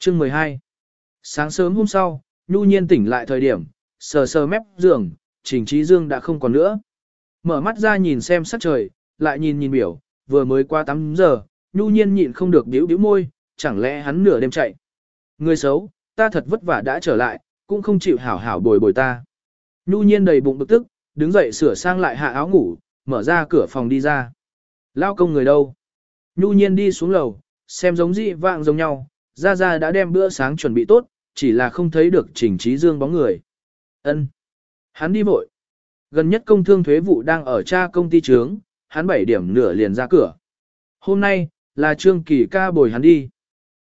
Chương 12 Sáng sớm hôm sau, Nhu Nhiên tỉnh lại thời điểm, sờ sờ mép giường, Trình Trí Dương đã không còn nữa. Mở mắt ra nhìn xem sắc trời, lại nhìn nhìn biểu, vừa mới qua 8 giờ, Nhu Nhiên nhịn không được biểu biểu môi, chẳng lẽ hắn nửa đêm chạy. Người xấu, ta thật vất vả đã trở lại, cũng không chịu hảo hảo bồi bồi ta. Nhu Nhiên đầy bụng bực tức, đứng dậy sửa sang lại hạ áo ngủ, mở ra cửa phòng đi ra. Lao công người đâu? Nhu Nhiên đi xuống lầu, xem giống dị vạng giống nhau, Gia Gia đã đem bữa sáng chuẩn bị tốt, chỉ là không thấy được Trình Trí Dương bóng người. Ân, Hắn đi vội. Gần nhất công thương thuế vụ đang ở cha công ty trướng, hắn 7 điểm nửa liền ra cửa. Hôm nay, là Trương Kỳ ca bồi hắn đi.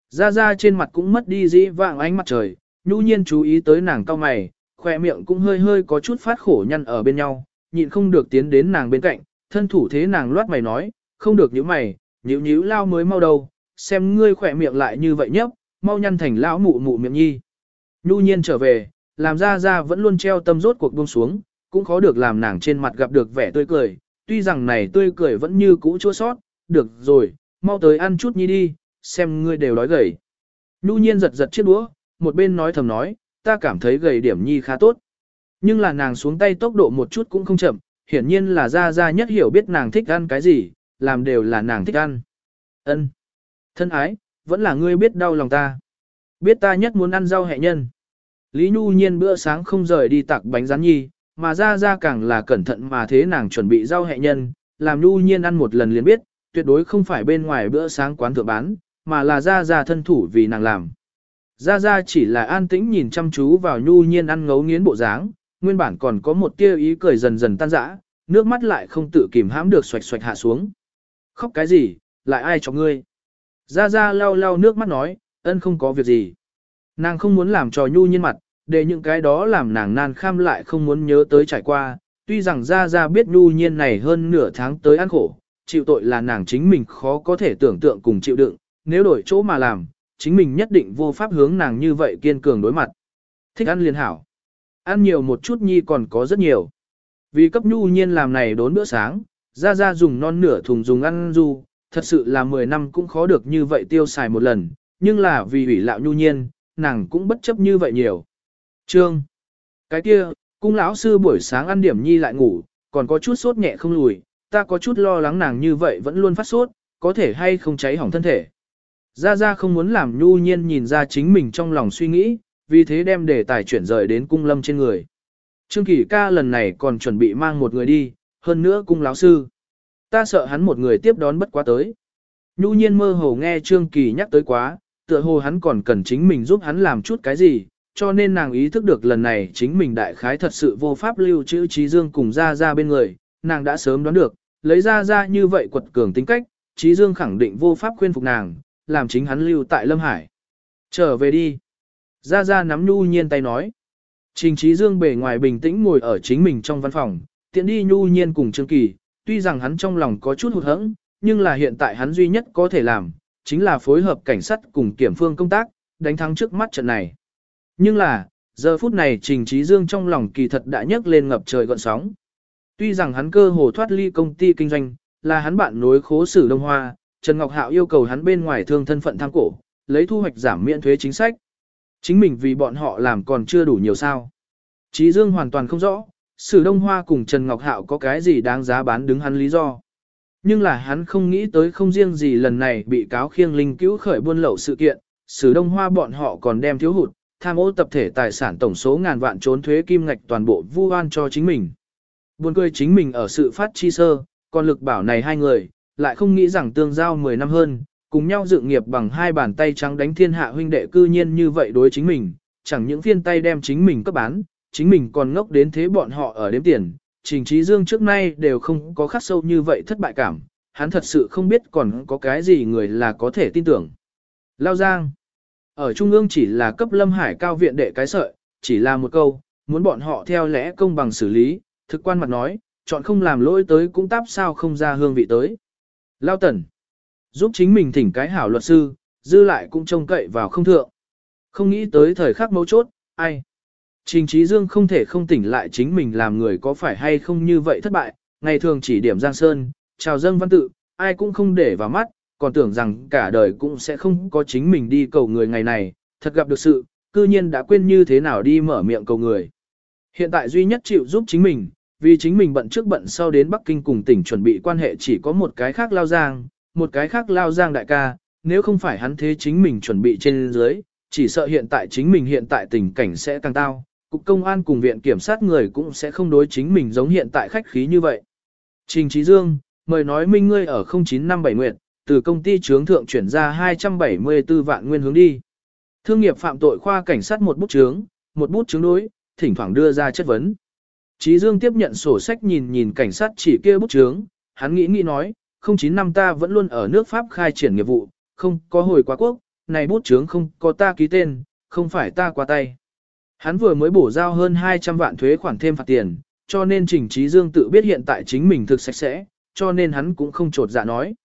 Gia Gia trên mặt cũng mất đi dĩ vạng ánh mặt trời, nhu nhiên chú ý tới nàng cao mày, khỏe miệng cũng hơi hơi có chút phát khổ nhăn ở bên nhau, nhịn không được tiến đến nàng bên cạnh, thân thủ thế nàng loát mày nói, không được nhíu mày, nhíu nhíu lao mới mau đâu, xem ngươi khỏe miệng lại như vậy nhấp, mau nhăn thành lão mụ mụ miệng nhi. Nhu nhiên trở về, làm ra ra vẫn luôn treo tâm rốt cuộc buông xuống, cũng khó được làm nàng trên mặt gặp được vẻ tươi cười, tuy rằng này tươi cười vẫn như cũ chua sót, được rồi, mau tới ăn chút nhi đi, xem ngươi đều đói gầy. Nhu nhiên giật giật chiếc đũa, một bên nói thầm nói, ta cảm thấy gầy điểm nhi khá tốt. Nhưng là nàng xuống tay tốc độ một chút cũng không chậm, hiển nhiên là ra ra nhất hiểu biết nàng thích ăn cái gì, làm đều là nàng thích ăn. Ân. Thân ái, vẫn là ngươi biết đau lòng ta. Biết ta nhất muốn ăn rau hẹ nhân. Lý Nhu nhiên bữa sáng không rời đi tặng bánh rán nhi, mà ra ra càng là cẩn thận mà thế nàng chuẩn bị rau hẹ nhân, làm Nhu nhiên ăn một lần liền biết, tuyệt đối không phải bên ngoài bữa sáng quán thượng bán, mà là ra ra thân thủ vì nàng làm. Ra ra chỉ là an tĩnh nhìn chăm chú vào Nhu nhiên ăn ngấu nghiến bộ dáng, nguyên bản còn có một tia ý cười dần dần tan rã, nước mắt lại không tự kìm hãm được xoạch xoạch hạ xuống. Khóc cái gì, lại ai cho ngươi? Gia Gia lau lau nước mắt nói, ân không có việc gì. Nàng không muốn làm trò nhu nhiên mặt, để những cái đó làm nàng nan kham lại không muốn nhớ tới trải qua. Tuy rằng Gia Gia biết nhu nhiên này hơn nửa tháng tới ăn khổ, chịu tội là nàng chính mình khó có thể tưởng tượng cùng chịu đựng, nếu đổi chỗ mà làm, chính mình nhất định vô pháp hướng nàng như vậy kiên cường đối mặt. Thích ăn liền hảo. Ăn nhiều một chút nhi còn có rất nhiều. Vì cấp nhu nhiên làm này đốn bữa sáng, ra ra dùng non nửa thùng dùng ăn du, thật sự là 10 năm cũng khó được như vậy tiêu xài một lần, nhưng là vì ủy lão nhu nhiên, nàng cũng bất chấp như vậy nhiều. Trương, cái kia, cung lão sư buổi sáng ăn điểm nhi lại ngủ, còn có chút sốt nhẹ không lùi, ta có chút lo lắng nàng như vậy vẫn luôn phát sốt, có thể hay không cháy hỏng thân thể. Gia Gia không muốn làm nhu nhiên nhìn ra chính mình trong lòng suy nghĩ, vì thế đem đề tài chuyển rời đến cung lâm trên người. Trương Kỳ ca lần này còn chuẩn bị mang một người đi, hơn nữa cung lão sư. Ta sợ hắn một người tiếp đón bất quá tới. Nhu nhiên mơ hồ nghe Trương Kỳ nhắc tới quá, tựa hồ hắn còn cần chính mình giúp hắn làm chút cái gì, cho nên nàng ý thức được lần này chính mình đại khái thật sự vô pháp lưu trữ trí dương cùng ra ra bên người, nàng đã sớm đoán được, lấy ra ra như vậy quật cường tính cách, trí dương khẳng định vô pháp khuyên phục nàng, làm chính hắn lưu tại Lâm Hải. Trở về đi. Ra ra nắm nhu nhiên tay nói. Trình trí dương bề ngoài bình tĩnh ngồi ở chính mình trong văn phòng, tiện đi nhu nhiên cùng Trương Kỳ, tuy rằng hắn trong lòng có chút hụt hẫng, nhưng là hiện tại hắn duy nhất có thể làm, chính là phối hợp cảnh sát cùng kiểm phương công tác, đánh thắng trước mắt trận này. Nhưng là, giờ phút này Trình Trí Dương trong lòng kỳ thật đã nhấc lên ngập trời gọn sóng. Tuy rằng hắn cơ hồ thoát ly công ty kinh doanh, là hắn bạn nối khố sử Đông Hoa, Trần Ngọc Hạo yêu cầu hắn bên ngoài thương thân phận tham cổ, lấy thu hoạch giảm miễn thuế chính sách. Chính mình vì bọn họ làm còn chưa đủ nhiều sao. Trí Dương hoàn toàn không rõ, Sử Đông Hoa cùng Trần Ngọc Hạo có cái gì đáng giá bán đứng hắn lý do. Nhưng là hắn không nghĩ tới không riêng gì lần này bị cáo khiêng linh cứu khởi buôn lậu sự kiện, Sử Đông Hoa bọn họ còn đem thiếu hụt, tham ô tập thể tài sản tổng số ngàn vạn trốn thuế kim ngạch toàn bộ vu oan cho chính mình. Buồn cười chính mình ở sự phát chi sơ, còn lực bảo này hai người, lại không nghĩ rằng tương giao 10 năm hơn, cùng nhau dựng nghiệp bằng hai bàn tay trắng đánh thiên hạ huynh đệ cư nhiên như vậy đối chính mình, chẳng những phiên tay đem chính mình cấp bán, chính mình còn ngốc đến thế bọn họ ở đếm tiền, Trình Trí Dương trước nay đều không có khắc sâu như vậy thất bại cảm, hắn thật sự không biết còn có cái gì người là có thể tin tưởng. Lao Giang Ở Trung ương chỉ là cấp lâm hải cao viện đệ cái sợi, chỉ là một câu, muốn bọn họ theo lẽ công bằng xử lý, thực quan mặt nói, chọn không làm lỗi tới cũng táp sao không ra hương vị tới. Lao Tần Giúp chính mình thỉnh cái hảo luật sư, dư lại cũng trông cậy vào không thượng. Không nghĩ tới thời khắc mấu chốt, ai Trình Trí Dương không thể không tỉnh lại chính mình làm người có phải hay không như vậy thất bại, ngày thường chỉ điểm Giang Sơn, chào dân văn tự, ai cũng không để vào mắt, còn tưởng rằng cả đời cũng sẽ không có chính mình đi cầu người ngày này, Thật gặp được sự, cư nhiên đã quên như thế nào đi mở miệng cầu người. Hiện tại duy nhất chịu giúp chính mình, vì chính mình bận trước bận sau đến Bắc Kinh cùng tỉnh chuẩn bị quan hệ chỉ có một cái khác lao giang, một cái khác lao giang đại ca, nếu không phải hắn thế chính mình chuẩn bị trên dưới, chỉ sợ hiện tại chính mình hiện tại tình cảnh sẽ càng tao, cục công an cùng viện kiểm sát người cũng sẽ không đối chính mình giống hiện tại khách khí như vậy. Trình Trí Dương, mời nói minh ngươi ở 0957 Nguyệt, từ công ty trướng thượng chuyển ra 274 vạn nguyên hướng đi. Thương nghiệp phạm tội khoa cảnh sát một bút trướng, một bút chứng đối, thỉnh thoảng đưa ra chất vấn. Trí Dương tiếp nhận sổ sách nhìn nhìn cảnh sát chỉ kia bút trướng, hắn nghĩ nghĩ nói, 09 năm ta vẫn luôn ở nước Pháp khai triển nghiệp vụ, không có hồi quá quốc, này bút trướng không có ta ký tên, không phải ta qua tay. Hắn vừa mới bổ giao hơn 200 vạn thuế khoản thêm phạt tiền, cho nên Trình Trí Dương tự biết hiện tại chính mình thực sạch sẽ, cho nên hắn cũng không trột dạ nói.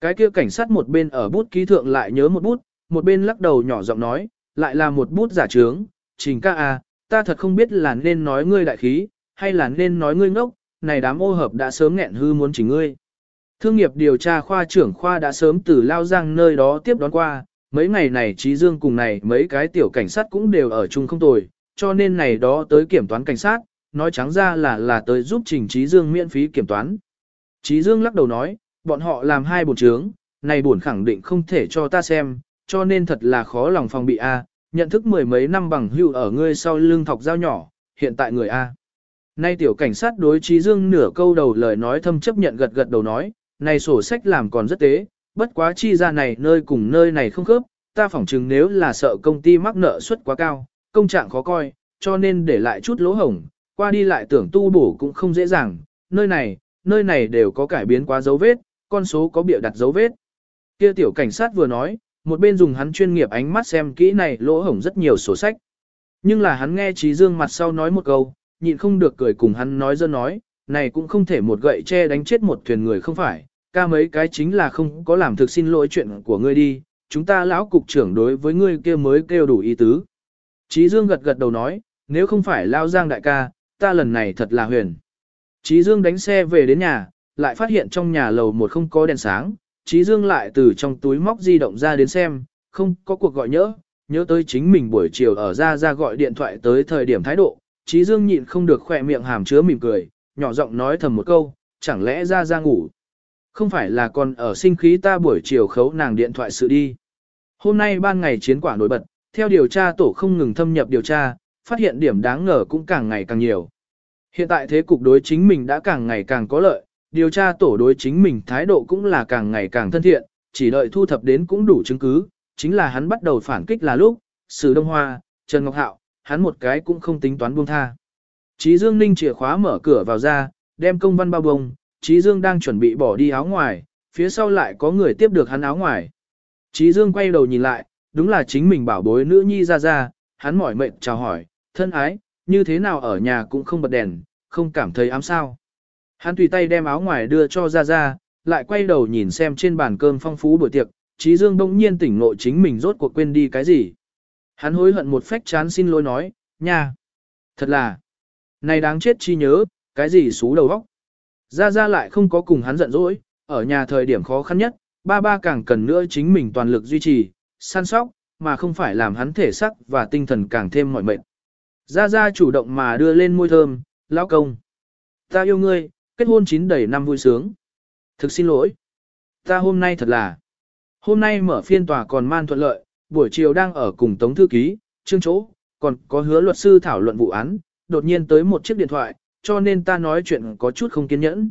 Cái kia cảnh sát một bên ở bút ký thượng lại nhớ một bút, một bên lắc đầu nhỏ giọng nói, lại là một bút giả trướng, Trình ca à, ta thật không biết là nên nói ngươi đại khí, hay là nên nói ngươi ngốc, này đám ô hợp đã sớm nghẹn hư muốn chỉnh ngươi. Thương nghiệp điều tra khoa trưởng khoa đã sớm từ Lao Giang nơi đó tiếp đón qua, mấy ngày này Trí Dương cùng này mấy cái tiểu cảnh sát cũng đều ở chung không tồi, cho nên này đó tới kiểm toán cảnh sát, nói trắng ra là là tới giúp Trình Trí Dương miễn phí kiểm toán. Trí Dương lắc đầu nói, bọn họ làm hai bổn trướng, này bổn khẳng định không thể cho ta xem, cho nên thật là khó lòng phòng bị A, nhận thức mười mấy năm bằng hưu ở ngươi sau lưng thọc dao nhỏ, hiện tại người A. Nay tiểu cảnh sát đối Trí Dương nửa câu đầu lời nói thâm chấp nhận gật gật đầu nói, này sổ sách làm còn rất tế, bất quá chi ra này nơi cùng nơi này không khớp, ta phỏng chừng nếu là sợ công ty mắc nợ suất quá cao, công trạng khó coi, cho nên để lại chút lỗ hổng, qua đi lại tưởng tu bổ cũng không dễ dàng, nơi này, nơi này đều có cải biến quá dấu vết, con số có bịa đặt dấu vết. Kia tiểu cảnh sát vừa nói, một bên dùng hắn chuyên nghiệp ánh mắt xem kỹ này lỗ hổng rất nhiều sổ sách. Nhưng là hắn nghe Trí Dương mặt sau nói một câu, nhịn không được cười cùng hắn nói dơ nói, này cũng không thể một gậy che đánh chết một thuyền người không phải, ca mấy cái chính là không có làm thực xin lỗi chuyện của ngươi đi, chúng ta lão cục trưởng đối với ngươi kia mới kêu đủ ý tứ. chí Dương gật gật đầu nói, nếu không phải lao giang đại ca, ta lần này thật là huyền. chí Dương đánh xe về đến nhà, lại phát hiện trong nhà lầu một không có đèn sáng, chí Dương lại từ trong túi móc di động ra đến xem, không có cuộc gọi nhớ, nhớ tới chính mình buổi chiều ở ra ra gọi điện thoại tới thời điểm thái độ, chí Dương nhịn không được khỏe miệng hàm chứa mỉm cười, nhỏ giọng nói thầm một câu, chẳng lẽ ra ra ngủ. Không phải là còn ở sinh khí ta buổi chiều khấu nàng điện thoại sự đi. Hôm nay ban ngày chiến quả nổi bật, theo điều tra tổ không ngừng thâm nhập điều tra, phát hiện điểm đáng ngờ cũng càng ngày càng nhiều. Hiện tại thế cục đối chính mình đã càng ngày càng có lợi, điều tra tổ đối chính mình thái độ cũng là càng ngày càng thân thiện, chỉ đợi thu thập đến cũng đủ chứng cứ, chính là hắn bắt đầu phản kích là lúc, Sử Đông Hoa, Trần Ngọc Hạo, hắn một cái cũng không tính toán buông tha. Chí Dương Ninh chìa khóa mở cửa vào ra, đem công văn bao bông, Chí Dương đang chuẩn bị bỏ đi áo ngoài, phía sau lại có người tiếp được hắn áo ngoài. Chí Dương quay đầu nhìn lại, đúng là chính mình bảo bối nữ nhi ra ra, hắn mỏi mệt chào hỏi, thân ái, như thế nào ở nhà cũng không bật đèn, không cảm thấy ám sao. Hắn tùy tay đem áo ngoài đưa cho ra ra, lại quay đầu nhìn xem trên bàn cơm phong phú buổi tiệc, Chí Dương bỗng nhiên tỉnh ngộ chính mình rốt cuộc quên đi cái gì. Hắn hối hận một phách chán xin lỗi nói, nha, thật là, này đáng chết chi nhớ, cái gì xú đầu óc. Ra ra lại không có cùng hắn giận dỗi, ở nhà thời điểm khó khăn nhất, ba ba càng cần nữa chính mình toàn lực duy trì, săn sóc, mà không phải làm hắn thể sắc và tinh thần càng thêm mỏi mệt. Ra ra chủ động mà đưa lên môi thơm, lão công. Ta yêu ngươi, kết hôn chín đầy năm vui sướng. Thực xin lỗi. Ta hôm nay thật là. Hôm nay mở phiên tòa còn man thuận lợi, buổi chiều đang ở cùng Tống Thư Ký, Trương Chỗ, còn có hứa luật sư thảo luận vụ án, đột nhiên tới một chiếc điện thoại, cho nên ta nói chuyện có chút không kiên nhẫn.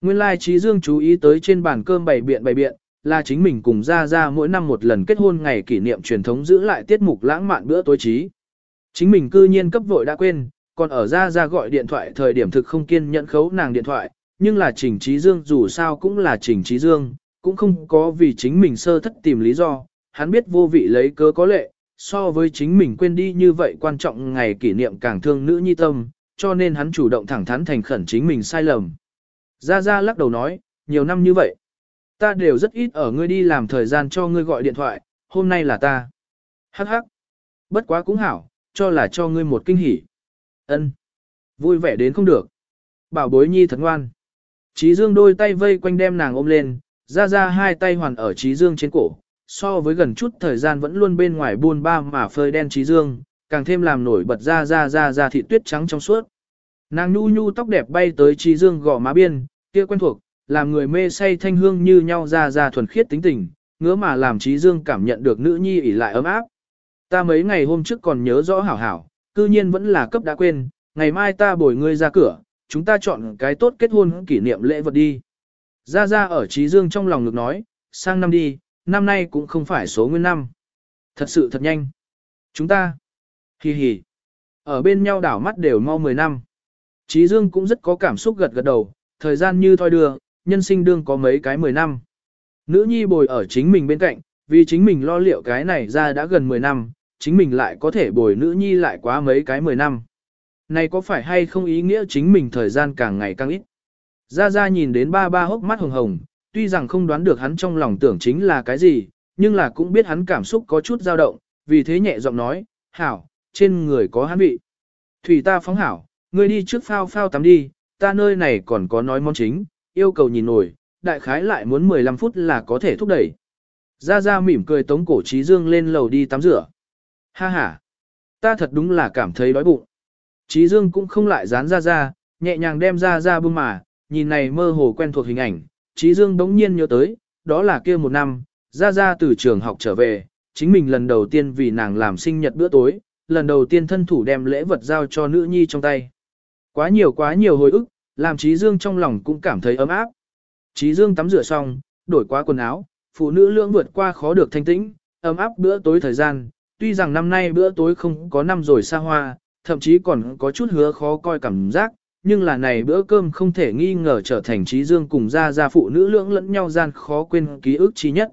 Nguyên lai Trí Dương chú ý tới trên bàn cơm bày biện bày biện, là chính mình cùng ra ra mỗi năm một lần kết hôn ngày kỷ niệm truyền thống giữ lại tiết mục lãng mạn bữa tối trí. Chính mình cư nhiên cấp vội đã quên, còn ở ra ra gọi điện thoại thời điểm thực không kiên nhẫn khấu nàng điện thoại, nhưng là Trình Trí Dương dù sao cũng là Trình Trí Dương, cũng không có vì chính mình sơ thất tìm lý do, hắn biết vô vị lấy cớ có lệ, so với chính mình quên đi như vậy quan trọng ngày kỷ niệm càng thương nữ nhi tâm, cho nên hắn chủ động thẳng thắn thành khẩn chính mình sai lầm. Ra Ra lắc đầu nói, nhiều năm như vậy, ta đều rất ít ở ngươi đi làm thời gian cho ngươi gọi điện thoại, hôm nay là ta. Hắc hắc, bất quá cũng hảo, cho là cho ngươi một kinh hỉ. Ân, vui vẻ đến không được. Bảo bối nhi thật ngoan. Trí Dương đôi tay vây quanh đem nàng ôm lên, ra ra hai tay hoàn ở Trí Dương trên cổ, so với gần chút thời gian vẫn luôn bên ngoài buôn ba mà phơi đen trí dương, càng thêm làm nổi bật ra ra ra ra thị tuyết trắng trong suốt. Nàng nhu nhu tóc đẹp bay tới trí dương gò má biên, kia quen thuộc, làm người mê say thanh hương như nhau ra ra thuần khiết tính tình, ngứa mà làm trí dương cảm nhận được nữ nhi ỉ lại ấm áp. Ta mấy ngày hôm trước còn nhớ rõ hảo hảo, cư nhiên vẫn là cấp đã quên, ngày mai ta bồi ngươi ra cửa, chúng ta chọn cái tốt kết hôn kỷ niệm lễ vật đi. Ra ra ở trí dương trong lòng ngực nói, sang năm đi, năm nay cũng không phải số nguyên năm. Thật sự thật nhanh. Chúng ta, Hi hi. ở bên nhau đảo mắt đều mau 10 năm. Trí dương cũng rất có cảm xúc gật gật đầu, thời gian như thoi đưa, nhân sinh đương có mấy cái 10 năm. Nữ nhi bồi ở chính mình bên cạnh, vì chính mình lo liệu cái này ra đã gần 10 năm, chính mình lại có thể bồi nữ nhi lại quá mấy cái 10 năm. Này có phải hay không ý nghĩa chính mình thời gian càng ngày càng ít. Ra Ra nhìn đến ba ba hốc mắt hồng hồng, tuy rằng không đoán được hắn trong lòng tưởng chính là cái gì, nhưng là cũng biết hắn cảm xúc có chút dao động, vì thế nhẹ giọng nói, hảo, trên người có hán vị. Thủy ta phóng hảo, ngươi đi trước phao phao tắm đi, ta nơi này còn có nói món chính, yêu cầu nhìn nổi, đại khái lại muốn 15 phút là có thể thúc đẩy. gia gia mỉm cười tống cổ trí dương lên lầu đi tắm rửa. Ha ha, ta thật đúng là cảm thấy đói bụng. Trí dương cũng không lại dán gia gia nhẹ nhàng đem gia gia bưng mà, nhìn này mơ hồ quen thuộc hình ảnh, Trí Dương đống nhiên nhớ tới, đó là kia một năm, gia gia từ trường học trở về, chính mình lần đầu tiên vì nàng làm sinh nhật bữa tối, lần đầu tiên thân thủ đem lễ vật giao cho nữ nhi trong tay. Quá nhiều quá nhiều hồi ức, làm Trí Dương trong lòng cũng cảm thấy ấm áp. Trí Dương tắm rửa xong, đổi qua quần áo, phụ nữ lưỡng vượt qua khó được thanh tĩnh, ấm áp bữa tối thời gian, tuy rằng năm nay bữa tối không có năm rồi xa hoa, thậm chí còn có chút hứa khó coi cảm giác, nhưng là này bữa cơm không thể nghi ngờ trở thành trí dương cùng gia gia phụ nữ lưỡng lẫn nhau gian khó quên ký ức chi nhất.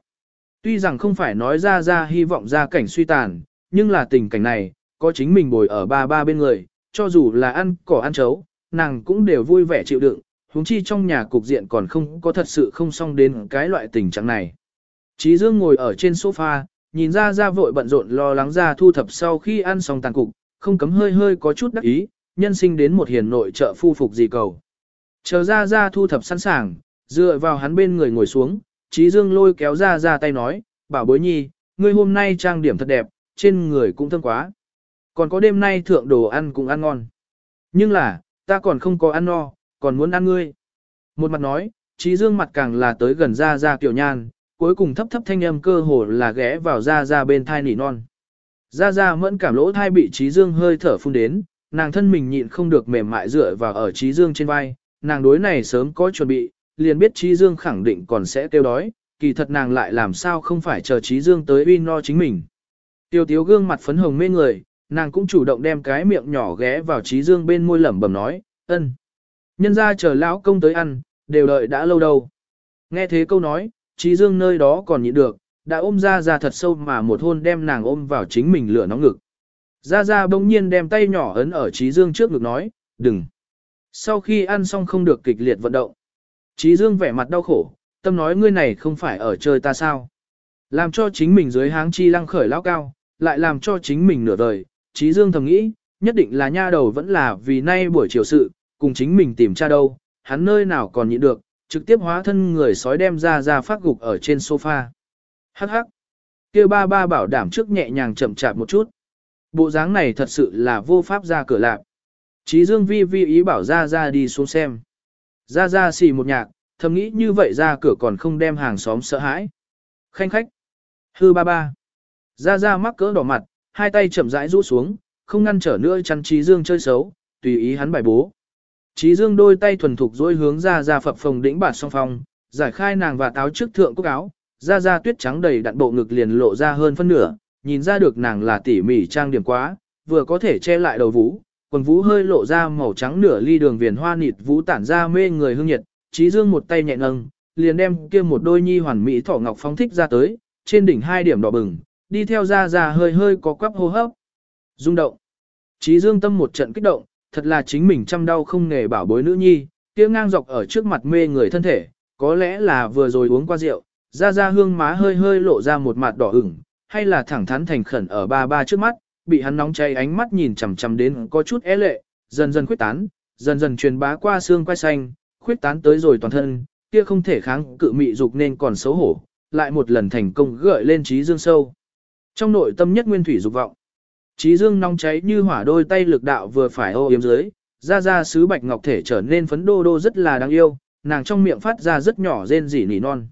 Tuy rằng không phải nói ra ra hy vọng ra cảnh suy tàn, nhưng là tình cảnh này, có chính mình bồi ở ba ba bên người, cho dù là ăn cỏ ăn chấu, nàng cũng đều vui vẻ chịu đựng, huống chi trong nhà cục diện còn không có thật sự không xong đến cái loại tình trạng này. Chí Dương ngồi ở trên sofa, nhìn ra ra vội bận rộn lo lắng ra thu thập sau khi ăn xong tàn cục, không cấm hơi hơi có chút đắc ý, nhân sinh đến một hiền nội trợ phu phục gì cầu. Chờ ra ra thu thập sẵn sàng, dựa vào hắn bên người ngồi xuống, Chí Dương lôi kéo ra ra tay nói, bảo bối nhi, ngươi hôm nay trang điểm thật đẹp, trên người cũng thơm quá. Còn có đêm nay thượng đồ ăn cũng ăn ngon. Nhưng là, ta còn không có ăn no, còn muốn ăn ngươi. Một mặt nói, Trí Dương mặt càng là tới gần ra ra tiểu nhan, cuối cùng thấp thấp thanh âm cơ hồ là ghé vào ra ra bên thai nỉ non. Ra ra mẫn cảm lỗ thai bị Trí Dương hơi thở phun đến, nàng thân mình nhịn không được mềm mại dựa vào ở Trí Dương trên vai, nàng đối này sớm có chuẩn bị, liền biết Trí Dương khẳng định còn sẽ kêu đói, kỳ thật nàng lại làm sao không phải chờ Trí Dương tới uy no chính mình. Tiêu tiếu gương mặt phấn hồng mê người, nàng cũng chủ động đem cái miệng nhỏ ghé vào Trí Dương bên môi lẩm bẩm nói, ân. Nhân ra chờ lão công tới ăn, đều đợi đã lâu đâu. Nghe thế câu nói, Trí Dương nơi đó còn nhịn được, đã ôm ra ra thật sâu mà một hôn đem nàng ôm vào chính mình lửa nóng ngực. Gia Gia bỗng nhiên đem tay nhỏ ấn ở Trí Dương trước ngực nói, đừng. Sau khi ăn xong không được kịch liệt vận động. Trí Dương vẻ mặt đau khổ, tâm nói ngươi này không phải ở chơi ta sao. Làm cho chính mình dưới háng chi lăng khởi lao cao, lại làm cho chính mình nửa đời. Trí Dương thầm nghĩ, nhất định là nha đầu vẫn là vì nay buổi chiều sự, cùng chính mình tìm cha đâu, hắn nơi nào còn nhịn được, trực tiếp hóa thân người sói đem ra ra phát gục ở trên sofa. Hắc hắc. Kêu ba ba bảo đảm trước nhẹ nhàng chậm chạp một chút. Bộ dáng này thật sự là vô pháp ra cửa lạp. Chí Dương vi vi ý bảo ra ra đi xuống xem. Ra ra xì một nhạc, thầm nghĩ như vậy ra cửa còn không đem hàng xóm sợ hãi. Khanh khách. Hư ba ba. Ra ra mắc cỡ đỏ mặt, hai tay chậm rãi rũ xuống, không ngăn trở nữa chăn trí Dương chơi xấu, tùy ý hắn bài bố. Trí Dương đôi tay thuần thục dối hướng ra ra phập phồng đỉnh bạt song phong, giải khai nàng và táo trước thượng cúc áo, ra ra tuyết trắng đầy đặn bộ ngực liền lộ ra hơn phân nửa, nhìn ra được nàng là tỉ mỉ trang điểm quá, vừa có thể che lại đầu vũ, quần vũ hơi lộ ra màu trắng nửa ly đường viền hoa nịt vũ tản ra mê người hương nhiệt, trí dương một tay nhẹ nâng, liền đem kia một đôi nhi hoàn mỹ thỏ ngọc phóng thích ra tới, trên đỉnh hai điểm đỏ bừng, đi theo ra ra hơi hơi có quắp hô hấp. Rung động. Trí dương tâm một trận kích động, thật là chính mình chăm đau không nghề bảo bối nữ nhi, kia ngang dọc ở trước mặt mê người thân thể, có lẽ là vừa rồi uống qua rượu, ra ra hương má hơi hơi lộ ra một mặt đỏ ửng, hay là thẳng thắn thành khẩn ở ba ba trước mắt, bị hắn nóng cháy ánh mắt nhìn chằm chằm đến có chút é lệ, dần dần khuyết tán, dần dần truyền bá qua xương quai xanh, khuyết tán tới rồi toàn thân, kia không thể kháng cự mị dục nên còn xấu hổ, lại một lần thành công gợi lên trí dương sâu. Trong nội tâm nhất nguyên thủy dục vọng, trí dương nóng cháy như hỏa đôi tay lực đạo vừa phải ô yếm dưới, ra ra sứ bạch ngọc thể trở nên phấn đô đô rất là đáng yêu, nàng trong miệng phát ra rất nhỏ rên rỉ nỉ non.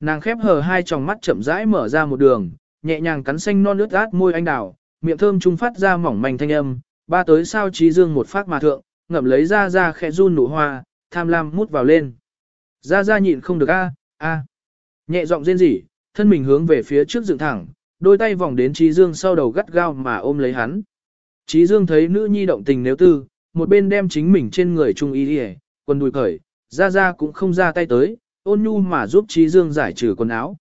Nàng khép hờ hai tròng mắt chậm rãi mở ra một đường, nhẹ nhàng cắn xanh non nước át môi anh đào, miệng thơm trung phát ra mỏng manh thanh âm, ba tới sao trí dương một phát mà thượng, ngậm lấy ra ra khẽ run nụ hoa, tham lam mút vào lên. Ra ra nhịn không được a, a. Nhẹ giọng rên rỉ, thân mình hướng về phía trước dựng thẳng, đôi tay vòng đến trí dương sau đầu gắt gao mà ôm lấy hắn. Trí dương thấy nữ nhi động tình nếu tư, một bên đem chính mình trên người trung y đi quần đùi cởi, ra ra cũng không ra tay tới, ôn nhu mà giúp trí dương giải trừ quần áo.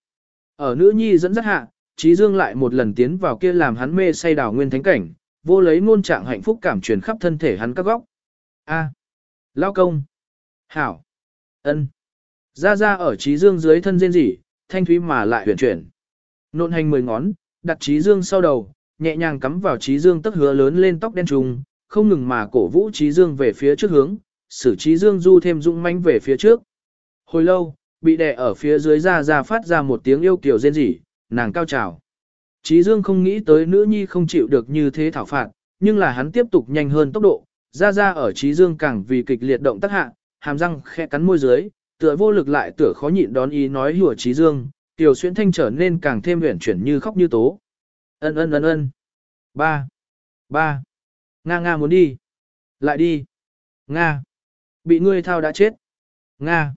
Ở nữ nhi dẫn dắt hạ, trí dương lại một lần tiến vào kia làm hắn mê say đảo nguyên thánh cảnh, vô lấy ngôn trạng hạnh phúc cảm truyền khắp thân thể hắn các góc. A. Lao công. Hảo. ân Ra ra ở trí dương dưới thân rên rỉ, thanh thúy mà lại huyền chuyển. Nộn hành mười ngón, đặt trí dương sau đầu, nhẹ nhàng cắm vào trí dương tấc hứa lớn lên tóc đen trùng, không ngừng mà cổ vũ trí dương về phía trước hướng, xử trí dương du thêm dũng mãnh về phía trước. Hồi lâu, bị đè ở phía dưới ra ra phát ra một tiếng yêu kiều rên rỉ, nàng cao trào. Trí dương không nghĩ tới nữ nhi không chịu được như thế thảo phạt, nhưng là hắn tiếp tục nhanh hơn tốc độ, ra ra ở trí dương càng vì kịch liệt động tác hạ, hàm răng khẽ cắn môi dưới, tựa vô lực lại tựa khó nhịn đón ý nói hùa trí dương, tiểu xuyên thanh trở nên càng thêm uyển chuyển như khóc như tố. Ân ân ân ân. Ba. Ba. Nga Nga muốn đi. Lại đi. Nga. Bị ngươi thao đã chết. Nga.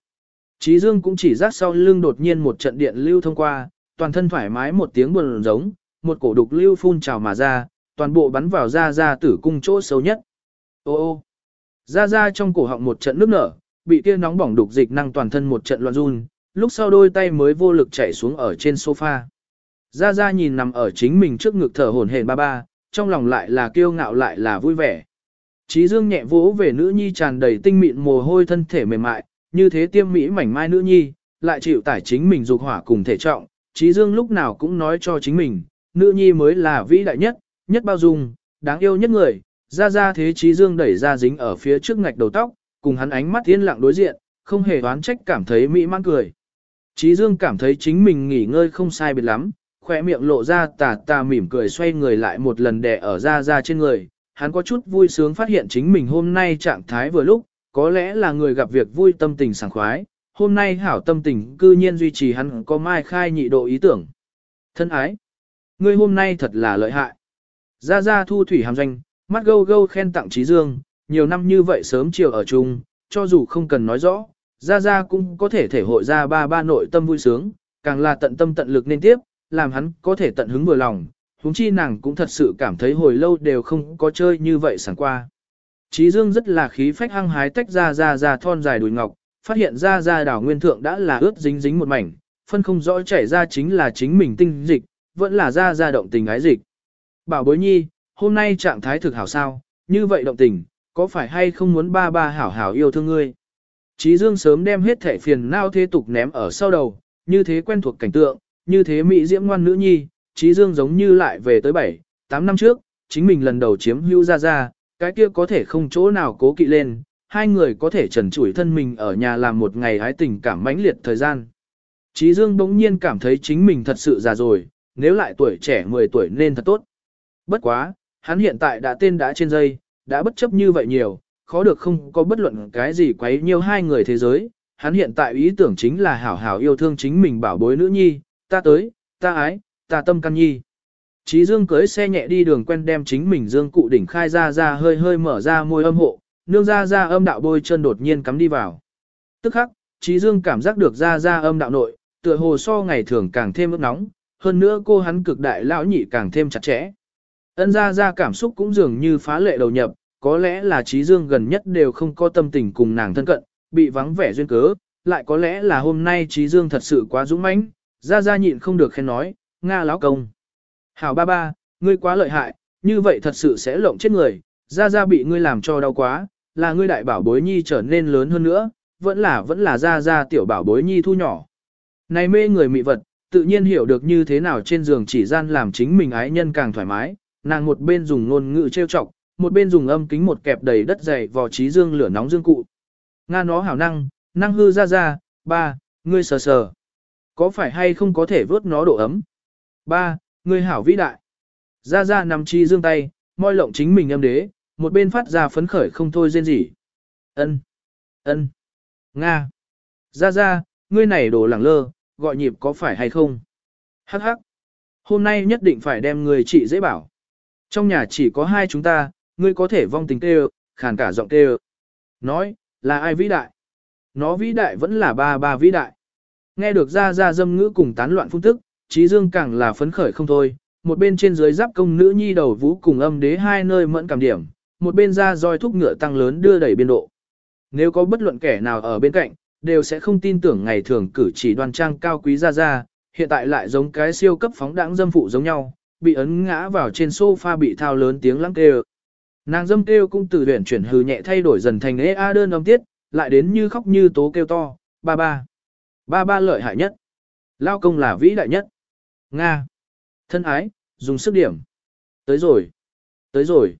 Trí Dương cũng chỉ rác sau lưng đột nhiên một trận điện lưu thông qua, toàn thân thoải mái một tiếng buồn giống, một cổ đục lưu phun trào mà ra, toàn bộ bắn vào ra ra tử cung chỗ sâu nhất. Ô ô. Ra ra trong cổ họng một trận nước nở, bị kia nóng bỏng đục dịch năng toàn thân một trận loạn run, lúc sau đôi tay mới vô lực chảy xuống ở trên sofa. gia gia nhìn nằm ở chính mình trước ngực thở hổn hển ba ba, trong lòng lại là kiêu ngạo lại là vui vẻ. Chí dương nhẹ vỗ về nữ nhi tràn đầy tinh mịn mồ hôi thân thể mềm mại, như thế tiêm mỹ mảnh mai nữ nhi, lại chịu tải chính mình dục hỏa cùng thể trọng. Chí dương lúc nào cũng nói cho chính mình, nữ nhi mới là vĩ đại nhất, nhất bao dung, đáng yêu nhất người. Ra ra thế Chí dương đẩy ra dính ở phía trước ngạch đầu tóc, cùng hắn ánh mắt yên lặng đối diện, không hề oán trách cảm thấy mỹ mãn cười. Trí dương cảm thấy chính mình nghỉ ngơi không sai biệt lắm, khỏe miệng lộ ra tà tà mỉm cười xoay người lại một lần đè ở ra ra trên người. Hắn có chút vui sướng phát hiện chính mình hôm nay trạng thái vừa lúc, có lẽ là người gặp việc vui tâm tình sảng khoái, hôm nay hảo tâm tình cư nhiên duy trì hắn có mai khai nhị độ ý tưởng. Thân ái, ngươi hôm nay thật là lợi hại. Ra ra thu thủy hàm danh, mắt gâu gâu khen tặng trí dương, nhiều năm như vậy sớm chiều ở chung, cho dù không cần nói rõ, Gia gia cũng có thể thể hội ra ba ba nội tâm vui sướng, càng là tận tâm tận lực nên tiếp, làm hắn có thể tận hứng vừa lòng, huống chi nàng cũng thật sự cảm thấy hồi lâu đều không có chơi như vậy sảng qua. Trí Dương rất là khí phách hăng hái tách ra ra ra thon dài đùi ngọc, phát hiện ra ra đảo nguyên thượng đã là ướt dính dính một mảnh, phân không rõ chảy ra chính là chính mình tinh dịch, vẫn là ra ra động tình ái dịch. Bảo bối nhi, hôm nay trạng thái thực hảo sao, như vậy động tình, có phải hay không muốn ba ba hảo hảo yêu thương ngươi? Trí Dương sớm đem hết thể phiền nao thế tục ném ở sau đầu, như thế quen thuộc cảnh tượng, như thế mỹ diễm ngoan nữ nhi, Trí Dương giống như lại về tới 7, 8 năm trước, chính mình lần đầu chiếm hữu ra ra, cái kia có thể không chỗ nào cố kỵ lên, hai người có thể trần trụi thân mình ở nhà làm một ngày hái tình cảm mãnh liệt thời gian. Trí Dương bỗng nhiên cảm thấy chính mình thật sự già rồi, nếu lại tuổi trẻ 10 tuổi nên thật tốt. Bất quá, hắn hiện tại đã tên đã trên dây, đã bất chấp như vậy nhiều, khó được không có bất luận cái gì quấy nhiều hai người thế giới. Hắn hiện tại ý tưởng chính là hảo hảo yêu thương chính mình bảo bối nữ nhi, ta tới, ta ái, ta tâm căn nhi. Chí Dương cưới xe nhẹ đi đường quen đem chính mình Dương cụ đỉnh khai ra ra hơi hơi mở ra môi âm hộ, nương ra ra âm đạo bôi chân đột nhiên cắm đi vào. Tức khắc, Chí Dương cảm giác được ra ra âm đạo nội, tựa hồ so ngày thường càng thêm ức nóng, hơn nữa cô hắn cực đại lão nhị càng thêm chặt chẽ. Ân ra ra cảm xúc cũng dường như phá lệ đầu nhập, có lẽ là trí Dương gần nhất đều không có tâm tình cùng nàng thân cận, bị vắng vẻ duyên cớ, lại có lẽ là hôm nay trí Dương thật sự quá dũng mãnh, ra ra nhịn không được khen nói, Nga lão công. Hảo ba ba, ngươi quá lợi hại, như vậy thật sự sẽ lộng chết người, ra ra bị ngươi làm cho đau quá, là ngươi đại bảo bối nhi trở nên lớn hơn nữa, vẫn là vẫn là ra ra tiểu bảo bối nhi thu nhỏ. Này mê người mị vật, tự nhiên hiểu được như thế nào trên giường chỉ gian làm chính mình ái nhân càng thoải mái, nàng một bên dùng ngôn ngữ trêu chọc, một bên dùng âm kính một kẹp đầy đất dày vò trí dương lửa nóng dương cụ. Nga nó hảo năng, năng hư ra ra, ba, ngươi sờ sờ. Có phải hay không có thể vớt nó độ ấm? Ba, ngươi hảo vĩ đại. Ra ra nằm chi dương tay, môi lộng chính mình âm đế, một bên phát ra phấn khởi không thôi rên gì. Ân, ân, Nga. Ra ra, ngươi này đồ lẳng lơ, gọi nhịp có phải hay không? Hắc hắc. Hôm nay nhất định phải đem người chị dễ bảo. Trong nhà chỉ có hai chúng ta, ngươi có thể vong tình tê khàn cả giọng tê Nói, là ai vĩ đại? Nó vĩ đại vẫn là ba ba vĩ đại. Nghe được ra ra dâm ngữ cùng tán loạn phun tức, trí dương càng là phấn khởi không thôi. Một bên trên dưới giáp công nữ nhi đầu vũ cùng âm đế hai nơi mẫn cảm điểm, một bên ra roi thúc ngựa tăng lớn đưa đẩy biên độ. Nếu có bất luận kẻ nào ở bên cạnh, đều sẽ không tin tưởng ngày thường cử chỉ đoan trang cao quý ra ra, hiện tại lại giống cái siêu cấp phóng đãng dâm phụ giống nhau, bị ấn ngã vào trên sofa bị thao lớn tiếng lăng kêu. Nàng dâm kêu cũng từ luyện chuyển hư nhẹ thay đổi dần thành ê a đơn âm tiết, lại đến như khóc như tố kêu to, ba ba. Ba ba lợi hại nhất. Lao công là vĩ đại nhất. Nga. Thân ái, dùng sức điểm. Tới rồi. Tới rồi.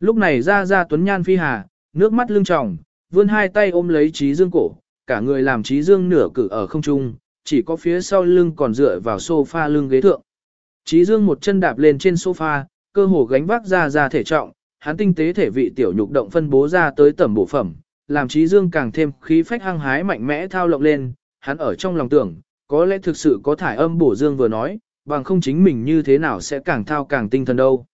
Lúc này ra ra tuấn nhan phi hà, nước mắt lưng tròng, vươn hai tay ôm lấy trí dương cổ, cả người làm trí dương nửa cử ở không trung, chỉ có phía sau lưng còn dựa vào sofa lưng ghế thượng. Trí dương một chân đạp lên trên sofa, cơ hồ gánh vác ra ra thể trọng, hắn tinh tế thể vị tiểu nhục động phân bố ra tới tầm bổ phẩm, làm trí dương càng thêm khí phách hăng hái mạnh mẽ thao lộng lên, hắn ở trong lòng tưởng, có lẽ thực sự có thải âm bổ dương vừa nói, bằng không chính mình như thế nào sẽ càng thao càng tinh thần đâu.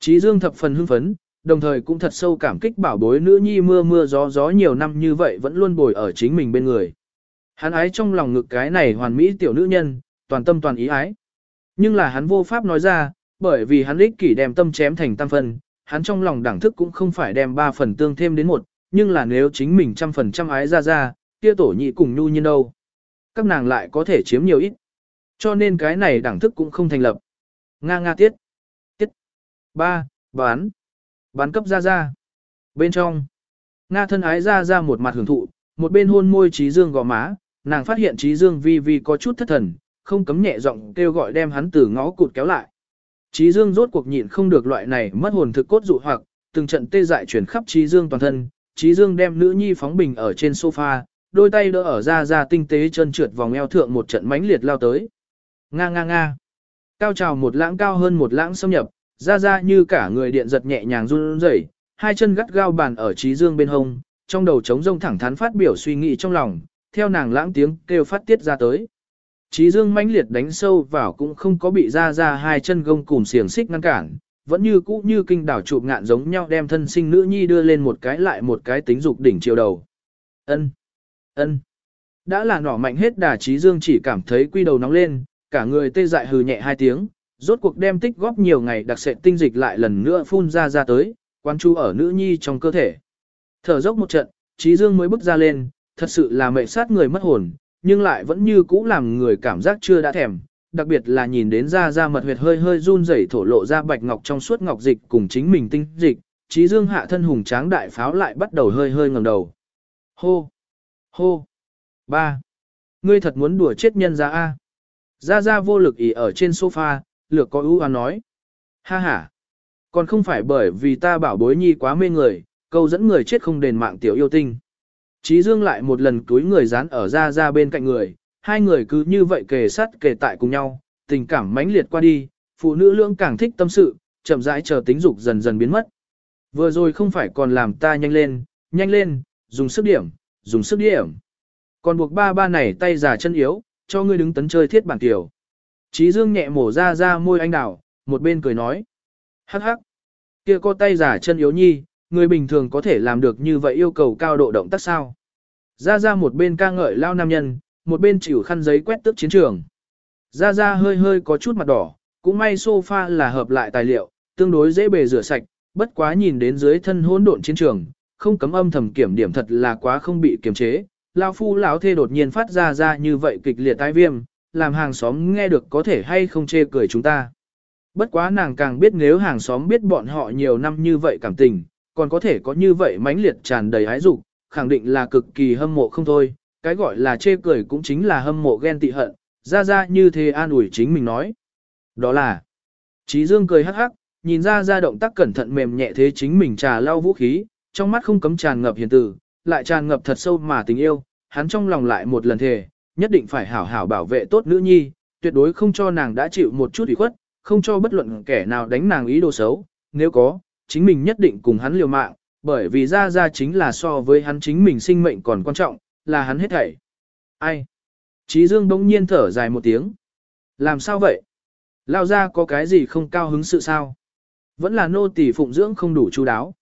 Trí dương thập phần hưng phấn, đồng thời cũng thật sâu cảm kích bảo bối nữ nhi mưa mưa gió gió nhiều năm như vậy vẫn luôn bồi ở chính mình bên người. Hắn ái trong lòng ngực cái này hoàn mỹ tiểu nữ nhân, toàn tâm toàn ý ái. Nhưng là hắn vô pháp nói ra, bởi vì hắn ích kỷ đem tâm chém thành tam phần, hắn trong lòng đẳng thức cũng không phải đem ba phần tương thêm đến một, nhưng là nếu chính mình trăm phần trăm ái ra ra, kia tổ nhị cùng nhu nhiên đâu. Các nàng lại có thể chiếm nhiều ít. Cho nên cái này đẳng thức cũng không thành lập. Nga nga tiết. Tiết. ba Bán. Bán cấp ra ra. Bên trong. Nga thân ái ra ra một mặt hưởng thụ, một bên hôn môi trí dương gò má, nàng phát hiện trí dương vi vi có chút thất thần, không cấm nhẹ giọng kêu gọi đem hắn từ ngõ cụt kéo lại. Trí dương rốt cuộc nhịn không được loại này mất hồn thực cốt dụ hoặc, từng trận tê dại chuyển khắp trí dương toàn thân, trí dương đem nữ nhi phóng bình ở trên sofa, đôi tay đỡ ở ra ra tinh tế chân trượt vòng eo thượng một trận mãnh liệt lao tới. Nga nga nga. Cao trào một lãng cao hơn một lãng xâm nhập, ra ra như cả người điện giật nhẹ nhàng run rẩy, hai chân gắt gao bàn ở trí dương bên hông, trong đầu trống rông thẳng thắn phát biểu suy nghĩ trong lòng, theo nàng lãng tiếng kêu phát tiết ra tới. Trí dương mãnh liệt đánh sâu vào cũng không có bị ra ra hai chân gông cùm xiềng xích ngăn cản, vẫn như cũ như kinh đảo chụp ngạn giống nhau đem thân sinh nữ nhi đưa lên một cái lại một cái tính dục đỉnh chiều đầu. Ân, ân. Đã là nỏ mạnh hết đà trí dương chỉ cảm thấy quy đầu nóng lên, cả người tê dại hừ nhẹ hai tiếng, rốt cuộc đem tích góp nhiều ngày đặc sệt tinh dịch lại lần nữa phun ra ra tới, quan chú ở nữ nhi trong cơ thể. Thở dốc một trận, trí dương mới bước ra lên, thật sự là mệt sát người mất hồn, nhưng lại vẫn như cũ làm người cảm giác chưa đã thèm, đặc biệt là nhìn đến ra ra mật huyệt hơi hơi run rẩy thổ lộ ra bạch ngọc trong suốt ngọc dịch cùng chính mình tinh dịch, trí dương hạ thân hùng tráng đại pháo lại bắt đầu hơi hơi ngẩng đầu. Hô! Hô! Ba! Ngươi thật muốn đùa chết nhân ra a? Ra ra vô lực ỉ ở trên sofa, lược có ưu nói. Ha ha! Còn không phải bởi vì ta bảo bối nhi quá mê người, câu dẫn người chết không đền mạng tiểu yêu tinh. Trí Dương lại một lần túi người dán ở ra ra bên cạnh người, hai người cứ như vậy kề sát kề tại cùng nhau, tình cảm mãnh liệt qua đi, phụ nữ lưỡng càng thích tâm sự, chậm rãi chờ tính dục dần dần biến mất. Vừa rồi không phải còn làm ta nhanh lên, nhanh lên, dùng sức điểm, dùng sức điểm. Còn buộc ba ba này tay già chân yếu, cho ngươi đứng tấn chơi thiết bản tiểu. Trí Dương nhẹ mổ ra ra môi anh đào, một bên cười nói. Hắc hắc, kia có tay già chân yếu nhi, người bình thường có thể làm được như vậy yêu cầu cao độ động tác sao. Ra ra một bên ca ngợi lao nam nhân, một bên chịu khăn giấy quét tước chiến trường. Ra ra hơi hơi có chút mặt đỏ, cũng may sofa là hợp lại tài liệu, tương đối dễ bề rửa sạch, bất quá nhìn đến dưới thân hỗn độn chiến trường, không cấm âm thầm kiểm điểm thật là quá không bị kiềm chế. Lao phu lão thê đột nhiên phát ra ra như vậy kịch liệt tái viêm, làm hàng xóm nghe được có thể hay không chê cười chúng ta. Bất quá nàng càng biết nếu hàng xóm biết bọn họ nhiều năm như vậy cảm tình, còn có thể có như vậy mãnh liệt tràn đầy ái dục, khẳng định là cực kỳ hâm mộ không thôi, cái gọi là chê cười cũng chính là hâm mộ ghen tị hận, ra ra như thế an ủi chính mình nói. Đó là, Trí Dương cười hắc hắc, nhìn ra ra động tác cẩn thận mềm nhẹ thế chính mình trà lau vũ khí, trong mắt không cấm tràn ngập hiền tử, lại tràn ngập thật sâu mà tình yêu, hắn trong lòng lại một lần thề, nhất định phải hảo hảo bảo vệ tốt nữ nhi, tuyệt đối không cho nàng đã chịu một chút ủy khuất, không cho bất luận kẻ nào đánh nàng ý đồ xấu, nếu có, chính mình nhất định cùng hắn liều mạng, bởi vì ra ra chính là so với hắn chính mình sinh mệnh còn quan trọng, là hắn hết thảy. Ai? Chí Dương bỗng nhiên thở dài một tiếng. Làm sao vậy? Lao ra có cái gì không cao hứng sự sao? Vẫn là nô tỳ phụng dưỡng không đủ chu đáo.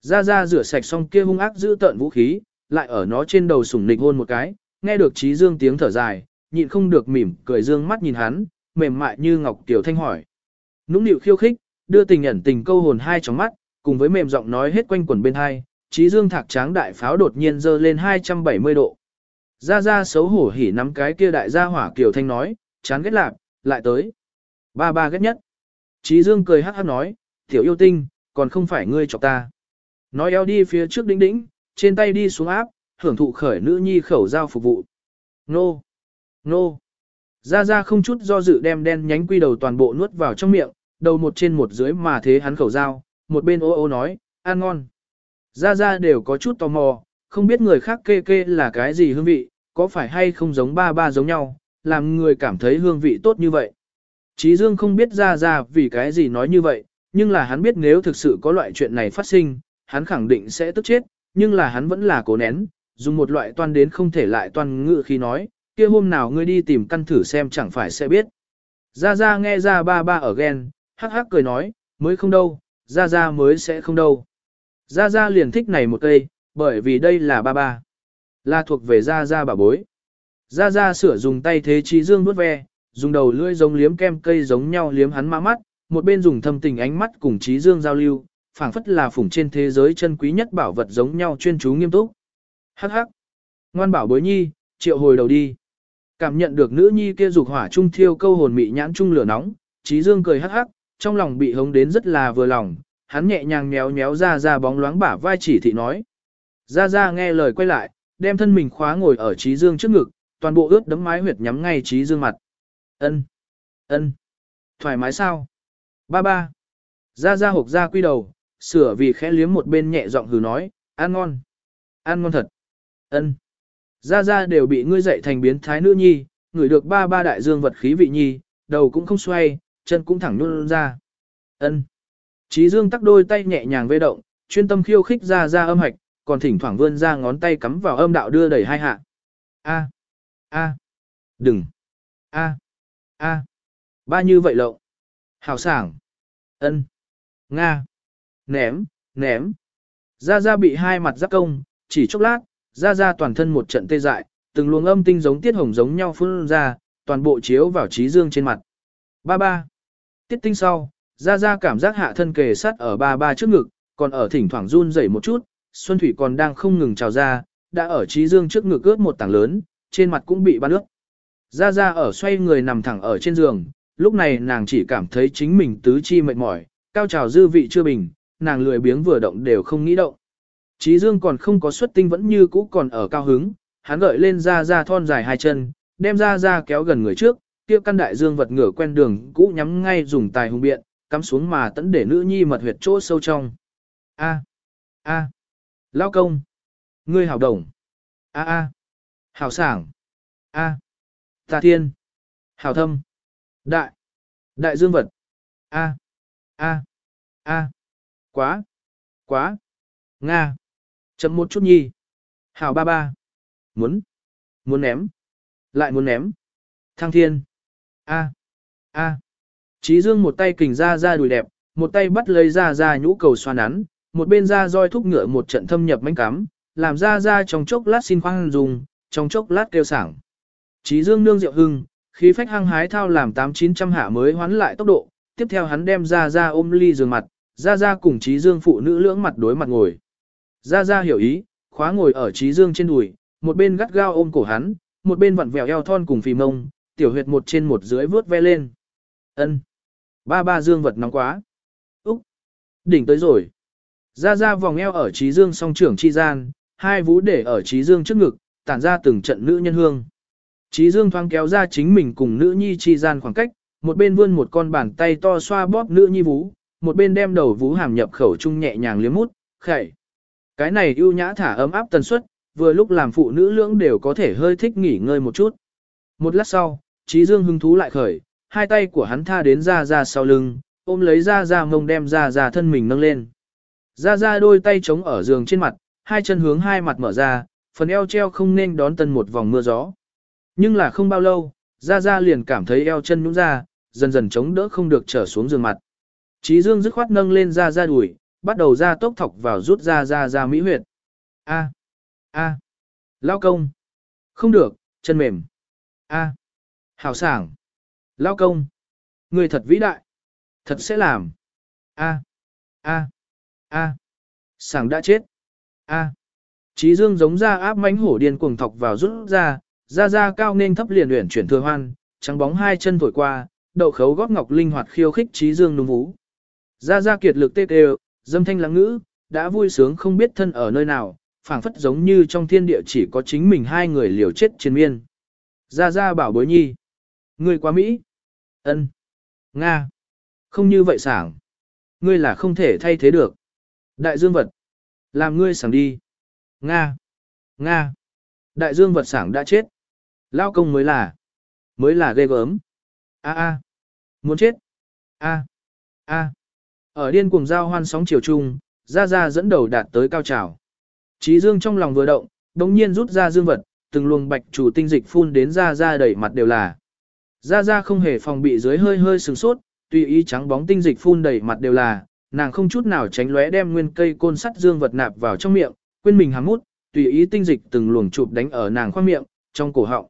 Ra ra rửa sạch xong kia hung ác giữ tợn vũ khí, lại ở nó trên đầu sủng nịch hôn một cái, nghe được Chí Dương tiếng thở dài, nhịn không được mỉm cười dương mắt nhìn hắn, mềm mại như ngọc tiểu thanh hỏi. Nũng nịu khiêu khích, đưa tình ẩn tình câu hồn hai trong mắt, cùng với mềm giọng nói hết quanh quần bên hai, trí Dương thạc tráng đại pháo đột nhiên dơ lên 270 độ. Ra ra xấu hổ hỉ nắm cái kia đại gia hỏa kiểu thanh nói, chán ghét lạc, lại tới. Ba ba ghét nhất. Trí Dương cười hát hát nói, tiểu yêu tinh, còn không phải ngươi chọc ta. Nói eo đi phía trước đĩnh đĩnh, trên tay đi xuống áp, hưởng thụ khởi nữ nhi khẩu giao phục vụ. Nô! Nô! Ra ra không chút do dự đem đen nhánh quy đầu toàn bộ nuốt vào trong miệng, đầu một trên một dưới mà thế hắn khẩu giao, một bên ô ô nói, ăn ngon. Ra ra đều có chút tò mò, không biết người khác kê kê là cái gì hương vị, có phải hay không giống ba ba giống nhau, làm người cảm thấy hương vị tốt như vậy. Chí Dương không biết ra ra vì cái gì nói như vậy, nhưng là hắn biết nếu thực sự có loại chuyện này phát sinh, hắn khẳng định sẽ tức chết, nhưng là hắn vẫn là cố nén, dùng một loại toan đến không thể lại toan ngự khi nói, kia hôm nào ngươi đi tìm căn thử xem chẳng phải sẽ biết. Ra ra nghe ra ba ba ở ghen, hắc hắc cười nói, mới không đâu, ra ra mới sẽ không đâu. Ra ra liền thích này một cây, bởi vì đây là ba ba. Là thuộc về ra ra bà bối. Ra ra sửa dùng tay thế trí dương vuốt ve, dùng đầu lưỡi giống liếm kem cây giống nhau liếm hắn mã mắt, một bên dùng thâm tình ánh mắt cùng trí dương giao lưu, phảng phất là phủng trên thế giới chân quý nhất bảo vật giống nhau chuyên chú nghiêm túc. Hắc hắc. Ngoan bảo bối nhi, triệu hồi đầu đi. Cảm nhận được nữ nhi kia dục hỏa trung thiêu câu hồn mị nhãn trung lửa nóng, trí dương cười hắc hắc, trong lòng bị hống đến rất là vừa lòng, hắn nhẹ nhàng méo méo ra ra bóng loáng bả vai chỉ thị nói. Ra ra nghe lời quay lại, đem thân mình khóa ngồi ở trí dương trước ngực, toàn bộ ướt đấm mái huyệt nhắm ngay trí dương mặt. Ân, ân, thoải mái sao? Ba ba. Ra ra hộp ra quy đầu, sửa vì khẽ liếm một bên nhẹ giọng hừ nói, ăn ngon, ăn ngon thật. Ân. Ra ra đều bị ngươi dạy thành biến thái nữ nhi, ngửi được ba ba đại dương vật khí vị nhi, đầu cũng không xoay, chân cũng thẳng luôn ra. Ân. Chí dương tắc đôi tay nhẹ nhàng vê động, chuyên tâm khiêu khích ra ra âm hạch, còn thỉnh thoảng vươn ra ngón tay cắm vào âm đạo đưa đẩy hai hạ. A. A. Đừng. A. A. Ba như vậy lộng. Hào sảng. Ân. Nga. Ném, ném. Ra ra bị hai mặt giáp công, chỉ chốc lát, ra ra toàn thân một trận tê dại, từng luồng âm tinh giống tiết hồng giống nhau phun ra, toàn bộ chiếu vào trí dương trên mặt. Ba ba. Tiết tinh sau, ra ra cảm giác hạ thân kề sát ở ba ba trước ngực, còn ở thỉnh thoảng run rẩy một chút, Xuân Thủy còn đang không ngừng trào ra, đã ở trí dương trước ngực ướt một tảng lớn, trên mặt cũng bị ban nước. Ra ra ở xoay người nằm thẳng ở trên giường, lúc này nàng chỉ cảm thấy chính mình tứ chi mệt mỏi, cao trào dư vị chưa bình, nàng lười biếng vừa động đều không nghĩ động. Trí dương còn không có xuất tinh vẫn như cũ còn ở cao hứng, hắn gợi lên ra ra thon dài hai chân, đem ra ra kéo gần người trước, kia căn đại dương vật ngửa quen đường cũ nhắm ngay dùng tài hùng biện, cắm xuống mà tẫn để nữ nhi mật huyệt chỗ sâu trong. A. A. Lao công. Ngươi hảo đồng. A A. Hảo sảng. A. Tà thiên. Hảo thâm. Đại. Đại dương vật. A. A. A. Quá. Quá. Nga. Chấm một chút nhi. Hảo ba ba. Muốn. Muốn ném. Lại muốn ném. Thăng thiên. A. A. Chí dương một tay kình ra ra đùi đẹp, một tay bắt lấy ra ra nhũ cầu xoa nắn, một bên ra roi thúc ngựa một trận thâm nhập manh cắm, làm ra ra trong chốc lát xin khoan dùng, trong chốc lát kêu sảng. Chí dương nương rượu hưng, khí phách hăng hái thao làm tám chín trăm hạ mới hoán lại tốc độ, tiếp theo hắn đem ra ra ôm ly giường mặt, ra ra cùng trí dương phụ nữ lưỡng mặt đối mặt ngồi. Ra ra hiểu ý, khóa ngồi ở trí dương trên đùi, một bên gắt gao ôm cổ hắn, một bên vặn vẹo eo thon cùng phì mông, tiểu huyệt một trên một dưới vướt ve lên. ân Ba ba dương vật nóng quá. Úc! Đỉnh tới rồi. Ra ra vòng eo ở trí dương song trưởng chi gian, hai vú để ở trí dương trước ngực, tản ra từng trận nữ nhân hương. Trí dương thoáng kéo ra chính mình cùng nữ nhi chi gian khoảng cách, một bên vươn một con bàn tay to xoa bóp nữ nhi vú, một bên đem đầu vú hàm nhập khẩu trung nhẹ nhàng liếm mút, khẩy. Cái này ưu nhã thả ấm áp tần suất, vừa lúc làm phụ nữ lưỡng đều có thể hơi thích nghỉ ngơi một chút. Một lát sau, Trí Dương hứng thú lại khởi, hai tay của hắn tha đến ra ra sau lưng, ôm lấy ra ra mông đem ra ra thân mình nâng lên. Ra ra đôi tay chống ở giường trên mặt, hai chân hướng hai mặt mở ra, phần eo treo không nên đón tân một vòng mưa gió. Nhưng là không bao lâu, ra ra liền cảm thấy eo chân nhũn ra, dần dần chống đỡ không được trở xuống giường mặt. Trí Dương dứt khoát nâng lên ra ra đuổi, bắt đầu ra tốc thọc vào rút ra ra ra mỹ huyệt. A, a, lao công, không được, chân mềm. A, hảo sảng, lao công, người thật vĩ đại, thật sẽ làm. A, a, a, sảng đã chết. A, Trí Dương giống ra áp mãnh hổ điên cuồng thọc vào rút ra, ra ra cao nên thấp liền luyện chuyển thừa hoan, trắng bóng hai chân thổi qua, đậu khấu góp ngọc linh hoạt khiêu khích Trí Dương đúng vũ. Ra ra kiệt lực tê tê, dâm thanh lắng ngữ, đã vui sướng không biết thân ở nơi nào, phảng phất giống như trong thiên địa chỉ có chính mình hai người liều chết trên miên. Ra ra bảo bối nhi. Ngươi quá Mỹ. ân Nga. Không như vậy sảng. Ngươi là không thể thay thế được. Đại dương vật. Làm ngươi sảng đi. Nga. Nga. Đại dương vật sảng đã chết. Lao công mới là. Mới là ghê gớm. A a. Muốn chết. A. A. Ở điên cuồng giao hoan sóng chiều trung, Ra Ra dẫn đầu đạt tới cao trào. Trí dương trong lòng vừa động, đồng nhiên rút ra dương vật, từng luồng bạch chủ tinh dịch phun đến Ra Ra đẩy mặt đều là. Ra Ra không hề phòng bị dưới hơi hơi sừng sốt, tùy ý trắng bóng tinh dịch phun đầy mặt đều là, nàng không chút nào tránh lóe đem nguyên cây côn sắt dương vật nạp vào trong miệng, quên mình hàm mút, tùy ý tinh dịch từng luồng chụp đánh ở nàng khoang miệng, trong cổ họng.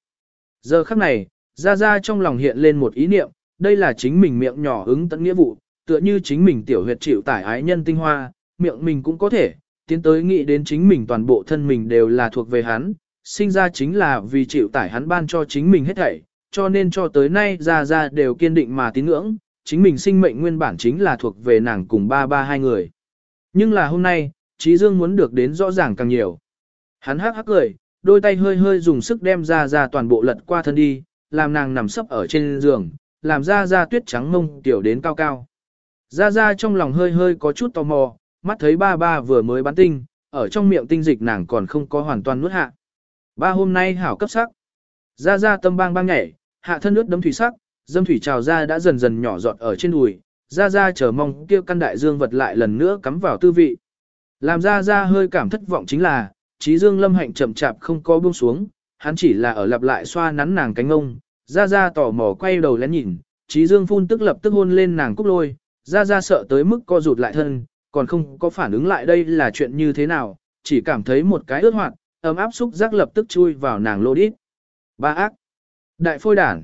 Giờ khắc này, Ra Ra trong lòng hiện lên một ý niệm, đây là chính mình miệng nhỏ ứng tận nghĩa vụ, tựa như chính mình tiểu huyệt chịu tải ái nhân tinh hoa, miệng mình cũng có thể, tiến tới nghĩ đến chính mình toàn bộ thân mình đều là thuộc về hắn, sinh ra chính là vì chịu tải hắn ban cho chính mình hết thảy, cho nên cho tới nay ra ra đều kiên định mà tín ngưỡng, chính mình sinh mệnh nguyên bản chính là thuộc về nàng cùng ba ba hai người. Nhưng là hôm nay, Trí Dương muốn được đến rõ ràng càng nhiều. Hắn hắc hắc cười, đôi tay hơi hơi dùng sức đem ra ra toàn bộ lật qua thân đi, làm nàng nằm sấp ở trên giường, làm ra ra tuyết trắng mông tiểu đến cao cao. Ra ra trong lòng hơi hơi có chút tò mò, mắt thấy ba ba vừa mới bắn tinh, ở trong miệng tinh dịch nàng còn không có hoàn toàn nuốt hạ. Ba hôm nay hảo cấp sắc. Ra ra tâm bang bang nhảy, hạ thân ướt đấm thủy sắc, dâm thủy trào ra đã dần dần nhỏ giọt ở trên đùi, ra ra chờ mong kia căn đại dương vật lại lần nữa cắm vào tư vị. Làm ra ra hơi cảm thất vọng chính là, trí dương lâm hạnh chậm chạp không có buông xuống, hắn chỉ là ở lặp lại xoa nắn nàng cánh ông, ra ra tò mò quay đầu lén nhìn, trí dương phun tức lập tức hôn lên nàng cúc lôi, ra ra sợ tới mức co rụt lại thân, còn không có phản ứng lại đây là chuyện như thế nào, chỉ cảm thấy một cái ướt hoạt, ấm áp xúc giác lập tức chui vào nàng lô đít. Ba ác. Đại phôi đản.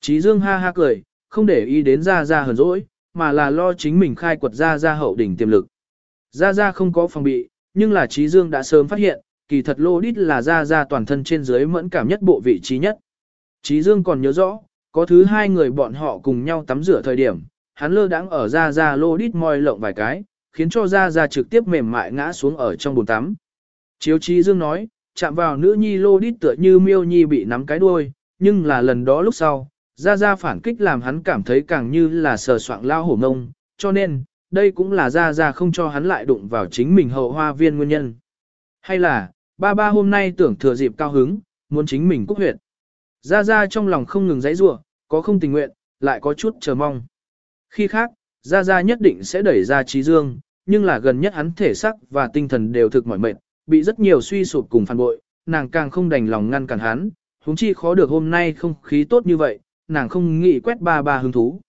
Chí Dương ha ha cười, không để ý đến ra ra hờn dỗi, mà là lo chính mình khai quật ra ra hậu đỉnh tiềm lực. Ra ra không có phòng bị, nhưng là Chí Dương đã sớm phát hiện, kỳ thật lô đít là ra ra toàn thân trên dưới mẫn cảm nhất bộ vị trí nhất. Chí Dương còn nhớ rõ, có thứ hai người bọn họ cùng nhau tắm rửa thời điểm, hắn lơ đãng ở ra ra lô đít moi lộng vài cái, khiến cho ra ra trực tiếp mềm mại ngã xuống ở trong bồn tắm. Chiếu Chí Dương nói, chạm vào nữ nhi lô đít tựa như miêu nhi bị nắm cái đuôi, nhưng là lần đó lúc sau, gia gia phản kích làm hắn cảm thấy càng như là sờ soạng lao hổ mông, cho nên, đây cũng là gia gia không cho hắn lại đụng vào chính mình hậu hoa viên nguyên nhân. Hay là, ba ba hôm nay tưởng thừa dịp cao hứng, muốn chính mình cúc huyệt. gia gia trong lòng không ngừng giãy giụa, có không tình nguyện, lại có chút chờ mong. Khi khác, Gia Gia nhất định sẽ đẩy ra trí dương, nhưng là gần nhất hắn thể sắc và tinh thần đều thực mỏi mệt, bị rất nhiều suy sụp cùng phản bội, nàng càng không đành lòng ngăn cản hắn, huống chi khó được hôm nay không khí tốt như vậy, nàng không nghĩ quét ba ba hứng thú.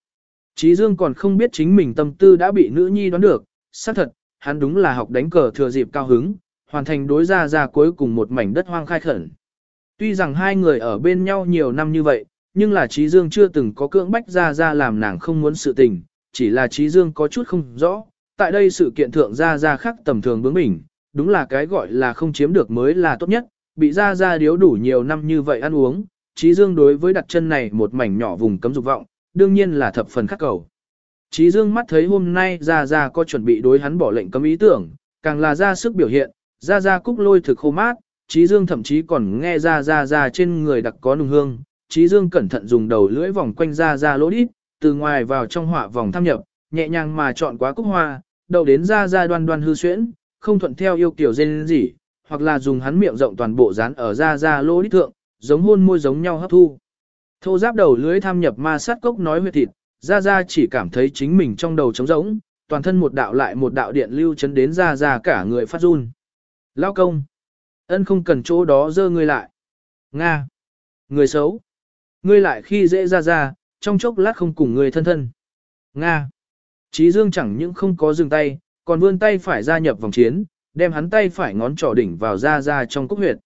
Trí Dương còn không biết chính mình tâm tư đã bị nữ nhi đoán được, xác thật, hắn đúng là học đánh cờ thừa dịp cao hứng, hoàn thành đối ra ra cuối cùng một mảnh đất hoang khai khẩn. Tuy rằng hai người ở bên nhau nhiều năm như vậy, nhưng là Trí Dương chưa từng có cưỡng bách ra ra làm nàng không muốn sự tình, chỉ là Trí Dương có chút không rõ, tại đây sự kiện thượng ra ra khác tầm thường bướng bỉnh, đúng là cái gọi là không chiếm được mới là tốt nhất, bị ra ra điếu đủ nhiều năm như vậy ăn uống, Trí Dương đối với đặt chân này một mảnh nhỏ vùng cấm dục vọng, đương nhiên là thập phần khắc cầu. Trí Dương mắt thấy hôm nay ra ra có chuẩn bị đối hắn bỏ lệnh cấm ý tưởng, càng là ra sức biểu hiện, ra ra cúc lôi thực khô mát, Trí Dương thậm chí còn nghe ra ra ra trên người đặc có nùng hương, Trí Dương cẩn thận dùng đầu lưỡi vòng quanh ra ra lỗ đít, từ ngoài vào trong họa vòng thăm nhập, nhẹ nhàng mà chọn quá cúc hoa, đầu đến ra ra đoan đoan hư xuyễn, không thuận theo yêu kiểu dên gì, hoặc là dùng hắn miệng rộng toàn bộ dán ở ra ra lô đít thượng, giống hôn môi giống nhau hấp thu. Thô giáp đầu lưới tham nhập ma sát cốc nói huyệt thịt, Ra Ra chỉ cảm thấy chính mình trong đầu trống rỗng, toàn thân một đạo lại một đạo điện lưu chấn đến Ra Ra cả người phát run. Lao công! Ân không cần chỗ đó dơ ngươi lại. Nga! Người xấu! Ngươi lại khi dễ Ra Ra, trong chốc lát không cùng người thân thân. Nga! Chí Dương chẳng những không có dừng tay, còn vươn tay phải gia nhập vòng chiến, đem hắn tay phải ngón trỏ đỉnh vào Ra Ra trong cốc huyệt.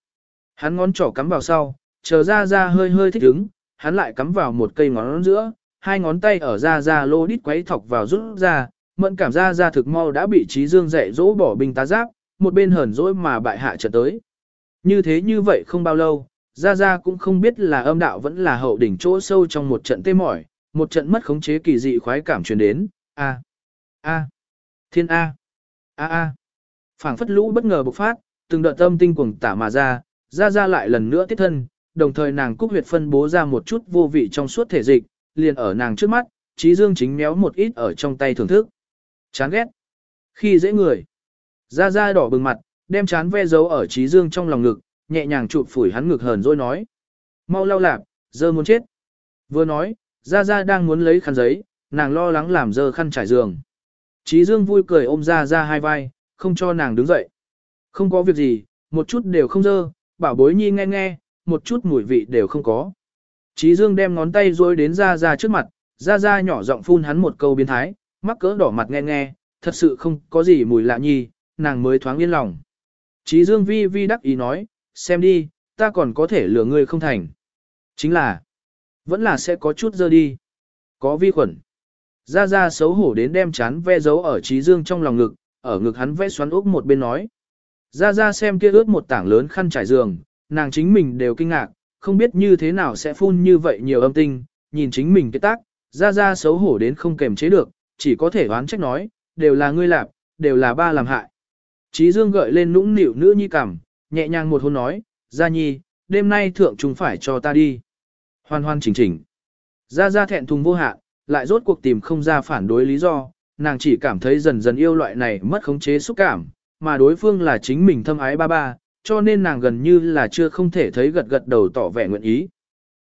Hắn ngón trỏ cắm vào sau, chờ Ra Ra hơi hơi thích ứng, hắn lại cắm vào một cây ngón giữa, hai ngón tay ở ra ra lô đít quấy thọc vào rút ra, mẫn cảm ra ra thực mau đã bị trí dương dạy dỗ bỏ binh tá giáp, một bên hờn dỗi mà bại hạ trở tới. Như thế như vậy không bao lâu, ra ra cũng không biết là âm đạo vẫn là hậu đỉnh chỗ sâu trong một trận tê mỏi, một trận mất khống chế kỳ dị khoái cảm truyền đến, a a thiên a a a phảng phất lũ bất ngờ bộc phát, từng đợt tâm tinh cuồng tả mà ra, ra ra lại lần nữa tiết thân, đồng thời nàng cúc huyệt phân bố ra một chút vô vị trong suốt thể dịch, liền ở nàng trước mắt, trí dương chính méo một ít ở trong tay thưởng thức. Chán ghét. Khi dễ người. Ra ra đỏ bừng mặt, đem chán ve giấu ở trí dương trong lòng ngực, nhẹ nhàng chụp phủi hắn ngực hờn rồi nói. Mau lau lạp, dơ muốn chết. Vừa nói, ra ra đang muốn lấy khăn giấy, nàng lo lắng làm dơ khăn trải giường. Trí dương vui cười ôm ra ra hai vai, không cho nàng đứng dậy. Không có việc gì, một chút đều không dơ, bảo bối nhi nghe nghe, một chút mùi vị đều không có. Chí Dương đem ngón tay rối đến ra ra trước mặt, ra ra nhỏ giọng phun hắn một câu biến thái, mắc cỡ đỏ mặt nghe nghe, thật sự không có gì mùi lạ nhi, nàng mới thoáng yên lòng. Chí Dương vi vi đắc ý nói, xem đi, ta còn có thể lừa ngươi không thành. Chính là, vẫn là sẽ có chút dơ đi. Có vi khuẩn. Ra ra xấu hổ đến đem chán ve giấu ở Chí Dương trong lòng ngực, ở ngực hắn vẽ xoắn ốc một bên nói. Ra ra xem kia ướt một tảng lớn khăn trải giường, nàng chính mình đều kinh ngạc, không biết như thế nào sẽ phun như vậy nhiều âm tinh, nhìn chính mình cái tác, ra ra xấu hổ đến không kềm chế được, chỉ có thể oán trách nói, đều là ngươi làm, đều là ba làm hại. Chí Dương gợi lên nũng nịu nữ nhi cảm, nhẹ nhàng một hôn nói, ra nhi, đêm nay thượng chúng phải cho ta đi. Hoan hoan chỉnh chỉnh. Ra ra thẹn thùng vô hạn, lại rốt cuộc tìm không ra phản đối lý do, nàng chỉ cảm thấy dần dần yêu loại này mất khống chế xúc cảm, mà đối phương là chính mình thâm ái ba ba, cho nên nàng gần như là chưa không thể thấy gật gật đầu tỏ vẻ nguyện ý.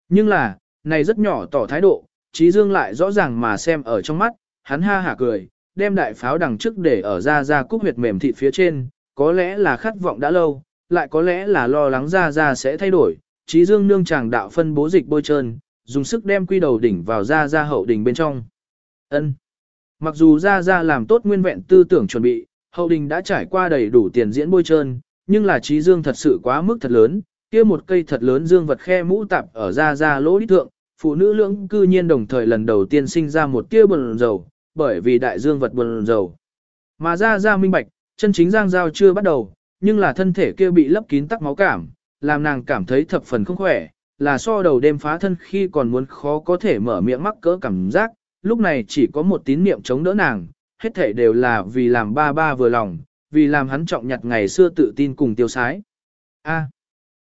Nhưng là, này rất nhỏ tỏ thái độ, Trí Dương lại rõ ràng mà xem ở trong mắt, hắn ha hả cười, đem đại pháo đằng trước để ở ra ra cúc huyệt mềm thịt phía trên, có lẽ là khát vọng đã lâu, lại có lẽ là lo lắng ra ra sẽ thay đổi. Trí Dương nương chàng đạo phân bố dịch bôi trơn, dùng sức đem quy đầu đỉnh vào ra ra hậu đỉnh bên trong. Ân. Mặc dù ra ra làm tốt nguyên vẹn tư tưởng chuẩn bị, hậu đình đã trải qua đầy đủ tiền diễn bôi trơn, nhưng là trí dương thật sự quá mức thật lớn, kia một cây thật lớn dương vật khe mũ tạp ở ra ra lỗ đích thượng, phụ nữ lưỡng cư nhiên đồng thời lần đầu tiên sinh ra một tia buồn dầu, bởi vì đại dương vật buồn dầu. Mà ra ra minh bạch, chân chính giang giao chưa bắt đầu, nhưng là thân thể kia bị lấp kín tắc máu cảm, làm nàng cảm thấy thập phần không khỏe, là so đầu đêm phá thân khi còn muốn khó có thể mở miệng mắc cỡ cảm giác, lúc này chỉ có một tín niệm chống đỡ nàng, hết thể đều là vì làm ba ba vừa lòng, vì làm hắn trọng nhặt ngày xưa tự tin cùng tiêu sái. A.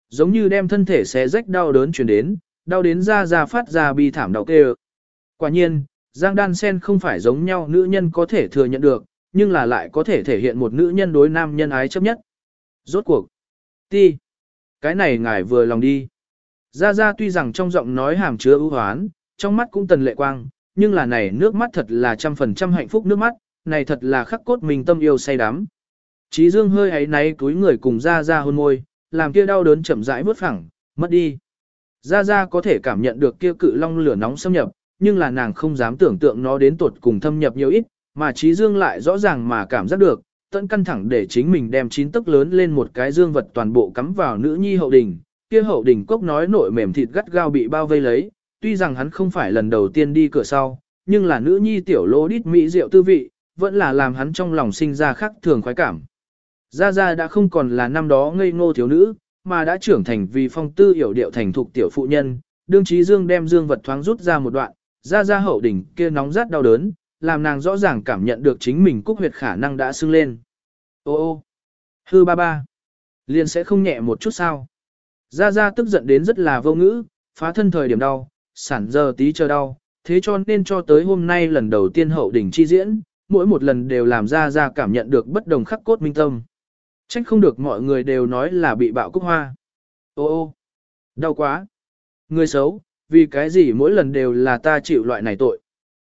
giống như đem thân thể xé rách đau đớn truyền đến, đau đến ra ra phát ra bi thảm đau kêu. Quả nhiên, Giang Đan Sen không phải giống nhau nữ nhân có thể thừa nhận được, nhưng là lại có thể thể hiện một nữ nhân đối nam nhân ái chấp nhất. Rốt cuộc. Ti. Cái này ngài vừa lòng đi. Gia Gia tuy rằng trong giọng nói hàm chứa ưu hoán, trong mắt cũng tần lệ quang, nhưng là này nước mắt thật là trăm phần trăm hạnh phúc nước mắt, này thật là khắc cốt mình tâm yêu say đắm. Chí Dương hơi ấy náy túi người cùng Gia Gia hôn môi, làm kia đau đớn chậm rãi vớt phẳng, mất đi. Gia Gia có thể cảm nhận được kia cự long lửa nóng xâm nhập, nhưng là nàng không dám tưởng tượng nó đến tuột cùng thâm nhập nhiều ít, mà Chí Dương lại rõ ràng mà cảm giác được, tận căng thẳng để chính mình đem chín tức lớn lên một cái dương vật toàn bộ cắm vào nữ nhi hậu đình. Kia hậu đình cốc nói nội mềm thịt gắt gao bị bao vây lấy, tuy rằng hắn không phải lần đầu tiên đi cửa sau, nhưng là nữ nhi tiểu lô đít mỹ rượu tư vị, vẫn là làm hắn trong lòng sinh ra khắc thường khoái cảm. Gia Gia đã không còn là năm đó ngây ngô thiếu nữ, mà đã trưởng thành vì phong tư hiểu điệu thành thục tiểu phụ nhân, đương trí dương đem dương vật thoáng rút ra một đoạn, Gia Gia hậu đỉnh kia nóng rát đau đớn, làm nàng rõ ràng cảm nhận được chính mình cúc huyệt khả năng đã sưng lên. Ô ô, hư ba ba, liền sẽ không nhẹ một chút sao. Gia Gia tức giận đến rất là vô ngữ, phá thân thời điểm đau, sản giờ tí chờ đau, thế cho nên cho tới hôm nay lần đầu tiên hậu đỉnh chi diễn, mỗi một lần đều làm Gia Gia cảm nhận được bất đồng khắc cốt minh tâm. Trách không được mọi người đều nói là bị bạo cúc hoa. Ô ô, đau quá. Người xấu, vì cái gì mỗi lần đều là ta chịu loại này tội.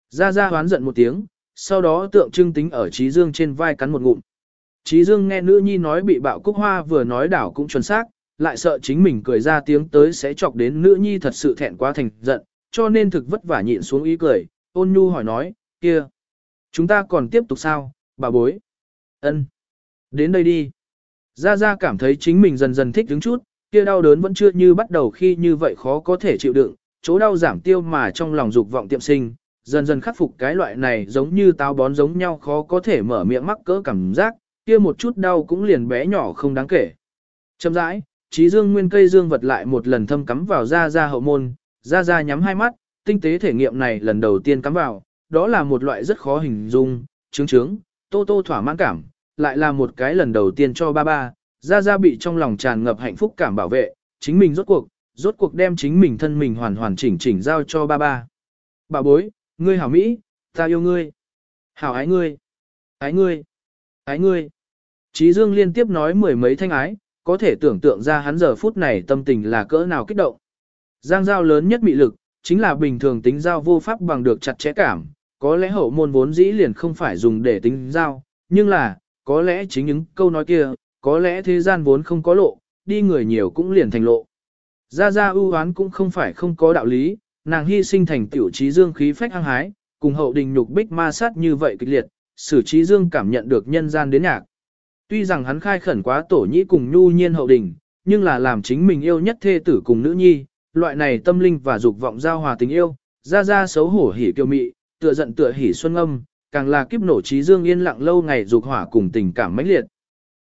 Gia Gia hoán giận một tiếng, sau đó tượng trưng tính ở Trí Dương trên vai cắn một ngụm. Trí Dương nghe nữ nhi nói bị bạo cúc hoa vừa nói đảo cũng chuẩn xác, lại sợ chính mình cười ra tiếng tới sẽ chọc đến nữ nhi thật sự thẹn quá thành giận, cho nên thực vất vả nhịn xuống ý cười, ôn nhu hỏi nói, kia, chúng ta còn tiếp tục sao, bà bối? ân, Đến đây đi. Gia Gia cảm thấy chính mình dần dần thích đứng chút, kia đau đớn vẫn chưa như bắt đầu khi như vậy khó có thể chịu đựng, chỗ đau giảm tiêu mà trong lòng dục vọng tiệm sinh, dần dần khắc phục cái loại này giống như táo bón giống nhau khó có thể mở miệng mắc cỡ cảm giác, kia một chút đau cũng liền bé nhỏ không đáng kể. Chậm rãi, trí dương nguyên cây dương vật lại một lần thâm cắm vào Ra Ra hậu môn, Ra Ra nhắm hai mắt, tinh tế thể nghiệm này lần đầu tiên cắm vào, đó là một loại rất khó hình dung, trướng trướng, tô tô thỏa mãn cảm, lại là một cái lần đầu tiên cho ba ba, Ra Ra bị trong lòng tràn ngập hạnh phúc cảm bảo vệ, chính mình rốt cuộc, rốt cuộc đem chính mình thân mình hoàn hoàn chỉnh chỉnh giao cho ba ba. Bà bối, ngươi hảo Mỹ, ta yêu ngươi. Hảo ái ngươi. Ái ngươi. Ái ngươi. Chí Dương liên tiếp nói mười mấy thanh ái, có thể tưởng tượng ra hắn giờ phút này tâm tình là cỡ nào kích động. Giang giao lớn nhất mị lực, chính là bình thường tính giao vô pháp bằng được chặt chẽ cảm, có lẽ hậu môn vốn dĩ liền không phải dùng để tính giao, nhưng là, có lẽ chính những câu nói kia, có lẽ thế gian vốn không có lộ, đi người nhiều cũng liền thành lộ. Gia Gia ưu oán cũng không phải không có đạo lý, nàng hy sinh thành tiểu trí dương khí phách hăng hái, cùng hậu đình nhục bích ma sát như vậy kịch liệt, sử trí dương cảm nhận được nhân gian đến nhạc. Tuy rằng hắn khai khẩn quá tổ nhĩ cùng nhu nhiên hậu đình, nhưng là làm chính mình yêu nhất thê tử cùng nữ nhi, loại này tâm linh và dục vọng giao hòa tình yêu, Gia Gia xấu hổ hỉ kiêu mị, tựa giận tựa hỉ xuân âm, càng là kiếp nổ trí dương yên lặng lâu ngày dục hỏa cùng tình cảm mãnh liệt.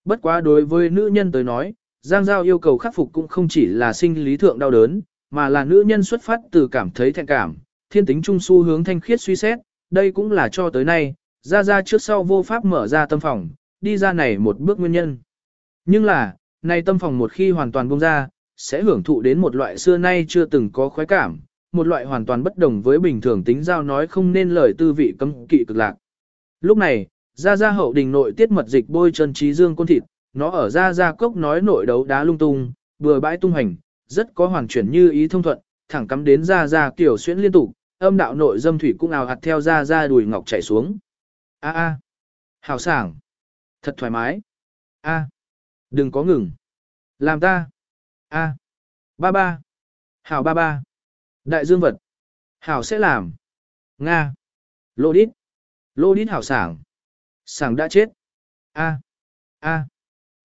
Bất quá đối với nữ nhân tới nói, Giang Giao yêu cầu khắc phục cũng không chỉ là sinh lý thượng đau đớn, mà là nữ nhân xuất phát từ cảm thấy thẹn cảm, thiên tính trung su hướng thanh khiết suy xét, đây cũng là cho tới nay, ra ra trước sau vô pháp mở ra tâm phòng, đi ra này một bước nguyên nhân. Nhưng là, nay tâm phòng một khi hoàn toàn bông ra, sẽ hưởng thụ đến một loại xưa nay chưa từng có khoái cảm, một loại hoàn toàn bất đồng với bình thường tính giao nói không nên lời tư vị cấm kỵ cực lạc. Lúc này, ra ra hậu đình nội tiết mật dịch bôi chân trí dương côn thịt, nó ở ra ra cốc nói nội đấu đá lung tung, bừa bãi tung hành, rất có hoàn chuyển như ý thông thuận, thẳng cắm đến ra ra kiểu xuyễn liên tục, âm đạo nội dâm thủy cũng ào hạt theo ra ra đùi ngọc chảy xuống. A a, hào sảng, thật thoải mái. A, đừng có ngừng. Làm ta. A, ba ba. Hảo ba ba. Đại dương vật. Hảo sẽ làm. Nga. Lô đít. Lô đít hảo sảng. Sảng đã chết. A. A.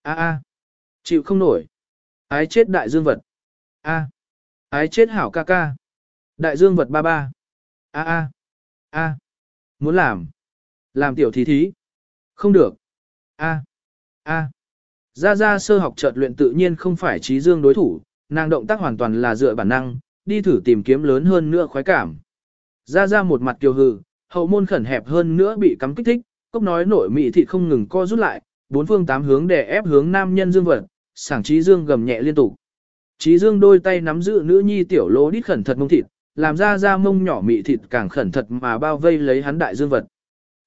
A a. Chịu không nổi. Ái chết đại dương vật. A. Ái chết hảo ca ca. Đại dương vật ba ba. A a. A. Muốn làm. Làm tiểu thí thí. Không được. A. A. Gia Gia sơ học chợt luyện tự nhiên không phải trí dương đối thủ, nàng động tác hoàn toàn là dựa bản năng, đi thử tìm kiếm lớn hơn nữa khoái cảm. Gia Gia một mặt kiều hừ, hậu môn khẩn hẹp hơn nữa bị cắm kích thích, cốc nói nội mị thị không ngừng co rút lại, bốn phương tám hướng để ép hướng nam nhân dương vật, sảng trí dương gầm nhẹ liên tục. Trí dương đôi tay nắm giữ nữ nhi tiểu lỗ đít khẩn thật mông thịt, làm ra ra mông nhỏ mị thịt càng khẩn thật mà bao vây lấy hắn đại dương vật.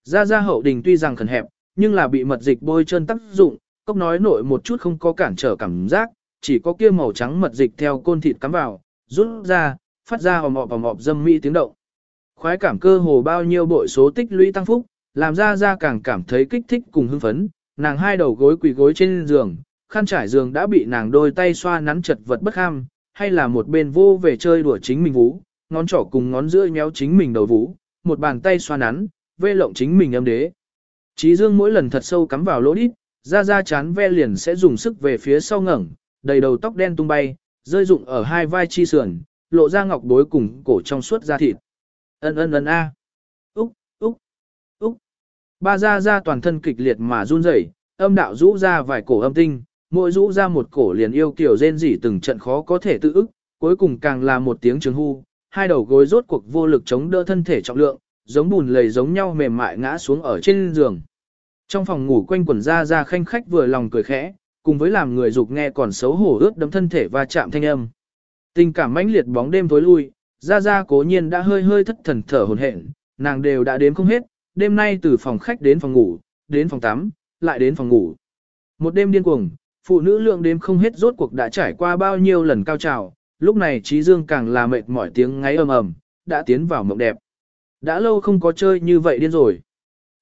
Ra ra hậu đình tuy rằng khẩn hẹp, nhưng là bị mật dịch bôi chân tác dụng, cốc nói nội một chút không có cản trở cảm giác, chỉ có kia màu trắng mật dịch theo côn thịt cắm vào, rút ra, phát ra ồm ọp ồm ọp dâm mỹ tiếng động. Khoái cảm cơ hồ bao nhiêu bội số tích lũy tăng phúc, làm ra ra càng cảm thấy kích thích cùng hưng phấn, nàng hai đầu gối quỳ gối trên giường, khăn trải giường đã bị nàng đôi tay xoa nắn chật vật bất ham, hay là một bên vô về chơi đùa chính mình vú, ngón trỏ cùng ngón giữa nhéo chính mình đầu vú, một bàn tay xoa nắn, vê lộng chính mình âm đế. Chí dương mỗi lần thật sâu cắm vào lỗ đít, ra ra chán ve liền sẽ dùng sức về phía sau ngẩng, đầy đầu tóc đen tung bay, rơi rụng ở hai vai chi sườn, lộ ra ngọc bối cùng cổ trong suốt da thịt. Ân ân ân a. Úc, úc, úc. Ba ra ra toàn thân kịch liệt mà run rẩy, âm đạo rũ ra vài cổ âm tinh, mỗi rũ ra một cổ liền yêu kiểu rên rỉ từng trận khó có thể tự ức, cuối cùng càng là một tiếng trường hu, hai đầu gối rốt cuộc vô lực chống đỡ thân thể trọng lượng, giống bùn lầy giống nhau mềm mại ngã xuống ở trên giường. Trong phòng ngủ quanh quần ra ra khanh khách vừa lòng cười khẽ, cùng với làm người dục nghe còn xấu hổ ướt đấm thân thể và chạm thanh âm. Tình cảm mãnh liệt bóng đêm tối lui, ra ra cố nhiên đã hơi hơi thất thần thở hồn hển, nàng đều đã đếm không hết, đêm nay từ phòng khách đến phòng ngủ, đến phòng tắm, lại đến phòng ngủ. Một đêm điên cuồng, phụ nữ lượng đêm không hết rốt cuộc đã trải qua bao nhiêu lần cao trào, lúc này Trí Dương càng là mệt mỏi tiếng ngáy ầm ầm, đã tiến vào mộng đẹp. Đã lâu không có chơi như vậy điên rồi.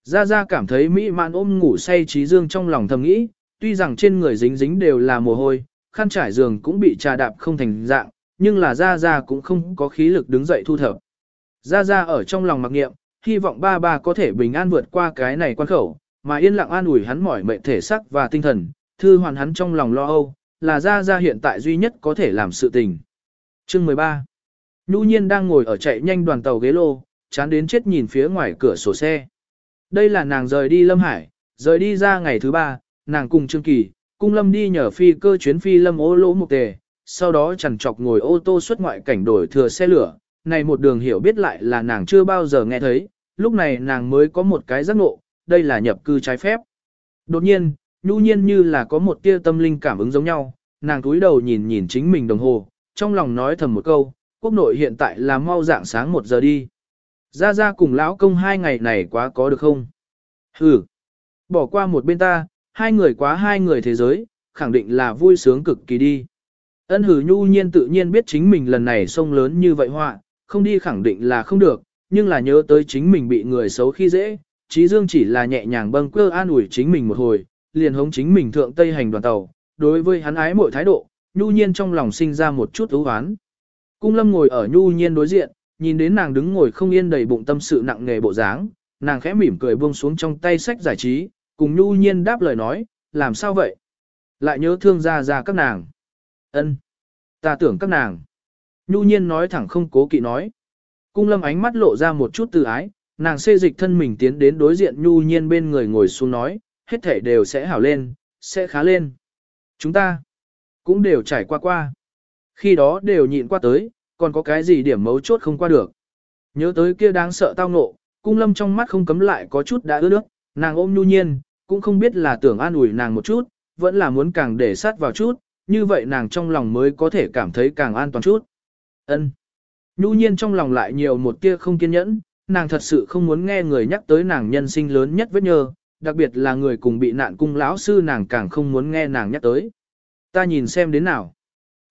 Gia Gia cảm thấy mỹ mãn ôm ngủ say Trí Dương trong lòng thầm nghĩ, tuy rằng trên người dính dính đều là mồ hôi, khăn trải giường cũng bị trà đạp không thành dạng, nhưng là Gia Gia cũng không có khí lực đứng dậy thu thập. Gia Gia ở trong lòng mặc niệm, hy vọng ba ba có thể bình an vượt qua cái này quan khẩu, mà yên lặng an ủi hắn mỏi mệt thể xác và tinh thần, thư hoàn hắn trong lòng lo âu, là Gia Gia hiện tại duy nhất có thể làm sự tình. Chương 13 Nhu nhiên đang ngồi ở chạy nhanh đoàn tàu ghế lô, chán đến chết nhìn phía ngoài cửa sổ xe. Đây là nàng rời đi Lâm Hải, rời đi ra ngày thứ ba, nàng cùng Trương Kỳ, cung Lâm đi nhờ phi cơ chuyến phi Lâm ô lỗ mục tề, sau đó chẳng chọc ngồi ô tô xuất ngoại cảnh đổi thừa xe lửa, này một đường hiểu biết lại là nàng chưa bao giờ nghe thấy, lúc này nàng mới có một cái giác ngộ, đây là nhập cư trái phép. Đột nhiên, nhu nhiên như là có một tia tâm linh cảm ứng giống nhau, nàng túi đầu nhìn nhìn chính mình đồng hồ, trong lòng nói thầm một câu, quốc nội hiện tại là mau dạng sáng một giờ đi. Ra ra cùng lão công hai ngày này quá có được không? Hừ, bỏ qua một bên ta, hai người quá hai người thế giới, khẳng định là vui sướng cực kỳ đi. Ân hử nhu nhiên tự nhiên biết chính mình lần này sông lớn như vậy họa, không đi khẳng định là không được, nhưng là nhớ tới chính mình bị người xấu khi dễ, Trí Dương chỉ là nhẹ nhàng bâng cơ an ủi chính mình một hồi, liền hống chính mình thượng tây hành đoàn tàu, đối với hắn ái mọi thái độ, nhu nhiên trong lòng sinh ra một chút ưu hoán. Cung lâm ngồi ở nhu nhiên đối diện, nhìn đến nàng đứng ngồi không yên đầy bụng tâm sự nặng nề bộ dáng, nàng khẽ mỉm cười buông xuống trong tay sách giải trí, cùng nhu nhiên đáp lời nói, làm sao vậy? Lại nhớ thương ra ra các nàng. ân Ta tưởng các nàng. Nhu nhiên nói thẳng không cố kỵ nói. Cung lâm ánh mắt lộ ra một chút từ ái, nàng xê dịch thân mình tiến đến đối diện nhu nhiên bên người ngồi xuống nói, hết thể đều sẽ hảo lên, sẽ khá lên. Chúng ta cũng đều trải qua qua. Khi đó đều nhịn qua tới, còn có cái gì điểm mấu chốt không qua được. Nhớ tới kia đáng sợ tao ngộ, cung lâm trong mắt không cấm lại có chút đã ướt nước, nàng ôm nhu nhiên, cũng không biết là tưởng an ủi nàng một chút, vẫn là muốn càng để sát vào chút, như vậy nàng trong lòng mới có thể cảm thấy càng an toàn chút. Ân. Nhu nhiên trong lòng lại nhiều một tia không kiên nhẫn, nàng thật sự không muốn nghe người nhắc tới nàng nhân sinh lớn nhất vết nhơ, đặc biệt là người cùng bị nạn cung lão sư nàng càng không muốn nghe nàng nhắc tới. Ta nhìn xem đến nào.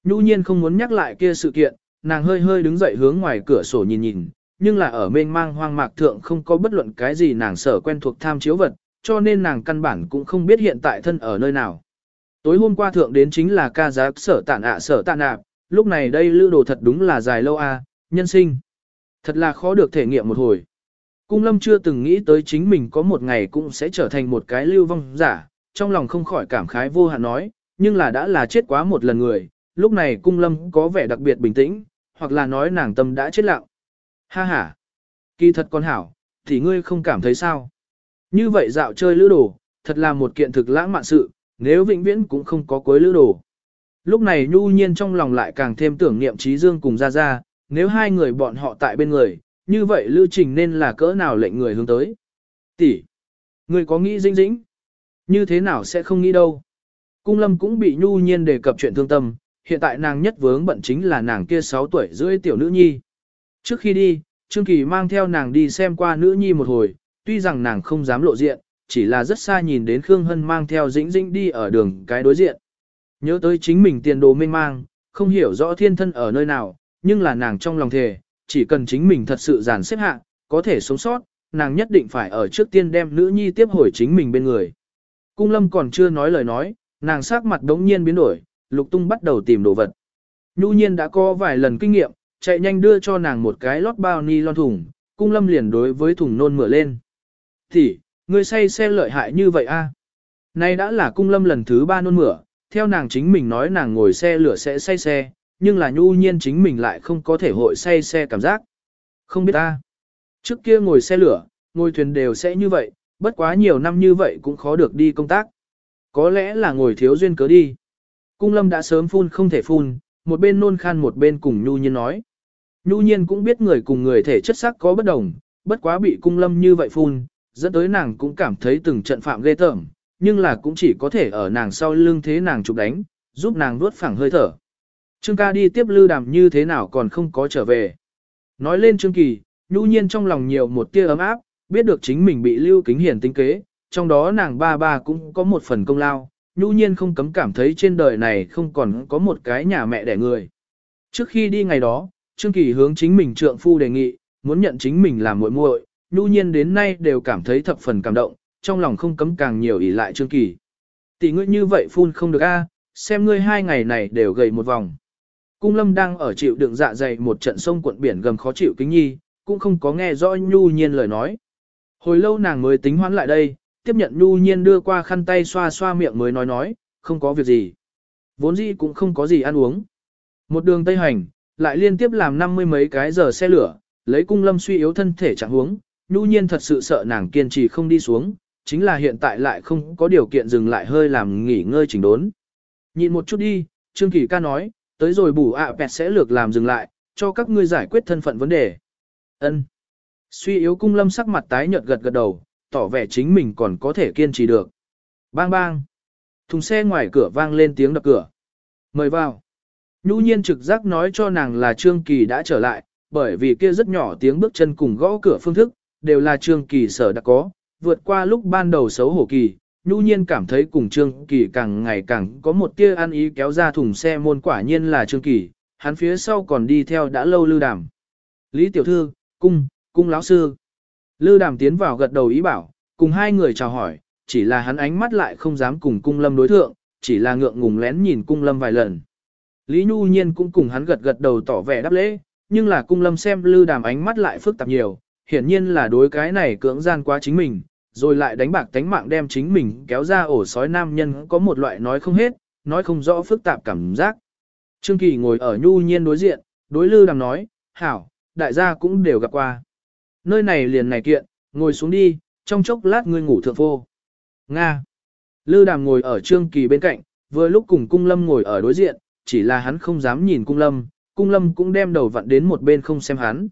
Nhu nhiên không muốn nhắc lại kia sự kiện, nàng hơi hơi đứng dậy hướng ngoài cửa sổ nhìn nhìn, nhưng là ở mênh mang hoang mạc thượng không có bất luận cái gì nàng sở quen thuộc tham chiếu vật, cho nên nàng căn bản cũng không biết hiện tại thân ở nơi nào. Tối hôm qua thượng đến chính là ca giá sở tản ạ sở tản ạ, lúc này đây lưu đồ thật đúng là dài lâu a, nhân sinh. Thật là khó được thể nghiệm một hồi. Cung lâm chưa từng nghĩ tới chính mình có một ngày cũng sẽ trở thành một cái lưu vong giả, trong lòng không khỏi cảm khái vô hạn nói, nhưng là đã là chết quá một lần người, lúc này cung lâm có vẻ đặc biệt bình tĩnh, hoặc là nói nàng tâm đã chết lặng. Ha ha, kỳ thật con hảo, thì ngươi không cảm thấy sao. Như vậy dạo chơi lữ đồ, thật là một kiện thực lãng mạn sự, nếu vĩnh viễn cũng không có cuối lữ đồ. Lúc này nhu nhiên trong lòng lại càng thêm tưởng niệm trí dương cùng ra ra, nếu hai người bọn họ tại bên người, như vậy lưu trình nên là cỡ nào lệnh người hướng tới. Tỷ, người có nghĩ dĩnh dĩnh? Như thế nào sẽ không nghĩ đâu? Cung lâm cũng bị nhu nhiên đề cập chuyện thương tâm, hiện tại nàng nhất vướng bận chính là nàng kia 6 tuổi rưỡi tiểu nữ nhi. Trước khi đi, Trương Kỳ mang theo nàng đi xem qua nữ nhi một hồi, tuy rằng nàng không dám lộ diện, chỉ là rất xa nhìn đến Khương Hân mang theo dĩnh dĩnh đi ở đường cái đối diện. Nhớ tới chính mình tiền đồ mênh mang, không hiểu rõ thiên thân ở nơi nào, nhưng là nàng trong lòng thề, chỉ cần chính mình thật sự giản xếp hạ, có thể sống sót, nàng nhất định phải ở trước tiên đem nữ nhi tiếp hồi chính mình bên người. Cung lâm còn chưa nói lời nói, nàng sắc mặt đống nhiên biến đổi, lục tung bắt đầu tìm đồ vật. Nhu nhiên đã có vài lần kinh nghiệm, chạy nhanh đưa cho nàng một cái lót bao ni lon thùng, cung lâm liền đối với thùng nôn mửa lên. Thì, ngươi say xe lợi hại như vậy a? Nay đã là cung lâm lần thứ ba nôn mửa, theo nàng chính mình nói nàng ngồi xe lửa sẽ say xe, nhưng là nhu nhiên chính mình lại không có thể hội say xe cảm giác. Không biết ta. Trước kia ngồi xe lửa, ngồi thuyền đều sẽ như vậy, bất quá nhiều năm như vậy cũng khó được đi công tác. Có lẽ là ngồi thiếu duyên cớ đi. Cung lâm đã sớm phun không thể phun, một bên nôn khan một bên cùng nhu nhiên nói. Nhu nhiên cũng biết người cùng người thể chất sắc có bất đồng, bất quá bị cung lâm như vậy phun, dẫn tới nàng cũng cảm thấy từng trận phạm ghê tởm, nhưng là cũng chỉ có thể ở nàng sau lưng thế nàng chụp đánh, giúp nàng nuốt phẳng hơi thở. Trương ca đi tiếp lưu đàm như thế nào còn không có trở về. Nói lên Trương Kỳ, nhu nhiên trong lòng nhiều một tia ấm áp, biết được chính mình bị lưu kính hiển tính kế, trong đó nàng ba ba cũng có một phần công lao, nhu nhiên không cấm cảm thấy trên đời này không còn có một cái nhà mẹ đẻ người. Trước khi đi ngày đó, Trương Kỳ hướng chính mình trượng phu đề nghị, muốn nhận chính mình làm muội muội, nhu nhiên đến nay đều cảm thấy thập phần cảm động, trong lòng không cấm càng nhiều ỷ lại Trương Kỳ. Tỷ ngươi như vậy phun không được a, xem ngươi hai ngày này đều gầy một vòng. Cung lâm đang ở chịu đựng dạ dày một trận sông cuộn biển gầm khó chịu kính nhi, cũng không có nghe rõ nhu nhiên lời nói. Hồi lâu nàng mới tính hoán lại đây, tiếp nhận nhu nhiên đưa qua khăn tay xoa xoa miệng mới nói nói, không có việc gì. Vốn dĩ cũng không có gì ăn uống. Một đường tây hành, lại liên tiếp làm năm mươi mấy cái giờ xe lửa, lấy cung lâm suy yếu thân thể chẳng huống, nhu nhiên thật sự sợ nàng kiên trì không đi xuống, chính là hiện tại lại không có điều kiện dừng lại hơi làm nghỉ ngơi chỉnh đốn. Nhìn một chút đi, Trương Kỳ ca nói, tới rồi bù ạ à sẽ lược làm dừng lại, cho các ngươi giải quyết thân phận vấn đề. Ân. Suy yếu cung lâm sắc mặt tái nhợt gật gật đầu, tỏ vẻ chính mình còn có thể kiên trì được. Bang bang. Thùng xe ngoài cửa vang lên tiếng đập cửa. Mời vào. Nhu nhiên trực giác nói cho nàng là Trương Kỳ đã trở lại, bởi vì kia rất nhỏ tiếng bước chân cùng gõ cửa phương thức, đều là Trương Kỳ sở đã có, vượt qua lúc ban đầu xấu hổ kỳ. Nhu nhiên cảm thấy cùng Trương Kỳ càng ngày càng có một tia ăn ý kéo ra thùng xe môn quả nhiên là Trương Kỳ, hắn phía sau còn đi theo đã lâu lưu đàm. Lý Tiểu Thư, cung, cung lão sư. Lư đàm tiến vào gật đầu ý bảo, cùng hai người chào hỏi, chỉ là hắn ánh mắt lại không dám cùng cung lâm đối thượng, chỉ là ngượng ngùng lén nhìn cung lâm vài lần. Lý Nhu Nhiên cũng cùng hắn gật gật đầu tỏ vẻ đáp lễ, nhưng là cung lâm xem lư đàm ánh mắt lại phức tạp nhiều, hiển nhiên là đối cái này cưỡng gian quá chính mình, rồi lại đánh bạc tánh mạng đem chính mình kéo ra ổ sói nam nhân có một loại nói không hết, nói không rõ phức tạp cảm giác. Trương Kỳ ngồi ở Nhu Nhiên đối diện, đối lư đàm nói, hảo, đại gia cũng đều gặp qua. Nơi này liền này kiện, ngồi xuống đi, trong chốc lát ngươi ngủ thượng phô. Nga. Lư đàm ngồi ở Trương Kỳ bên cạnh, vừa lúc cùng cung lâm ngồi ở đối diện, chỉ là hắn không dám nhìn cung lâm, cung lâm cũng đem đầu vặn đến một bên không xem hắn.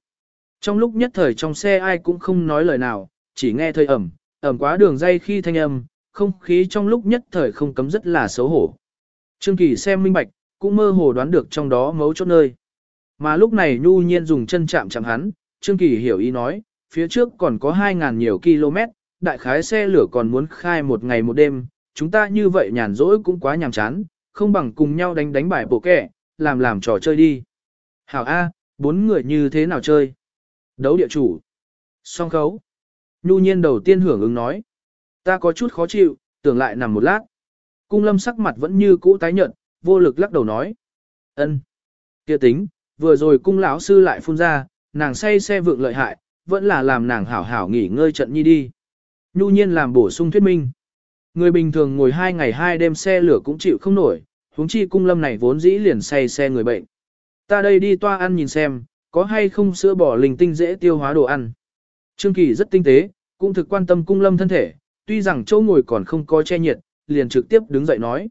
Trong lúc nhất thời trong xe ai cũng không nói lời nào, chỉ nghe thời ẩm, ẩm quá đường dây khi thanh âm, không khí trong lúc nhất thời không cấm rất là xấu hổ. Trương Kỳ xem minh bạch, cũng mơ hồ đoán được trong đó mấu chốt nơi. Mà lúc này nhu nhiên dùng chân chạm chạm hắn, Trương Kỳ hiểu ý nói, phía trước còn có 2.000 nhiều km, đại khái xe lửa còn muốn khai một ngày một đêm, chúng ta như vậy nhàn rỗi cũng quá nhàm chán, không bằng cùng nhau đánh đánh bài bộ kẻ, làm làm trò chơi đi. Hảo A, bốn người như thế nào chơi? Đấu địa chủ. Song khấu. Nhu nhiên đầu tiên hưởng ứng nói. Ta có chút khó chịu, tưởng lại nằm một lát. Cung lâm sắc mặt vẫn như cũ tái nhợt, vô lực lắc đầu nói. ân, kia tính, vừa rồi cung lão sư lại phun ra, nàng say xe vượng lợi hại, vẫn là làm nàng hảo hảo nghỉ ngơi trận nhi đi. Nhu nhiên làm bổ sung thuyết minh. Người bình thường ngồi hai ngày hai đêm xe lửa cũng chịu không nổi, huống chi cung lâm này vốn dĩ liền say xe người bệnh. Ta đây đi toa ăn nhìn xem, có hay không sữa bò linh tinh dễ tiêu hóa đồ ăn. Trương Kỳ rất tinh tế, cũng thực quan tâm cung lâm thân thể, tuy rằng chỗ ngồi còn không có che nhiệt, liền trực tiếp đứng dậy nói.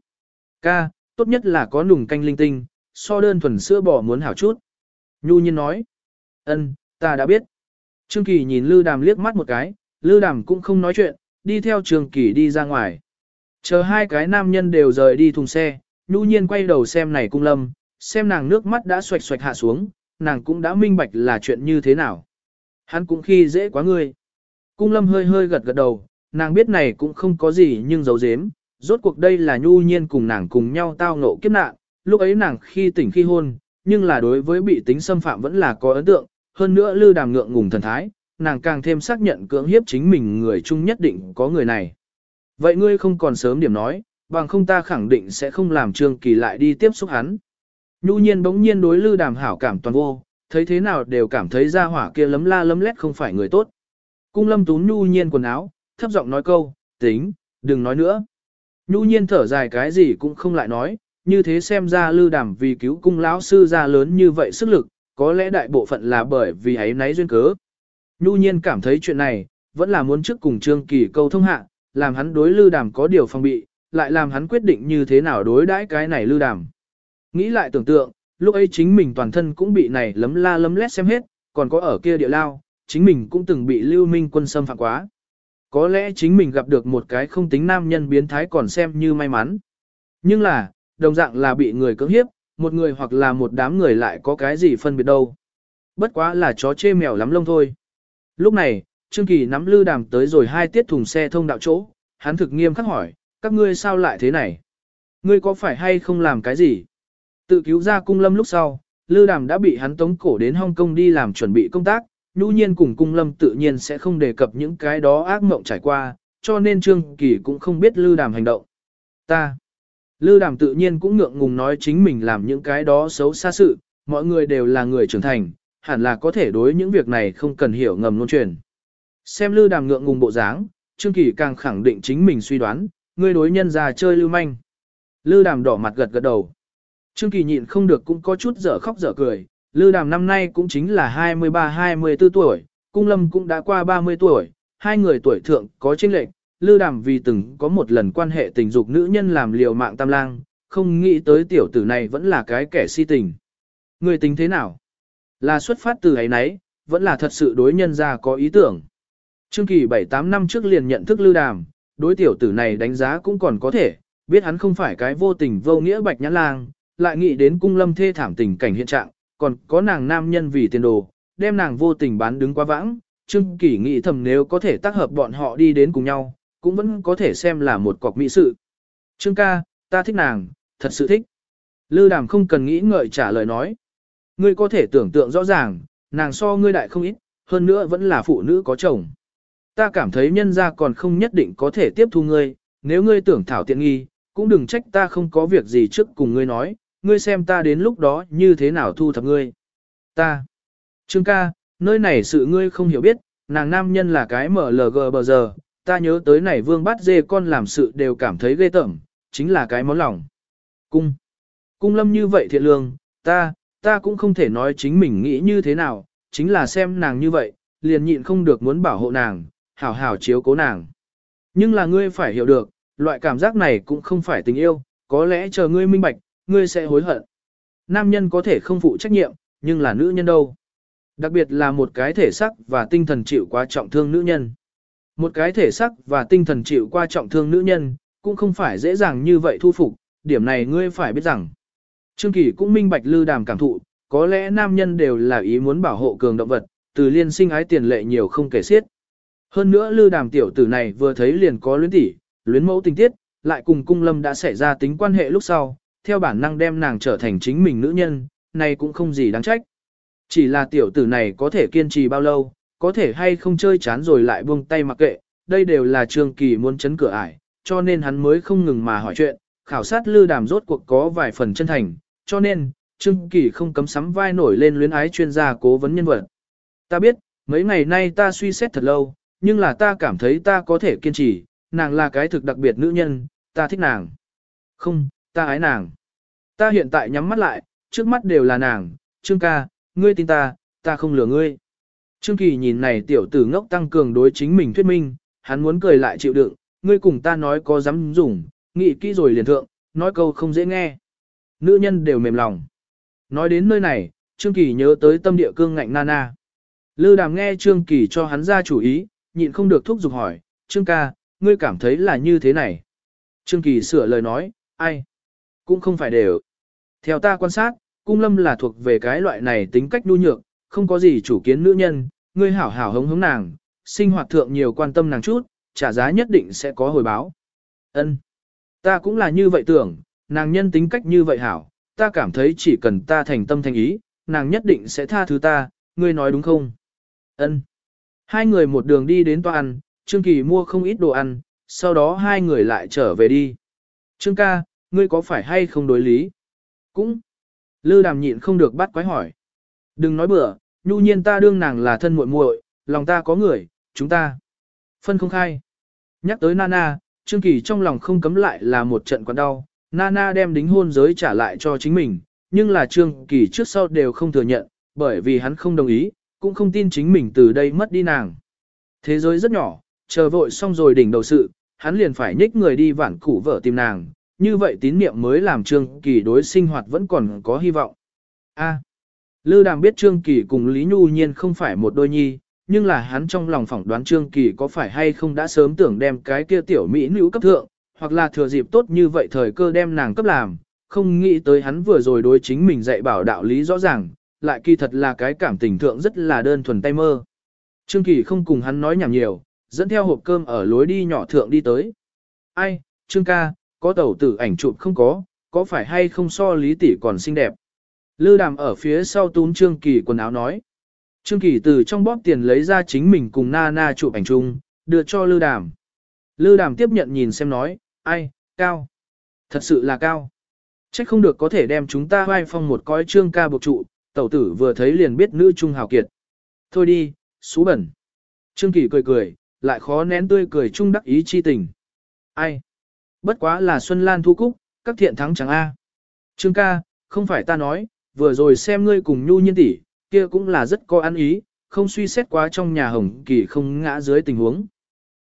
Ca, tốt nhất là có nùng canh linh tinh, so đơn thuần sữa bò muốn hảo chút. Nhu nhiên nói. Ân, ta đã biết. Trương Kỳ nhìn Lư Đàm liếc mắt một cái, Lư Đàm cũng không nói chuyện, đi theo Trương Kỳ đi ra ngoài. Chờ hai cái nam nhân đều rời đi thùng xe, nhu nhiên quay đầu xem này cung lâm, xem nàng nước mắt đã xoạch xoạch hạ xuống, nàng cũng đã minh bạch là chuyện như thế nào. Hắn cũng khi dễ quá ngươi. Cung lâm hơi hơi gật gật đầu, nàng biết này cũng không có gì nhưng giấu dếm, rốt cuộc đây là nhu nhiên cùng nàng cùng nhau tao ngộ kiếp nạn, lúc ấy nàng khi tỉnh khi hôn, nhưng là đối với bị tính xâm phạm vẫn là có ấn tượng, hơn nữa lư đàm ngượng ngùng thần thái, nàng càng thêm xác nhận cưỡng hiếp chính mình người chung nhất định có người này. Vậy ngươi không còn sớm điểm nói, bằng không ta khẳng định sẽ không làm Trương Kỳ lại đi tiếp xúc hắn. Nhu nhiên bỗng nhiên đối lư đàm hảo cảm toàn vô, thấy thế nào đều cảm thấy ra hỏa kia lấm la lấm lét không phải người tốt. Cung lâm tún nhu nhiên quần áo, thấp giọng nói câu, tính, đừng nói nữa. Nhu nhiên thở dài cái gì cũng không lại nói, như thế xem ra lư đàm vì cứu cung lão sư ra lớn như vậy sức lực, có lẽ đại bộ phận là bởi vì ấy nấy duyên cớ. Nhu nhiên cảm thấy chuyện này, vẫn là muốn trước cùng Trương Kỳ câu thông hạ, làm hắn đối lư đàm có điều phòng bị, lại làm hắn quyết định như thế nào đối đãi cái này lư đàm. Nghĩ lại tưởng tượng, lúc ấy chính mình toàn thân cũng bị này lấm la lấm lét xem hết, còn có ở kia địa lao, chính mình cũng từng bị lưu minh quân xâm phạm quá. Có lẽ chính mình gặp được một cái không tính nam nhân biến thái còn xem như may mắn. Nhưng là, đồng dạng là bị người cưỡng hiếp, một người hoặc là một đám người lại có cái gì phân biệt đâu. Bất quá là chó chê mèo lắm lông thôi. Lúc này, Trương Kỳ nắm lư đàm tới rồi hai tiết thùng xe thông đạo chỗ, hắn thực nghiêm khắc hỏi, các ngươi sao lại thế này? Ngươi có phải hay không làm cái gì? Tự cứu ra cung lâm lúc sau, Lư Đàm đã bị hắn tống cổ đến Hong Kong đi làm chuẩn bị công tác, nhu nhiên cùng cung lâm tự nhiên sẽ không đề cập những cái đó ác mộng trải qua, cho nên Trương Kỳ cũng không biết Lư Đàm hành động. Ta. Lư Đàm tự nhiên cũng ngượng ngùng nói chính mình làm những cái đó xấu xa sự, mọi người đều là người trưởng thành, hẳn là có thể đối những việc này không cần hiểu ngầm ngôn truyền. Xem Lư Đàm ngượng ngùng bộ dáng, Trương Kỳ càng khẳng định chính mình suy đoán, ngươi đối nhân già chơi lưu manh. Lư Đàm đỏ mặt gật gật đầu. Trương Kỳ nhịn không được cũng có chút dở khóc dở cười, Lư Đàm năm nay cũng chính là 23-24 tuổi, Cung Lâm cũng đã qua 30 tuổi, hai người tuổi thượng có chênh lệch, Lư Đàm vì từng có một lần quan hệ tình dục nữ nhân làm liều mạng tam lang, không nghĩ tới tiểu tử này vẫn là cái kẻ si tình. Người tính thế nào? Là xuất phát từ ấy nấy, vẫn là thật sự đối nhân ra có ý tưởng. Trương Kỳ 7-8 năm trước liền nhận thức Lư Đàm, đối tiểu tử này đánh giá cũng còn có thể, biết hắn không phải cái vô tình vô nghĩa bạch nhãn lang, lại nghĩ đến cung lâm thê thảm tình cảnh hiện trạng, còn có nàng nam nhân vì tiền đồ, đem nàng vô tình bán đứng quá vãng, Trương Kỳ nghĩ thầm nếu có thể tác hợp bọn họ đi đến cùng nhau, cũng vẫn có thể xem là một cọc mỹ sự. Trương ca, ta thích nàng, thật sự thích. Lư đàm không cần nghĩ ngợi trả lời nói. Ngươi có thể tưởng tượng rõ ràng, nàng so ngươi đại không ít, hơn nữa vẫn là phụ nữ có chồng. Ta cảm thấy nhân gia còn không nhất định có thể tiếp thu ngươi, nếu ngươi tưởng thảo tiện nghi, cũng đừng trách ta không có việc gì trước cùng ngươi nói, ngươi xem ta đến lúc đó như thế nào thu thập ngươi. Ta. Trương ca, nơi này sự ngươi không hiểu biết, nàng nam nhân là cái MLG bờ giờ, ta nhớ tới này vương bát dê con làm sự đều cảm thấy ghê tởm, chính là cái món lòng. Cung. Cung lâm như vậy thiện lương, ta, ta cũng không thể nói chính mình nghĩ như thế nào, chính là xem nàng như vậy, liền nhịn không được muốn bảo hộ nàng, hảo hảo chiếu cố nàng. Nhưng là ngươi phải hiểu được, loại cảm giác này cũng không phải tình yêu, có lẽ chờ ngươi minh bạch, ngươi sẽ hối hận. Nam nhân có thể không phụ trách nhiệm, nhưng là nữ nhân đâu. Đặc biệt là một cái thể sắc và tinh thần chịu quá trọng thương nữ nhân. Một cái thể sắc và tinh thần chịu qua trọng thương nữ nhân, cũng không phải dễ dàng như vậy thu phục, điểm này ngươi phải biết rằng. Trương Kỳ cũng minh bạch lư đàm cảm thụ, có lẽ nam nhân đều là ý muốn bảo hộ cường động vật, từ liên sinh ái tiền lệ nhiều không kể xiết. Hơn nữa lư đàm tiểu tử này vừa thấy liền có luyến tỷ, luyến mẫu tình tiết, lại cùng cung lâm đã xảy ra tính quan hệ lúc sau, theo bản năng đem nàng trở thành chính mình nữ nhân, này cũng không gì đáng trách. Chỉ là tiểu tử này có thể kiên trì bao lâu, có thể hay không chơi chán rồi lại buông tay mặc kệ, đây đều là Trương Kỳ muốn chấn cửa ải, cho nên hắn mới không ngừng mà hỏi chuyện, khảo sát lư đàm rốt cuộc có vài phần chân thành, cho nên, Trương Kỳ không cấm sắm vai nổi lên luyến ái chuyên gia cố vấn nhân vật. Ta biết, mấy ngày nay ta suy xét thật lâu, nhưng là ta cảm thấy ta có thể kiên trì, nàng là cái thực đặc biệt nữ nhân, ta thích nàng. Không, ta ái nàng. Ta hiện tại nhắm mắt lại, trước mắt đều là nàng, Trương ca, ngươi tin ta, ta không lừa ngươi. Trương Kỳ nhìn này tiểu tử ngốc tăng cường đối chính mình thuyết minh, hắn muốn cười lại chịu đựng, ngươi cùng ta nói có dám dùng, nghĩ kỹ rồi liền thượng, nói câu không dễ nghe. Nữ nhân đều mềm lòng. Nói đến nơi này, Trương Kỳ nhớ tới tâm địa cương ngạnh Nana. Lư đàm nghe Trương Kỳ cho hắn ra chủ ý, nhịn không được thúc giục hỏi, Trương ca, ngươi cảm thấy là như thế này. Trương Kỳ sửa lời nói, ai? Cũng không phải đều. Theo ta quan sát, cung lâm là thuộc về cái loại này tính cách nhu nhược, không có gì chủ kiến nữ nhân, ngươi hảo hảo hống hống nàng, sinh hoạt thượng nhiều quan tâm nàng chút, trả giá nhất định sẽ có hồi báo. Ân, Ta cũng là như vậy tưởng, nàng nhân tính cách như vậy hảo, ta cảm thấy chỉ cần ta thành tâm thành ý, nàng nhất định sẽ tha thứ ta, ngươi nói đúng không? Ân. Hai người một đường đi đến toa ăn, Trương Kỳ mua không ít đồ ăn, sau đó hai người lại trở về đi. Trương ca, ngươi có phải hay không đối lý? Cũng. Lư đàm nhịn không được bắt quái hỏi. Đừng nói bừa, nhu nhiên ta đương nàng là thân muội muội, lòng ta có người, chúng ta. Phân không khai. Nhắc tới Nana, Trương Kỳ trong lòng không cấm lại là một trận quặn đau. Nana đem đính hôn giới trả lại cho chính mình, nhưng là Trương Kỳ trước sau đều không thừa nhận, bởi vì hắn không đồng ý, cũng không tin chính mình từ đây mất đi nàng. Thế giới rất nhỏ, chờ vội xong rồi đỉnh đầu sự, hắn liền phải nhích người đi vản củ vợ tìm nàng, như vậy tín niệm mới làm Trương Kỳ đối sinh hoạt vẫn còn có hy vọng. A. Lư Đàm biết Trương Kỳ cùng Lý Nhu Nhiên không phải một đôi nhi, nhưng là hắn trong lòng phỏng đoán Trương Kỳ có phải hay không đã sớm tưởng đem cái kia tiểu mỹ nữ cấp thượng, hoặc là thừa dịp tốt như vậy thời cơ đem nàng cấp làm, không nghĩ tới hắn vừa rồi đối chính mình dạy bảo đạo lý rõ ràng, lại kỳ thật là cái cảm tình thượng rất là đơn thuần tay mơ. Trương Kỳ không cùng hắn nói nhảm nhiều, dẫn theo hộp cơm ở lối đi nhỏ thượng đi tới. Ai, Trương ca, có tẩu tử ảnh chụp không có, có phải hay không so lý tỷ còn xinh đẹp. Lư đàm ở phía sau túm Trương Kỳ quần áo nói. Trương Kỳ từ trong bóp tiền lấy ra chính mình cùng Nana na chụp ảnh chung, đưa cho Lư đàm. Lư đàm tiếp nhận nhìn xem nói, ai, cao. Thật sự là cao. chắc không được có thể đem chúng ta vai phong một cõi trương ca buộc trụ, tẩu tử vừa thấy liền biết nữ trung hào kiệt. Thôi đi, xú bẩn. Trương Kỳ cười cười, lại khó nén tươi cười trung đắc ý chi tình. Ai? Bất quá là Xuân Lan thu cúc, các thiện thắng chẳng A. Trương ca, không phải ta nói, vừa rồi xem ngươi cùng nhu nhiên tỷ, kia cũng là rất có ăn ý, không suy xét quá trong nhà hồng kỳ không ngã dưới tình huống.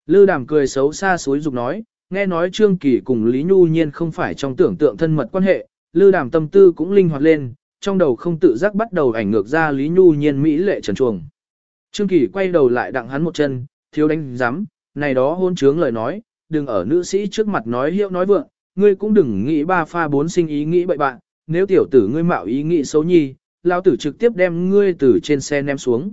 Lư đàm cười xấu xa suối dục nói, nghe nói Trương Kỳ cùng Lý Nhu Nhiên không phải trong tưởng tượng thân mật quan hệ, Lư Đàm tâm tư cũng linh hoạt lên, trong đầu không tự giác bắt đầu ảnh ngược ra Lý Nhu Nhiên mỹ lệ trần chuồng. Trương Kỳ quay đầu lại đặng hắn một chân, thiếu đánh giám, này đó hôn trướng lời nói, đừng ở nữ sĩ trước mặt nói hiệu nói vượng, ngươi cũng đừng nghĩ ba pha bốn sinh ý nghĩ bậy bạn, nếu tiểu tử ngươi mạo ý nghĩ xấu nhi, lao tử trực tiếp đem ngươi từ trên xe ném xuống.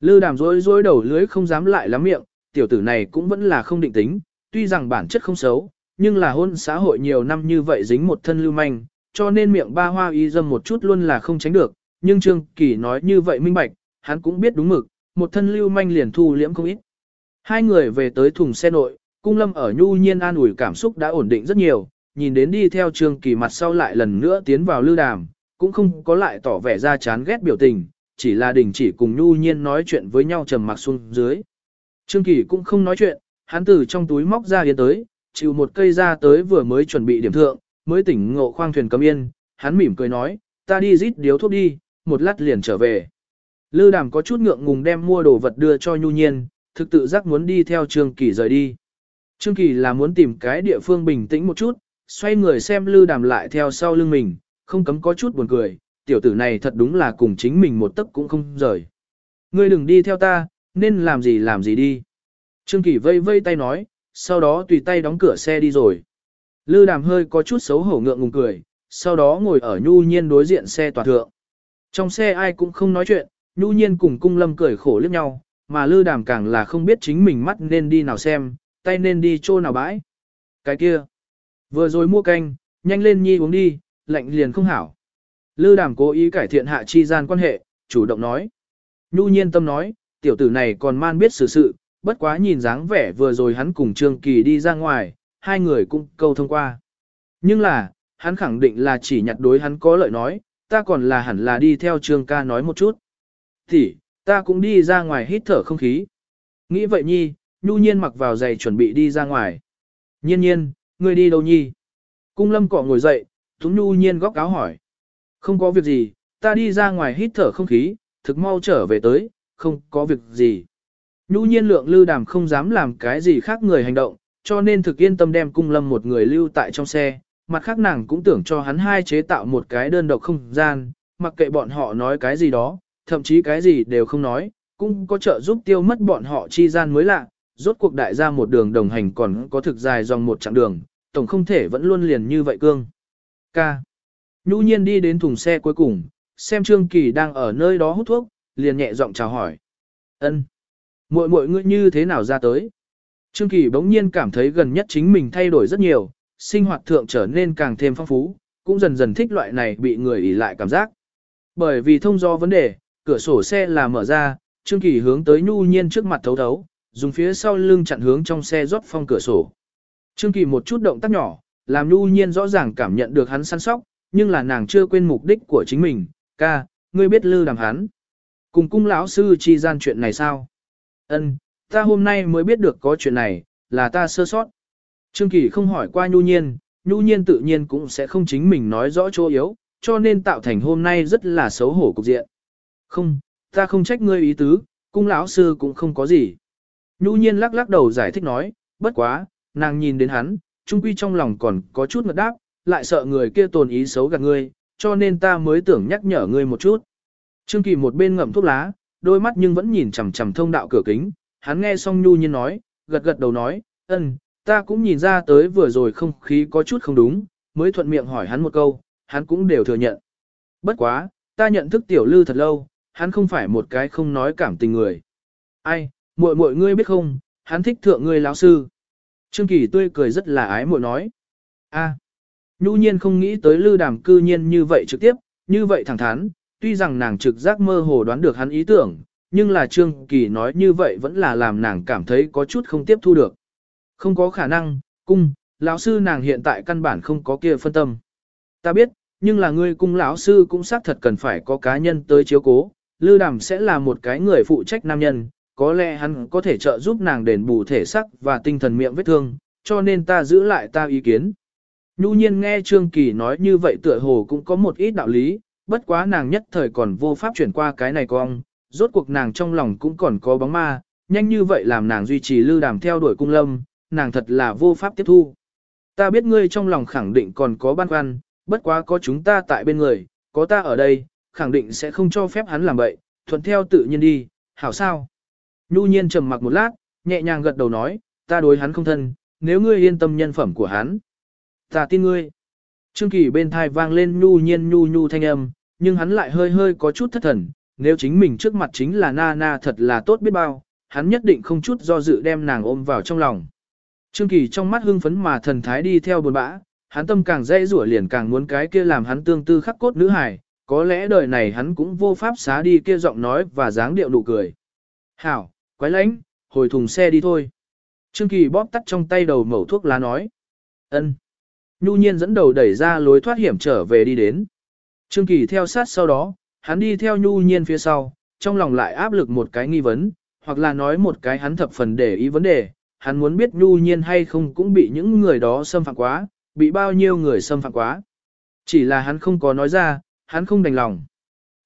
Lư đàm rối rối đầu lưới không dám lại lắm miệng, tiểu tử này cũng vẫn là không định tính, tuy rằng bản chất không xấu, nhưng là hôn xã hội nhiều năm như vậy dính một thân lưu manh, cho nên miệng ba hoa y dâm một chút luôn là không tránh được, nhưng Trương Kỳ nói như vậy minh bạch, hắn cũng biết đúng mực, một thân lưu manh liền thu liễm không ít. Hai người về tới thùng xe nội, cung lâm ở nhu nhiên an ủi cảm xúc đã ổn định rất nhiều, nhìn đến đi theo Trương Kỳ mặt sau lại lần nữa tiến vào lưu đàm, cũng không có lại tỏ vẻ ra chán ghét biểu tình, chỉ là đình chỉ cùng nhu nhiên nói chuyện với nhau trầm mặc xuống dưới. Trương Kỳ cũng không nói chuyện, hắn từ trong túi móc ra yến tới, chịu một cây ra tới vừa mới chuẩn bị điểm thượng, mới tỉnh ngộ khoang thuyền cấm yên, hắn mỉm cười nói, ta đi rít điếu thuốc đi, một lát liền trở về. Lư đàm có chút ngượng ngùng đem mua đồ vật đưa cho nhu nhiên, thực tự giác muốn đi theo Trương Kỳ rời đi. Trương Kỳ là muốn tìm cái địa phương bình tĩnh một chút, xoay người xem lư đàm lại theo sau lưng mình, không cấm có chút buồn cười, tiểu tử này thật đúng là cùng chính mình một tấc cũng không rời. Ngươi đừng đi theo ta, nên làm gì làm gì đi. Trương Kỳ vây vây tay nói, sau đó tùy tay đóng cửa xe đi rồi. Lư đàm hơi có chút xấu hổ ngượng ngùng cười, sau đó ngồi ở nhu nhiên đối diện xe tòa thượng. Trong xe ai cũng không nói chuyện, nhu nhiên cùng cung lâm cười khổ liếc nhau, mà lư đàm càng là không biết chính mình mắt nên đi nào xem, tay nên đi chỗ nào bãi. Cái kia, vừa rồi mua canh, nhanh lên nhi uống đi, lạnh liền không hảo. Lư đàm cố ý cải thiện hạ chi gian quan hệ, chủ động nói. Nhu nhiên tâm nói, tiểu tử này còn man biết xử sự, bất quá nhìn dáng vẻ vừa rồi hắn cùng Trương Kỳ đi ra ngoài, hai người cũng câu thông qua. Nhưng là, hắn khẳng định là chỉ nhặt đối hắn có lợi nói, ta còn là hẳn là đi theo Trương ca nói một chút. Thì, ta cũng đi ra ngoài hít thở không khí. Nghĩ vậy nhi, nhu nhiên mặc vào giày chuẩn bị đi ra ngoài. Nhiên nhiên, ngươi đi đâu nhi? Cung lâm cọ ngồi dậy, thúng nhu nhiên góc áo hỏi. Không có việc gì, ta đi ra ngoài hít thở không khí, thực mau trở về tới, không có việc gì. Nhu nhiên lượng lư đàm không dám làm cái gì khác người hành động, cho nên thực yên tâm đem cung lâm một người lưu tại trong xe, mặt khác nàng cũng tưởng cho hắn hai chế tạo một cái đơn độc không gian, mặc kệ bọn họ nói cái gì đó, thậm chí cái gì đều không nói, cũng có trợ giúp tiêu mất bọn họ chi gian mới lạ, rốt cuộc đại gia một đường đồng hành còn có thực dài dòng một chặng đường, tổng không thể vẫn luôn liền như vậy cương. K. Nhu nhiên đi đến thùng xe cuối cùng, xem Trương Kỳ đang ở nơi đó hút thuốc, liền nhẹ giọng chào hỏi. Ân. Muội muội ngươi như thế nào ra tới? Trương Kỳ bỗng nhiên cảm thấy gần nhất chính mình thay đổi rất nhiều, sinh hoạt thượng trở nên càng thêm phong phú, cũng dần dần thích loại này bị người ỉ lại cảm giác. Bởi vì thông do vấn đề, cửa sổ xe là mở ra, Trương Kỳ hướng tới nhu nhiên trước mặt thấu thấu, dùng phía sau lưng chặn hướng trong xe rót phong cửa sổ. Trương Kỳ một chút động tác nhỏ, làm nhu nhiên rõ ràng cảm nhận được hắn săn sóc, nhưng là nàng chưa quên mục đích của chính mình, ca, ngươi biết lư đàm hắn. Cùng cung lão sư chi gian chuyện này sao? Ân, ta hôm nay mới biết được có chuyện này, là ta sơ sót. Trương Kỳ không hỏi qua Nhu Nhiên, Nhu Nhiên tự nhiên cũng sẽ không chính mình nói rõ chỗ yếu, cho nên tạo thành hôm nay rất là xấu hổ cục diện. Không, ta không trách ngươi ý tứ, cung lão sư cũng không có gì. Nhu Nhiên lắc lắc đầu giải thích nói, bất quá, nàng nhìn đến hắn, trung quy trong lòng còn có chút ngật đáp, lại sợ người kia tồn ý xấu gạt ngươi, cho nên ta mới tưởng nhắc nhở ngươi một chút. Trương Kỳ một bên ngậm thuốc lá, đôi mắt nhưng vẫn nhìn chằm chằm thông đạo cửa kính, hắn nghe xong nhu nhiên nói, gật gật đầu nói, ân, ta cũng nhìn ra tới vừa rồi không khí có chút không đúng, mới thuận miệng hỏi hắn một câu, hắn cũng đều thừa nhận. Bất quá, ta nhận thức tiểu lư thật lâu, hắn không phải một cái không nói cảm tình người. Ai, muội muội ngươi biết không, hắn thích thượng ngươi lão sư. Trương Kỳ tươi cười rất là ái muội nói. A, nhu nhiên không nghĩ tới lư đàm cư nhiên như vậy trực tiếp, như vậy thẳng thắn, tuy rằng nàng trực giác mơ hồ đoán được hắn ý tưởng, nhưng là Trương Kỳ nói như vậy vẫn là làm nàng cảm thấy có chút không tiếp thu được. Không có khả năng, cung, lão sư nàng hiện tại căn bản không có kia phân tâm. Ta biết, nhưng là ngươi cung lão sư cũng xác thật cần phải có cá nhân tới chiếu cố, Lư Đàm sẽ là một cái người phụ trách nam nhân, có lẽ hắn có thể trợ giúp nàng đền bù thể sắc và tinh thần miệng vết thương, cho nên ta giữ lại ta ý kiến. Nhu nhiên nghe Trương Kỳ nói như vậy tựa hồ cũng có một ít đạo lý, bất quá nàng nhất thời còn vô pháp chuyển qua cái này cong, rốt cuộc nàng trong lòng cũng còn có bóng ma, nhanh như vậy làm nàng duy trì Lư Đàm theo đuổi cung lâm, nàng thật là vô pháp tiếp thu. Ta biết ngươi trong lòng khẳng định còn có băn khoăn, bất quá có chúng ta tại bên người, có ta ở đây, khẳng định sẽ không cho phép hắn làm vậy, thuận theo tự nhiên đi, hảo sao. Nhu nhiên trầm mặc một lát, nhẹ nhàng gật đầu nói, ta đối hắn không thân, nếu ngươi yên tâm nhân phẩm của hắn. Ta tin ngươi. Trương Kỳ bên thai vang lên nhu nhiên nhu nhu thanh âm, nhưng hắn lại hơi hơi có chút thất thần, nếu chính mình trước mặt chính là na na thật là tốt biết bao, hắn nhất định không chút do dự đem nàng ôm vào trong lòng. Trương Kỳ trong mắt hưng phấn mà thần thái đi theo buồn bã, hắn tâm càng dễ rủa liền càng muốn cái kia làm hắn tương tư khắc cốt nữ hài, có lẽ đời này hắn cũng vô pháp xá đi kia giọng nói và dáng điệu nụ cười. Hảo, quái lãnh, hồi thùng xe đi thôi. Trương Kỳ bóp tắt trong tay đầu mẩu thuốc lá nói. ân. Nhu nhiên dẫn đầu đẩy ra lối thoát hiểm trở về đi đến. Trương Kỳ theo sát sau đó, hắn đi theo Nhu nhiên phía sau, trong lòng lại áp lực một cái nghi vấn, hoặc là nói một cái hắn thập phần để ý vấn đề, hắn muốn biết Nhu nhiên hay không cũng bị những người đó xâm phạm quá, bị bao nhiêu người xâm phạm quá. Chỉ là hắn không có nói ra, hắn không đành lòng.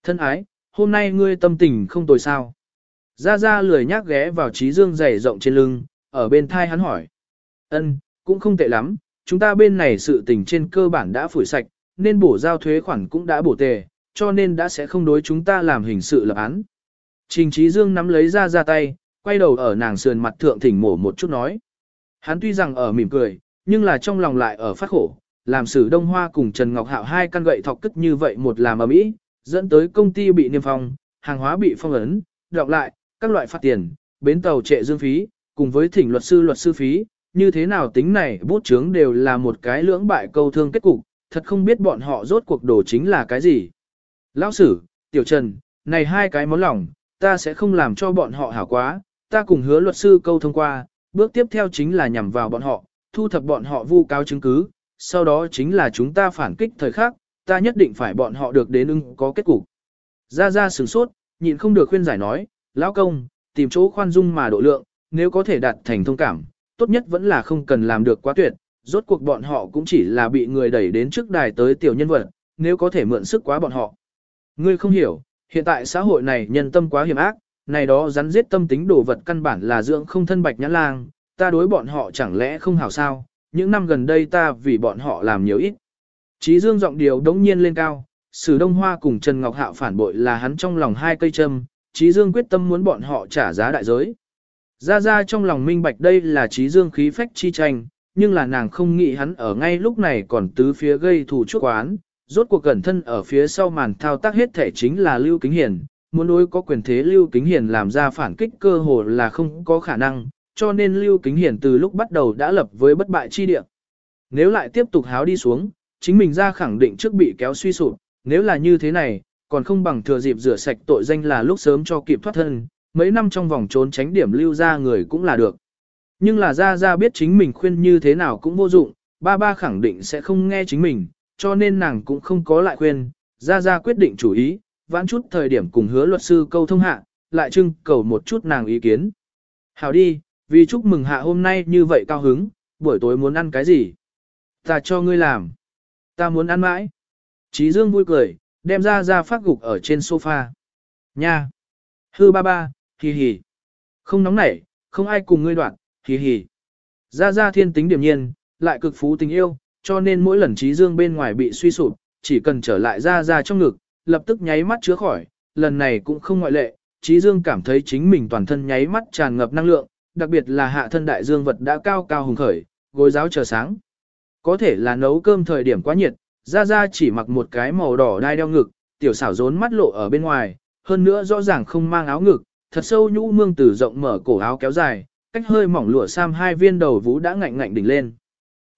Thân ái, hôm nay ngươi tâm tình không tồi sao. Ra Ra lười nhác ghé vào trí dương dày rộng trên lưng, ở bên thai hắn hỏi. ân cũng không tệ lắm, chúng ta bên này sự tình trên cơ bản đã phủi sạch, nên bổ giao thuế khoản cũng đã bổ tề, cho nên đã sẽ không đối chúng ta làm hình sự lập án. Trình trí dương nắm lấy ra ra tay, quay đầu ở nàng sườn mặt thượng thỉnh mổ một chút nói. Hắn tuy rằng ở mỉm cười, nhưng là trong lòng lại ở phát khổ, làm sử Đông Hoa cùng Trần Ngọc Hạo hai căn gậy thọc cất như vậy một làm ở mỹ, dẫn tới công ty bị niêm phong, hàng hóa bị phong ấn, đọc lại, các loại phạt tiền, bến tàu trệ dương phí, cùng với thỉnh luật sư luật sư phí, như thế nào tính này bút chướng đều là một cái lưỡng bại câu thương kết cục, thật không biết bọn họ rốt cuộc đồ chính là cái gì. Lão sử, tiểu trần, này hai cái món lòng, ta sẽ không làm cho bọn họ hảo quá, ta cùng hứa luật sư câu thông qua, bước tiếp theo chính là nhằm vào bọn họ, thu thập bọn họ vu cáo chứng cứ, sau đó chính là chúng ta phản kích thời khắc, ta nhất định phải bọn họ được đến ưng có kết cục. Ra ra sửng sốt, nhịn không được khuyên giải nói, lão công, tìm chỗ khoan dung mà độ lượng, nếu có thể đạt thành thông cảm, tốt nhất vẫn là không cần làm được quá tuyệt, rốt cuộc bọn họ cũng chỉ là bị người đẩy đến trước đài tới tiểu nhân vật, nếu có thể mượn sức quá bọn họ. Ngươi không hiểu, hiện tại xã hội này nhân tâm quá hiểm ác, này đó rắn giết tâm tính đồ vật căn bản là dưỡng không thân bạch nhãn lang, ta đối bọn họ chẳng lẽ không hảo sao, những năm gần đây ta vì bọn họ làm nhiều ít. Chí dương giọng điều đống nhiên lên cao, Sử Đông Hoa cùng Trần Ngọc Hạo phản bội là hắn trong lòng hai cây châm, Chí dương quyết tâm muốn bọn họ trả giá đại giới. Ra ra trong lòng minh bạch đây là Chí dương khí phách chi tranh, nhưng là nàng không nghĩ hắn ở ngay lúc này còn tứ phía gây thù chuốc oán, rốt cuộc cẩn thân ở phía sau màn thao tác hết thể chính là Lưu Kính Hiền, muốn đối có quyền thế Lưu Kính Hiền làm ra phản kích cơ hồ là không có khả năng, cho nên Lưu Kính Hiền từ lúc bắt đầu đã lập với bất bại chi địa. Nếu lại tiếp tục háo đi xuống, chính mình ra khẳng định trước bị kéo suy sụp, nếu là như thế này, còn không bằng thừa dịp rửa sạch tội danh là lúc sớm cho kịp thoát thân, mấy năm trong vòng trốn tránh điểm lưu ra người cũng là được. Nhưng là ra ra biết chính mình khuyên như thế nào cũng vô dụng, ba ba khẳng định sẽ không nghe chính mình, cho nên nàng cũng không có lại khuyên, ra ra quyết định chủ ý, vãn chút thời điểm cùng hứa luật sư câu thông hạ, lại trưng cầu một chút nàng ý kiến. Hảo đi, vì chúc mừng hạ hôm nay như vậy cao hứng, buổi tối muốn ăn cái gì? Ta cho ngươi làm. Ta muốn ăn mãi. Chí Dương vui cười, đem ra ra phát gục ở trên sofa. Nha. Hư ba ba, hì hì. Không nóng nảy, không ai cùng ngươi đoạn, hì hì. Ra ra thiên tính điểm nhiên, lại cực phú tình yêu, cho nên mỗi lần trí Dương bên ngoài bị suy sụp, chỉ cần trở lại ra ra trong ngực, lập tức nháy mắt chứa khỏi, lần này cũng không ngoại lệ. trí Dương cảm thấy chính mình toàn thân nháy mắt tràn ngập năng lượng, đặc biệt là hạ thân đại dương vật đã cao cao hùng khởi, gối giáo chờ sáng. Có thể là nấu cơm thời điểm quá nhiệt, ra ra chỉ mặc một cái màu đỏ đai đeo ngực, tiểu xảo rốn mắt lộ ở bên ngoài, hơn nữa rõ ràng không mang áo ngực, thật sâu nhũ mương tử rộng mở cổ áo kéo dài, cách hơi mỏng lụa sam hai viên đầu vũ đã ngạnh ngạnh đỉnh lên.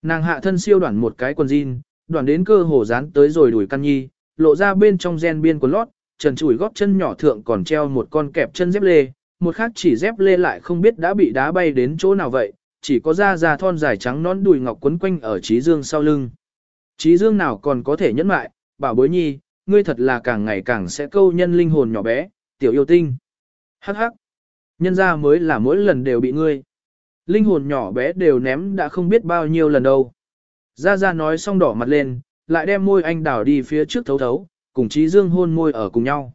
Nàng hạ thân siêu đoạn một cái quần jean, đoạn đến cơ hồ dán tới rồi đuổi căn nhi, lộ ra bên trong gen biên của lót, trần chủi góp chân nhỏ thượng còn treo một con kẹp chân dép lê, một khác chỉ dép lê lại không biết đã bị đá bay đến chỗ nào vậy, chỉ có da da thon dài trắng nón đùi ngọc quấn quanh ở trí dương sau lưng. Trí dương nào còn có thể nhẫn mại, bảo bối nhi, ngươi thật là càng ngày càng sẽ câu nhân linh hồn nhỏ bé, tiểu yêu tinh. Hắc hắc, nhân ra mới là mỗi lần đều bị ngươi. Linh hồn nhỏ bé đều ném đã không biết bao nhiêu lần đâu. Gia Gia nói xong đỏ mặt lên, lại đem môi anh đảo đi phía trước thấu thấu, cùng Trí Dương hôn môi ở cùng nhau.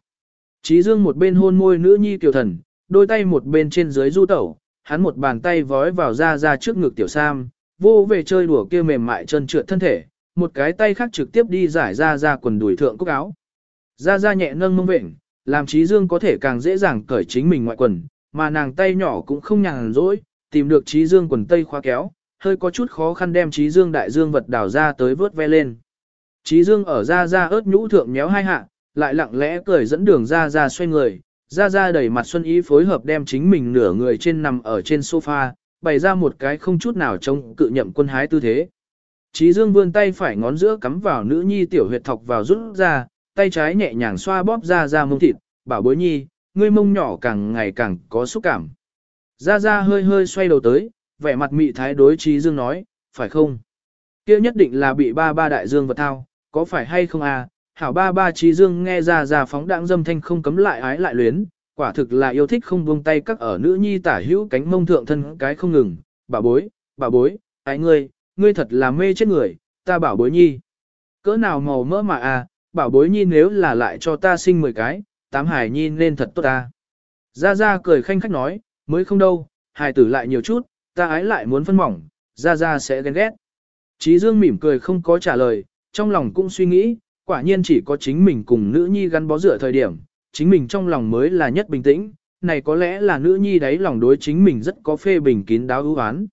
Trí Dương một bên hôn môi nữ nhi tiểu thần, đôi tay một bên trên dưới du tẩu, hắn một bàn tay vói vào Gia Gia trước ngực tiểu sam, vô về chơi đùa kia mềm mại chân trượt thân thể, một cái tay khác trực tiếp đi giải Ra Ra quần đùi thượng cúc áo. Ra Ra nhẹ nâng mông vệnh, làm Trí Dương có thể càng dễ dàng cởi chính mình ngoại quần, mà nàng tay nhỏ cũng không nhàn rỗi, tìm được Trí Dương quần tây khóa kéo, hơi có chút khó khăn đem Trí Dương đại dương vật đào ra tới vớt ve lên. Trí Dương ở ra ra ớt nhũ thượng méo hai hạ, lại lặng lẽ cởi dẫn đường ra ra xoay người, ra ra đẩy mặt xuân ý phối hợp đem chính mình nửa người trên nằm ở trên sofa, bày ra một cái không chút nào trông cự nhậm quân hái tư thế. Trí Dương vươn tay phải ngón giữa cắm vào nữ nhi tiểu huyệt thọc vào rút ra, tay trái nhẹ nhàng xoa bóp ra ra mông thịt, bảo bối nhi, ngươi mông nhỏ càng ngày càng có xúc cảm. Ra ra hơi hơi xoay đầu tới, vẻ mặt mị thái đối trí dương nói, phải không? kia nhất định là bị ba ba đại dương vật thao, có phải hay không à? Hảo ba ba trí dương nghe ra ra phóng đãng dâm thanh không cấm lại ái lại luyến, quả thực là yêu thích không buông tay các ở nữ nhi tả hữu cánh mông thượng thân cái không ngừng, bà bối, bà bối, ái ngươi, ngươi thật là mê chết người, ta bảo bối nhi. Cỡ nào màu mỡ mà à, bảo bối nhi nếu là lại cho ta sinh 10 cái, tám hải nhi nên thật tốt ta. Ra ra cười khanh khách nói, mới không đâu, hài tử lại nhiều chút, ta ái lại muốn phân mỏng, ra ra sẽ ghen ghét. Chí Dương mỉm cười không có trả lời, trong lòng cũng suy nghĩ, quả nhiên chỉ có chính mình cùng nữ nhi gắn bó dựa thời điểm, chính mình trong lòng mới là nhất bình tĩnh, này có lẽ là nữ nhi đấy lòng đối chính mình rất có phê bình kín đáo ưu án.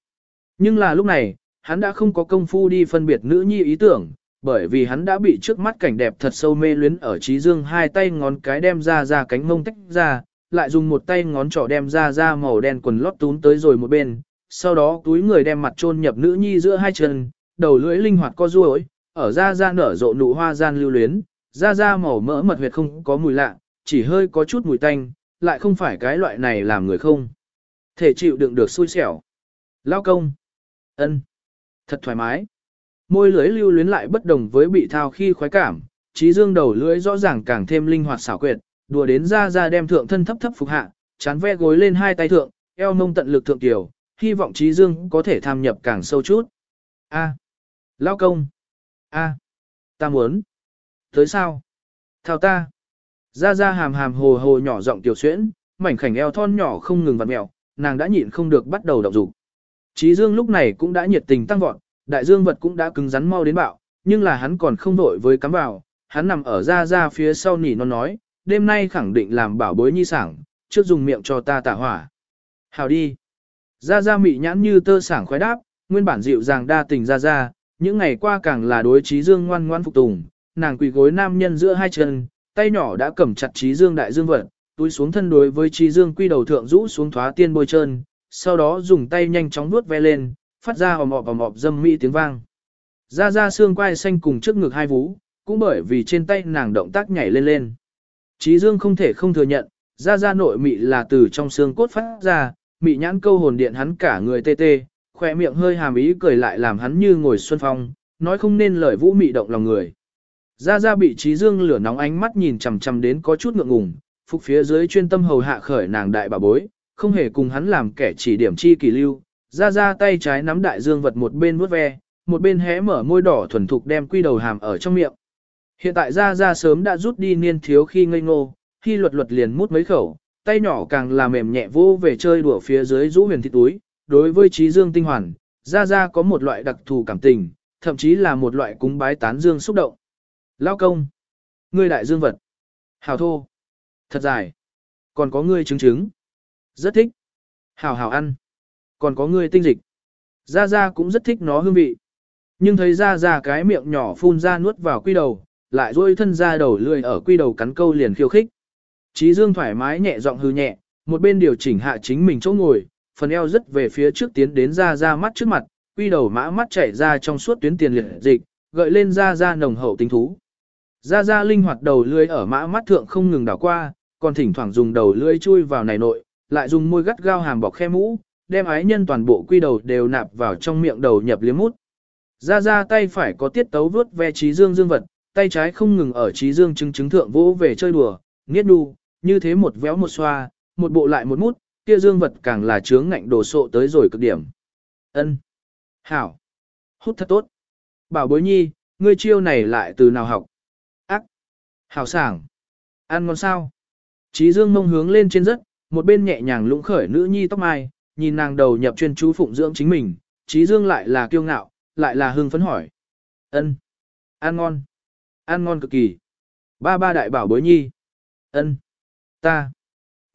Nhưng là lúc này, hắn đã không có công phu đi phân biệt nữ nhi ý tưởng, bởi vì hắn đã bị trước mắt cảnh đẹp thật sâu mê luyến ở trí dương hai tay ngón cái đem ra ra cánh mông tách ra, lại dùng một tay ngón trỏ đem ra ra màu đen quần lót tún tới rồi một bên, sau đó túi người đem mặt chôn nhập nữ nhi giữa hai chân, đầu lưỡi linh hoạt co duỗi, ở ra ra nở rộ nụ hoa gian lưu luyến, ra ra màu mỡ mật huyệt không có mùi lạ, chỉ hơi có chút mùi tanh, lại không phải cái loại này làm người không. Thể chịu đựng được xui xẻo. Lao công. ân, Thật thoải mái. Môi lưỡi lưu luyến lại bất đồng với bị thao khi khoái cảm, trí dương đầu lưỡi rõ ràng càng thêm linh hoạt xảo quyệt, đùa đến ra ra đem thượng thân thấp thấp phục hạ, chán ve gối lên hai tay thượng, eo mông tận lực thượng tiểu, hy vọng trí dương có thể tham nhập càng sâu chút. A. Lao công. A. Ta muốn. Tới sao? Thao ta. Ra ra hàm hàm hồ hồ nhỏ giọng tiểu xuyễn, mảnh khảnh eo thon nhỏ không ngừng vặn mẹo, nàng đã nhịn không được bắt đầu động dục. Trí dương lúc này cũng đã nhiệt tình tăng vọt, đại dương vật cũng đã cứng rắn mau đến bạo, nhưng là hắn còn không đổi với cắm vào, hắn nằm ở ra ra phía sau nỉ nó nói, đêm nay khẳng định làm bảo bối nhi sảng, trước dùng miệng cho ta tả hỏa. Hào đi. Ra ra mị nhãn như tơ sảng khoái đáp, nguyên bản dịu dàng đa tình ra ra, những ngày qua càng là đối trí dương ngoan ngoan phục tùng, nàng quỳ gối nam nhân giữa hai chân, tay nhỏ đã cầm chặt trí dương đại dương vật, túi xuống thân đối với trí dương quy đầu thượng rũ xuống thoá tiên bôi trơn, sau đó dùng tay nhanh chóng nuốt ve lên, phát ra ồm ọp ồm ọp dâm mỹ tiếng vang. Ra ra xương quai xanh cùng trước ngực hai vú, cũng bởi vì trên tay nàng động tác nhảy lên lên. Trí Dương không thể không thừa nhận, ra ra nội mị là từ trong xương cốt phát ra, mị nhãn câu hồn điện hắn cả người tê tê, khỏe miệng hơi hàm ý cười lại làm hắn như ngồi xuân phong, nói không nên lời vũ mị động lòng người. Ra ra bị Trí Dương lửa nóng ánh mắt nhìn chằm chằm đến có chút ngượng ngùng, phục phía dưới chuyên tâm hầu hạ khởi nàng đại bà bối, không hề cùng hắn làm kẻ chỉ điểm chi kỳ lưu, ra ra tay trái nắm đại dương vật một bên vuốt ve, một bên hé mở môi đỏ thuần thục đem quy đầu hàm ở trong miệng. Hiện tại ra ra sớm đã rút đi niên thiếu khi ngây ngô, khi luật luật liền mút mấy khẩu, tay nhỏ càng là mềm nhẹ vô về chơi đùa phía dưới rũ huyền thịt túi. Đối với trí dương tinh hoàn, ra ra có một loại đặc thù cảm tình, thậm chí là một loại cúng bái tán dương xúc động. Lao công. Ngươi đại dương vật. Hào thô. Thật dài. Còn có ngươi chứng chứng rất thích. hảo hảo ăn. Còn có ngươi tinh dịch. Gia Gia cũng rất thích nó hương vị. Nhưng thấy Gia Gia cái miệng nhỏ phun ra nuốt vào quy đầu, lại rôi thân ra đầu lười ở quy đầu cắn câu liền khiêu khích. Chí Dương thoải mái nhẹ giọng hư nhẹ, một bên điều chỉnh hạ chính mình chỗ ngồi, phần eo rất về phía trước tiến đến Gia Gia mắt trước mặt, quy đầu mã mắt chảy ra trong suốt tuyến tiền liệt dịch, gợi lên Gia Gia nồng hậu tính thú. gia gia linh hoạt đầu lưỡi ở mã mắt thượng không ngừng đảo qua, còn thỉnh thoảng dùng đầu lưỡi chui vào này nội, lại dùng môi gắt gao hàm bọc khe mũ, đem ái nhân toàn bộ quy đầu đều nạp vào trong miệng đầu nhập liếm mút. Ra ra tay phải có tiết tấu vướt ve trí dương dương vật, tay trái không ngừng ở trí dương chứng chứng thượng vỗ về chơi đùa, nghiết đu, như thế một véo một xoa, một bộ lại một mút, kia dương vật càng là chướng ngạnh đồ sộ tới rồi cực điểm. Ân, Hảo! Hút thật tốt! Bảo bối nhi, ngươi chiêu này lại từ nào học? Ác! Hảo sảng! Ăn ngon sao? Trí dương mông hướng lên trên rất, một bên nhẹ nhàng lũng khởi nữ nhi tóc mai, nhìn nàng đầu nhập chuyên chú phụng dưỡng chính mình, trí dương lại là kiêu ngạo, lại là hưng phấn hỏi. Ân, Ăn ngon! Ăn ngon cực kỳ! Ba ba đại bảo bối nhi! Ân, Ta!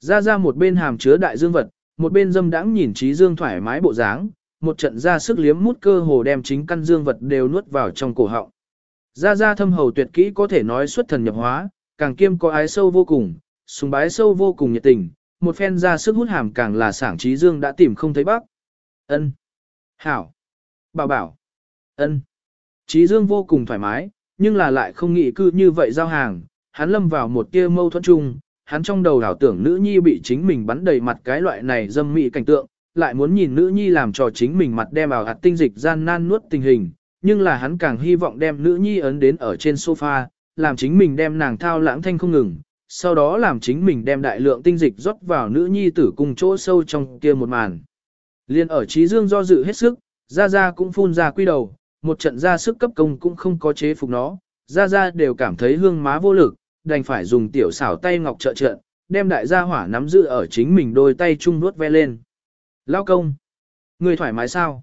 Ra ra một bên hàm chứa đại dương vật, một bên dâm đãng nhìn trí dương thoải mái bộ dáng, một trận ra sức liếm mút cơ hồ đem chính căn dương vật đều nuốt vào trong cổ họng. Ra ra thâm hầu tuyệt kỹ có thể nói xuất thần nhập hóa, càng kiêm có ái sâu vô cùng, sùng bái sâu vô cùng nhiệt tình, một phen ra sức hút hàm càng là sảng trí dương đã tìm không thấy bác. Ân, Hảo! Bảo bảo! Ân. Trí dương vô cùng thoải mái, nhưng là lại không nghĩ cư như vậy giao hàng, hắn lâm vào một tia mâu thuẫn chung, hắn trong đầu đảo tưởng nữ nhi bị chính mình bắn đầy mặt cái loại này dâm mị cảnh tượng, lại muốn nhìn nữ nhi làm cho chính mình mặt đem vào hạt tinh dịch gian nan nuốt tình hình, nhưng là hắn càng hy vọng đem nữ nhi ấn đến ở trên sofa, làm chính mình đem nàng thao lãng thanh không ngừng, sau đó làm chính mình đem đại lượng tinh dịch rót vào nữ nhi tử cùng chỗ sâu trong kia một màn. Liên ở trí dương do dự hết sức, ra ra cũng phun ra quy đầu, một trận ra sức cấp công cũng không có chế phục nó, ra ra đều cảm thấy hương má vô lực, đành phải dùng tiểu xảo tay ngọc trợ trận, đem đại gia hỏa nắm giữ ở chính mình đôi tay chung nuốt ve lên. Lao công! Người thoải mái sao?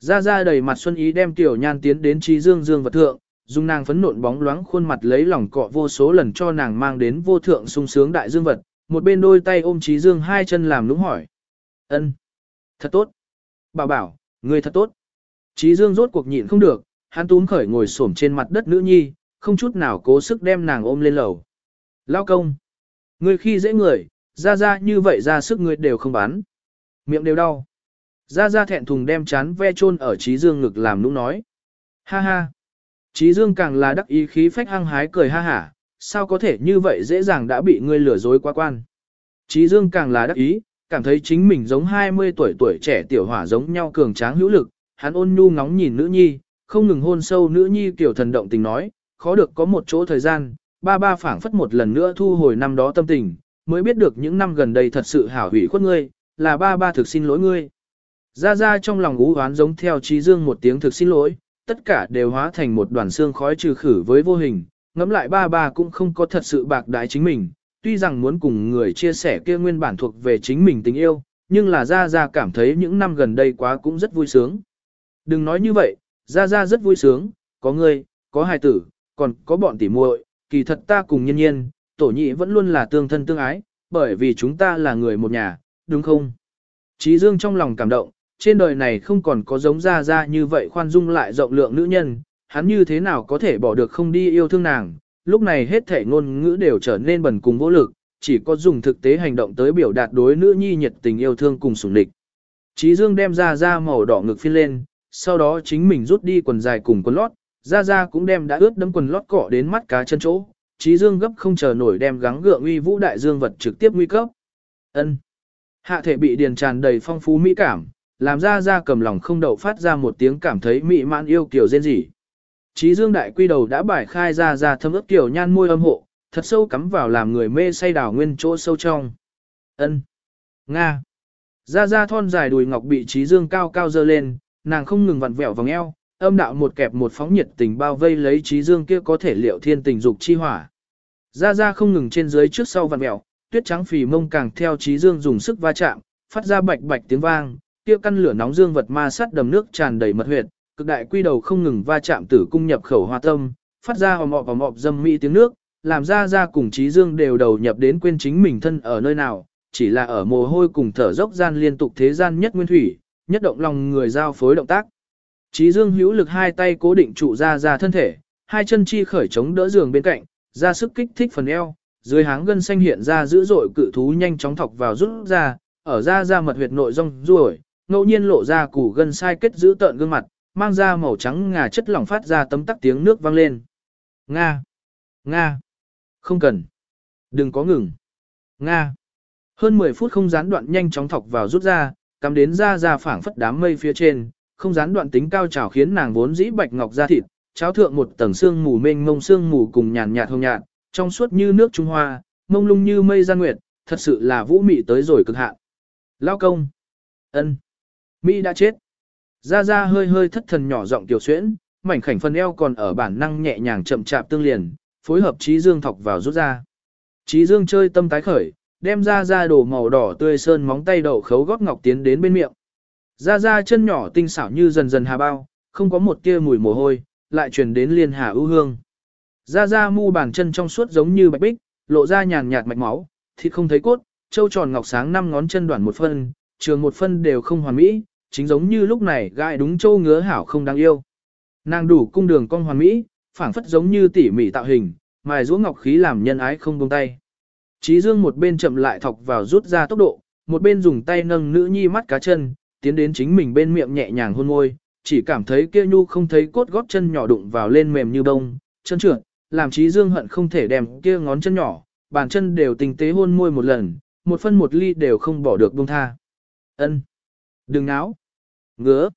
Ra ra đầy mặt xuân ý đem tiểu nhan tiến đến trí dương dương vật thượng, dùng nàng phấn nộn bóng loáng khuôn mặt lấy lòng cọ vô số lần cho nàng mang đến vô thượng sung sướng đại dương vật, một bên đôi tay ôm trí dương hai chân làm lúng hỏi. ân Thật tốt! Bảo bảo, người thật tốt! Trí dương rốt cuộc nhịn không được, hắn túm khởi ngồi xổm trên mặt đất nữ nhi, không chút nào cố sức đem nàng ôm lên lầu. Lao công! Ngươi khi dễ người, ra ra như vậy ra sức ngươi đều không bán. Miệng đều đau. Ra ra thẹn thùng đem chán ve chôn ở trí dương ngực làm nũng nói. Ha ha! Trí dương càng là đắc ý khí phách hăng hái cười ha hả, sao có thể như vậy dễ dàng đã bị ngươi lừa dối quá quan. Trí dương càng là đắc ý, cảm thấy chính mình giống 20 tuổi tuổi trẻ tiểu hỏa giống nhau cường tráng hữu lực, hắn ôn nhu ngóng nhìn nữ nhi, không ngừng hôn sâu nữ nhi kiểu thần động tình nói, khó được có một chỗ thời gian, ba ba phảng phất một lần nữa thu hồi năm đó tâm tình, mới biết được những năm gần đây thật sự hảo hủy khuất ngươi, là ba ba thực xin lỗi ngươi. Ra ra trong lòng ú hoán giống theo trí dương một tiếng thực xin lỗi, tất cả đều hóa thành một đoàn xương khói trừ khử với vô hình, ngẫm lại ba ba cũng không có thật sự bạc đái chính mình, tuy rằng muốn cùng người chia sẻ kia nguyên bản thuộc về chính mình tình yêu, nhưng là gia gia cảm thấy những năm gần đây quá cũng rất vui sướng. Đừng nói như vậy, gia gia rất vui sướng, có ngươi, có hài tử, còn có bọn tỉ muội, kỳ thật ta cùng nhân nhiên, tổ nhị vẫn luôn là tương thân tương ái, bởi vì chúng ta là người một nhà, đúng không? Chí Dương trong lòng cảm động, trên đời này không còn có giống ra ra như vậy khoan dung lại rộng lượng nữ nhân, hắn như thế nào có thể bỏ được không đi yêu thương nàng, lúc này hết thể ngôn ngữ đều trở nên bẩn cùng vô lực, chỉ có dùng thực tế hành động tới biểu đạt đối nữ nhi nhiệt tình yêu thương cùng sủng địch. Chí Dương đem ra ra màu đỏ ngực phiên lên, sau đó chính mình rút đi quần dài cùng quần lót, ra ra cũng đem đã ướt đấm quần lót cọ đến mắt cá chân chỗ, Chí Dương gấp không chờ nổi đem gắng gượng uy vũ đại dương vật trực tiếp nguy cấp. Ân. Hạ thể bị điền tràn đầy phong phú mỹ cảm, làm ra ra cầm lòng không đậu phát ra một tiếng cảm thấy mị mãn yêu kiều rên rỉ. Chí Dương đại quy đầu đã bài khai ra ra thâm ướp kiểu nhan môi âm hộ, thật sâu cắm vào làm người mê say đảo nguyên chỗ sâu trong. Ân. Nga. Ra ra thon dài đùi ngọc bị Chí Dương cao cao dơ lên, nàng không ngừng vặn vẹo vòng eo, âm đạo một kẹp một phóng nhiệt tình bao vây lấy trí dương kia có thể liệu thiên tình dục chi hỏa. Ra ra không ngừng trên dưới trước sau vặn vẹo, tuyết trắng phì mông càng theo trí dương dùng sức va chạm, phát ra bạch bạch tiếng vang, kia căn lửa nóng dương vật ma sát đầm nước tràn đầy mật huyệt, cực đại quy đầu không ngừng va chạm tử cung nhập khẩu hoa tâm, phát ra hòm mọp và mọp dâm mỹ tiếng nước, làm ra ra cùng trí dương đều đầu nhập đến quên chính mình thân ở nơi nào, chỉ là ở mồ hôi cùng thở dốc gian liên tục thế gian nhất nguyên thủy, nhất động lòng người giao phối động tác. Trí Dương hữu lực hai tay cố định trụ ra ra thân thể, hai chân chi khởi chống đỡ giường bên cạnh, ra sức kích thích phần eo, dưới háng gân xanh hiện ra dữ dội cự thú nhanh chóng thọc vào rút ra, ở ra ra mật huyệt nội rong ruổi ngẫu nhiên lộ ra củ gân sai kết giữ tợn gương mặt, mang ra màu trắng ngà chất lỏng phát ra tấm tắc tiếng nước vang lên. Nga. Nga. Không cần. Đừng có ngừng. Nga. Hơn 10 phút không gián đoạn nhanh chóng thọc vào rút ra, cắm đến ra ra phảng phất đám mây phía trên, không gián đoạn tính cao trào khiến nàng vốn dĩ bạch ngọc da thịt, cháo thượng một tầng xương mù mênh mông xương mù cùng nhàn nhạt hồng nhạt, trong suốt như nước Trung Hoa, mông lung như mây gian nguyệt, thật sự là vũ mị tới rồi cực hạn. Lao công. ân, Mỹ đã chết. Ra ra hơi hơi thất thần nhỏ giọng tiểu xuyễn, mảnh khảnh phần eo còn ở bản năng nhẹ nhàng chậm chạp tương liền, phối hợp trí dương thọc vào rút ra. Trí dương chơi tâm tái khởi, đem ra ra đổ màu đỏ tươi sơn móng tay đậu khấu góp ngọc tiến đến bên miệng. Ra ra chân nhỏ tinh xảo như dần dần hà bao, không có một tia mùi mồ hôi, lại truyền đến liên hà ưu hương. Ra ra mu bàn chân trong suốt giống như bạch bích, lộ ra nhàn nhạt mạch máu, thịt không thấy cốt, châu tròn ngọc sáng năm ngón chân đoạn một phân, trường một phân đều không hoàn mỹ, chính giống như lúc này gai đúng châu ngứa hảo không đáng yêu. Nàng đủ cung đường cong hoàn mỹ, phảng phất giống như tỉ mỉ tạo hình, mài rũa ngọc khí làm nhân ái không buông tay. Chí Dương một bên chậm lại thọc vào rút ra tốc độ, một bên dùng tay nâng nữ nhi mắt cá chân, tiến đến chính mình bên miệng nhẹ nhàng hôn môi, chỉ cảm thấy kia nhu không thấy cốt gót chân nhỏ đụng vào lên mềm như bông, chân trượt, làm Chí Dương hận không thể đem kia ngón chân nhỏ, bàn chân đều tinh tế hôn môi một lần, một phân một ly đều không bỏ được buông tha. Ân, đừng náo, ngứa.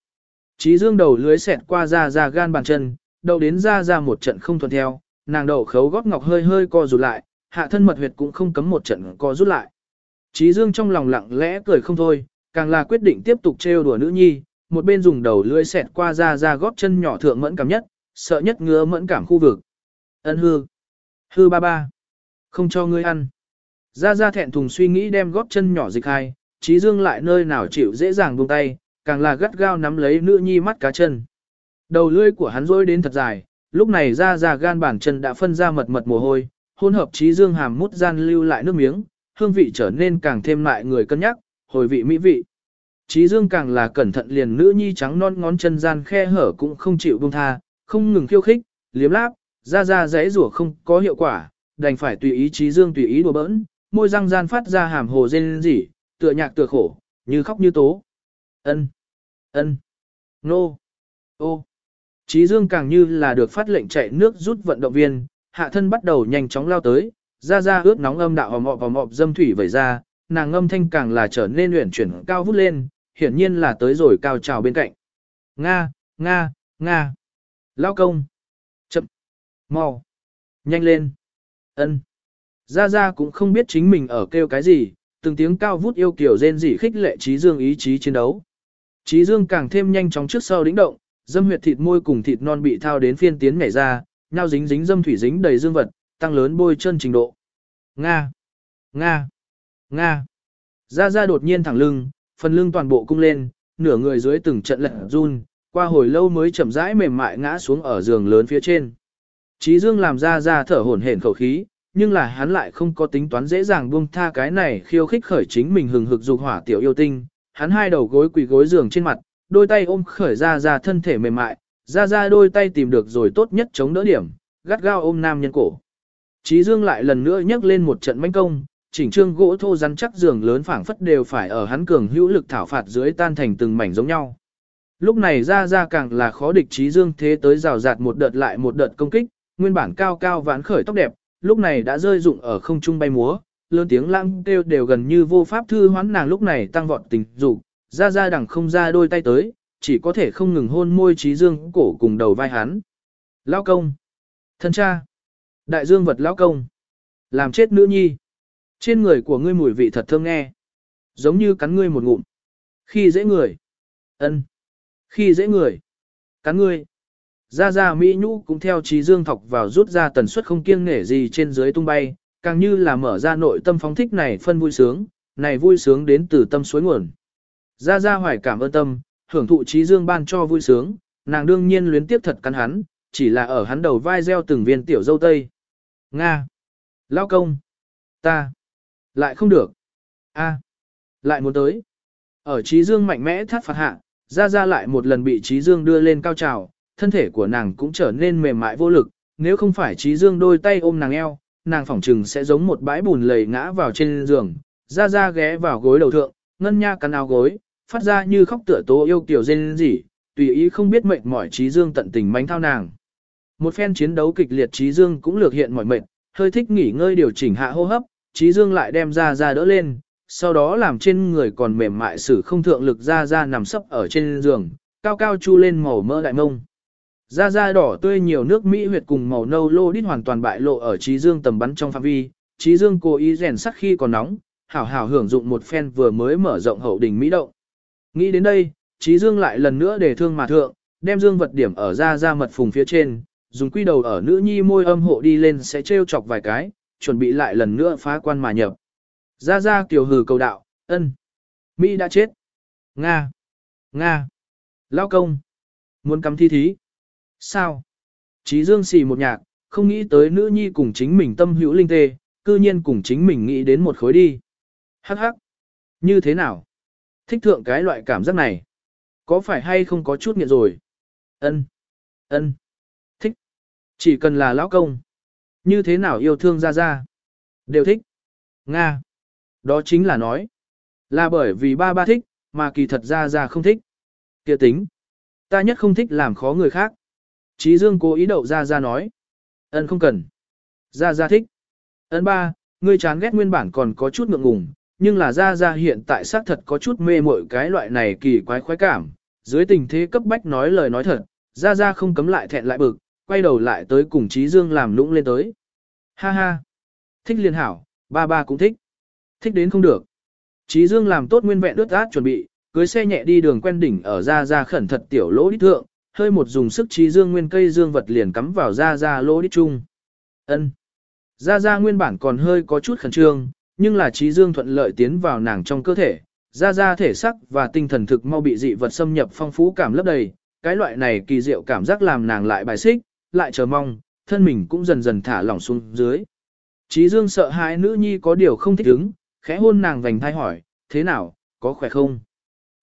Chí Dương đầu lưới xẹt qua ra ra gan bàn chân, đầu đến ra ra một trận không thuận theo, nàng đầu khấu gót ngọc hơi hơi co rụt lại, hạ thân mật huyệt cũng không cấm một trận co rút lại. Chí Dương trong lòng lặng lẽ cười không thôi, càng là quyết định tiếp tục trêu đùa nữ nhi, một bên dùng đầu lưỡi xẹt qua ra ra gót chân nhỏ thượng mẫn cảm nhất, sợ nhất ngứa mẫn cảm khu vực. Ân hư. Hư ba ba. Không cho ngươi ăn. Ra ra thẹn thùng suy nghĩ đem gót chân nhỏ dịch hai, Chí Dương lại nơi nào chịu dễ dàng buông tay, càng là gắt gao nắm lấy nữ nhi mắt cá chân. Đầu lưỡi của hắn rối đến thật dài, lúc này ra ra gan bản chân đã phân ra mật mật mồ hôi, hôn hợp trí dương hàm mút gian lưu lại nước miếng, hương vị trở nên càng thêm lại người cân nhắc, hồi vị mỹ vị. Trí dương càng là cẩn thận liền nữ nhi trắng non ngón chân gian khe hở cũng không chịu buông tha, không ngừng khiêu khích, liếm láp, ra ra rẽ rủa không có hiệu quả, đành phải tùy ý trí dương tùy ý đùa bỡn, môi răng gian phát ra hàm hồ rên rỉ, tựa nhạc tựa khổ, như khóc như tố. Ân, ân, nô, ô. Trí dương càng như là được phát lệnh chạy nước rút vận động viên, hạ thân bắt đầu nhanh chóng lao tới, ra ra ướt nóng âm đạo hòm mọp mọp dâm thủy vẩy ra, nàng âm thanh càng là trở nên luyện chuyển cao vút lên, hiển nhiên là tới rồi cao trào bên cạnh. Nga, Nga, Nga. Lao công. Chậm. mau, Nhanh lên. ân. Ra ra cũng không biết chính mình ở kêu cái gì, từng tiếng cao vút yêu kiểu rên rỉ khích lệ trí dương ý chí chiến đấu. Trí dương càng thêm nhanh chóng trước sau đĩnh động, dâm huyệt thịt môi cùng thịt non bị thao đến phiên tiến nhảy ra, nhau dính dính dâm thủy dính đầy dương vật, tăng lớn bôi chân trình độ. Nga! Nga! Nga! Ra ra đột nhiên thẳng lưng, phần lưng toàn bộ cung lên, nửa người dưới từng trận lật run, qua hồi lâu mới chậm rãi mềm mại ngã xuống ở giường lớn phía trên. trí Dương làm ra ra thở hổn hển khẩu khí, nhưng là hắn lại không có tính toán dễ dàng buông tha cái này khiêu khích khởi chính mình hừng hực dục hỏa tiểu yêu tinh. Hắn hai đầu gối quỳ gối giường trên mặt, đôi tay ôm khởi ra ra thân thể mềm mại, ra ra đôi tay tìm được rồi tốt nhất chống đỡ điểm, gắt gao ôm nam nhân cổ. Chí Dương lại lần nữa nhấc lên một trận manh công, chỉnh trương gỗ thô rắn chắc giường lớn phảng phất đều phải ở hắn cường hữu lực thảo phạt dưới tan thành từng mảnh giống nhau. Lúc này ra ra càng là khó địch Chí Dương thế tới rào rạt một đợt lại một đợt công kích, nguyên bản cao cao vãn khởi tóc đẹp, lúc này đã rơi rụng ở không trung bay múa, lớn tiếng lãng kêu đều gần như vô pháp thư hoán nàng lúc này tăng vọt tình dục, ra ra đằng không ra đôi tay tới, chỉ có thể không ngừng hôn môi trí dương cổ cùng đầu vai hắn. Lao công. Thân cha. Đại dương vật lão công. Làm chết nữ nhi. Trên người của ngươi mùi vị thật thơm nghe. Giống như cắn ngươi một ngụm. Khi dễ người. ân, Khi dễ người. Cắn ngươi. Ra ra Mỹ Nhũ cũng theo trí dương thọc vào rút ra tần suất không kiêng nể gì trên dưới tung bay, càng như là mở ra nội tâm phóng thích này phân vui sướng, này vui sướng đến từ tâm suối nguồn. Ra ra hoài cảm ơn tâm, hưởng thụ trí dương ban cho vui sướng, nàng đương nhiên luyến tiếp thật cắn hắn, chỉ là ở hắn đầu vai gieo từng viên tiểu dâu tây. Nga! Lao công! Ta! Lại không được! A! Lại muốn tới! Ở trí dương mạnh mẽ thắt phạt hạ, ra ra lại một lần bị trí dương đưa lên cao trào, thân thể của nàng cũng trở nên mềm mại vô lực, nếu không phải trí dương đôi tay ôm nàng eo, nàng phỏng trừng sẽ giống một bãi bùn lầy ngã vào trên giường, ra ra ghé vào gối đầu thượng, ngân nha cắn áo gối, phát ra như khóc tựa tố yêu kiểu rên rỉ, tùy ý không biết mệnh mỏi trí dương tận tình mánh thao nàng. Một phen chiến đấu kịch liệt Trí Dương cũng lược hiện mỏi mệt, hơi thích nghỉ ngơi điều chỉnh hạ hô hấp, Trí Dương lại đem ra ra đỡ lên, sau đó làm trên người còn mềm mại sử không thượng lực ra ra nằm sấp ở trên giường, cao cao chu lên màu mỡ đại mông. Da da đỏ tươi nhiều nước Mỹ huyệt cùng màu nâu lô đít hoàn toàn bại lộ ở trí dương tầm bắn trong phạm vi, trí dương cố ý rèn sắt khi còn nóng, hảo hảo hưởng dụng một phen vừa mới mở rộng hậu đỉnh Mỹ động. Nghĩ đến đây, trí dương lại lần nữa để thương mà thượng, đem dương vật điểm ở da da mật phùng phía trên, dùng quy đầu ở nữ nhi môi âm hộ đi lên sẽ trêu chọc vài cái, chuẩn bị lại lần nữa phá quan mà nhập. Ra ra kiều hừ cầu đạo, ân. Mỹ đã chết. Nga. Nga. Lao công. Muốn cắm thi thí. Sao? Chí Dương xì một nhạc, không nghĩ tới nữ nhi cùng chính mình tâm hữu linh tê, cư nhiên cùng chính mình nghĩ đến một khối đi. Hắc hắc. Như thế nào? Thích thượng cái loại cảm giác này. Có phải hay không có chút nghiện rồi? Ân. Ân. Thích. Chỉ cần là lão công. Như thế nào yêu thương ra ra? Đều thích. Nga. Đó chính là nói. Là bởi vì ba ba thích, mà kỳ thật ra ra không thích. kia tính. Ta nhất không thích làm khó người khác. Chí Dương cố ý đậu ra ra nói. Ân không cần. Ra ra thích. Ân ba, ngươi chán ghét nguyên bản còn có chút ngượng ngùng, nhưng là ra ra hiện tại xác thật có chút mê mội cái loại này kỳ quái khoái cảm. Dưới tình thế cấp bách nói lời nói thật, ra ra không cấm lại thẹn lại bực, quay đầu lại tới cùng Chí Dương làm lũng lên tới. Ha ha. Thích liên hảo, ba ba cũng thích. Thích đến không được. Chí Dương làm tốt nguyên vẹn ướt át chuẩn bị, cưới xe nhẹ đi đường quen đỉnh ở ra ra khẩn thật tiểu lỗ đi thượng, hơi một dùng sức trí dương nguyên cây dương vật liền cắm vào ra ra lỗ đít chung. Ân. Ra ra nguyên bản còn hơi có chút khẩn trương, nhưng là trí dương thuận lợi tiến vào nàng trong cơ thể, ra ra thể sắc và tinh thần thực mau bị dị vật xâm nhập phong phú cảm lấp đầy, cái loại này kỳ diệu cảm giác làm nàng lại bài xích, lại chờ mong, thân mình cũng dần dần thả lỏng xuống dưới. Trí dương sợ hãi nữ nhi có điều không thích ứng, khẽ hôn nàng vành thai hỏi, thế nào, có khỏe không?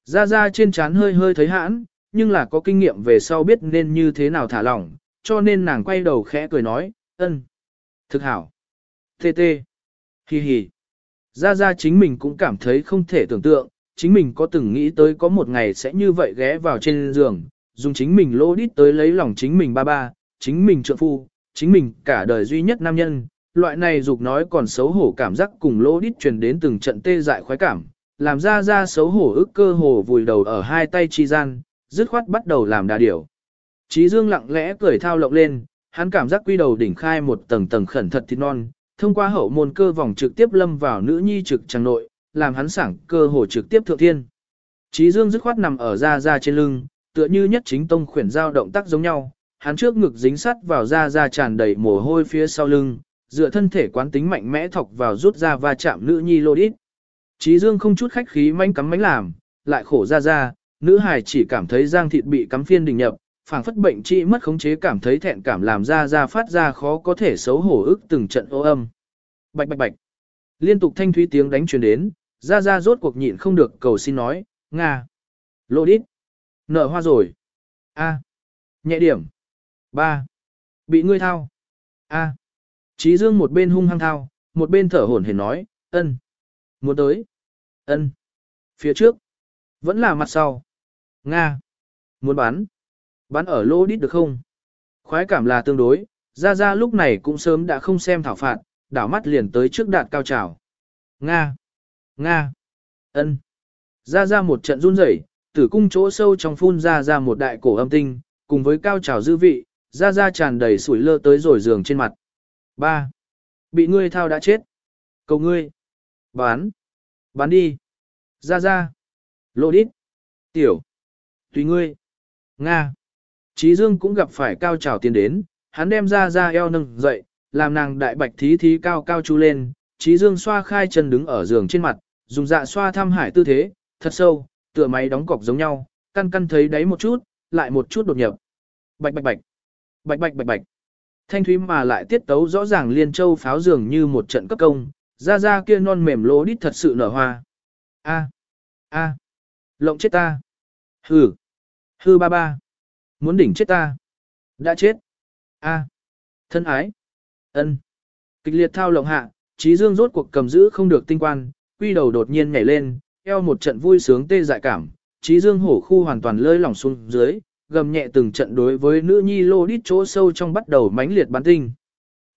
Ra ra trên trán hơi hơi thấy hãn, nhưng là có kinh nghiệm về sau biết nên như thế nào thả lỏng, cho nên nàng quay đầu khẽ cười nói, ân, thực hảo, tê tê, hì hì. Ra ra chính mình cũng cảm thấy không thể tưởng tượng, chính mình có từng nghĩ tới có một ngày sẽ như vậy ghé vào trên giường, dùng chính mình lô đít tới lấy lòng chính mình ba ba, chính mình trượng phu, chính mình cả đời duy nhất nam nhân. Loại này dục nói còn xấu hổ cảm giác cùng lô đít truyền đến từng trận tê dại khoái cảm, làm ra ra xấu hổ ức cơ hồ vùi đầu ở hai tay chi gian, dứt khoát bắt đầu làm đà điểu. Chí Dương lặng lẽ cười thao lộng lên, hắn cảm giác quy đầu đỉnh khai một tầng tầng khẩn thật thịt non, thông qua hậu môn cơ vòng trực tiếp lâm vào nữ nhi trực tràng nội, làm hắn sảng cơ hồ trực tiếp thượng thiên. Chí Dương dứt khoát nằm ở ra ra trên lưng, tựa như nhất chính tông khuyển giao động tác giống nhau, hắn trước ngực dính sắt vào ra ra tràn đầy mồ hôi phía sau lưng, dựa thân thể quán tính mạnh mẽ thọc vào rút ra va chạm nữ nhi lô đít. Chí Dương không chút khách khí manh cắm mánh làm, lại khổ ra ra, nữ hài chỉ cảm thấy giang thịt bị cắm phiên đình nhập, phảng phất bệnh trị mất khống chế cảm thấy thẹn cảm làm ra ra phát ra khó có thể xấu hổ ức từng trận ô âm. Bạch bạch bạch. Liên tục thanh thúy tiếng đánh truyền đến, ra ra rốt cuộc nhịn không được cầu xin nói, Nga. Lô đít. nở hoa rồi. A. Nhẹ điểm. ba Bị ngươi thao. A. Chí dương một bên hung hăng thao, một bên thở hổn hển nói, ân. Muốn tới. ân Phía trước. Vẫn là mặt sau. Nga. Muốn bắn. Bắn ở lô đít được không? Khoái cảm là tương đối, ra ra lúc này cũng sớm đã không xem thảo phạt, đảo mắt liền tới trước đạt cao trào. Nga. Nga. ân Ra ra một trận run rẩy, tử cung chỗ sâu trong phun ra ra một đại cổ âm tinh, cùng với cao trào dư vị, ra ra tràn đầy sủi lơ tới rồi giường trên mặt. ba Bị ngươi thao đã chết. Cầu ngươi. Bán. Bán đi. Ra ra. Lô đít. Tiểu. Tùy ngươi. Nga. Chí Dương cũng gặp phải cao trào tiến đến, hắn đem ra ra eo nâng dậy, làm nàng đại bạch thí thí cao cao chu lên, Chí Dương xoa khai chân đứng ở giường trên mặt, dùng dạ xoa thăm hải tư thế, thật sâu, tựa máy đóng cọc giống nhau, căn căn thấy đáy một chút, lại một chút đột nhập. Bạch bạch bạch. Bạch bạch bạch bạch. Thanh thúy mà lại tiết tấu rõ ràng liên châu pháo dường như một trận cấp công, ra ra kia non mềm lỗ đít thật sự nở hoa. A. A. Lộng chết ta. Hừ. Hư ba ba. Muốn đỉnh chết ta. Đã chết. A. Thân ái. ân Kịch liệt thao lộng hạ, trí dương rốt cuộc cầm giữ không được tinh quan, quy đầu đột nhiên nhảy lên, eo một trận vui sướng tê dại cảm. Trí dương hổ khu hoàn toàn lơi lỏng xuống dưới, gầm nhẹ từng trận đối với nữ nhi lô đít chỗ sâu trong bắt đầu mãnh liệt bắn tinh.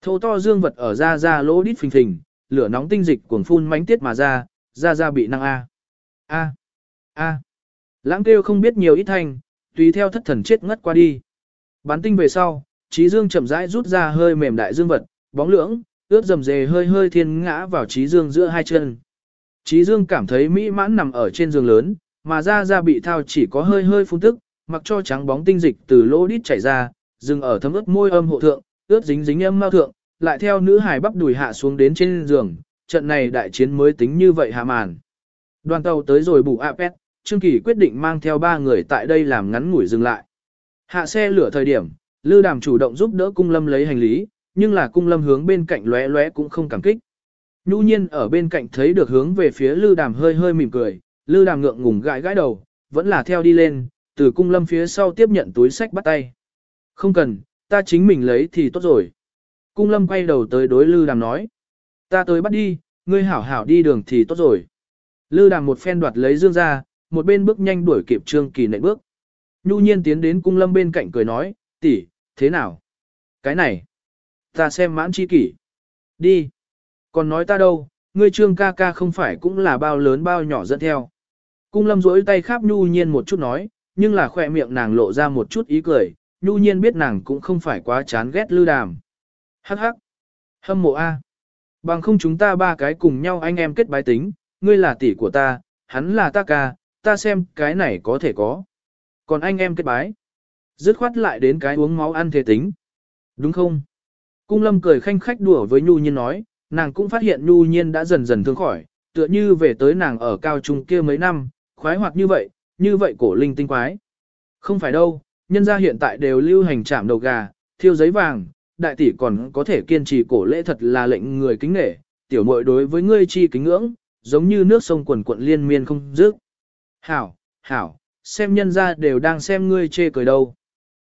Thô to dương vật ở ra ra lô đít phình phình, lửa nóng tinh dịch cuồng phun mãnh tiết mà ra, ra ra bị năng A. A. A. Lãng kêu không biết nhiều ít thành, tùy theo thất thần chết ngất qua đi. Bắn tinh về sau, trí dương chậm rãi rút ra hơi mềm đại dương vật, bóng lưỡng, ướt dầm dề hơi hơi thiên ngã vào trí dương giữa hai chân. Trí dương cảm thấy mỹ mãn nằm ở trên giường lớn, mà ra ra bị thao chỉ có hơi hơi phun tức, mặc cho trắng bóng tinh dịch từ lỗ đít chảy ra, dừng ở thấm ướt môi âm hộ thượng, ướt dính dính âm mao thượng, lại theo nữ hài bắp đùi hạ xuống đến trên giường, trận này đại chiến mới tính như vậy hạ màn. Đoàn tàu tới rồi bù Apet, Trương Kỳ quyết định mang theo ba người tại đây làm ngắn ngủi dừng lại. Hạ xe lửa thời điểm, Lư Đàm chủ động giúp đỡ Cung Lâm lấy hành lý, nhưng là Cung Lâm hướng bên cạnh lóe lóe cũng không cảm kích. Nhu nhiên ở bên cạnh thấy được hướng về phía Lư Đàm hơi hơi mỉm cười, Lư Đàm ngượng ngùng gãi gãi đầu, vẫn là theo đi lên, từ Cung Lâm phía sau tiếp nhận túi sách bắt tay. Không cần, ta chính mình lấy thì tốt rồi. Cung Lâm quay đầu tới đối Lư Đàm nói. Ta tới bắt đi, ngươi hảo hảo đi đường thì tốt rồi. Lư Đàm một phen đoạt lấy dương ra, một bên bước nhanh đuổi kịp Trương Kỳ nệ bước. Nhu nhiên tiến đến cung lâm bên cạnh cười nói, tỷ, thế nào? Cái này, ta xem mãn chi kỷ. Đi. Còn nói ta đâu, ngươi trương ca ca không phải cũng là bao lớn bao nhỏ dẫn theo. Cung lâm rỗi tay khắp nhu nhiên một chút nói, nhưng là khỏe miệng nàng lộ ra một chút ý cười, nhu nhiên biết nàng cũng không phải quá chán ghét lư đàm. Hắc hắc. Hâm mộ A. Bằng không chúng ta ba cái cùng nhau anh em kết bái tính, ngươi là tỷ của ta, hắn là ta ca, ta xem cái này có thể có. Còn anh em kết bái. Dứt khoát lại đến cái uống máu ăn thế tính. Đúng không? Cung lâm cười khanh khách đùa với Nhu Nhiên nói, nàng cũng phát hiện Nhu Nhiên đã dần dần thương khỏi, tựa như về tới nàng ở cao trung kia mấy năm, khoái hoạt như vậy, như vậy cổ linh tinh quái. Không phải đâu, nhân gia hiện tại đều lưu hành chạm đầu gà, thiêu giấy vàng, đại tỷ còn có thể kiên trì cổ lễ thật là lệnh người kính nể, tiểu muội đối với ngươi chi kính ngưỡng, giống như nước sông quần quận liên miên không dứt. Hảo, hảo, xem nhân ra đều đang xem ngươi chê cười đâu.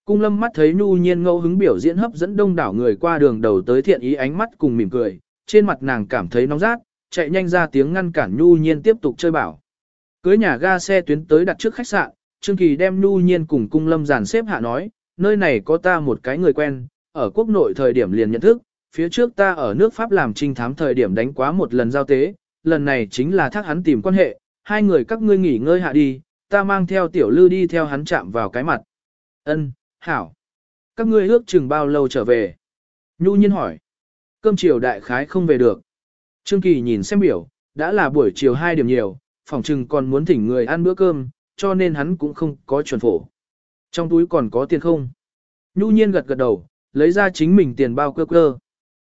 Cung lâm mắt thấy nhu nhiên ngẫu hứng biểu diễn hấp dẫn đông đảo người qua đường đầu tới thiện ý ánh mắt cùng mỉm cười, trên mặt nàng cảm thấy nóng rát, chạy nhanh ra tiếng ngăn cản nhu nhiên tiếp tục chơi bảo. Cưới nhà ga xe tuyến tới đặt trước khách sạn, Trương Kỳ đem nhu nhiên cùng cung lâm dàn xếp hạ nói, nơi này có ta một cái người quen, ở quốc nội thời điểm liền nhận thức, phía trước ta ở nước Pháp làm trinh thám thời điểm đánh quá một lần giao tế, lần này chính là thác hắn tìm quan hệ, hai người các ngươi nghỉ ngơi hạ đi, ta mang theo tiểu lư đi theo hắn chạm vào cái mặt. Ân, hảo. Các ngươi ước chừng bao lâu trở về? Nhu nhiên hỏi. Cơm chiều đại khái không về được. Trương Kỳ nhìn xem biểu, đã là buổi chiều 2 điểm nhiều, phòng trừng còn muốn thỉnh người ăn bữa cơm, cho nên hắn cũng không có chuẩn phổ. Trong túi còn có tiền không? Nhu nhiên gật gật đầu, lấy ra chính mình tiền bao cơ cơ.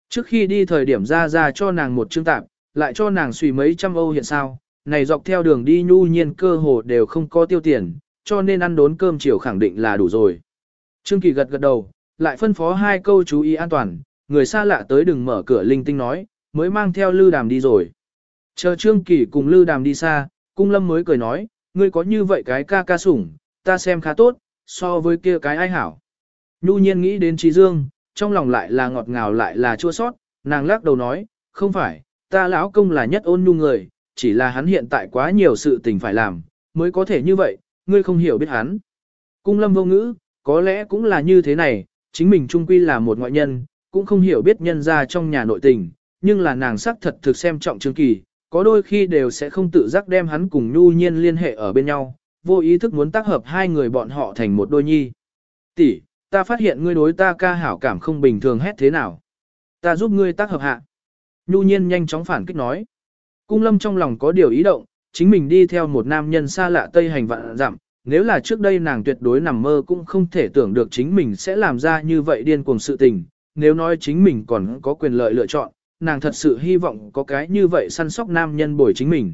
Trước khi đi thời điểm ra ra cho nàng một chương tạp, lại cho nàng suy mấy trăm âu hiện sao, này dọc theo đường đi nhu nhiên cơ hồ đều không có tiêu tiền, cho nên ăn đốn cơm chiều khẳng định là đủ rồi. Trương Kỳ gật gật đầu, lại phân phó hai câu chú ý an toàn, người xa lạ tới đừng mở cửa linh tinh nói, mới mang theo Lư Đàm đi rồi. Chờ Trương Kỳ cùng Lư Đàm đi xa, Cung Lâm mới cười nói, ngươi có như vậy cái ca ca sủng, ta xem khá tốt, so với kia cái ai hảo. Nhu nhiên nghĩ đến Trí Dương, trong lòng lại là ngọt ngào lại là chua sót, nàng lắc đầu nói, không phải, ta lão công là nhất ôn nhu người, chỉ là hắn hiện tại quá nhiều sự tình phải làm, mới có thể như vậy, ngươi không hiểu biết hắn. Cung lâm vô ngữ, có lẽ cũng là như thế này, chính mình trung quy là một ngoại nhân, cũng không hiểu biết nhân ra trong nhà nội tình, nhưng là nàng sắc thật thực xem trọng Trương Kỳ, có đôi khi đều sẽ không tự giác đem hắn cùng nhu nhiên liên hệ ở bên nhau, vô ý thức muốn tác hợp hai người bọn họ thành một đôi nhi. Tỷ, ta phát hiện ngươi đối ta ca hảo cảm không bình thường hết thế nào. Ta giúp ngươi tác hợp hạ. Nhu nhiên nhanh chóng phản kích nói. Cung lâm trong lòng có điều ý động, chính mình đi theo một nam nhân xa lạ tây hành vạn dặm, nếu là trước đây nàng tuyệt đối nằm mơ cũng không thể tưởng được chính mình sẽ làm ra như vậy điên cuồng sự tình, nếu nói chính mình còn có quyền lợi lựa chọn, nàng thật sự hy vọng có cái như vậy săn sóc nam nhân bồi chính mình.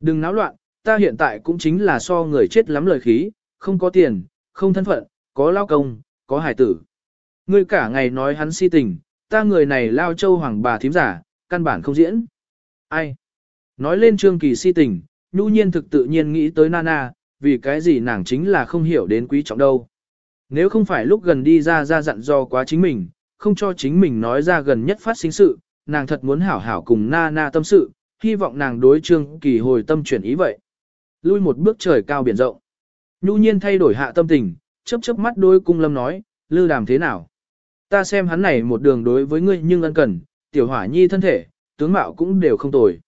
Đừng náo loạn, ta hiện tại cũng chính là so người chết lắm lời khí, không có tiền, không thân phận, có lao công, có hải tử. Ngươi cả ngày nói hắn si tình, ta người này lao châu hoàng bà thím giả, căn bản không diễn. Ai? Nói lên Trương Kỳ si tình, nhu nhiên thực tự nhiên nghĩ tới Nana, vì cái gì nàng chính là không hiểu đến quý trọng đâu. Nếu không phải lúc gần đi ra ra dặn do quá chính mình, không cho chính mình nói ra gần nhất phát sinh sự, nàng thật muốn hảo hảo cùng Nana tâm sự, hy vọng nàng đối Trương Kỳ hồi tâm chuyển ý vậy. Lui một bước trời cao biển rộng. Nhu nhiên thay đổi hạ tâm tình, chớp chớp mắt đôi cung lâm nói, lư đàm thế nào? Ta xem hắn này một đường đối với ngươi nhưng ân cần, tiểu hỏa nhi thân thể, tướng mạo cũng đều không tồi.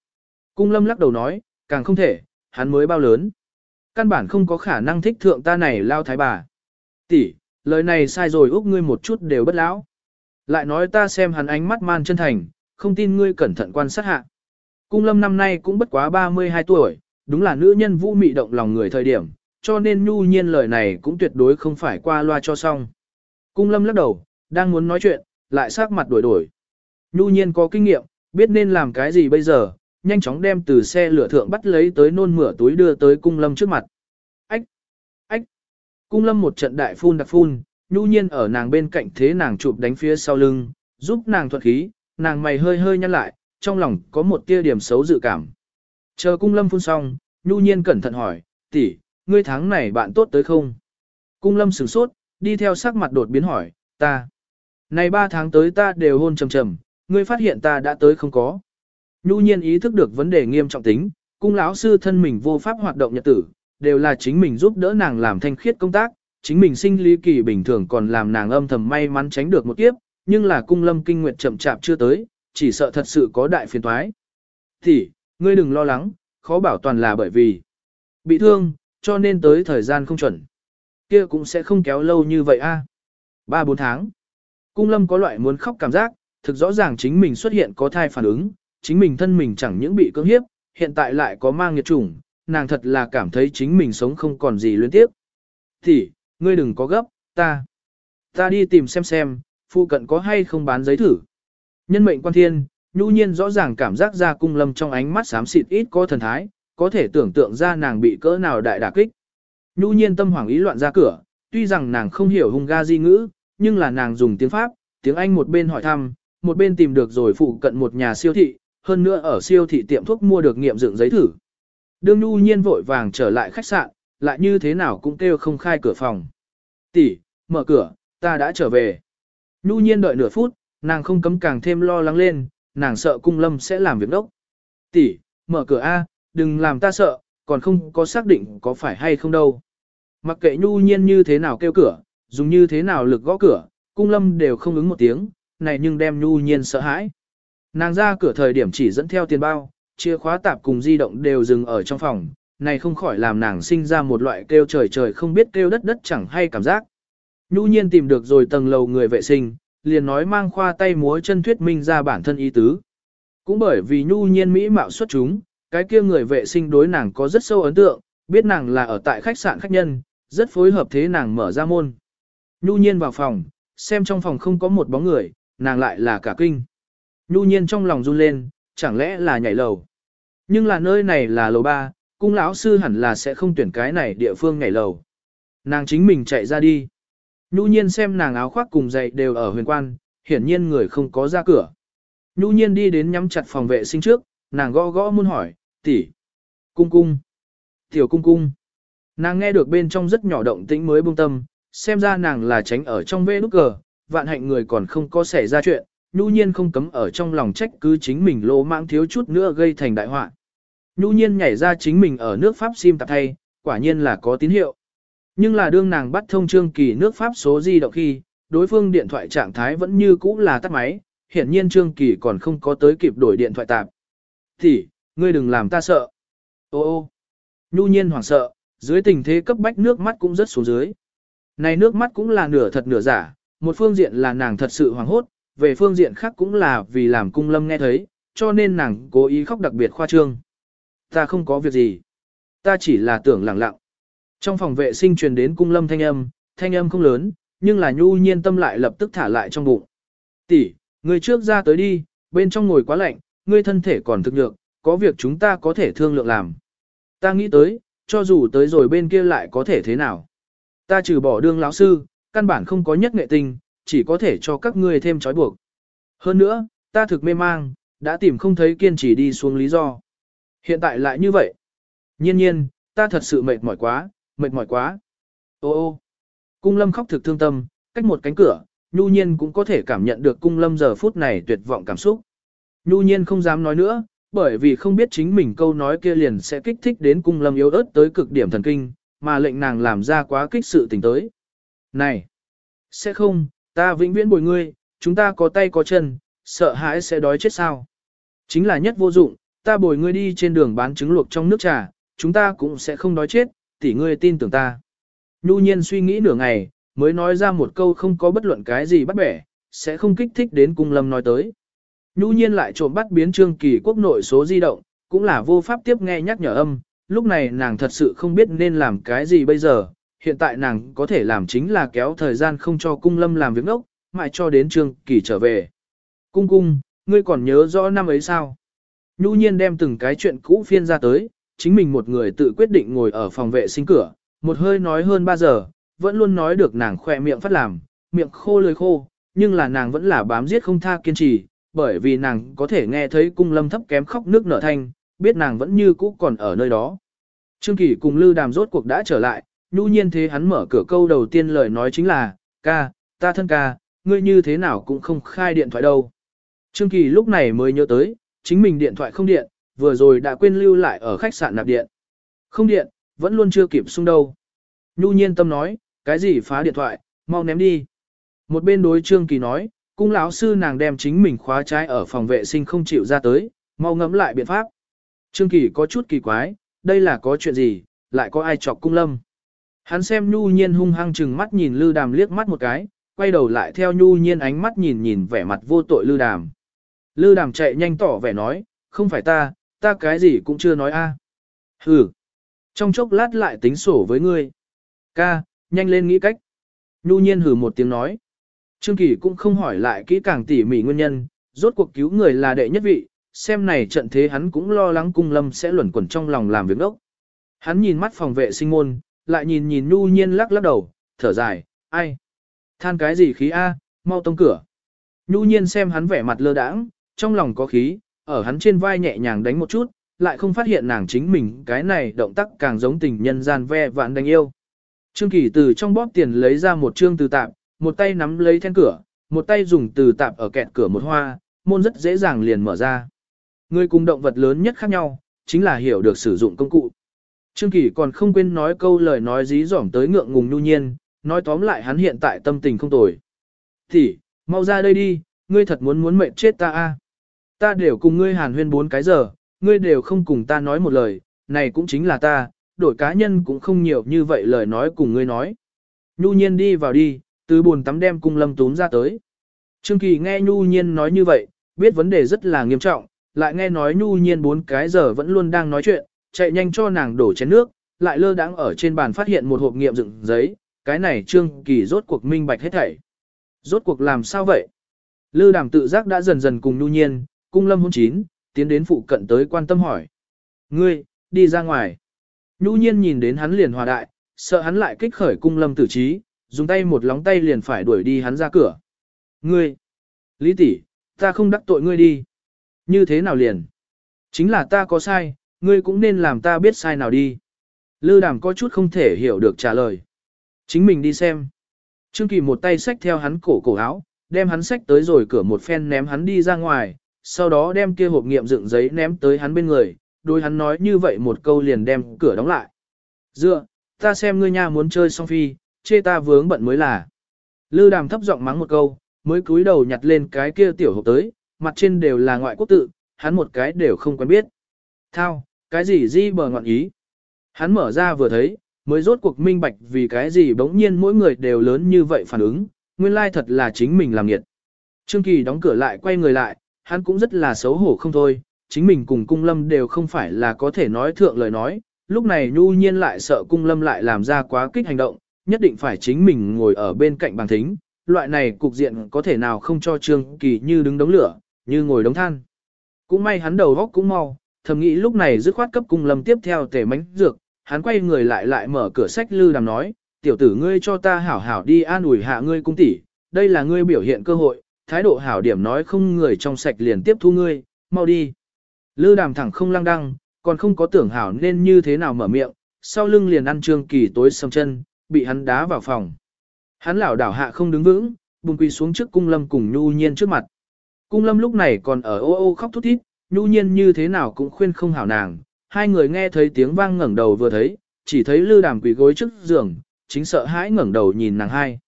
Cung lâm lắc đầu nói, càng không thể, hắn mới bao lớn. Căn bản không có khả năng thích thượng ta này lao thái bà. Tỷ, lời này sai rồi úc ngươi một chút đều bất lão. Lại nói ta xem hắn ánh mắt man chân thành, không tin ngươi cẩn thận quan sát hạ. Cung lâm năm nay cũng bất quá 32 tuổi, đúng là nữ nhân vũ mị động lòng người thời điểm, cho nên nhu nhiên lời này cũng tuyệt đối không phải qua loa cho xong. Cung lâm lắc đầu, đang muốn nói chuyện, lại sắc mặt đổi đổi. Nhu nhiên có kinh nghiệm, biết nên làm cái gì bây giờ, nhanh chóng đem từ xe lửa thượng bắt lấy tới nôn mửa túi đưa tới cung lâm trước mặt. Ách! Ách! Cung lâm một trận đại phun đặc phun, nhu nhiên ở nàng bên cạnh thế nàng chụp đánh phía sau lưng, giúp nàng thuật khí, nàng mày hơi hơi nhăn lại, trong lòng có một tia điểm xấu dự cảm. Chờ cung lâm phun xong, nhu nhiên cẩn thận hỏi, tỷ, ngươi tháng này bạn tốt tới không? Cung lâm sửng sốt, đi theo sắc mặt đột biến hỏi, ta. Này ba tháng tới ta đều hôn trầm trầm, ngươi phát hiện ta đã tới không có. Nhu nhiên ý thức được vấn đề nghiêm trọng tính, cung lão sư thân mình vô pháp hoạt động nhật tử, đều là chính mình giúp đỡ nàng làm thanh khiết công tác, chính mình sinh lý kỳ bình thường còn làm nàng âm thầm may mắn tránh được một kiếp, nhưng là cung lâm kinh nguyệt chậm chạp chưa tới, chỉ sợ thật sự có đại phiền toái. Thì, ngươi đừng lo lắng, khó bảo toàn là bởi vì bị thương, cho nên tới thời gian không chuẩn. Kia cũng sẽ không kéo lâu như vậy a. Ba bốn tháng. Cung lâm có loại muốn khóc cảm giác, thực rõ ràng chính mình xuất hiện có thai phản ứng, chính mình thân mình chẳng những bị cưỡng hiếp, hiện tại lại có mang nghiệt chủng, nàng thật là cảm thấy chính mình sống không còn gì luyến tiếp. Thì, ngươi đừng có gấp, ta. Ta đi tìm xem xem, phụ cận có hay không bán giấy thử. Nhân mệnh quan thiên, nhu nhiên rõ ràng cảm giác ra cung lâm trong ánh mắt xám xịt ít có thần thái, có thể tưởng tượng ra nàng bị cỡ nào đại đả kích. Nhu nhiên tâm hoảng ý loạn ra cửa, tuy rằng nàng không hiểu hung ga di ngữ, nhưng là nàng dùng tiếng Pháp, tiếng Anh một bên hỏi thăm, một bên tìm được rồi phụ cận một nhà siêu thị, hơn nữa ở siêu thị tiệm thuốc mua được nghiệm dựng giấy thử. Đương Nhu nhiên vội vàng trở lại khách sạn, lại như thế nào cũng kêu không khai cửa phòng. Tỷ, mở cửa, ta đã trở về. Nhu nhiên đợi nửa phút, nàng không cấm càng thêm lo lắng lên, nàng sợ cung lâm sẽ làm việc đốc. Tỷ, mở cửa A, đừng làm ta sợ, còn không có xác định có phải hay không đâu. Mặc kệ nhu nhiên như thế nào kêu cửa, dùng như thế nào lực gõ cửa, cung lâm đều không ứng một tiếng, này nhưng đem nhu nhiên sợ hãi. Nàng ra cửa thời điểm chỉ dẫn theo tiền bao, chìa khóa tạp cùng di động đều dừng ở trong phòng, này không khỏi làm nàng sinh ra một loại kêu trời trời không biết kêu đất đất chẳng hay cảm giác. Nhu nhiên tìm được rồi tầng lầu người vệ sinh, liền nói mang khoa tay múa chân thuyết minh ra bản thân ý tứ. Cũng bởi vì nhu nhiên mỹ mạo xuất chúng, cái kia người vệ sinh đối nàng có rất sâu ấn tượng, biết nàng là ở tại khách sạn khách nhân, rất phối hợp thế nàng mở ra môn. Nhu nhiên vào phòng, xem trong phòng không có một bóng người, nàng lại là cả kinh. Nhu nhiên trong lòng run lên, chẳng lẽ là nhảy lầu. Nhưng là nơi này là lầu ba, cung lão sư hẳn là sẽ không tuyển cái này địa phương nhảy lầu. Nàng chính mình chạy ra đi. Nhu nhiên xem nàng áo khoác cùng giày đều ở huyền quan, hiển nhiên người không có ra cửa. Nhu nhiên đi đến nhắm chặt phòng vệ sinh trước, nàng gõ gõ muốn hỏi, tỷ, cung cung, tiểu cung cung. Nàng nghe được bên trong rất nhỏ động tĩnh mới buông tâm, xem ra nàng là tránh ở trong vê nút cờ, vạn hạnh người còn không có xảy ra chuyện, nhu nhiên không cấm ở trong lòng trách cứ chính mình lỗ mãng thiếu chút nữa gây thành đại họa. Nhu nhiên nhảy ra chính mình ở nước Pháp sim tạp thay, quả nhiên là có tín hiệu. Nhưng là đương nàng bắt thông trương kỳ nước Pháp số di động khi, đối phương điện thoại trạng thái vẫn như cũ là tắt máy, hiển nhiên trương kỳ còn không có tới kịp đổi điện thoại tạp. Thì, ngươi đừng làm ta sợ. Ô ô, nhu nhiên hoảng sợ, dưới tình thế cấp bách nước mắt cũng rất xuống dưới. Này nước mắt cũng là nửa thật nửa giả, một phương diện là nàng thật sự hoảng hốt, về phương diện khác cũng là vì làm cung lâm nghe thấy, cho nên nàng cố ý khóc đặc biệt khoa trương. Ta không có việc gì. Ta chỉ là tưởng lặng lặng. Trong phòng vệ sinh truyền đến cung lâm thanh âm, thanh âm không lớn, nhưng là nhu nhiên tâm lại lập tức thả lại trong bụng. Tỷ, người trước ra tới đi, bên trong ngồi quá lạnh, ngươi thân thể còn thực lượng, có việc chúng ta có thể thương lượng làm. Ta nghĩ tới, cho dù tới rồi bên kia lại có thể thế nào. Ta trừ bỏ đương lão sư, căn bản không có nhất nghệ tình, chỉ có thể cho các ngươi thêm trói buộc. Hơn nữa, ta thực mê mang, đã tìm không thấy kiên trì đi xuống lý do. Hiện tại lại như vậy. Nhiên nhiên, ta thật sự mệt mỏi quá, mệt mỏi quá. Ô ô, cung lâm khóc thực thương tâm, cách một cánh cửa, nhu nhiên cũng có thể cảm nhận được cung lâm giờ phút này tuyệt vọng cảm xúc. Nhu nhiên không dám nói nữa, bởi vì không biết chính mình câu nói kia liền sẽ kích thích đến cung lâm yếu ớt tới cực điểm thần kinh, mà lệnh nàng làm ra quá kích sự tình tới. Này! Sẽ không, ta vĩnh viễn bồi ngươi, chúng ta có tay có chân, sợ hãi sẽ đói chết sao. Chính là nhất vô dụng, ta bồi ngươi đi trên đường bán trứng luộc trong nước trà, chúng ta cũng sẽ không đói chết, tỷ ngươi tin tưởng ta. Nhu nhiên suy nghĩ nửa ngày, mới nói ra một câu không có bất luận cái gì bắt bẻ, sẽ không kích thích đến cung lâm nói tới. Nhu nhiên lại trộm bắt biến trương kỳ quốc nội số di động, cũng là vô pháp tiếp nghe nhắc nhở âm, lúc này nàng thật sự không biết nên làm cái gì bây giờ, hiện tại nàng có thể làm chính là kéo thời gian không cho cung lâm làm việc ngốc, mãi cho đến trương kỳ trở về. Cung cung, ngươi còn nhớ rõ năm ấy sao? Nhu nhiên đem từng cái chuyện cũ phiên ra tới, chính mình một người tự quyết định ngồi ở phòng vệ sinh cửa, một hơi nói hơn 3 giờ, vẫn luôn nói được nàng khỏe miệng phát làm, miệng khô lưỡi khô, nhưng là nàng vẫn là bám giết không tha kiên trì, bởi vì nàng có thể nghe thấy cung lâm thấp kém khóc nước nở thanh, biết nàng vẫn như cũ còn ở nơi đó. Trương Kỳ cùng Lư Đàm rốt cuộc đã trở lại, nhu nhiên thế hắn mở cửa câu đầu tiên lời nói chính là, ca, ta thân ca, ngươi như thế nào cũng không khai điện thoại đâu. Trương Kỳ lúc này mới nhớ tới, chính mình điện thoại không điện, vừa rồi đã quên lưu lại ở khách sạn nạp điện. Không điện, vẫn luôn chưa kịp xung đâu. Nhu nhiên tâm nói, cái gì phá điện thoại, mau ném đi. Một bên đối Trương Kỳ nói, cung lão sư nàng đem chính mình khóa trái ở phòng vệ sinh không chịu ra tới, mau ngẫm lại biện pháp. Trương Kỳ có chút kỳ quái, đây là có chuyện gì, lại có ai chọc cung lâm. Hắn xem Nhu Nhiên hung hăng chừng mắt nhìn Lư Đàm liếc mắt một cái, quay đầu lại theo Nhu Nhiên ánh mắt nhìn nhìn vẻ mặt vô tội Lư Đàm. Lư Đàm chạy nhanh tỏ vẻ nói, không phải ta, ta cái gì cũng chưa nói a. À. Hừ. Trong chốc lát lại tính sổ với ngươi. Ca, nhanh lên nghĩ cách. Nhu Nhiên hừ một tiếng nói. Trương Kỳ cũng không hỏi lại kỹ càng tỉ mỉ nguyên nhân, rốt cuộc cứu người là đệ nhất vị, xem này trận thế hắn cũng lo lắng cung lâm sẽ luẩn quẩn trong lòng làm việc đốc. Hắn nhìn mắt phòng vệ sinh môn, lại nhìn nhìn nhu nhiên lắc lắc đầu, thở dài, ai? Than cái gì khí A, mau tông cửa. Nhu nhiên xem hắn vẻ mặt lơ đãng, trong lòng có khí, ở hắn trên vai nhẹ nhàng đánh một chút, lại không phát hiện nàng chính mình cái này động tác càng giống tình nhân gian ve vạn đánh yêu. Trương Kỳ từ trong bóp tiền lấy ra một trương từ tạm, một tay nắm lấy then cửa, một tay dùng từ tạm ở kẹt cửa một hoa, môn rất dễ dàng liền mở ra. Người cùng động vật lớn nhất khác nhau, chính là hiểu được sử dụng công cụ. Trương Kỳ còn không quên nói câu lời nói dí dỏm tới ngượng ngùng nhu nhiên, nói tóm lại hắn hiện tại tâm tình không tồi. Thì, mau ra đây đi, ngươi thật muốn muốn mệnh chết ta a. Ta đều cùng ngươi hàn huyên bốn cái giờ, ngươi đều không cùng ta nói một lời, này cũng chính là ta, đổi cá nhân cũng không nhiều như vậy lời nói cùng ngươi nói. Nhu nhiên đi vào đi, từ buồn tắm đem cung lâm Túm ra tới. Trương Kỳ nghe Nhu nhiên nói như vậy, biết vấn đề rất là nghiêm trọng, lại nghe nói Nhu nhiên bốn cái giờ vẫn luôn đang nói chuyện, chạy nhanh cho nàng đổ chén nước, lại lơ đãng ở trên bàn phát hiện một hộp nghiệm dựng giấy, cái này Trương Kỳ rốt cuộc minh bạch hết thảy. Rốt cuộc làm sao vậy? Lư đàm tự giác đã dần dần cùng Nhu nhiên, cung lâm hôn chín, tiến đến phụ cận tới quan tâm hỏi. Ngươi, đi ra ngoài. Nhu nhiên nhìn đến hắn liền hòa đại, sợ hắn lại kích khởi cung lâm tử trí, dùng tay một lóng tay liền phải đuổi đi hắn ra cửa. Ngươi, Lý tỷ, ta không đắc tội ngươi đi. Như thế nào liền? Chính là ta có sai, ngươi cũng nên làm ta biết sai nào đi. Lư đàm có chút không thể hiểu được trả lời. Chính mình đi xem. Trương Kỳ một tay xách theo hắn cổ cổ áo, đem hắn xách tới rồi cửa một phen ném hắn đi ra ngoài, sau đó đem kia hộp nghiệm dựng giấy ném tới hắn bên người, đôi hắn nói như vậy một câu liền đem cửa đóng lại. Dựa, ta xem ngươi nha muốn chơi song phi, chê ta vướng bận mới là. Lư đàm thấp giọng mắng một câu, mới cúi đầu nhặt lên cái kia tiểu hộp tới, mặt trên đều là ngoại quốc tự, hắn một cái đều không quen biết. Thao, cái gì di bờ ngọn ý? Hắn mở ra vừa thấy, mới rốt cuộc minh bạch vì cái gì bỗng nhiên mỗi người đều lớn như vậy phản ứng, nguyên lai thật là chính mình làm nghiệt. Trương Kỳ đóng cửa lại quay người lại, hắn cũng rất là xấu hổ không thôi, chính mình cùng cung lâm đều không phải là có thể nói thượng lời nói, lúc này nhu nhiên lại sợ cung lâm lại làm ra quá kích hành động, nhất định phải chính mình ngồi ở bên cạnh bàn thính, loại này cục diện có thể nào không cho Trương Kỳ như đứng đống lửa, như ngồi đống than. Cũng may hắn đầu góc cũng mau, thầm nghĩ lúc này dứt khoát cấp cung lâm tiếp theo tề mánh dược, hắn quay người lại lại mở cửa sách lư đàm nói, tiểu tử ngươi cho ta hảo hảo đi an ủi hạ ngươi cung tỷ, đây là ngươi biểu hiện cơ hội, thái độ hảo điểm nói không người trong sạch liền tiếp thu ngươi, mau đi. Lư đàm thẳng không lăng đăng, còn không có tưởng hảo nên như thế nào mở miệng, sau lưng liền ăn trương kỳ tối sầm chân, bị hắn đá vào phòng. Hắn lảo đảo hạ không đứng vững, bùng quỳ xuống trước cung lâm cùng nhu nhiên trước mặt. Cung lâm lúc này còn ở ô ô khóc thút thít, nhu nhiên như thế nào cũng khuyên không hảo nàng. Hai người nghe thấy tiếng vang ngẩng đầu vừa thấy, chỉ thấy lư đàm quỳ gối trước giường, chính sợ hãi ngẩng đầu nhìn nàng hai.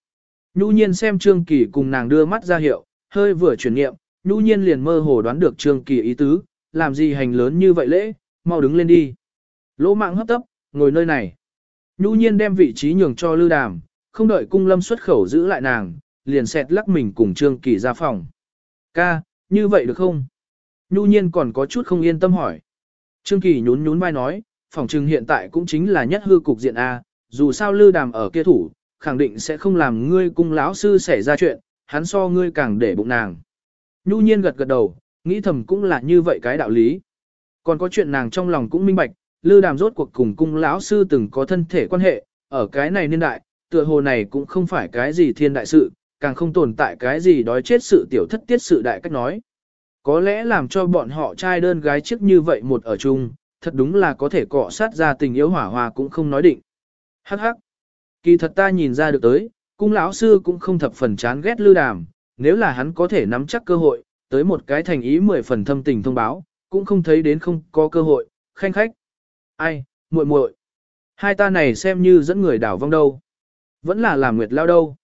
Nhu nhiên xem Trương Kỳ cùng nàng đưa mắt ra hiệu, hơi vừa chuyển niệm, Nhu nhiên liền mơ hồ đoán được Trương Kỳ ý tứ, làm gì hành lớn như vậy lễ, mau đứng lên đi. Lỗ mạng hấp tấp, ngồi nơi này. Nhu nhiên đem vị trí nhường cho Lư Đàm, không đợi cung lâm xuất khẩu giữ lại nàng, liền xẹt lắc mình cùng Trương Kỳ ra phòng. Ca, như vậy được không? Nhu nhiên còn có chút không yên tâm hỏi. Trương Kỳ nhún nhún vai nói, phòng trừng hiện tại cũng chính là nhất hư cục diện A, dù sao Lư Đàm ở kia thủ, khẳng định sẽ không làm ngươi cung lão sư xảy ra chuyện, hắn so ngươi càng để bụng nàng. Nhu nhiên gật gật đầu, nghĩ thầm cũng là như vậy cái đạo lý. Còn có chuyện nàng trong lòng cũng minh bạch, Lư Đàm rốt cuộc cùng cung lão sư từng có thân thể quan hệ, ở cái này niên đại, tựa hồ này cũng không phải cái gì thiên đại sự, càng không tồn tại cái gì đói chết sự tiểu thất tiết sự đại cách nói. Có lẽ làm cho bọn họ trai đơn gái chiếc như vậy một ở chung, thật đúng là có thể cọ sát ra tình yêu hỏa hòa cũng không nói định. Hắc hắc. Kỳ thật ta nhìn ra được tới, cung lão sư cũng không thập phần chán ghét Lư Đàm, nếu là hắn có thể nắm chắc cơ hội, tới một cái thành ý mười phần thâm tình thông báo, cũng không thấy đến không có cơ hội, khanh khách. Ai, muội muội, Hai ta này xem như dẫn người đảo vong đâu. Vẫn là làm nguyệt lao đâu.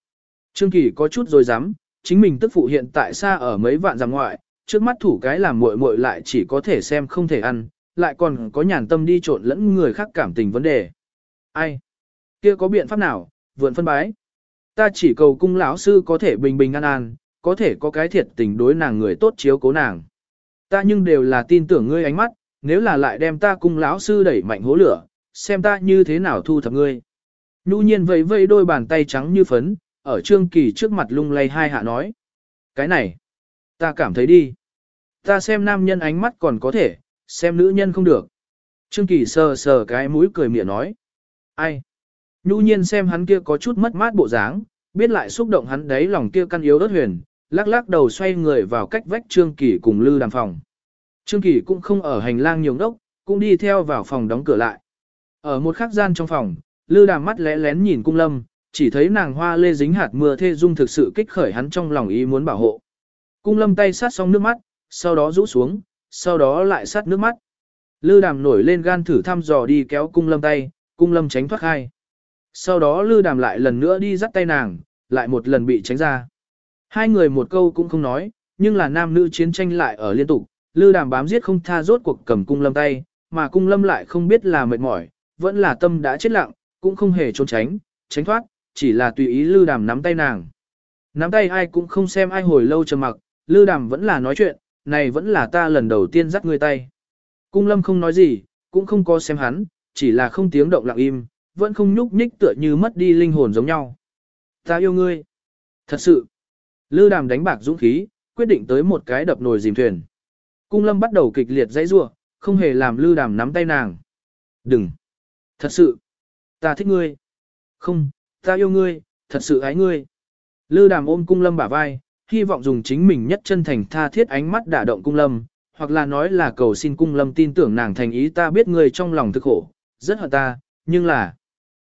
Trương Kỳ có chút rồi dám, chính mình tức phụ hiện tại xa ở mấy vạn giảm ngoại, trước mắt thủ cái làm muội muội lại chỉ có thể xem không thể ăn, lại còn có nhàn tâm đi trộn lẫn người khác cảm tình vấn đề. Ai? Kia có biện pháp nào? Vượn phân bái. Ta chỉ cầu cung lão sư có thể bình bình an an, có thể có cái thiệt tình đối nàng người tốt chiếu cố nàng. Ta nhưng đều là tin tưởng ngươi ánh mắt, nếu là lại đem ta cung lão sư đẩy mạnh hố lửa, xem ta như thế nào thu thập ngươi. Nhu nhiên vẫy vẫy đôi bàn tay trắng như phấn, ở Trương Kỳ trước mặt lung lay hai hạ nói. Cái này, ta cảm thấy đi. Ta xem nam nhân ánh mắt còn có thể, xem nữ nhân không được. Trương Kỳ sờ sờ cái mũi cười miệng nói. Ai? Nhu nhiên xem hắn kia có chút mất mát bộ dáng, biết lại xúc động hắn đấy lòng kia căn yếu đất huyền, lắc lắc đầu xoay người vào cách vách Trương Kỳ cùng Lư đàm phòng. Trương Kỳ cũng không ở hành lang nhiều đốc, cũng đi theo vào phòng đóng cửa lại. Ở một khắc gian trong phòng, Lư đàm mắt lẽ lén nhìn cung lâm, chỉ thấy nàng hoa lê dính hạt mưa thê dung thực sự kích khởi hắn trong lòng ý muốn bảo hộ. Cung lâm tay sát xong nước mắt, sau đó rũ xuống, sau đó lại sát nước mắt. Lư đàm nổi lên gan thử thăm dò đi kéo cung lâm tay, cung lâm tránh thoát hai. Sau đó lư đàm lại lần nữa đi dắt tay nàng, lại một lần bị tránh ra. Hai người một câu cũng không nói, nhưng là nam nữ chiến tranh lại ở liên tục, lư đàm bám giết không tha rốt cuộc cầm cung lâm tay, mà cung lâm lại không biết là mệt mỏi, vẫn là tâm đã chết lặng, cũng không hề trốn tránh, tránh thoát, chỉ là tùy ý lư đàm nắm tay nàng. Nắm tay ai cũng không xem ai hồi lâu trầm mặc, lư đàm vẫn là nói chuyện, này vẫn là ta lần đầu tiên dắt ngươi tay. Cung lâm không nói gì, cũng không có xem hắn, chỉ là không tiếng động lặng im, vẫn không nhúc nhích tựa như mất đi linh hồn giống nhau. Ta yêu ngươi. Thật sự. Lư đàm đánh bạc dũng khí, quyết định tới một cái đập nồi dìm thuyền. Cung lâm bắt đầu kịch liệt dãy rua, không hề làm lư đàm nắm tay nàng. Đừng. Thật sự. Ta thích ngươi. Không, ta yêu ngươi, thật sự ái ngươi. Lư đàm ôm cung lâm bả vai, hy vọng dùng chính mình nhất chân thành tha thiết ánh mắt đả động cung lâm, hoặc là nói là cầu xin cung lâm tin tưởng nàng thành ý ta biết ngươi trong lòng thực khổ, rất hận ta, nhưng là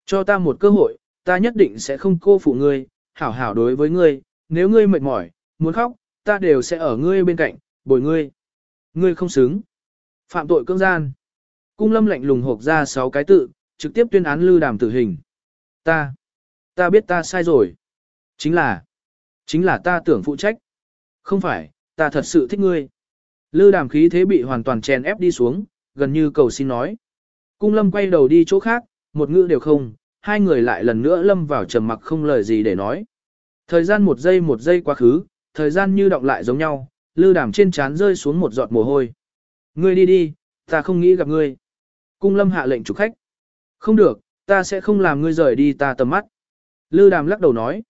cho ta một cơ hội, ta nhất định sẽ không cô phụ ngươi, hảo hảo đối với ngươi, nếu ngươi mệt mỏi, muốn khóc, ta đều sẽ ở ngươi bên cạnh, bồi ngươi. Ngươi không xứng. Phạm tội cưỡng gian. Cung lâm lạnh lùng hộp ra sáu cái tự, trực tiếp tuyên án lưu đàm tử hình. Ta, ta biết ta sai rồi. Chính là, chính là ta tưởng phụ trách. Không phải, ta thật sự thích ngươi. Lư đàm khí thế bị hoàn toàn chèn ép đi xuống, gần như cầu xin nói. Cung lâm quay đầu đi chỗ khác, một ngữ đều không, hai người lại lần nữa lâm vào trầm mặc không lời gì để nói. Thời gian một giây một giây quá khứ, thời gian như động lại giống nhau, lư đàm trên trán rơi xuống một giọt mồ hôi. Ngươi đi đi, ta không nghĩ gặp ngươi. Cung lâm hạ lệnh chủ khách. Không được, ta sẽ không làm ngươi rời đi ta tầm mắt. Lư đàm lắc đầu nói.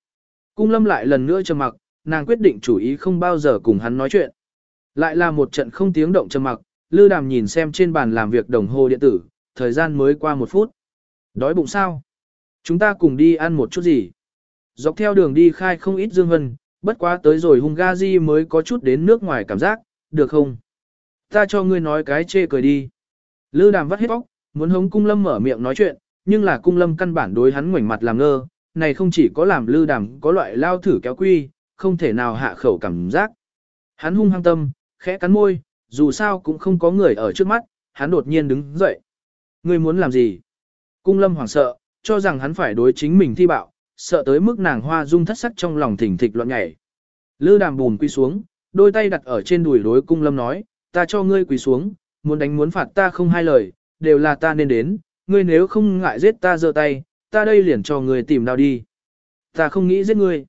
Cung lâm lại lần nữa trầm mặc, nàng quyết định chủ ý không bao giờ cùng hắn nói chuyện. Lại là một trận không tiếng động trầm mặc, Lư đàm nhìn xem trên bàn làm việc đồng hồ điện tử, thời gian mới qua một phút. Đói bụng sao? Chúng ta cùng đi ăn một chút gì? Dọc theo đường đi khai không ít dương hân, bất quá tới rồi Hung Gazi mới có chút đến nước ngoài cảm giác, được không? Ta cho ngươi nói cái chê cười đi. Lư đàm vắt hết bóc, muốn hống cung lâm mở miệng nói chuyện, nhưng là cung lâm căn bản đối hắn ngoảnh mặt làm ngơ, này không chỉ có làm lư đàm có loại lao thử kéo quy, không thể nào hạ khẩu cảm giác. Hắn hung hăng tâm, khẽ cắn môi, dù sao cũng không có người ở trước mắt, hắn đột nhiên đứng dậy. Ngươi muốn làm gì? Cung lâm hoảng sợ, cho rằng hắn phải đối chính mình thi bạo, sợ tới mức nàng hoa dung thất sắc trong lòng thỉnh thịch loạn nhảy. Lư đàm bùn quy xuống, đôi tay đặt ở trên đùi đối cung lâm nói, ta cho ngươi quỳ xuống, muốn đánh muốn phạt ta không hai lời, đều là ta nên đến, ngươi nếu không ngại giết ta giơ tay, ta đây liền cho người tìm đau đi. Ta không nghĩ giết ngươi.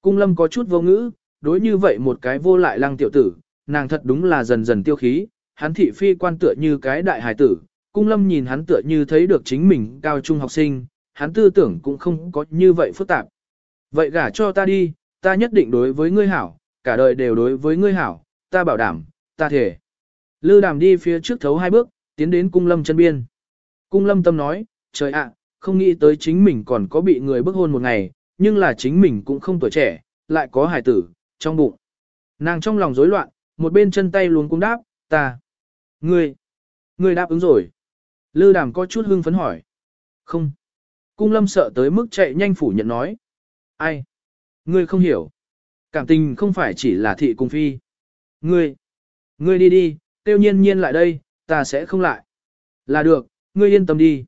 Cung lâm có chút vô ngữ, đối như vậy một cái vô lại lăng tiểu tử, nàng thật đúng là dần dần tiêu khí, hắn thị phi quan tựa như cái đại hài tử, cung lâm nhìn hắn tựa như thấy được chính mình cao trung học sinh, hắn tư tưởng cũng không có như vậy phức tạp. Vậy gả cho ta đi, ta nhất định đối với ngươi hảo, cả đời đều đối với ngươi hảo, ta bảo đảm, ta thể. Lư đàm đi phía trước thấu hai bước, tiến đến cung lâm chân biên. Cung lâm tâm nói, trời ạ, không nghĩ tới chính mình còn có bị người bức hôn một ngày, nhưng là chính mình cũng không tuổi trẻ, lại có hài tử, trong bụng. Nàng trong lòng rối loạn, một bên chân tay luôn cũng đáp, ta. Ngươi, ngươi đáp ứng rồi. Lư đàm có chút hưng phấn hỏi. Không. Cung lâm sợ tới mức chạy nhanh phủ nhận nói. Ai? Ngươi không hiểu. Cảm tình không phải chỉ là thị cung phi. Ngươi. Ngươi đi đi, tiêu nhiên nhiên lại đây, ta sẽ không lại. Là được, ngươi yên tâm đi.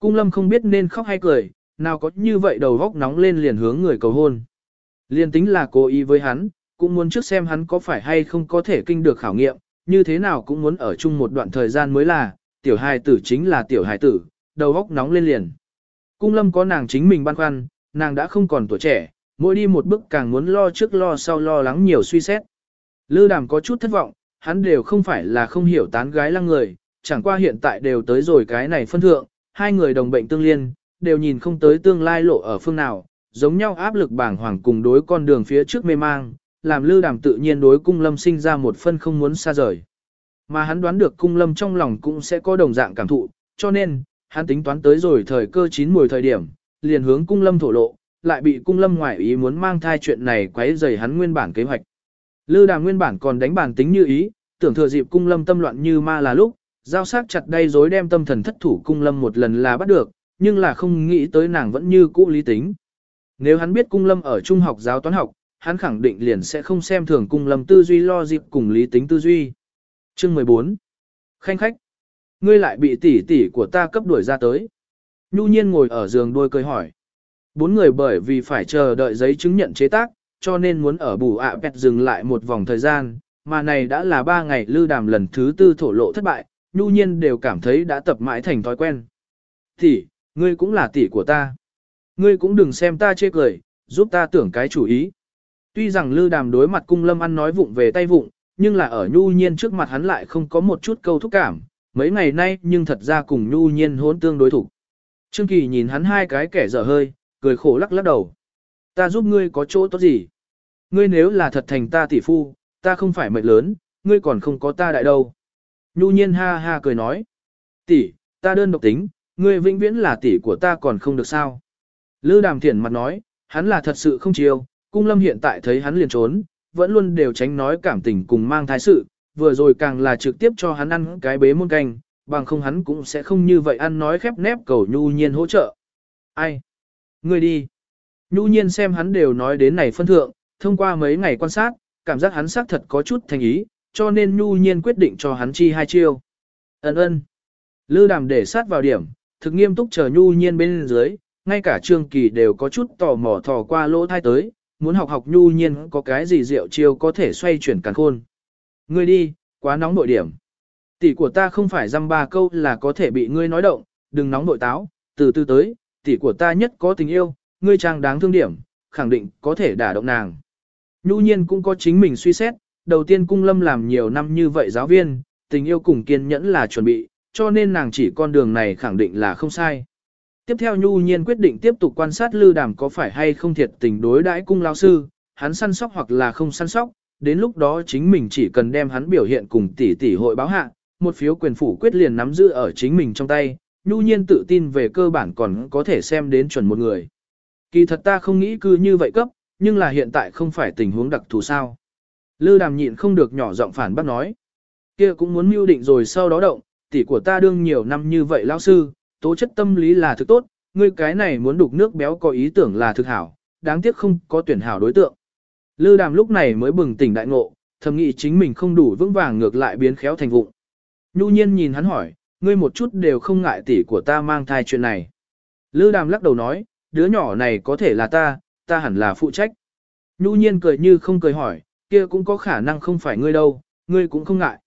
Cung lâm không biết nên khóc hay cười, nào có như vậy đầu góc nóng lên liền hướng người cầu hôn. Liên tính là cố ý với hắn, cũng muốn trước xem hắn có phải hay không có thể kinh được khảo nghiệm, như thế nào cũng muốn ở chung một đoạn thời gian mới là, tiểu hài tử chính là tiểu hài tử, đầu góc nóng lên liền. Cung lâm có nàng chính mình băn khoăn, nàng đã không còn tuổi trẻ, mỗi đi một bước càng muốn lo trước lo sau lo lắng nhiều suy xét. Lư đàm có chút thất vọng, hắn đều không phải là không hiểu tán gái lăng người, chẳng qua hiện tại đều tới rồi cái này phân thượng, hai người đồng bệnh tương liên, đều nhìn không tới tương lai lộ ở phương nào, giống nhau áp lực bảng hoàng cùng đối con đường phía trước mê mang, làm lư đàm tự nhiên đối cung lâm sinh ra một phân không muốn xa rời. Mà hắn đoán được cung lâm trong lòng cũng sẽ có đồng dạng cảm thụ, cho nên, hắn tính toán tới rồi thời cơ chín mùi thời điểm, liền hướng cung lâm thổ lộ, lại bị cung lâm ngoại ý muốn mang thai chuyện này quấy rầy hắn nguyên bản kế hoạch. Lư đàm nguyên bản còn đánh bản tính như ý, tưởng thừa dịp cung lâm tâm loạn như ma là lúc, giao sát chặt đây dối đem tâm thần thất thủ cung lâm một lần là bắt được, nhưng là không nghĩ tới nàng vẫn như cũ lý tính. Nếu hắn biết cung lâm ở trung học giáo toán học, hắn khẳng định liền sẽ không xem thường cung lâm tư duy lo dịp cùng lý tính tư duy. Chương 14. Khanh khách. Ngươi lại bị tỷ tỷ của ta cấp đuổi ra tới. Nhu nhiên ngồi ở giường đôi cười hỏi. Bốn người bởi vì phải chờ đợi giấy chứng nhận chế tác, cho nên muốn ở bù ạ à dừng lại một vòng thời gian, mà này đã là ba ngày lưu đàm lần thứ tư thổ lộ thất bại, nhu nhiên đều cảm thấy đã tập mãi thành thói quen. Tỷ, ngươi cũng là tỷ của ta. Ngươi cũng đừng xem ta chê cười, giúp ta tưởng cái chủ ý. Tuy rằng lưu đàm đối mặt cung lâm ăn nói vụng về tay vụng, nhưng là ở nhu nhiên trước mặt hắn lại không có một chút câu thúc cảm, mấy ngày nay nhưng thật ra cùng nhu nhiên hỗn tương đối thủ. Trương Kỳ nhìn hắn hai cái kẻ dở hơi, cười khổ lắc lắc đầu. Ta giúp ngươi có chỗ tốt gì? Ngươi nếu là thật thành ta tỷ phu, ta không phải mệnh lớn, ngươi còn không có ta đại đâu. Nhu nhiên ha ha cười nói. Tỷ, ta đơn độc tính, ngươi vĩnh viễn là tỷ của ta còn không được sao. Lư đàm thiển mặt nói, hắn là thật sự không chiêu, cung lâm hiện tại thấy hắn liền trốn, vẫn luôn đều tránh nói cảm tình cùng mang thái sự, vừa rồi càng là trực tiếp cho hắn ăn cái bế muôn canh, bằng không hắn cũng sẽ không như vậy ăn nói khép nép cầu nhu nhiên hỗ trợ. Ai? Ngươi đi. Nhu nhiên xem hắn đều nói đến này phân thượng, thông qua mấy ngày quan sát, cảm giác hắn xác thật có chút thành ý, cho nên nhu nhiên quyết định cho hắn chi hai chiêu. Ấn ơn. Lư đàm để sát vào điểm, thực nghiêm túc chờ nhu nhiên bên dưới, ngay cả trương kỳ đều có chút tò mò thò qua lỗ thai tới, muốn học học nhu nhiên có cái gì diệu chiêu có thể xoay chuyển càng khôn. Ngươi đi, quá nóng nội điểm. Tỷ của ta không phải dăm ba câu là có thể bị ngươi nói động, đừng nóng nội táo, từ từ tới, tỷ của ta nhất có tình yêu, ngươi trang đáng thương điểm, khẳng định có thể đả động nàng. Nhu nhiên cũng có chính mình suy xét, đầu tiên cung lâm làm nhiều năm như vậy giáo viên, tình yêu cùng kiên nhẫn là chuẩn bị, cho nên nàng chỉ con đường này khẳng định là không sai. Tiếp theo Nhu Nhiên quyết định tiếp tục quan sát Lư Đàm có phải hay không thiệt tình đối đãi cung lao sư, hắn săn sóc hoặc là không săn sóc, đến lúc đó chính mình chỉ cần đem hắn biểu hiện cùng tỷ tỷ hội báo hạ, một phiếu quyền phủ quyết liền nắm giữ ở chính mình trong tay, Nhu Nhiên tự tin về cơ bản còn có thể xem đến chuẩn một người. Kỳ thật ta không nghĩ cứ như vậy cấp, nhưng là hiện tại không phải tình huống đặc thù sao. Lư Đàm nhịn không được nhỏ giọng phản bác nói. Kia cũng muốn mưu định rồi sau đó động, tỷ của ta đương nhiều năm như vậy lao sư, tố chất tâm lý là thực tốt, ngươi cái này muốn đục nước béo có ý tưởng là thực hảo, đáng tiếc không có tuyển hảo đối tượng. Lư đàm lúc này mới bừng tỉnh đại ngộ, thầm nghĩ chính mình không đủ vững vàng ngược lại biến khéo thành vụng. Nhu nhiên nhìn hắn hỏi, ngươi một chút đều không ngại tỷ của ta mang thai chuyện này. Lư đàm lắc đầu nói, đứa nhỏ này có thể là ta, ta hẳn là phụ trách. Nhu nhiên cười như không cười hỏi, kia cũng có khả năng không phải ngươi đâu, ngươi cũng không ngại.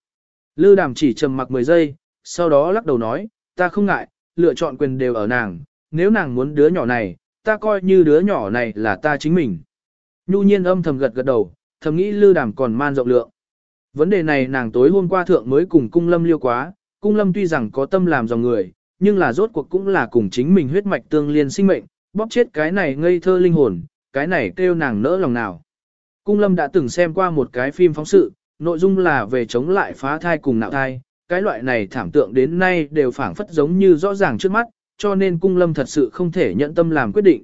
Lư đàm chỉ trầm mặc 10 giây, sau đó lắc đầu nói, ta không ngại, lựa chọn quyền đều ở nàng, nếu nàng muốn đứa nhỏ này, ta coi như đứa nhỏ này là ta chính mình. Nhu nhiên âm thầm gật gật đầu, thầm nghĩ lư đàm còn man rộng lượng. Vấn đề này nàng tối hôm qua thượng mới cùng cung lâm liêu quá, cung lâm tuy rằng có tâm làm dòng người, nhưng là rốt cuộc cũng là cùng chính mình huyết mạch tương liên sinh mệnh, bóp chết cái này ngây thơ linh hồn, cái này kêu nàng nỡ lòng nào. Cung lâm đã từng xem qua một cái phim phóng sự, nội dung là về chống lại phá thai cùng nạo thai, cái loại này thảm tượng đến nay đều phảng phất giống như rõ ràng trước mắt, cho nên cung lâm thật sự không thể nhận tâm làm quyết định.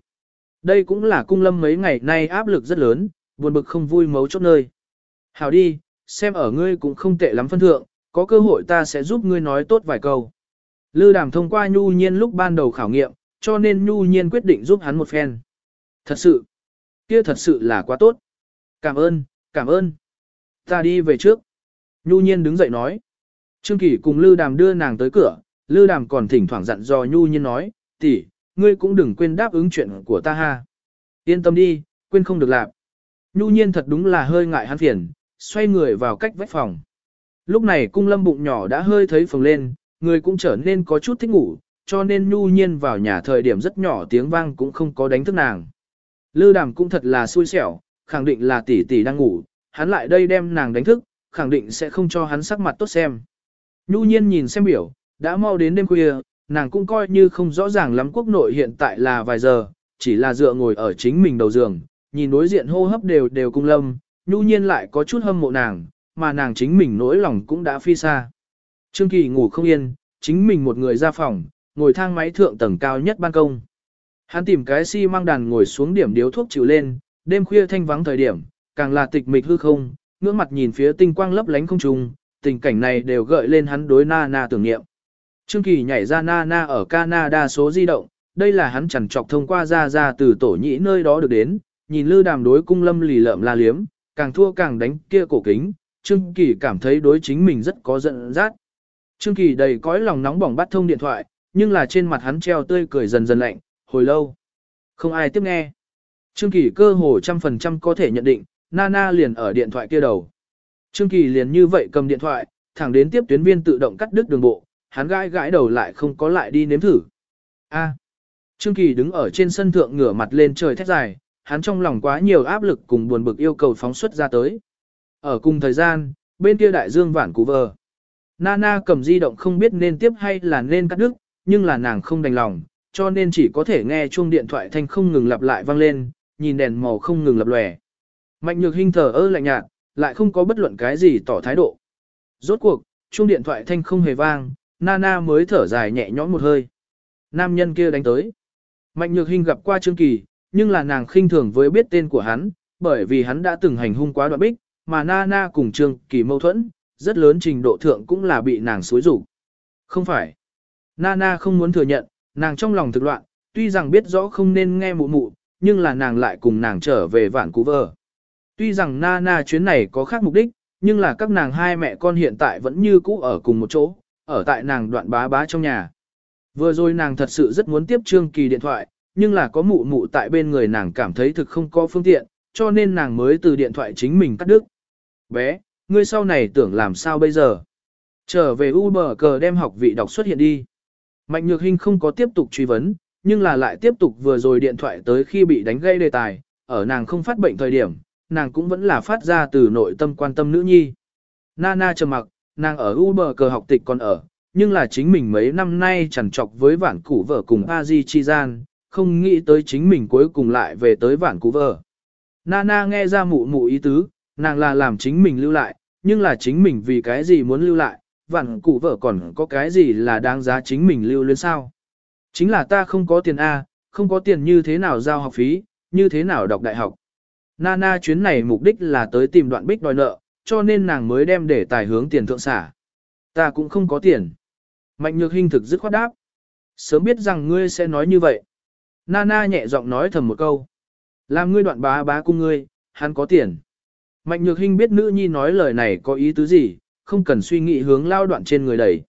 Đây cũng là cung lâm mấy ngày nay áp lực rất lớn, buồn bực không vui mấu chốt nơi. Hảo đi, xem ở ngươi cũng không tệ lắm phân thượng, có cơ hội ta sẽ giúp ngươi nói tốt vài câu. Lư đàm thông qua nhu nhiên lúc ban đầu khảo nghiệm, cho nên nhu nhiên quyết định giúp hắn một phen. Thật sự, kia thật sự là quá tốt. Cảm ơn, cảm ơn. Ta đi về trước. Nhu nhiên đứng dậy nói. Trương Kỳ cùng Lư Đàm đưa nàng tới cửa, Lư Đàm còn thỉnh thoảng dặn dò Nhu nhiên nói, tỷ, ngươi cũng đừng quên đáp ứng chuyện của ta ha. Yên tâm đi, quên không được làm. Nhu nhiên thật đúng là hơi ngại hắn phiền, xoay người vào cách vách phòng. Lúc này cung lâm bụng nhỏ đã hơi thấy phồng lên, người cũng trở nên có chút thích ngủ, cho nên nhu nhiên vào nhà thời điểm rất nhỏ tiếng vang cũng không có đánh thức nàng. Lư đàm cũng thật là xui xẻo, khẳng định là tỷ tỷ đang ngủ, hắn lại đây đem nàng đánh thức, khẳng định sẽ không cho hắn sắc mặt tốt xem. Nhu nhiên nhìn xem biểu, đã mau đến đêm khuya, nàng cũng coi như không rõ ràng lắm quốc nội hiện tại là vài giờ, chỉ là dựa ngồi ở chính mình đầu giường, nhìn đối diện hô hấp đều đều cung lâm, nhu nhiên lại có chút hâm mộ nàng, mà nàng chính mình nỗi lòng cũng đã phi xa. Trương Kỳ ngủ không yên, chính mình một người ra phòng, ngồi thang máy thượng tầng cao nhất ban công. Hắn tìm cái xi si măng đàn ngồi xuống điểm điếu thuốc chịu lên, đêm khuya thanh vắng thời điểm, càng là tịch mịch hư không, ngưỡng mặt nhìn phía tinh quang lấp lánh không trùng, tình cảnh này đều gợi lên hắn đối Nana na tưởng niệm. Trương Kỳ nhảy ra Nana na ở Canada số di động, đây là hắn chẳng chọc thông qua ra ra từ tổ nhĩ nơi đó được đến, nhìn lư đàm đối cung lâm lì lợm la liếm, càng thua càng đánh kia cổ kính, Trương Kỳ cảm thấy đối chính mình rất có giận dắt. Trương Kỳ đầy cõi lòng nóng bỏng bắt thông điện thoại, nhưng là trên mặt hắn treo tươi cười dần dần lạnh, hồi lâu. Không ai tiếp nghe. Trương Kỳ cơ hồ trăm phần trăm có thể nhận định, Nana liền ở điện thoại kia đầu. Trương Kỳ liền như vậy cầm điện thoại, thẳng đến tiếp tuyến viên tự động cắt đứt đường bộ, hắn gãi gãi đầu lại không có lại đi nếm thử. A. Trương Kỳ đứng ở trên sân thượng ngửa mặt lên trời thét dài, hắn trong lòng quá nhiều áp lực cùng buồn bực yêu cầu phóng xuất ra tới. Ở cùng thời gian, bên kia đại dương vản cú vờ. Nana cầm di động không biết nên tiếp hay là nên cắt đứt, nhưng là nàng không đành lòng, cho nên chỉ có thể nghe chuông điện thoại thanh không ngừng lặp lại vang lên, nhìn đèn màu không ngừng lập lòe. Mạnh nhược hình thở ơ lạnh nhạt, lại không có bất luận cái gì tỏ thái độ. Rốt cuộc, chuông điện thoại thanh không hề vang, Nana mới thở dài nhẹ nhõm một hơi. Nam nhân kia đánh tới. Mạnh nhược hình gặp qua Trương Kỳ, nhưng là nàng khinh thường với biết tên của hắn, bởi vì hắn đã từng hành hung quá đoạn bích, mà Nana cùng Trương Kỳ mâu thuẫn, rất lớn trình độ thượng cũng là bị nàng xối rủ. Không phải. Nana không muốn thừa nhận, nàng trong lòng thực loạn, tuy rằng biết rõ không nên nghe mụ mụ, nhưng là nàng lại cùng nàng trở về vạn cú vợ. Tuy rằng Nana chuyến này có khác mục đích, nhưng là các nàng hai mẹ con hiện tại vẫn như cũ ở cùng một chỗ, ở tại nàng đoạn bá bá trong nhà. Vừa rồi nàng thật sự rất muốn tiếp Trương Kỳ điện thoại, nhưng là có mụ mụ tại bên người nàng cảm thấy thực không có phương tiện, cho nên nàng mới từ điện thoại chính mình cắt đứt. Bé, ngươi sau này tưởng làm sao bây giờ? Trở về Uber cờ đem học vị đọc xuất hiện đi. Mạnh Nhược Hinh không có tiếp tục truy vấn, nhưng là lại tiếp tục vừa rồi điện thoại tới khi bị đánh gây đề tài, ở nàng không phát bệnh thời điểm, nàng cũng vẫn là phát ra từ nội tâm quan tâm nữ nhi. Nana trầm mặc, nàng ở Uber cờ học tịch còn ở, nhưng là chính mình mấy năm nay chẳng chọc với vạn củ vợ cùng Aji chi gian, không nghĩ tới chính mình cuối cùng lại về tới vạn củ vợ. Nana nghe ra mụ mụ ý tứ, nàng là làm chính mình lưu lại, nhưng là chính mình vì cái gì muốn lưu lại, vạn cụ vợ còn có cái gì là đáng giá chính mình lưu lên sao. Chính là ta không có tiền A, không có tiền như thế nào giao học phí, như thế nào đọc đại học. Nana chuyến này mục đích là tới tìm đoạn bích đòi nợ, cho nên nàng mới đem để tài hướng tiền thượng xả. Ta cũng không có tiền. Mạnh nhược hình thực dứt khoát đáp. Sớm biết rằng ngươi sẽ nói như vậy. Nana nhẹ giọng nói thầm một câu. Làm ngươi đoạn bá bá cung ngươi, hắn có tiền. Mạnh nhược hình biết nữ nhi nói lời này có ý tứ gì, không cần suy nghĩ hướng lao đoạn trên người đẩy.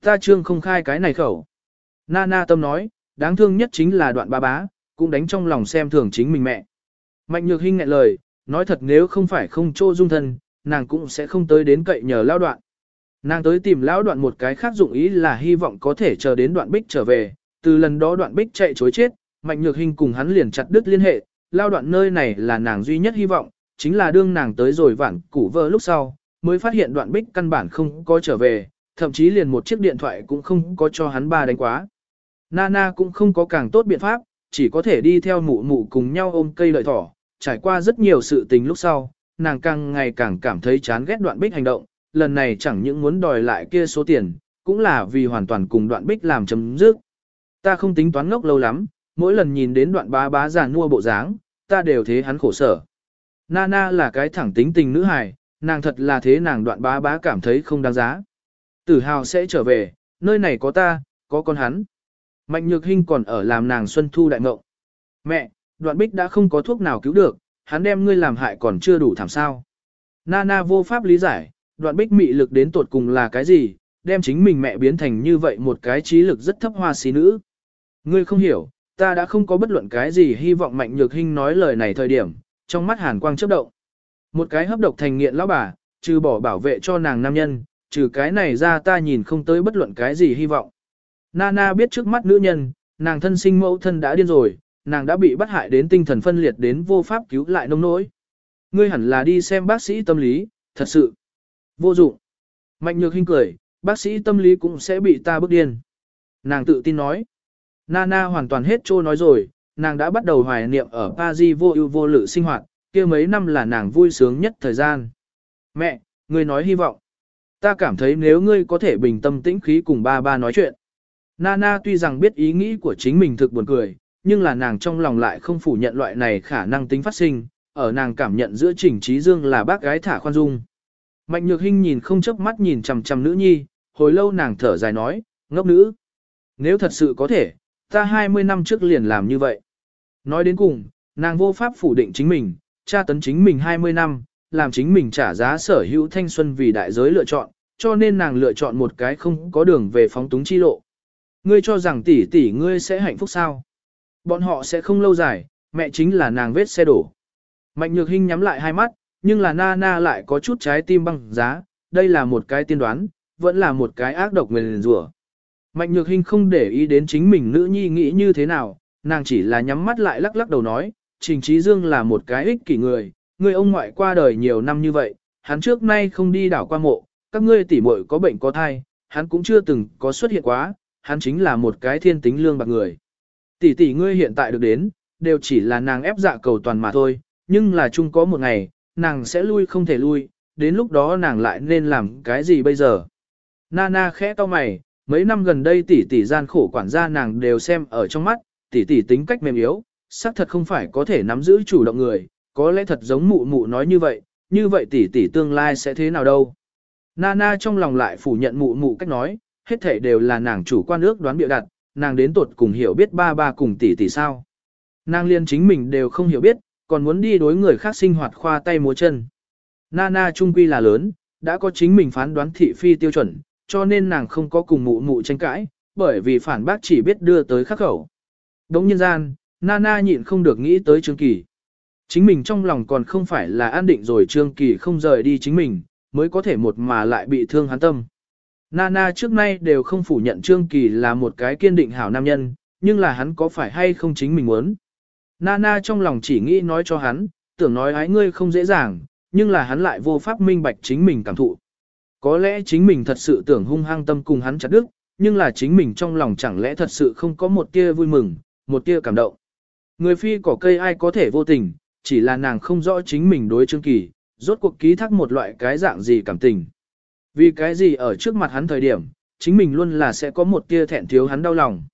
Ta trương không khai cái này khẩu. Nana tâm nói, đáng thương nhất chính là đoạn ba bá, cũng đánh trong lòng xem thường chính mình mẹ. Mạnh nhược Hinh ngại lời, nói thật nếu không phải không trô dung thân, nàng cũng sẽ không tới đến cậy nhờ lao đoạn. Nàng tới tìm lão đoạn một cái khác dụng ý là hy vọng có thể chờ đến đoạn bích trở về, từ lần đó đoạn bích chạy chối chết, mạnh nhược hình cùng hắn liền chặt đứt liên hệ, lao đoạn nơi này là nàng duy nhất hy vọng, chính là đương nàng tới rồi vãn củ vơ lúc sau, mới phát hiện đoạn bích căn bản không có trở về, thậm chí liền một chiếc điện thoại cũng không có cho hắn ba đánh quá. Nana cũng không có càng tốt biện pháp, chỉ có thể đi theo mụ mụ cùng nhau ôm cây lợi thỏ, trải qua rất nhiều sự tình lúc sau, nàng càng ngày càng cảm thấy chán ghét đoạn bích hành động, lần này chẳng những muốn đòi lại kia số tiền, cũng là vì hoàn toàn cùng đoạn bích làm chấm dứt. Ta không tính toán ngốc lâu lắm, mỗi lần nhìn đến đoạn bá bá già nua bộ dáng, ta đều thế hắn khổ sở. Nana là cái thẳng tính tình nữ hài, nàng thật là thế nàng đoạn bá bá cảm thấy không đáng giá. Tử hào sẽ trở về, nơi này có ta, có con hắn. Mạnh nhược hình còn ở làm nàng xuân thu đại ngộng. Mẹ, đoạn bích đã không có thuốc nào cứu được, hắn đem ngươi làm hại còn chưa đủ thảm sao. Nana vô pháp lý giải, đoạn bích mị lực đến tột cùng là cái gì, đem chính mình mẹ biến thành như vậy một cái trí lực rất thấp hoa xí nữ. Ngươi không hiểu, ta đã không có bất luận cái gì hy vọng mạnh nhược hình nói lời này thời điểm, trong mắt hàn quang chớp động. Một cái hấp độc thành nghiện lão bà, trừ bỏ bảo vệ cho nàng nam nhân, trừ cái này ra ta nhìn không tới bất luận cái gì hy vọng. Nana biết trước mắt nữ nhân, nàng thân sinh mẫu thân đã điên rồi, nàng đã bị bắt hại đến tinh thần phân liệt đến vô pháp cứu lại nông nỗi. Ngươi hẳn là đi xem bác sĩ tâm lý, thật sự. Vô dụng. Mạnh nhược hình cười, bác sĩ tâm lý cũng sẽ bị ta bức điên. Nàng tự tin nói. Nana hoàn toàn hết trô nói rồi, nàng đã bắt đầu hoài niệm ở Paris vô ưu vô lự sinh hoạt, kia mấy năm là nàng vui sướng nhất thời gian. Mẹ, ngươi nói hy vọng. Ta cảm thấy nếu ngươi có thể bình tâm tĩnh khí cùng ba ba nói chuyện. Nana tuy rằng biết ý nghĩ của chính mình thực buồn cười, nhưng là nàng trong lòng lại không phủ nhận loại này khả năng tính phát sinh, ở nàng cảm nhận giữa Trình Trí Dương là bác gái thả khoan dung. Mạnh Nhược Hinh nhìn không chớp mắt nhìn chằm chằm nữ nhi, hồi lâu nàng thở dài nói, ngốc nữ. Nếu thật sự có thể, ta 20 năm trước liền làm như vậy. Nói đến cùng, nàng vô pháp phủ định chính mình, tra tấn chính mình 20 năm, làm chính mình trả giá sở hữu thanh xuân vì đại giới lựa chọn, cho nên nàng lựa chọn một cái không có đường về phóng túng chi lộ. Ngươi cho rằng tỷ tỷ ngươi sẽ hạnh phúc sao? Bọn họ sẽ không lâu dài, mẹ chính là nàng vết xe đổ. Mạnh nhược hình nhắm lại hai mắt, nhưng là na na lại có chút trái tim băng giá, đây là một cái tiên đoán, vẫn là một cái ác độc nguyền rủa. Mạnh nhược hình không để ý đến chính mình nữ nhi nghĩ như thế nào, nàng chỉ là nhắm mắt lại lắc lắc đầu nói, Trình Trí Dương là một cái ích kỷ người, người ông ngoại qua đời nhiều năm như vậy, hắn trước nay không đi đảo qua mộ, các ngươi tỉ muội có bệnh có thai, hắn cũng chưa từng có xuất hiện quá, hắn chính là một cái thiên tính lương bạc người. Tỷ tỷ ngươi hiện tại được đến, đều chỉ là nàng ép dạ cầu toàn mà thôi, nhưng là chung có một ngày, nàng sẽ lui không thể lui, đến lúc đó nàng lại nên làm cái gì bây giờ. Nana khẽ to mày, mấy năm gần đây tỷ tỷ gian khổ quản gia nàng đều xem ở trong mắt, tỷ tỷ tính cách mềm yếu, xác thật không phải có thể nắm giữ chủ động người, có lẽ thật giống mụ mụ nói như vậy, như vậy tỷ tỷ tương lai sẽ thế nào đâu. Nana trong lòng lại phủ nhận mụ mụ cách nói, hết thể đều là nàng chủ quan ước đoán bịa đặt, nàng đến tột cùng hiểu biết ba ba cùng tỷ tỷ sao. Nàng liên chính mình đều không hiểu biết, còn muốn đi đối người khác sinh hoạt khoa tay múa chân. Nana trung quy là lớn, đã có chính mình phán đoán thị phi tiêu chuẩn, cho nên nàng không có cùng mụ mụ tranh cãi, bởi vì phản bác chỉ biết đưa tới khắc khẩu. Đống nhân gian, Nana nhịn không được nghĩ tới Trương Kỳ. Chính mình trong lòng còn không phải là an định rồi Trương Kỳ không rời đi chính mình, mới có thể một mà lại bị thương hắn tâm. Nana trước nay đều không phủ nhận Trương Kỳ là một cái kiên định hảo nam nhân, nhưng là hắn có phải hay không chính mình muốn. Nana trong lòng chỉ nghĩ nói cho hắn, tưởng nói ái ngươi không dễ dàng, nhưng là hắn lại vô pháp minh bạch chính mình cảm thụ. Có lẽ chính mình thật sự tưởng hung hăng tâm cùng hắn chặt đức, nhưng là chính mình trong lòng chẳng lẽ thật sự không có một tia vui mừng, một tia cảm động. Người phi cỏ cây ai có thể vô tình, chỉ là nàng không rõ chính mình đối Trương Kỳ, rốt cuộc ký thác một loại cái dạng gì cảm tình. Vì cái gì ở trước mặt hắn thời điểm, chính mình luôn là sẽ có một tia thẹn thiếu hắn đau lòng.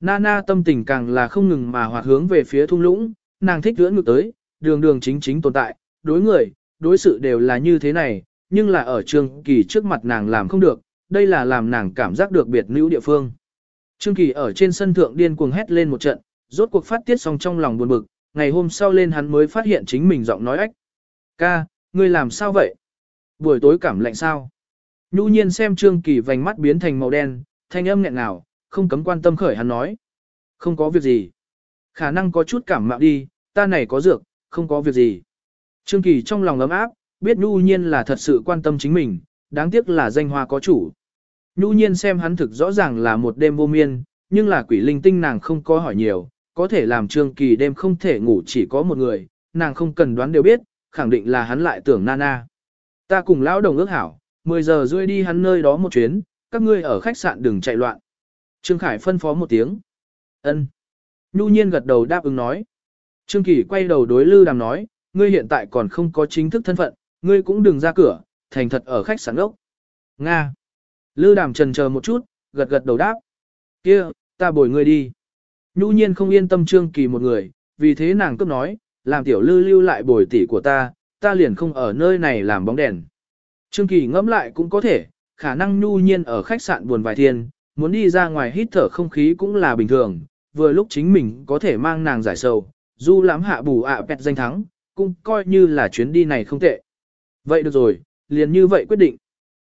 Nana tâm tình càng là không ngừng mà hoạt hướng về phía thung lũng, nàng thích dưỡng ngược tới, đường đường chính chính tồn tại, đối người, đối sự đều là như thế này, nhưng là ở Trương Kỳ trước mặt nàng làm không được, đây là làm nàng cảm giác được biệt nữ địa phương. Trương Kỳ ở trên sân thượng điên cuồng hét lên một trận, rốt cuộc phát tiết xong trong lòng buồn bực, ngày hôm sau lên hắn mới phát hiện chính mình giọng nói ách. Ca, ngươi làm sao vậy? Buổi tối cảm lạnh sao? Nhu nhiên xem Trương Kỳ vành mắt biến thành màu đen, thanh âm nghẹn nào, không cấm quan tâm khởi hắn nói. Không có việc gì. Khả năng có chút cảm mạo đi, ta này có dược, không có việc gì. Trương Kỳ trong lòng ấm áp, biết Nhu Nhiên là thật sự quan tâm chính mình, đáng tiếc là danh hoa có chủ. Nhu Nhiên xem hắn thực rõ ràng là một đêm vô miên, nhưng là quỷ linh tinh nàng không có hỏi nhiều, có thể làm Trương Kỳ đêm không thể ngủ chỉ có một người, nàng không cần đoán đều biết, khẳng định là hắn lại tưởng Nana. Ta cùng lão đồng ước hảo, 10 giờ rưỡi đi hắn nơi đó một chuyến, các ngươi ở khách sạn đừng chạy loạn. Trương Khải phân phó một tiếng. Ân. Nhu nhiên gật đầu đáp ứng nói. Trương Kỳ quay đầu đối Lư Đàm nói, ngươi hiện tại còn không có chính thức thân phận, ngươi cũng đừng ra cửa, thành thật ở khách sạn ốc. Nga. Lư Đàm trần chờ một chút, gật gật đầu đáp. Kia, ta bồi ngươi đi. Nhu nhiên không yên tâm Trương Kỳ một người, vì thế nàng cấp nói, làm tiểu lư lưu lại bồi tỷ của ta, ta liền không ở nơi này làm bóng đèn. Trương Kỳ ngẫm lại cũng có thể, khả năng nhu nhiên ở khách sạn buồn vài thiên, muốn đi ra ngoài hít thở không khí cũng là bình thường, vừa lúc chính mình có thể mang nàng giải sầu, du lắm hạ bù ạ pẹt danh thắng, cũng coi như là chuyến đi này không tệ. Vậy được rồi, liền như vậy quyết định.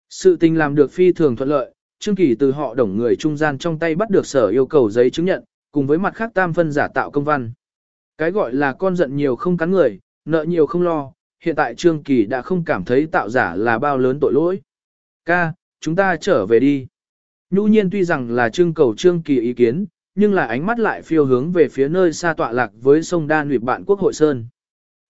Sự tình làm được phi thường thuận lợi, Trương Kỳ từ họ đồng người trung gian trong tay bắt được sở yêu cầu giấy chứng nhận, cùng với mặt khác tam phân giả tạo công văn. Cái gọi là con giận nhiều không cắn người, nợ nhiều không lo, hiện tại Trương Kỳ đã không cảm thấy tạo giả là bao lớn tội lỗi. Ca, chúng ta trở về đi. Nhu nhiên tuy rằng là trưng cầu Trương Kỳ ý kiến, nhưng là ánh mắt lại phiêu hướng về phía nơi xa tọa lạc với sông Đan Nguyệt bạn quốc hội Sơn.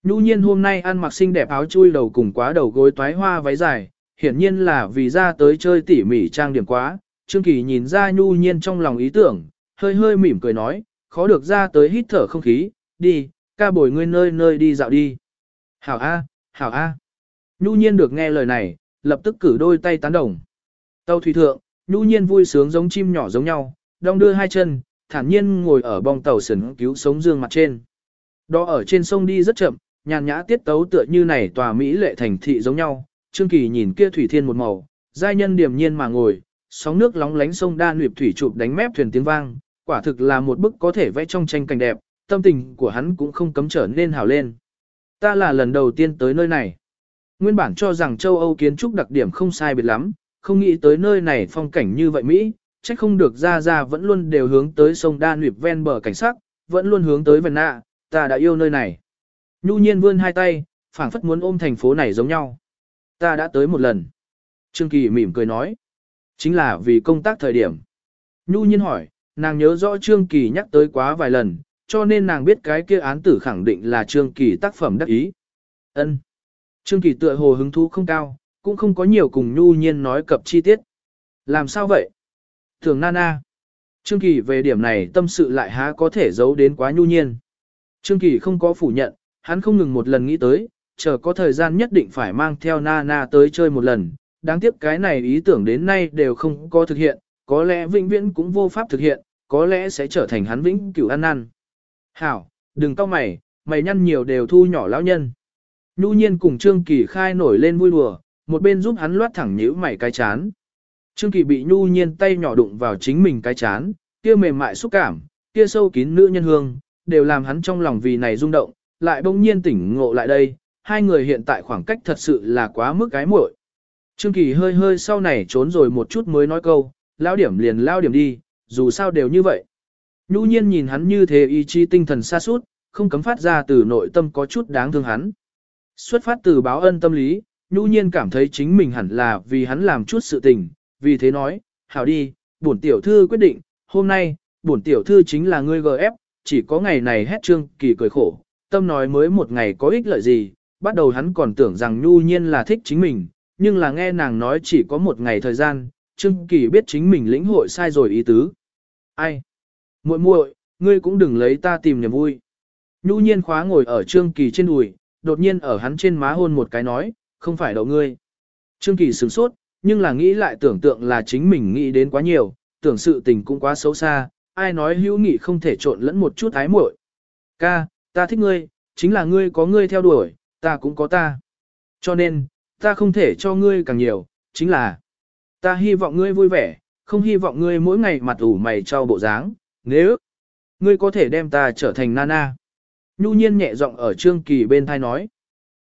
Nhu nhiên hôm nay ăn mặc xinh đẹp áo chui đầu cùng quá đầu gối toái hoa váy dài, hiển nhiên là vì ra tới chơi tỉ mỉ trang điểm quá. Trương Kỳ nhìn ra Nhu nhiên trong lòng ý tưởng, hơi hơi mỉm cười nói, khó được ra tới hít thở không khí, đi, ca bồi ngươi nơi nơi đi dạo đi. Hảo A, hảo A. Nhu nhiên được nghe lời này, lập tức cử đôi tay tán đồng. Tàu thủy thượng, nhu nhiên vui sướng giống chim nhỏ giống nhau, đong đưa hai chân, thản nhiên ngồi ở bong tàu sườn cứu sống dương mặt trên. Đó ở trên sông đi rất chậm, nhàn nhã tiết tấu tựa như này tòa Mỹ lệ thành thị giống nhau. Trương Kỳ nhìn kia thủy thiên một màu, giai nhân điềm nhiên mà ngồi, sóng nước lóng lánh sông đa nguyệt thủy chụp đánh mép thuyền tiếng vang, quả thực là một bức có thể vẽ trong tranh cảnh đẹp, tâm tình của hắn cũng không cấm trở nên hào lên. Ta là lần đầu tiên tới nơi này. Nguyên bản cho rằng châu Âu kiến trúc đặc điểm không sai biệt lắm, không nghĩ tới nơi này phong cảnh như vậy Mỹ, trách không được ra ra vẫn luôn đều hướng tới sông đa Nguyệt ven bờ cảnh sắc, vẫn luôn hướng tới Vân Nạ, ta đã yêu nơi này. Nhu nhiên vươn hai tay, phảng phất muốn ôm thành phố này giống nhau. Ta đã tới một lần. Trương Kỳ mỉm cười nói. Chính là vì công tác thời điểm. Nhu nhiên hỏi, nàng nhớ rõ Trương Kỳ nhắc tới quá vài lần, cho nên nàng biết cái kia án tử khẳng định là Trương Kỳ tác phẩm đắc ý. Ân. Trương Kỳ tựa hồ hứng thú không cao, cũng không có nhiều cùng nhu nhiên nói cập chi tiết. Làm sao vậy? Thường Nana. Trương Kỳ về điểm này tâm sự lại há có thể giấu đến quá nhu nhiên. Trương Kỳ không có phủ nhận, hắn không ngừng một lần nghĩ tới, chờ có thời gian nhất định phải mang theo Nana tới chơi một lần. Đáng tiếc cái này ý tưởng đến nay đều không có thực hiện, có lẽ vĩnh viễn cũng vô pháp thực hiện, có lẽ sẽ trở thành hắn vĩnh cửu ăn năn. Hảo, đừng cau mày, mày nhăn nhiều đều thu nhỏ lão nhân. Nhu nhiên cùng Trương Kỳ khai nổi lên vui đùa, một bên giúp hắn loát thẳng nhíu mày cái chán. Trương Kỳ bị nhu nhiên tay nhỏ đụng vào chính mình cái chán, kia mềm mại xúc cảm, kia sâu kín nữ nhân hương, đều làm hắn trong lòng vì này rung động, lại bỗng nhiên tỉnh ngộ lại đây, hai người hiện tại khoảng cách thật sự là quá mức cái muội. Trương Kỳ hơi hơi sau này trốn rồi một chút mới nói câu, lao điểm liền lao điểm đi, dù sao đều như vậy. Nhu nhiên nhìn hắn như thế ý chí tinh thần xa suốt, không cấm phát ra từ nội tâm có chút đáng thương hắn. Xuất phát từ báo ân tâm lý, Nhu nhiên cảm thấy chính mình hẳn là vì hắn làm chút sự tình, vì thế nói, hảo đi, bổn tiểu thư quyết định, hôm nay, bổn tiểu thư chính là ngươi GF, chỉ có ngày này hét trương kỳ cười khổ, tâm nói mới một ngày có ích lợi gì, bắt đầu hắn còn tưởng rằng Nhu nhiên là thích chính mình, nhưng là nghe nàng nói chỉ có một ngày thời gian, trương kỳ biết chính mình lĩnh hội sai rồi ý tứ. Ai? Muội muội, ngươi cũng đừng lấy ta tìm niềm vui. Nhu nhiên khóa ngồi ở trương kỳ trên đùi, đột nhiên ở hắn trên má hôn một cái nói, không phải đậu ngươi. Trương Kỳ sửng sốt, nhưng là nghĩ lại tưởng tượng là chính mình nghĩ đến quá nhiều, tưởng sự tình cũng quá xấu xa, ai nói hữu nghị không thể trộn lẫn một chút ái muội. Ca, ta thích ngươi, chính là ngươi có ngươi theo đuổi, ta cũng có ta. Cho nên, ta không thể cho ngươi càng nhiều, chính là ta hy vọng ngươi vui vẻ, không hy vọng ngươi mỗi ngày mặt ủ mày cho bộ dáng, nếu ngươi có thể đem ta trở thành nana. Nhu nhiên nhẹ giọng ở Trương Kỳ bên thai nói.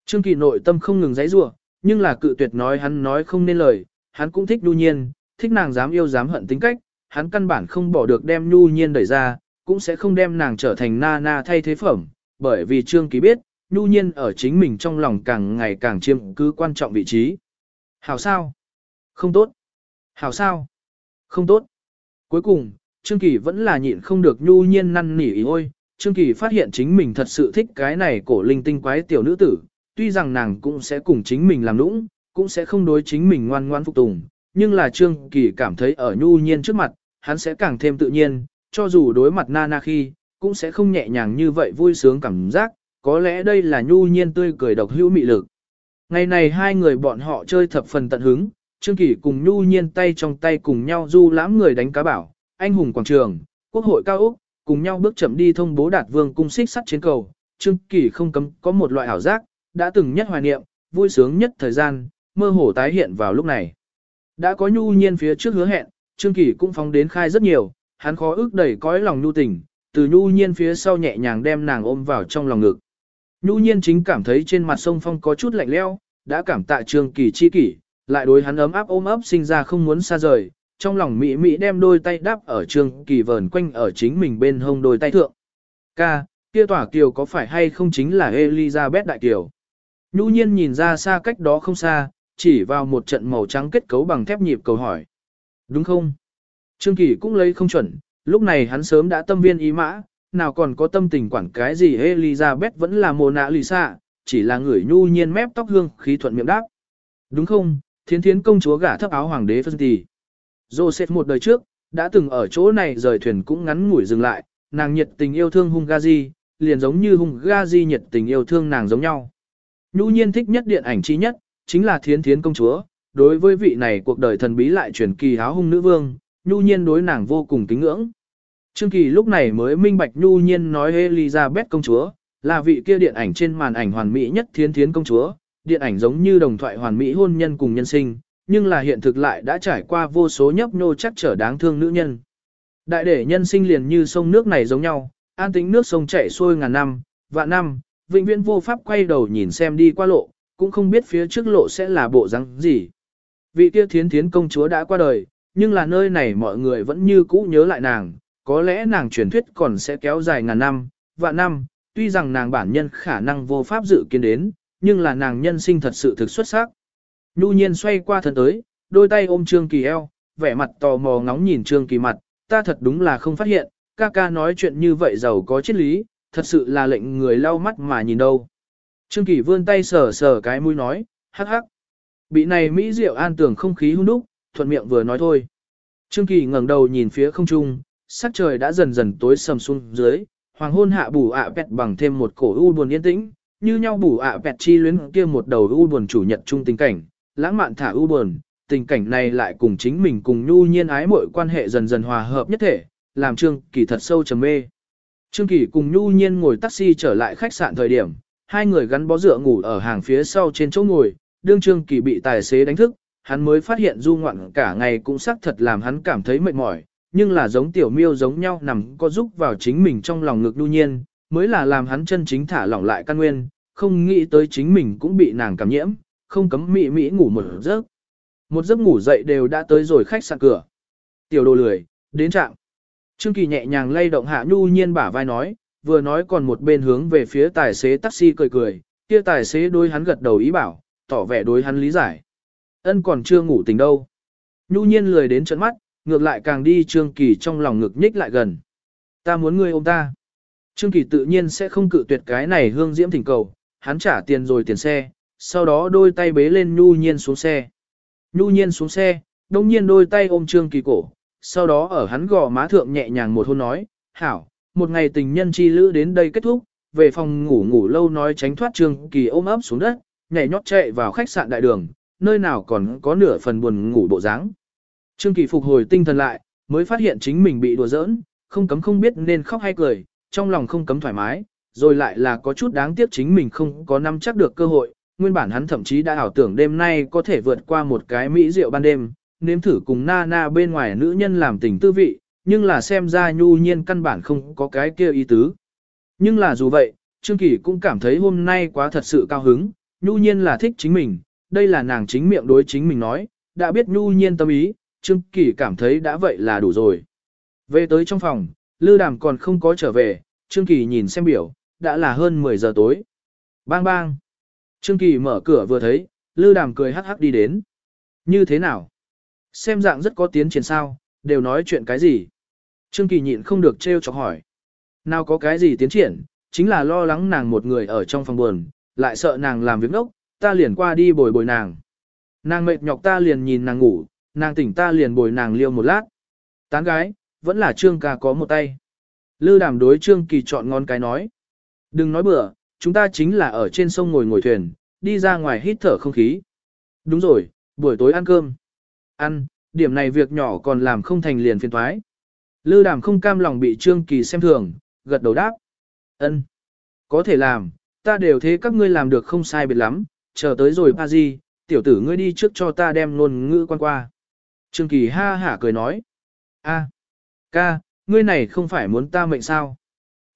Trương Kỳ nội tâm không ngừng giãy giụa, nhưng là cự tuyệt nói hắn nói không nên lời, hắn cũng thích Nhu Nhiên, thích nàng dám yêu dám hận tính cách, hắn căn bản không bỏ được đem Nhu Nhiên đẩy ra, cũng sẽ không đem nàng trở thành Nana thay thế phẩm, bởi vì Trương Kỳ biết, nhu nhiên ở chính mình trong lòng càng ngày càng chiếm cứ quan trọng vị trí. Hảo sao? Không tốt. Hảo sao? Không tốt. Cuối cùng, Trương Kỳ vẫn là nhịn không được nhu nhiên năn nỉ ý ôi. Trương Kỳ phát hiện chính mình thật sự thích cái này cổ linh tinh quái tiểu nữ tử, tuy rằng nàng cũng sẽ cùng chính mình làm nũng, cũng sẽ không đối chính mình ngoan ngoan phục tùng, nhưng là Trương Kỳ cảm thấy ở nhu nhiên trước mặt, hắn sẽ càng thêm tự nhiên, cho dù đối mặt Nana khi, cũng sẽ không nhẹ nhàng như vậy vui sướng cảm giác, có lẽ đây là nhu nhiên tươi cười độc hữu mị lực. Ngày này hai người bọn họ chơi thập phần tận hứng, Trương Kỳ cùng nhu nhiên tay trong tay cùng nhau du lãm người đánh cá bảo, anh hùng quảng trường, quốc hội cao Úc, cùng nhau bước chậm đi thông bố đạt vương cung xích sắt trên cầu. Trương Kỳ không cấm có một loại ảo giác, đã từng nhất hoài niệm, vui sướng nhất thời gian, mơ hồ tái hiện vào lúc này. Đã có nhu nhiên phía trước hứa hẹn, Trương Kỳ cũng phóng đến khai rất nhiều, hắn khó ước đẩy cõi lòng nhu tình, từ nhu nhiên phía sau nhẹ nhàng đem nàng ôm vào trong lòng ngực. Nhu nhiên chính cảm thấy trên mặt sông phong có chút lạnh leo, đã cảm tạ Trương Kỳ chi kỷ, lại đối hắn ấm áp ôm ấp sinh ra không muốn xa rời, trong lòng Mỹ Mỹ đem đôi tay đáp ở trường Kỳ vờn quanh ở chính mình bên hông đôi tay thượng. Ca, kia tỏa kiều có phải hay không chính là Elizabeth Đại Kiều? Nhu nhiên nhìn ra xa cách đó không xa, chỉ vào một trận màu trắng kết cấu bằng thép nhịp cầu hỏi. Đúng không? Trương Kỳ cũng lấy không chuẩn, lúc này hắn sớm đã tâm viên ý mã, nào còn có tâm tình quản cái gì Elizabeth vẫn là Mona Lisa, chỉ là người nhu nhiên mép tóc hương khí thuận miệng đáp. Đúng không, thiến thiến công chúa gả thấp áo hoàng đế phân tỷ. Joseph một đời trước, đã từng ở chỗ này rời thuyền cũng ngắn ngủi dừng lại, nàng nhiệt tình yêu thương Hungazi, liền giống như Hungazi nhiệt tình yêu thương nàng giống nhau. Nhu nhiên thích nhất điện ảnh chi nhất, chính là thiến thiến công chúa, đối với vị này cuộc đời thần bí lại truyền kỳ háo hung nữ vương, nhu nhiên đối nàng vô cùng kính ngưỡng. Trương Kỳ lúc này mới minh bạch nhu nhiên nói Elizabeth công chúa, là vị kia điện ảnh trên màn ảnh hoàn mỹ nhất thiến thiến công chúa, điện ảnh giống như đồng thoại hoàn mỹ hôn nhân cùng nhân sinh, nhưng là hiện thực lại đã trải qua vô số nhấp nhô chắc trở đáng thương nữ nhân. Đại để nhân sinh liền như sông nước này giống nhau, an tĩnh nước sông chảy xuôi ngàn năm, vạn năm, vĩnh viễn vô pháp quay đầu nhìn xem đi qua lộ, cũng không biết phía trước lộ sẽ là bộ răng gì. Vị kia thiến thiến công chúa đã qua đời, nhưng là nơi này mọi người vẫn như cũ nhớ lại nàng, có lẽ nàng truyền thuyết còn sẽ kéo dài ngàn năm, vạn năm, tuy rằng nàng bản nhân khả năng vô pháp dự kiến đến, nhưng là nàng nhân sinh thật sự thực xuất sắc. Nhu nhiên xoay qua thân tới, đôi tay ôm Trương Kỳ eo, vẻ mặt tò mò ngóng nhìn Trương Kỳ mặt, ta thật đúng là không phát hiện, ca ca nói chuyện như vậy giàu có triết lý, thật sự là lệnh người lau mắt mà nhìn đâu. Trương Kỳ vươn tay sờ sờ cái mũi nói, hắc hắc. Bị này Mỹ Diệu an tưởng không khí hung đúc, thuận miệng vừa nói thôi. Trương Kỳ ngẩng đầu nhìn phía không trung, sắc trời đã dần dần tối sầm xuống dưới, hoàng hôn hạ bù ạ à bằng thêm một cổ u buồn yên tĩnh, như nhau bù ạ à chi luyến kia một đầu u buồn chủ nhật chung tình cảnh, lãng mạn thả u buồn, tình cảnh này lại cùng chính mình cùng nhu nhiên ái mọi quan hệ dần dần hòa hợp nhất thể, làm Trương Kỳ thật sâu trầm mê. Trương Kỳ cùng nhu nhiên ngồi taxi trở lại khách sạn thời điểm, hai người gắn bó dựa ngủ ở hàng phía sau trên chỗ ngồi, đương Trương Kỳ bị tài xế đánh thức, hắn mới phát hiện du ngoạn cả ngày cũng xác thật làm hắn cảm thấy mệt mỏi, nhưng là giống tiểu miêu giống nhau nằm có giúp vào chính mình trong lòng ngực nhu nhiên, mới là làm hắn chân chính thả lỏng lại căn nguyên, không nghĩ tới chính mình cũng bị nàng cảm nhiễm, không cấm mị mỹ ngủ một giấc. Một giấc ngủ dậy đều đã tới rồi khách sạn cửa. Tiểu đồ lười, đến trạm. Trương Kỳ nhẹ nhàng lay động hạ nhu nhiên bả vai nói, vừa nói còn một bên hướng về phía tài xế taxi cười cười, kia tài xế đối hắn gật đầu ý bảo, tỏ vẻ đối hắn lý giải. Ân còn chưa ngủ tỉnh đâu. Nhu nhiên lười đến trận mắt, ngược lại càng đi Trương Kỳ trong lòng ngực nhích lại gần. Ta muốn ngươi ôm ta. Trương Kỳ tự nhiên sẽ không cự tuyệt cái này hương diễm thỉnh cầu, hắn trả tiền rồi tiền xe, sau đó đôi tay bế lên Nhu Nhiên xuống xe. Nhu Nhiên xuống xe, đông nhiên đôi tay ôm Trương Kỳ cổ, sau đó ở hắn gò má thượng nhẹ nhàng một hôn nói, hảo, một ngày tình nhân chi lữ đến đây kết thúc, về phòng ngủ ngủ lâu nói tránh thoát Trương Kỳ ôm ấp xuống đất, nhảy nhót chạy vào khách sạn đại đường, nơi nào còn có nửa phần buồn ngủ bộ dáng. Trương Kỳ phục hồi tinh thần lại, mới phát hiện chính mình bị đùa giỡn, không cấm không biết nên khóc hay cười, trong lòng không cấm thoải mái, rồi lại là có chút đáng tiếc chính mình không có nắm chắc được cơ hội, nguyên bản hắn thậm chí đã ảo tưởng đêm nay có thể vượt qua một cái mỹ rượu ban đêm, nếm thử cùng na na bên ngoài nữ nhân làm tình tư vị, nhưng là xem ra nhu nhiên căn bản không có cái kia ý tứ. Nhưng là dù vậy, Trương Kỳ cũng cảm thấy hôm nay quá thật sự cao hứng, nhu nhiên là thích chính mình, đây là nàng chính miệng đối chính mình nói, đã biết nhu nhiên tâm ý, Trương Kỳ cảm thấy đã vậy là đủ rồi. Về tới trong phòng, Lư Đàm còn không có trở về, Trương Kỳ nhìn xem biểu, đã là hơn 10 giờ tối. Bang bang. Trương Kỳ mở cửa vừa thấy, Lư Đàm cười hắc hắc đi đến. Như thế nào? Xem dạng rất có tiến triển sao, đều nói chuyện cái gì? Trương Kỳ nhịn không được trêu chọc hỏi. Nào có cái gì tiến triển, chính là lo lắng nàng một người ở trong phòng buồn, lại sợ nàng làm việc ngốc, ta liền qua đi bồi bồi nàng. Nàng mệt nhọc ta liền nhìn nàng ngủ, nàng tỉnh ta liền bồi nàng liêu một lát. Tán gái, vẫn là Trương ca có một tay. Lư đàm đối Trương Kỳ chọn ngon cái nói. Đừng nói bừa, chúng ta chính là ở trên sông ngồi ngồi thuyền, đi ra ngoài hít thở không khí. Đúng rồi, buổi tối ăn cơm. Ăn, điểm này việc nhỏ còn làm không thành liền phiền thoái. Lư đàm không cam lòng bị Trương Kỳ xem thường, gật đầu đáp. ân Có thể làm, ta đều thế các ngươi làm được không sai biệt lắm, chờ tới rồi pa di, tiểu tử ngươi đi trước cho ta đem ngôn ngữ quan qua. Trương Kỳ ha hả cười nói. a ca, ngươi này không phải muốn ta mệnh sao?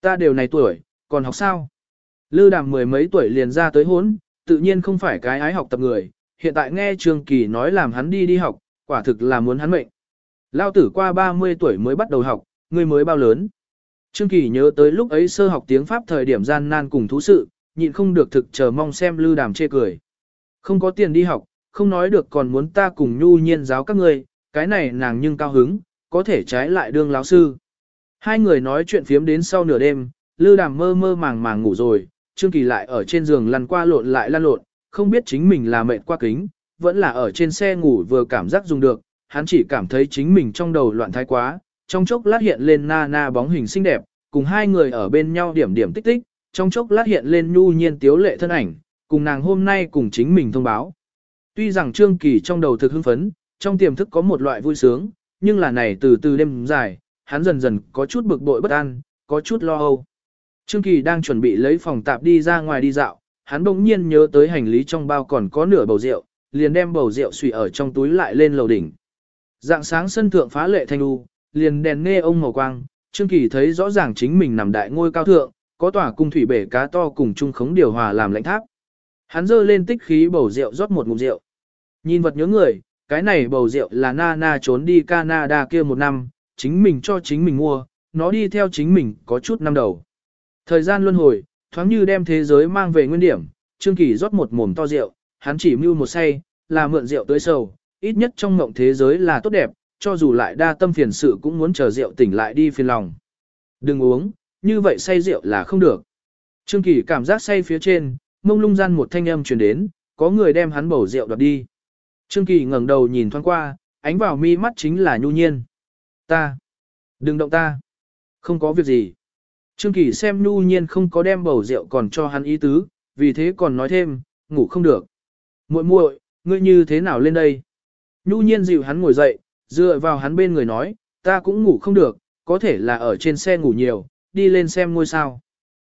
Ta đều này tuổi, còn học sao? Lư đàm mười mấy tuổi liền ra tới hốn, tự nhiên không phải cái ái học tập người, hiện tại nghe Trương Kỳ nói làm hắn đi đi học, quả thực là muốn hắn mệnh. Lao tử qua 30 tuổi mới bắt đầu học, ngươi mới bao lớn. Trương Kỳ nhớ tới lúc ấy sơ học tiếng Pháp thời điểm gian nan cùng thú sự, nhịn không được thực chờ mong xem Lư Đàm chê cười. Không có tiền đi học, không nói được còn muốn ta cùng nhu nhiên giáo các ngươi, cái này nàng nhưng cao hứng, có thể trái lại đương lão sư. Hai người nói chuyện phiếm đến sau nửa đêm, Lư Đàm mơ mơ màng màng ngủ rồi, Trương Kỳ lại ở trên giường lăn qua lộn lại lăn lộn, không biết chính mình là mệt qua kính, vẫn là ở trên xe ngủ vừa cảm giác dùng được, hắn chỉ cảm thấy chính mình trong đầu loạn thái quá, trong chốc lát hiện lên na na bóng hình xinh đẹp, cùng hai người ở bên nhau điểm điểm tích tích, trong chốc lát hiện lên nhu nhiên tiếu lệ thân ảnh, cùng nàng hôm nay cùng chính mình thông báo. Tuy rằng Trương Kỳ trong đầu thực hưng phấn, trong tiềm thức có một loại vui sướng, nhưng là này từ từ đêm dài, hắn dần dần có chút bực bội bất an, có chút lo âu. Trương Kỳ đang chuẩn bị lấy phòng tạp đi ra ngoài đi dạo, hắn bỗng nhiên nhớ tới hành lý trong bao còn có nửa bầu rượu, liền đem bầu rượu xùy ở trong túi lại lên lầu đỉnh. Dạng sáng sân thượng phá lệ thanh u, liền đèn nghe ông màu quang, Trương Kỳ thấy rõ ràng chính mình nằm đại ngôi cao thượng, có tòa cung thủy bể cá to cùng chung khống điều hòa làm lãnh tháp. Hắn dơ lên tích khí bầu rượu rót một ngụm rượu. Nhìn vật nhớ người, cái này bầu rượu là Nana na trốn đi Canada kia một năm, chính mình cho chính mình mua, nó đi theo chính mình có chút năm đầu. Thời gian luân hồi, thoáng như đem thế giới mang về nguyên điểm, Trương Kỳ rót một mồm to rượu, hắn chỉ mưu một say, là mượn rượu tới sầu, ít nhất trong mộng thế giới là tốt đẹp, cho dù lại đa tâm phiền sự cũng muốn chờ rượu tỉnh lại đi phiền lòng. Đừng uống, như vậy say rượu là không được. Trương Kỳ cảm giác say phía trên, mông lung gian một thanh âm truyền đến, có người đem hắn bầu rượu đoạt đi. Trương Kỳ ngẩng đầu nhìn thoáng qua, ánh vào mi mắt chính là nhu nhiên. Ta! Đừng động ta! Không có việc gì. Trương Kỳ xem nhu nhiên không có đem bầu rượu còn cho hắn ý tứ, vì thế còn nói thêm, ngủ không được. muội muội, ngươi như thế nào lên đây? Nhu nhiên dịu hắn ngồi dậy, dựa vào hắn bên người nói, ta cũng ngủ không được, có thể là ở trên xe ngủ nhiều, đi lên xem ngôi sao.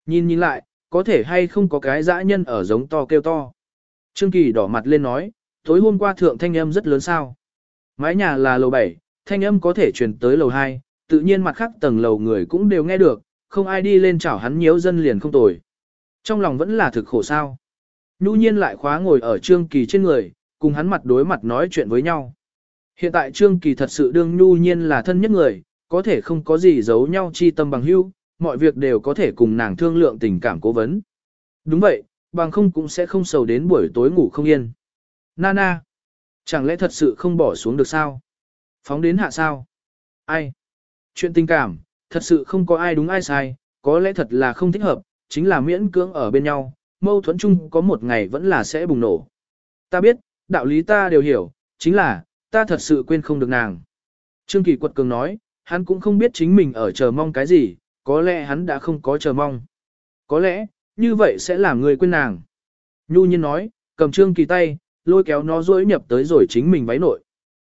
Nhìn nhìn lại, có thể hay không có cái dã nhân ở giống to kêu to. Trương Kỳ đỏ mặt lên nói, tối hôm qua thượng thanh âm rất lớn sao. Mái nhà là lầu 7, thanh âm có thể truyền tới lầu 2, tự nhiên mặt khác tầng lầu người cũng đều nghe được, không ai đi lên chảo hắn nhiễu dân liền không tồi. Trong lòng vẫn là thực khổ sao. Nhu nhiên lại khóa ngồi ở Trương Kỳ trên người, cùng hắn mặt đối mặt nói chuyện với nhau. Hiện tại Trương Kỳ thật sự đương Nhu nhiên là thân nhất người, có thể không có gì giấu nhau chi tâm bằng hữu, mọi việc đều có thể cùng nàng thương lượng tình cảm cố vấn. Đúng vậy, bằng không cũng sẽ không sầu đến buổi tối ngủ không yên. Nana, chẳng lẽ thật sự không bỏ xuống được sao? Phóng đến hạ sao? Ai? Chuyện tình cảm, thật sự không có ai đúng ai sai, có lẽ thật là không thích hợp, chính là miễn cưỡng ở bên nhau, mâu thuẫn chung có một ngày vẫn là sẽ bùng nổ. Ta biết, đạo lý ta đều hiểu, chính là, ta thật sự quên không được nàng. Trương Kỳ quật cường nói, hắn cũng không biết chính mình ở chờ mong cái gì, có lẽ hắn đã không có chờ mong. Có lẽ, như vậy sẽ làm người quên nàng. Nhu nhiên nói, cầm Trương Kỳ tay, lôi kéo nó dối nhập tới rồi chính mình váy nội.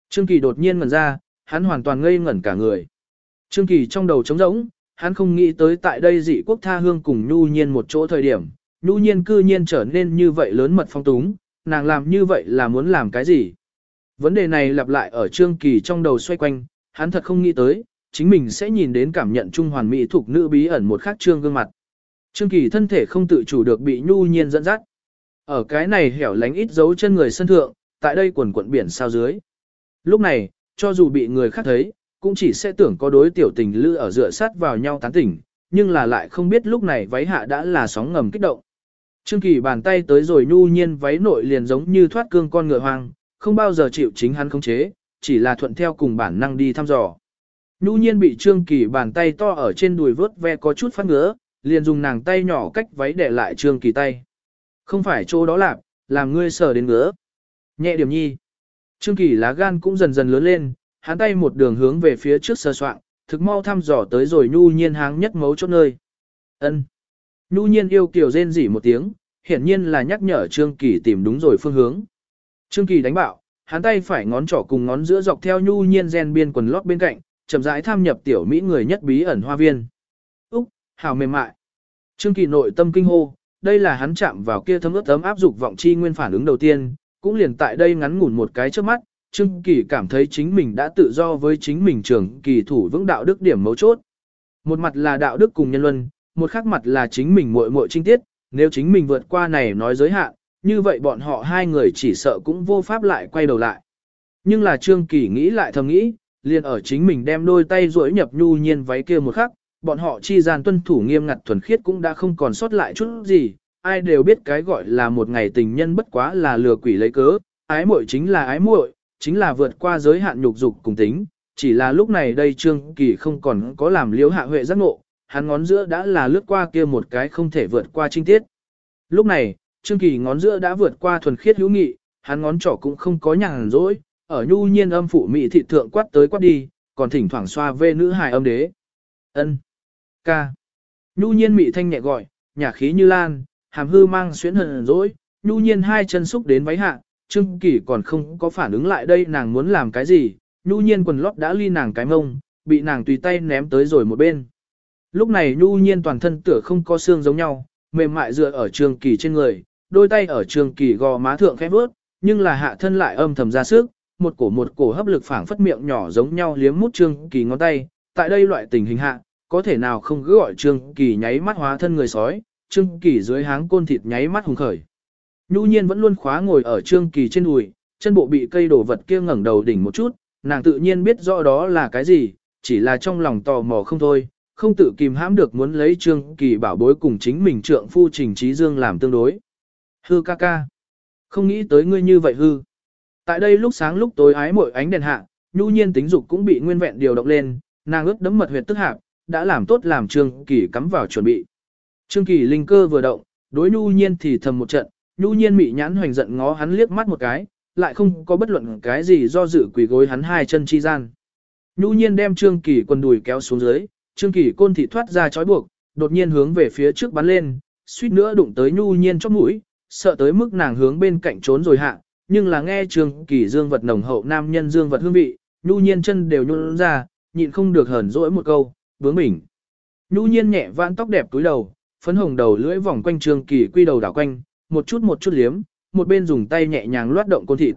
Trương Kỳ đột nhiên ngẩn ra, hắn hoàn toàn ngây ngẩn cả người. Trương Kỳ trong đầu trống rỗng, hắn không nghĩ tới tại đây dị quốc tha hương cùng Nhu nhiên một chỗ thời điểm, Nhu nhiên cư nhiên trở nên như vậy lớn mật phong túng, nàng làm như vậy là muốn làm cái gì? Vấn đề này lặp lại ở Trương Kỳ trong đầu xoay quanh, hắn thật không nghĩ tới, chính mình sẽ nhìn đến cảm nhận trung hoàn mỹ thuộc nữ bí ẩn một khắc trương gương mặt. Trương Kỳ thân thể không tự chủ được bị nhu nhiên dẫn dắt. Ở cái này hẻo lánh ít dấu chân người sân thượng, tại đây quần quận biển sao dưới. Lúc này, cho dù bị người khác thấy, cũng chỉ sẽ tưởng có đối tiểu tình lữ ở dựa sát vào nhau tán tỉnh, nhưng là lại không biết lúc này váy hạ đã là sóng ngầm kích động. Trương Kỳ bàn tay tới rồi nhu nhiên váy nội liền giống như thoát cương con ngựa hoang, không bao giờ chịu chính hắn khống chế, chỉ là thuận theo cùng bản năng đi thăm dò. Nhu nhiên bị Trương Kỳ bàn tay to ở trên đùi vớt ve có chút phát ngứa, liền dùng nàng tay nhỏ cách váy để lại Trương Kỳ tay. Không phải chỗ đó làm, làm ngươi sờ đến ngứa. Nhẹ điểm nhi. Trương Kỳ lá gan cũng dần dần lớn lên, hắn tay một đường hướng về phía trước sơ soạn, thực mau thăm dò tới rồi nhu nhiên háng nhất mấu chốt nơi. Ân. Nhu nhiên yêu kiều rên rỉ một tiếng, hiển nhiên là nhắc nhở Trương Kỳ tìm đúng rồi phương hướng. Trương Kỳ đánh bạo, hắn tay phải ngón trỏ cùng ngón giữa dọc theo nhu nhiên gen biên quần lót bên cạnh, chậm rãi tham nhập tiểu mỹ người nhất bí ẩn hoa viên. Úc, hào mềm mại. Trương Kỳ nội tâm kinh hô, đây là hắn chạm vào kia thấm ướt tấm áp dục vọng chi nguyên phản ứng đầu tiên, cũng liền tại đây ngắn ngủn một cái trước mắt, Trương Kỳ cảm thấy chính mình đã tự do với chính mình trưởng kỳ thủ vững đạo đức điểm mấu chốt. Một mặt là đạo đức cùng nhân luân, một khác mặt là chính mình muội muội trinh tiết, nếu chính mình vượt qua này nói giới hạn, như vậy bọn họ hai người chỉ sợ cũng vô pháp lại quay đầu lại. Nhưng là Trương Kỳ nghĩ lại thầm nghĩ, liền ở chính mình đem đôi tay duỗi nhập nhu nhiên váy kia một khắc, bọn họ chi gian tuân thủ nghiêm ngặt thuần khiết cũng đã không còn sót lại chút gì, ai đều biết cái gọi là một ngày tình nhân bất quá là lừa quỷ lấy cớ, ái muội chính là ái muội, chính là vượt qua giới hạn nhục dục cùng tính, chỉ là lúc này đây Trương Kỳ không còn có làm liếu hạ huệ giác ngộ, hắn ngón giữa đã là lướt qua kia một cái không thể vượt qua trinh tiết. Lúc này, Trương Kỳ ngón giữa đã vượt qua thuần khiết hữu nghị, hắn ngón trỏ cũng không có nhàn rỗi, ở nhu nhiên âm phụ mỹ thị thượng quát tới quát đi, còn thỉnh thoảng xoa về nữ hài âm đế. Ân, Ca. Nhu nhiên mị thanh nhẹ gọi, nhà khí như lan, hàm hư mang xuyến hờn rỗi nhu nhiên hai chân xúc đến váy hạ, Trương Kỳ còn không có phản ứng lại đây nàng muốn làm cái gì, nhu nhiên quần lót đã ly nàng cái mông, bị nàng tùy tay ném tới rồi một bên. Lúc này nhu nhiên toàn thân tựa không có xương giống nhau, mềm mại dựa ở Trương Kỳ trên người, đôi tay ở Trương Kỳ gò má thượng khẽ bước, nhưng là hạ thân lại âm thầm ra sức, một cổ một cổ hấp lực phảng phất miệng nhỏ giống nhau liếm mút Trương Kỳ ngón tay, tại đây loại tình hình hạ, có thể nào không cứ gọi Trương Kỳ nháy mắt hóa thân người sói, Trương Kỳ dưới háng côn thịt nháy mắt hùng khởi. Nhu nhiên vẫn luôn khóa ngồi ở Trương Kỳ trên đùi, chân bộ bị cây đổ vật kia ngẩng đầu đỉnh một chút, nàng tự nhiên biết rõ đó là cái gì, chỉ là trong lòng tò mò không thôi, không tự kìm hãm được muốn lấy Trương Kỳ bảo bối cùng chính mình trượng phu Trình Trí Dương làm tương đối. Hư ca ca. Không nghĩ tới ngươi như vậy hư. Tại đây lúc sáng lúc tối ái mỗi ánh đèn hạ, nhu nhiên tính dục cũng bị nguyên vẹn điều động lên, nàng ướt đấm mật huyệt tức hạp, đã làm tốt làm Trương Kỳ cắm vào chuẩn bị. Trương Kỳ linh cơ vừa động, đối nhu nhiên thì thầm một trận, nhu nhiên mị nhãn hoành giận ngó hắn liếc mắt một cái, lại không có bất luận cái gì do dự quỷ gối hắn hai chân chi gian. Nhu nhiên đem Trương Kỳ quần đùi kéo xuống dưới, Trương Kỳ côn thị thoát ra chói buộc, đột nhiên hướng về phía trước bắn lên, suýt nữa đụng tới Nhu nhiên chóp mũi, sợ tới mức nàng hướng bên cạnh trốn rồi hạ, nhưng là nghe Trương Kỳ dương vật nồng hậu nam nhân dương vật hương vị, Nhu nhiên chân đều nhún ra, nhịn không được hờn dỗi một câu, bướng bỉnh. Nhu nhiên nhẹ vãn tóc đẹp túi đầu, phấn hồng đầu lưỡi vòng quanh Trương Kỳ quy đầu đảo quanh, một chút một chút liếm, một bên dùng tay nhẹ nhàng loát động côn thịt.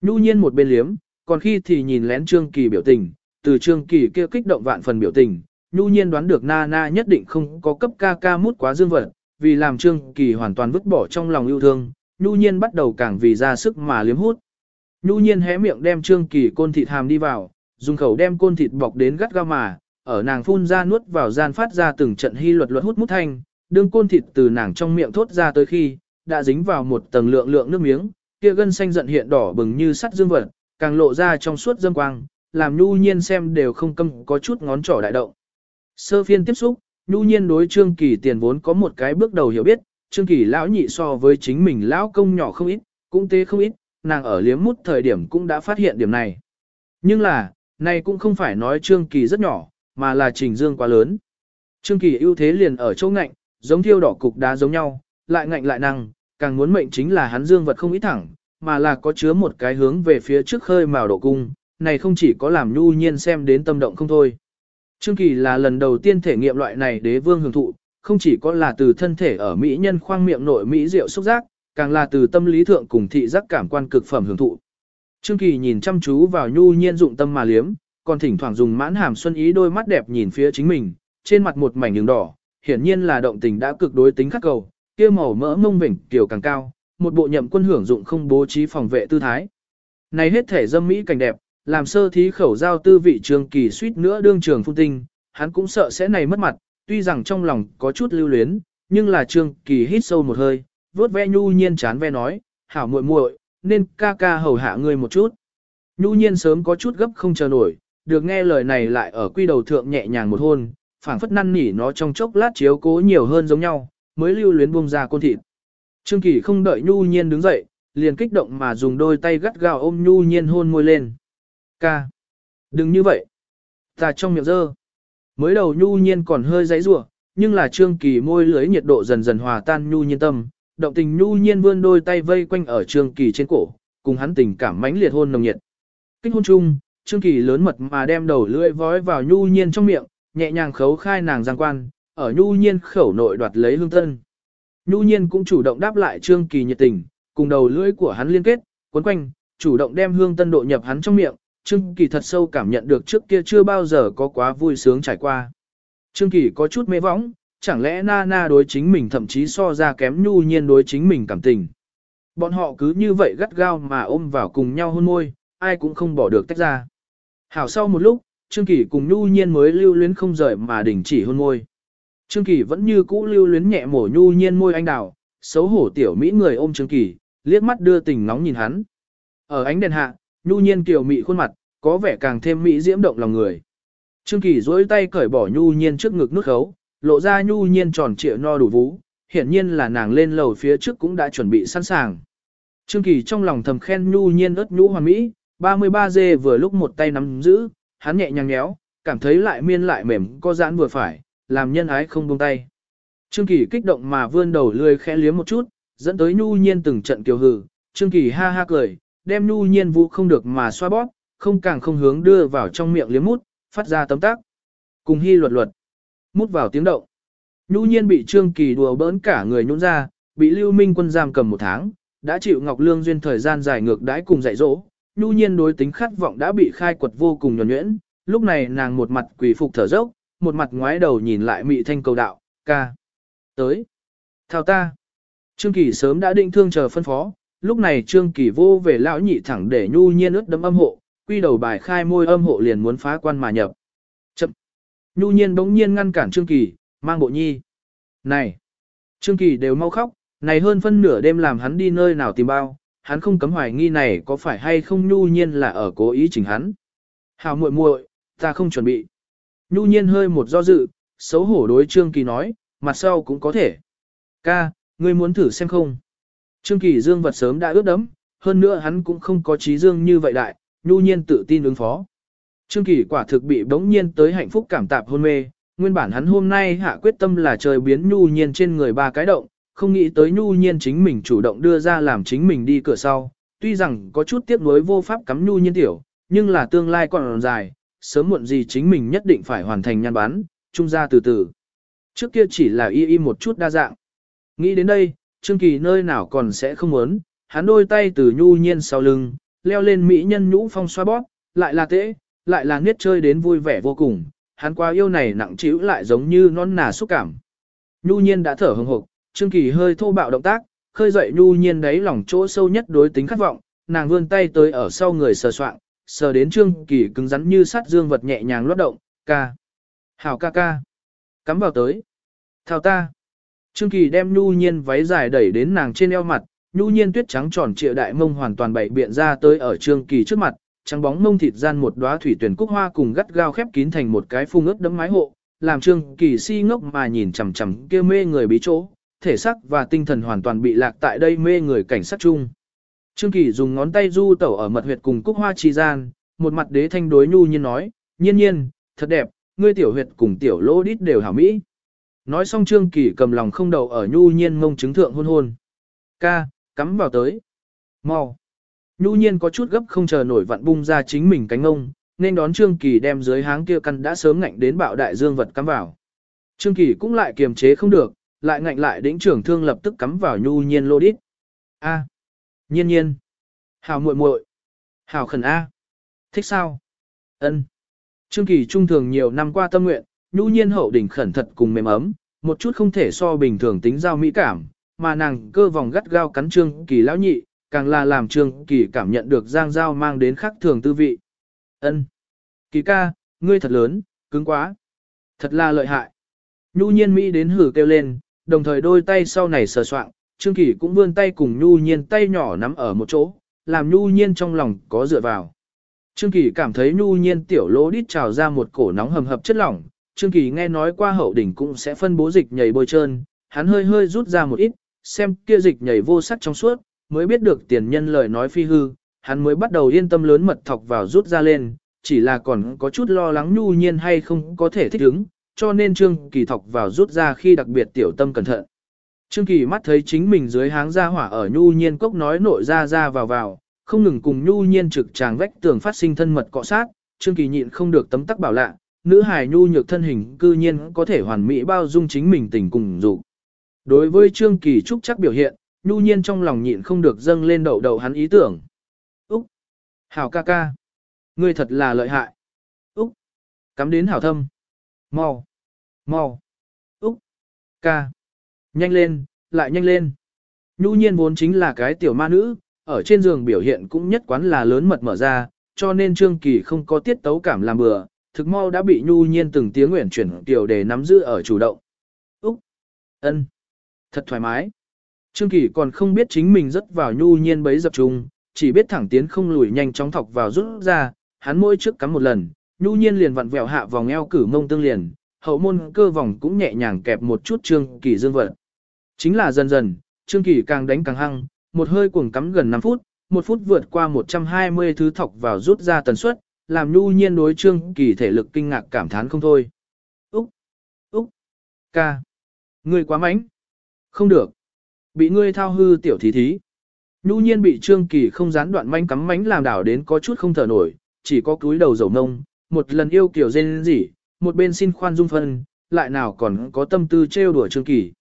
Nhu nhiên một bên liếm, còn khi thì nhìn lén Trương Kỳ biểu tình, từ Trương Kỳ kia kích động vạn phần biểu tình, Nhu nhiên đoán được Na Na nhất định không có cấp ca ca mút quá dương vật, vì làm Trương Kỳ hoàn toàn vứt bỏ trong lòng yêu thương, Nhu nhiên bắt đầu càng vì ra sức mà liếm hút. Nhu nhiên hé miệng đem Trương Kỳ côn thịt hàm đi vào, dùng khẩu đem côn thịt bọc đến gắt gao mà, ở nàng phun ra nuốt vào gian phát ra từng trận hy luật luật hút mút thanh, đương côn thịt từ nàng trong miệng thốt ra tới khi, đã dính vào một tầng lượng lượng nước miếng, kia gân xanh giận hiện đỏ bừng như sắt dương vật, càng lộ ra trong suốt dâm quang, làm nhu nhiên xem đều không câm có chút ngón trỏ đại động. Sơ phiên tiếp xúc, nhu nhiên đối Trương Kỳ tiền vốn có một cái bước đầu hiểu biết, Trương Kỳ lão nhị so với chính mình lão công nhỏ không ít, cũng tế không ít, nàng ở liếm mút thời điểm cũng đã phát hiện điểm này. Nhưng là, này cũng không phải nói Trương Kỳ rất nhỏ, mà là trình dương quá lớn. Trương Kỳ ưu thế liền ở chỗ ngạnh, giống thiêu đỏ cục đá giống nhau, lại ngạnh lại năng, càng muốn mệnh chính là hắn dương vật không ít thẳng, mà là có chứa một cái hướng về phía trước khơi màu độ cung, này không chỉ có làm nhu nhiên xem đến tâm động không thôi. Trương Kỳ là lần đầu tiên thể nghiệm loại này đế vương hưởng thụ, không chỉ có là từ thân thể ở mỹ nhân khoang miệng nội mỹ rượu xúc giác, càng là từ tâm lý thượng cùng thị giác cảm quan cực phẩm hưởng thụ. Trương Kỳ nhìn chăm chú vào nhu nhiên dụng tâm mà liếm, còn thỉnh thoảng dùng mãn hàm xuân ý đôi mắt đẹp nhìn phía chính mình, trên mặt một mảnh đường đỏ, hiển nhiên là động tình đã cực đối tính khắc cầu, kia màu mỡ mông vỉnh kiểu càng cao, một bộ nhậm quân hưởng dụng không bố trí phòng vệ tư thái. Này hết thể dâm mỹ cảnh đẹp, Làm sơ thí khẩu giao tư vị trường Kỳ suýt nữa đương trường phun tinh, hắn cũng sợ sẽ này mất mặt, tuy rằng trong lòng có chút lưu luyến, nhưng là trường Kỳ hít sâu một hơi, vốt ve nhu nhiên chán ve nói, hảo muội muội, nên ca ca hầu hạ ngươi một chút. Nhu nhiên sớm có chút gấp không chờ nổi, được nghe lời này lại ở quy đầu thượng nhẹ nhàng một hôn, phảng phất năn nỉ nó trong chốc lát chiếu cố nhiều hơn giống nhau, mới lưu luyến buông ra côn thịt. Trương Kỳ không đợi Nhu Nhiên đứng dậy, liền kích động mà dùng đôi tay gắt gao ôm Nhu Nhiên hôn môi lên. Ca! Đừng như vậy! Ta trong miệng dơ. Mới đầu Nhu Nhiên còn hơi giấy rủa nhưng là Trương Kỳ môi lưới nhiệt độ dần dần hòa tan Nhu Nhiên tâm, động tình Nhu Nhiên vươn đôi tay vây quanh ở Trương Kỳ trên cổ, cùng hắn tình cảm mãnh liệt hôn nồng nhiệt. kinh hôn chung, Trương Kỳ lớn mật mà đem đầu lưỡi vói vào Nhu Nhiên trong miệng, nhẹ nhàng khấu khai nàng giang quan, ở Nhu Nhiên khẩu nội đoạt lấy hương thân. Nhu Nhiên cũng chủ động đáp lại Trương Kỳ nhiệt tình, cùng đầu lưỡi của hắn liên kết, quấn quanh, chủ động đem hương tân độ nhập hắn trong miệng, Trương Kỳ thật sâu cảm nhận được trước kia chưa bao giờ có quá vui sướng trải qua. Trương Kỳ có chút mê võng, chẳng lẽ na na đối chính mình thậm chí so ra kém Nhu Nhiên đối chính mình cảm tình. Bọn họ cứ như vậy gắt gao mà ôm vào cùng nhau hôn môi, ai cũng không bỏ được tách ra. Hảo sau một lúc, Trương Kỳ cùng Nhu Nhiên mới lưu luyến không rời mà đình chỉ hôn môi. Trương Kỳ vẫn như cũ lưu luyến nhẹ mổ Nhu Nhiên môi anh đào, xấu hổ tiểu mỹ người ôm Trương Kỳ, liếc mắt đưa tình nóng nhìn hắn. Ở ánh đèn hạ, Nhu Nhiên kiều mị khuôn mặt, có vẻ càng thêm mỹ diễm động lòng người. Trương Kỳ duỗi tay cởi bỏ Nhu Nhiên trước ngực nút khấu, lộ ra Nhu Nhiên tròn trịa no đủ vú, hiển nhiên là nàng lên lầu phía trước cũng đã chuẩn bị sẵn sàng. Trương Kỳ trong lòng thầm khen Nhu Nhiên ớt nhũ hoàn mỹ, 33 dê vừa lúc một tay nắm giữ, hắn nhẹ nhàng nhéo, cảm thấy lại miên lại mềm có giãn vừa phải, làm nhân ái không buông tay. Trương Kỳ kích động mà vươn đầu lươi khẽ liếm một chút, dẫn tới Nhu Nhiên từng trận kiều hử. Trương Kỳ ha ha cười, đem Nhu Nhiên vũ không được mà xoa bóp, không càng không hướng đưa vào trong miệng liếm mút, phát ra tấm tác. Cùng hy luật luật, mút vào tiếng động. Nhu Nhiên bị Trương Kỳ đùa bỡn cả người nhũn ra, bị Lưu Minh quân giam cầm một tháng, đã chịu Ngọc Lương duyên thời gian dài ngược đãi cùng dạy dỗ, nhu nhiên đối tính khát vọng đã bị khai quật vô cùng nhuần nhuyễn, lúc này nàng một mặt quỳ phục thở dốc, một mặt ngoái đầu nhìn lại mị thanh cầu đạo, ca. Tới. Thao ta. Trương Kỳ sớm đã định thương chờ phân phó, lúc này Trương Kỳ vô về lão nhị thẳng để nhu nhiên ướt đấm âm hộ, quy đầu bài khai môi âm hộ liền muốn phá quan mà nhập. Chậm. Nhu nhiên bỗng nhiên ngăn cản Trương Kỳ, mang bộ nhi. Này. Trương Kỳ đều mau khóc, này hơn phân nửa đêm làm hắn đi nơi nào tìm bao, hắn không cấm hoài nghi này có phải hay không nhu nhiên là ở cố ý chỉnh hắn. Hào muội muội, ta không chuẩn bị. Nhu nhiên hơi một do dự, xấu hổ đối Trương Kỳ nói, mặt sau cũng có thể. Ca, ngươi muốn thử xem không? Trương Kỳ dương vật sớm đã ướt đấm, hơn nữa hắn cũng không có trí dương như vậy đại, nhu nhiên tự tin ứng phó. Trương Kỳ quả thực bị bỗng nhiên tới hạnh phúc cảm tạp hôn mê, nguyên bản hắn hôm nay hạ quyết tâm là trời biến nhu nhiên trên người ba cái động, không nghĩ tới nhu nhiên chính mình chủ động đưa ra làm chính mình đi cửa sau, tuy rằng có chút tiếc nuối vô pháp cắm nhu nhiên tiểu, nhưng là tương lai còn dài, sớm muộn gì chính mình nhất định phải hoàn thành nhan bán, trung ra từ từ. Trước kia chỉ là y y một chút đa dạng. Nghĩ đến đây, Trương Kỳ nơi nào còn sẽ không muốn, hắn đôi tay từ nhu nhiên sau lưng, leo lên mỹ nhân nhũ phong xoa bóp, lại là tễ, lại là nghiết chơi đến vui vẻ vô cùng, hắn qua yêu này nặng trĩu lại giống như non nà xúc cảm. Nhu nhiên đã thở hừng hực, Trương Kỳ hơi thô bạo động tác, khơi dậy nhu nhiên đáy lòng chỗ sâu nhất đối tính khát vọng, nàng vươn tay tới ở sau người sờ soạng, sờ đến Trương Kỳ cứng rắn như sắt dương vật nhẹ nhàng lót động, ca. Hảo ca ca. Cắm vào tới. Thao ta. Trương Kỳ đem nhu nhiên váy dài đẩy đến nàng trên eo mặt, nhu nhiên tuyết trắng tròn trịa đại mông hoàn toàn bảy biện ra tới ở Trương Kỳ trước mặt, trắng bóng mông thịt gian một đóa thủy tuyển cúc hoa cùng gắt gao khép kín thành một cái phung ướt đấm mái hộ, làm Trương Kỳ si ngốc mà nhìn chằm chằm kia mê người bí chỗ, thể sắc và tinh thần hoàn toàn bị lạc tại đây mê người cảnh sát chung. Trương Kỳ dùng ngón tay du tẩu ở mật huyệt cùng cúc hoa trì gian, một mặt đế thanh đối nhu nhiên nói, nhiên nhiên, thật đẹp, ngươi tiểu huyệt cùng tiểu lỗ đít đều hảo mỹ. Nói xong Trương Kỳ cầm lòng không đầu ở nhu nhiên mông chứng thượng hôn hôn. Ca, cắm vào tới. mau. Nhu nhiên có chút gấp không chờ nổi vặn bung ra chính mình cánh ngông, nên đón Trương Kỳ đem dưới háng kia căn đã sớm ngạnh đến bạo đại dương vật cắm vào. Trương Kỳ cũng lại kiềm chế không được, lại ngạnh lại đĩnh trưởng thương lập tức cắm vào nhu nhiên lô đít. A. Nhiên nhiên. Hảo muội muội. Hảo khẩn A. Thích sao? Ân. Trương Kỳ trung thường nhiều năm qua tâm nguyện, nhu nhiên hậu đỉnh khẩn thật cùng mềm ấm, một chút không thể so bình thường tính giao mỹ cảm, mà nàng cơ vòng gắt gao cắn Trương Kỳ lão nhị, càng là làm Trương Kỳ cảm nhận được giang giao mang đến khắc thường tư vị. Ân, Kỳ ca, ngươi thật lớn, cứng quá. Thật là lợi hại. Nhu nhiên Mỹ đến hử kêu lên, đồng thời đôi tay sau này sờ soạng, Trương Kỳ cũng vươn tay cùng Nhu nhiên tay nhỏ nắm ở một chỗ, làm Nhu nhiên trong lòng có dựa vào. Trương Kỳ cảm thấy Nhu nhiên tiểu lỗ đít trào ra một cổ nóng hầm hập chất lỏng, Trương Kỳ nghe nói qua hậu đỉnh cũng sẽ phân bố dịch nhảy bôi trơn, hắn hơi hơi rút ra một ít, xem kia dịch nhảy vô sắc trong suốt, mới biết được tiền nhân lời nói phi hư, hắn mới bắt đầu yên tâm lớn mật thọc vào rút ra lên, chỉ là còn có chút lo lắng nhu nhiên hay không có thể thích ứng, cho nên Trương Kỳ thọc vào rút ra khi đặc biệt tiểu tâm cẩn thận. Trương Kỳ mắt thấy chính mình dưới háng ra hỏa ở nhu nhiên cốc nói nội ra ra vào vào, không ngừng cùng nhu nhiên trực tràng vách tường phát sinh thân mật cọ sát, Trương Kỳ nhịn không được tấm tắc bảo lạ, nữ hài nhu nhược thân hình cư nhiên có thể hoàn mỹ bao dung chính mình tình cùng dục. Đối với Trương Kỳ trúc chắc biểu hiện, nhu nhiên trong lòng nhịn không được dâng lên đầu đầu hắn ý tưởng. Úc! Hảo ca ca! Ngươi thật là lợi hại! Úc! Cắm đến hảo thâm! Mau! Mau! Úc! Ca! Nhanh lên! Lại nhanh lên! Nhu nhiên vốn chính là cái tiểu ma nữ, ở trên giường biểu hiện cũng nhất quán là lớn mật mở ra, cho nên Trương Kỳ không có tiết tấu cảm làm bừa, thực mau đã bị nhu nhiên từng tiếng nguyện chuyển tiểu để nắm giữ ở chủ động. Úc! ân, Thật thoải mái! Trương Kỳ còn không biết chính mình rất vào nhu nhiên bấy dập trùng, chỉ biết thẳng tiến không lùi nhanh chóng thọc vào rút ra, hắn môi trước cắm một lần, nhu nhiên liền vặn vẹo hạ vòng eo cử mông tương liền, hậu môn cơ vòng cũng nhẹ nhàng kẹp một chút Trương Kỳ dương vật. Chính là dần dần, Trương Kỳ càng đánh càng hăng, một hơi cuồng cắm gần 5 phút, một phút vượt qua 120 thứ thọc vào rút ra tần suất, làm nhu nhiên đối Trương Kỳ thể lực kinh ngạc cảm thán không thôi. Úc! Úc! Ca! Ngươi quá mánh! Không được! Bị ngươi thao hư tiểu thí thí. Nhu nhiên bị Trương Kỳ không gián đoạn manh cắm mánh làm đảo đến có chút không thở nổi, chỉ có cúi đầu dầu nông, một lần yêu kiểu dên gì, một bên xin khoan dung phân, lại nào còn có tâm tư trêu đùa Trương Kỳ.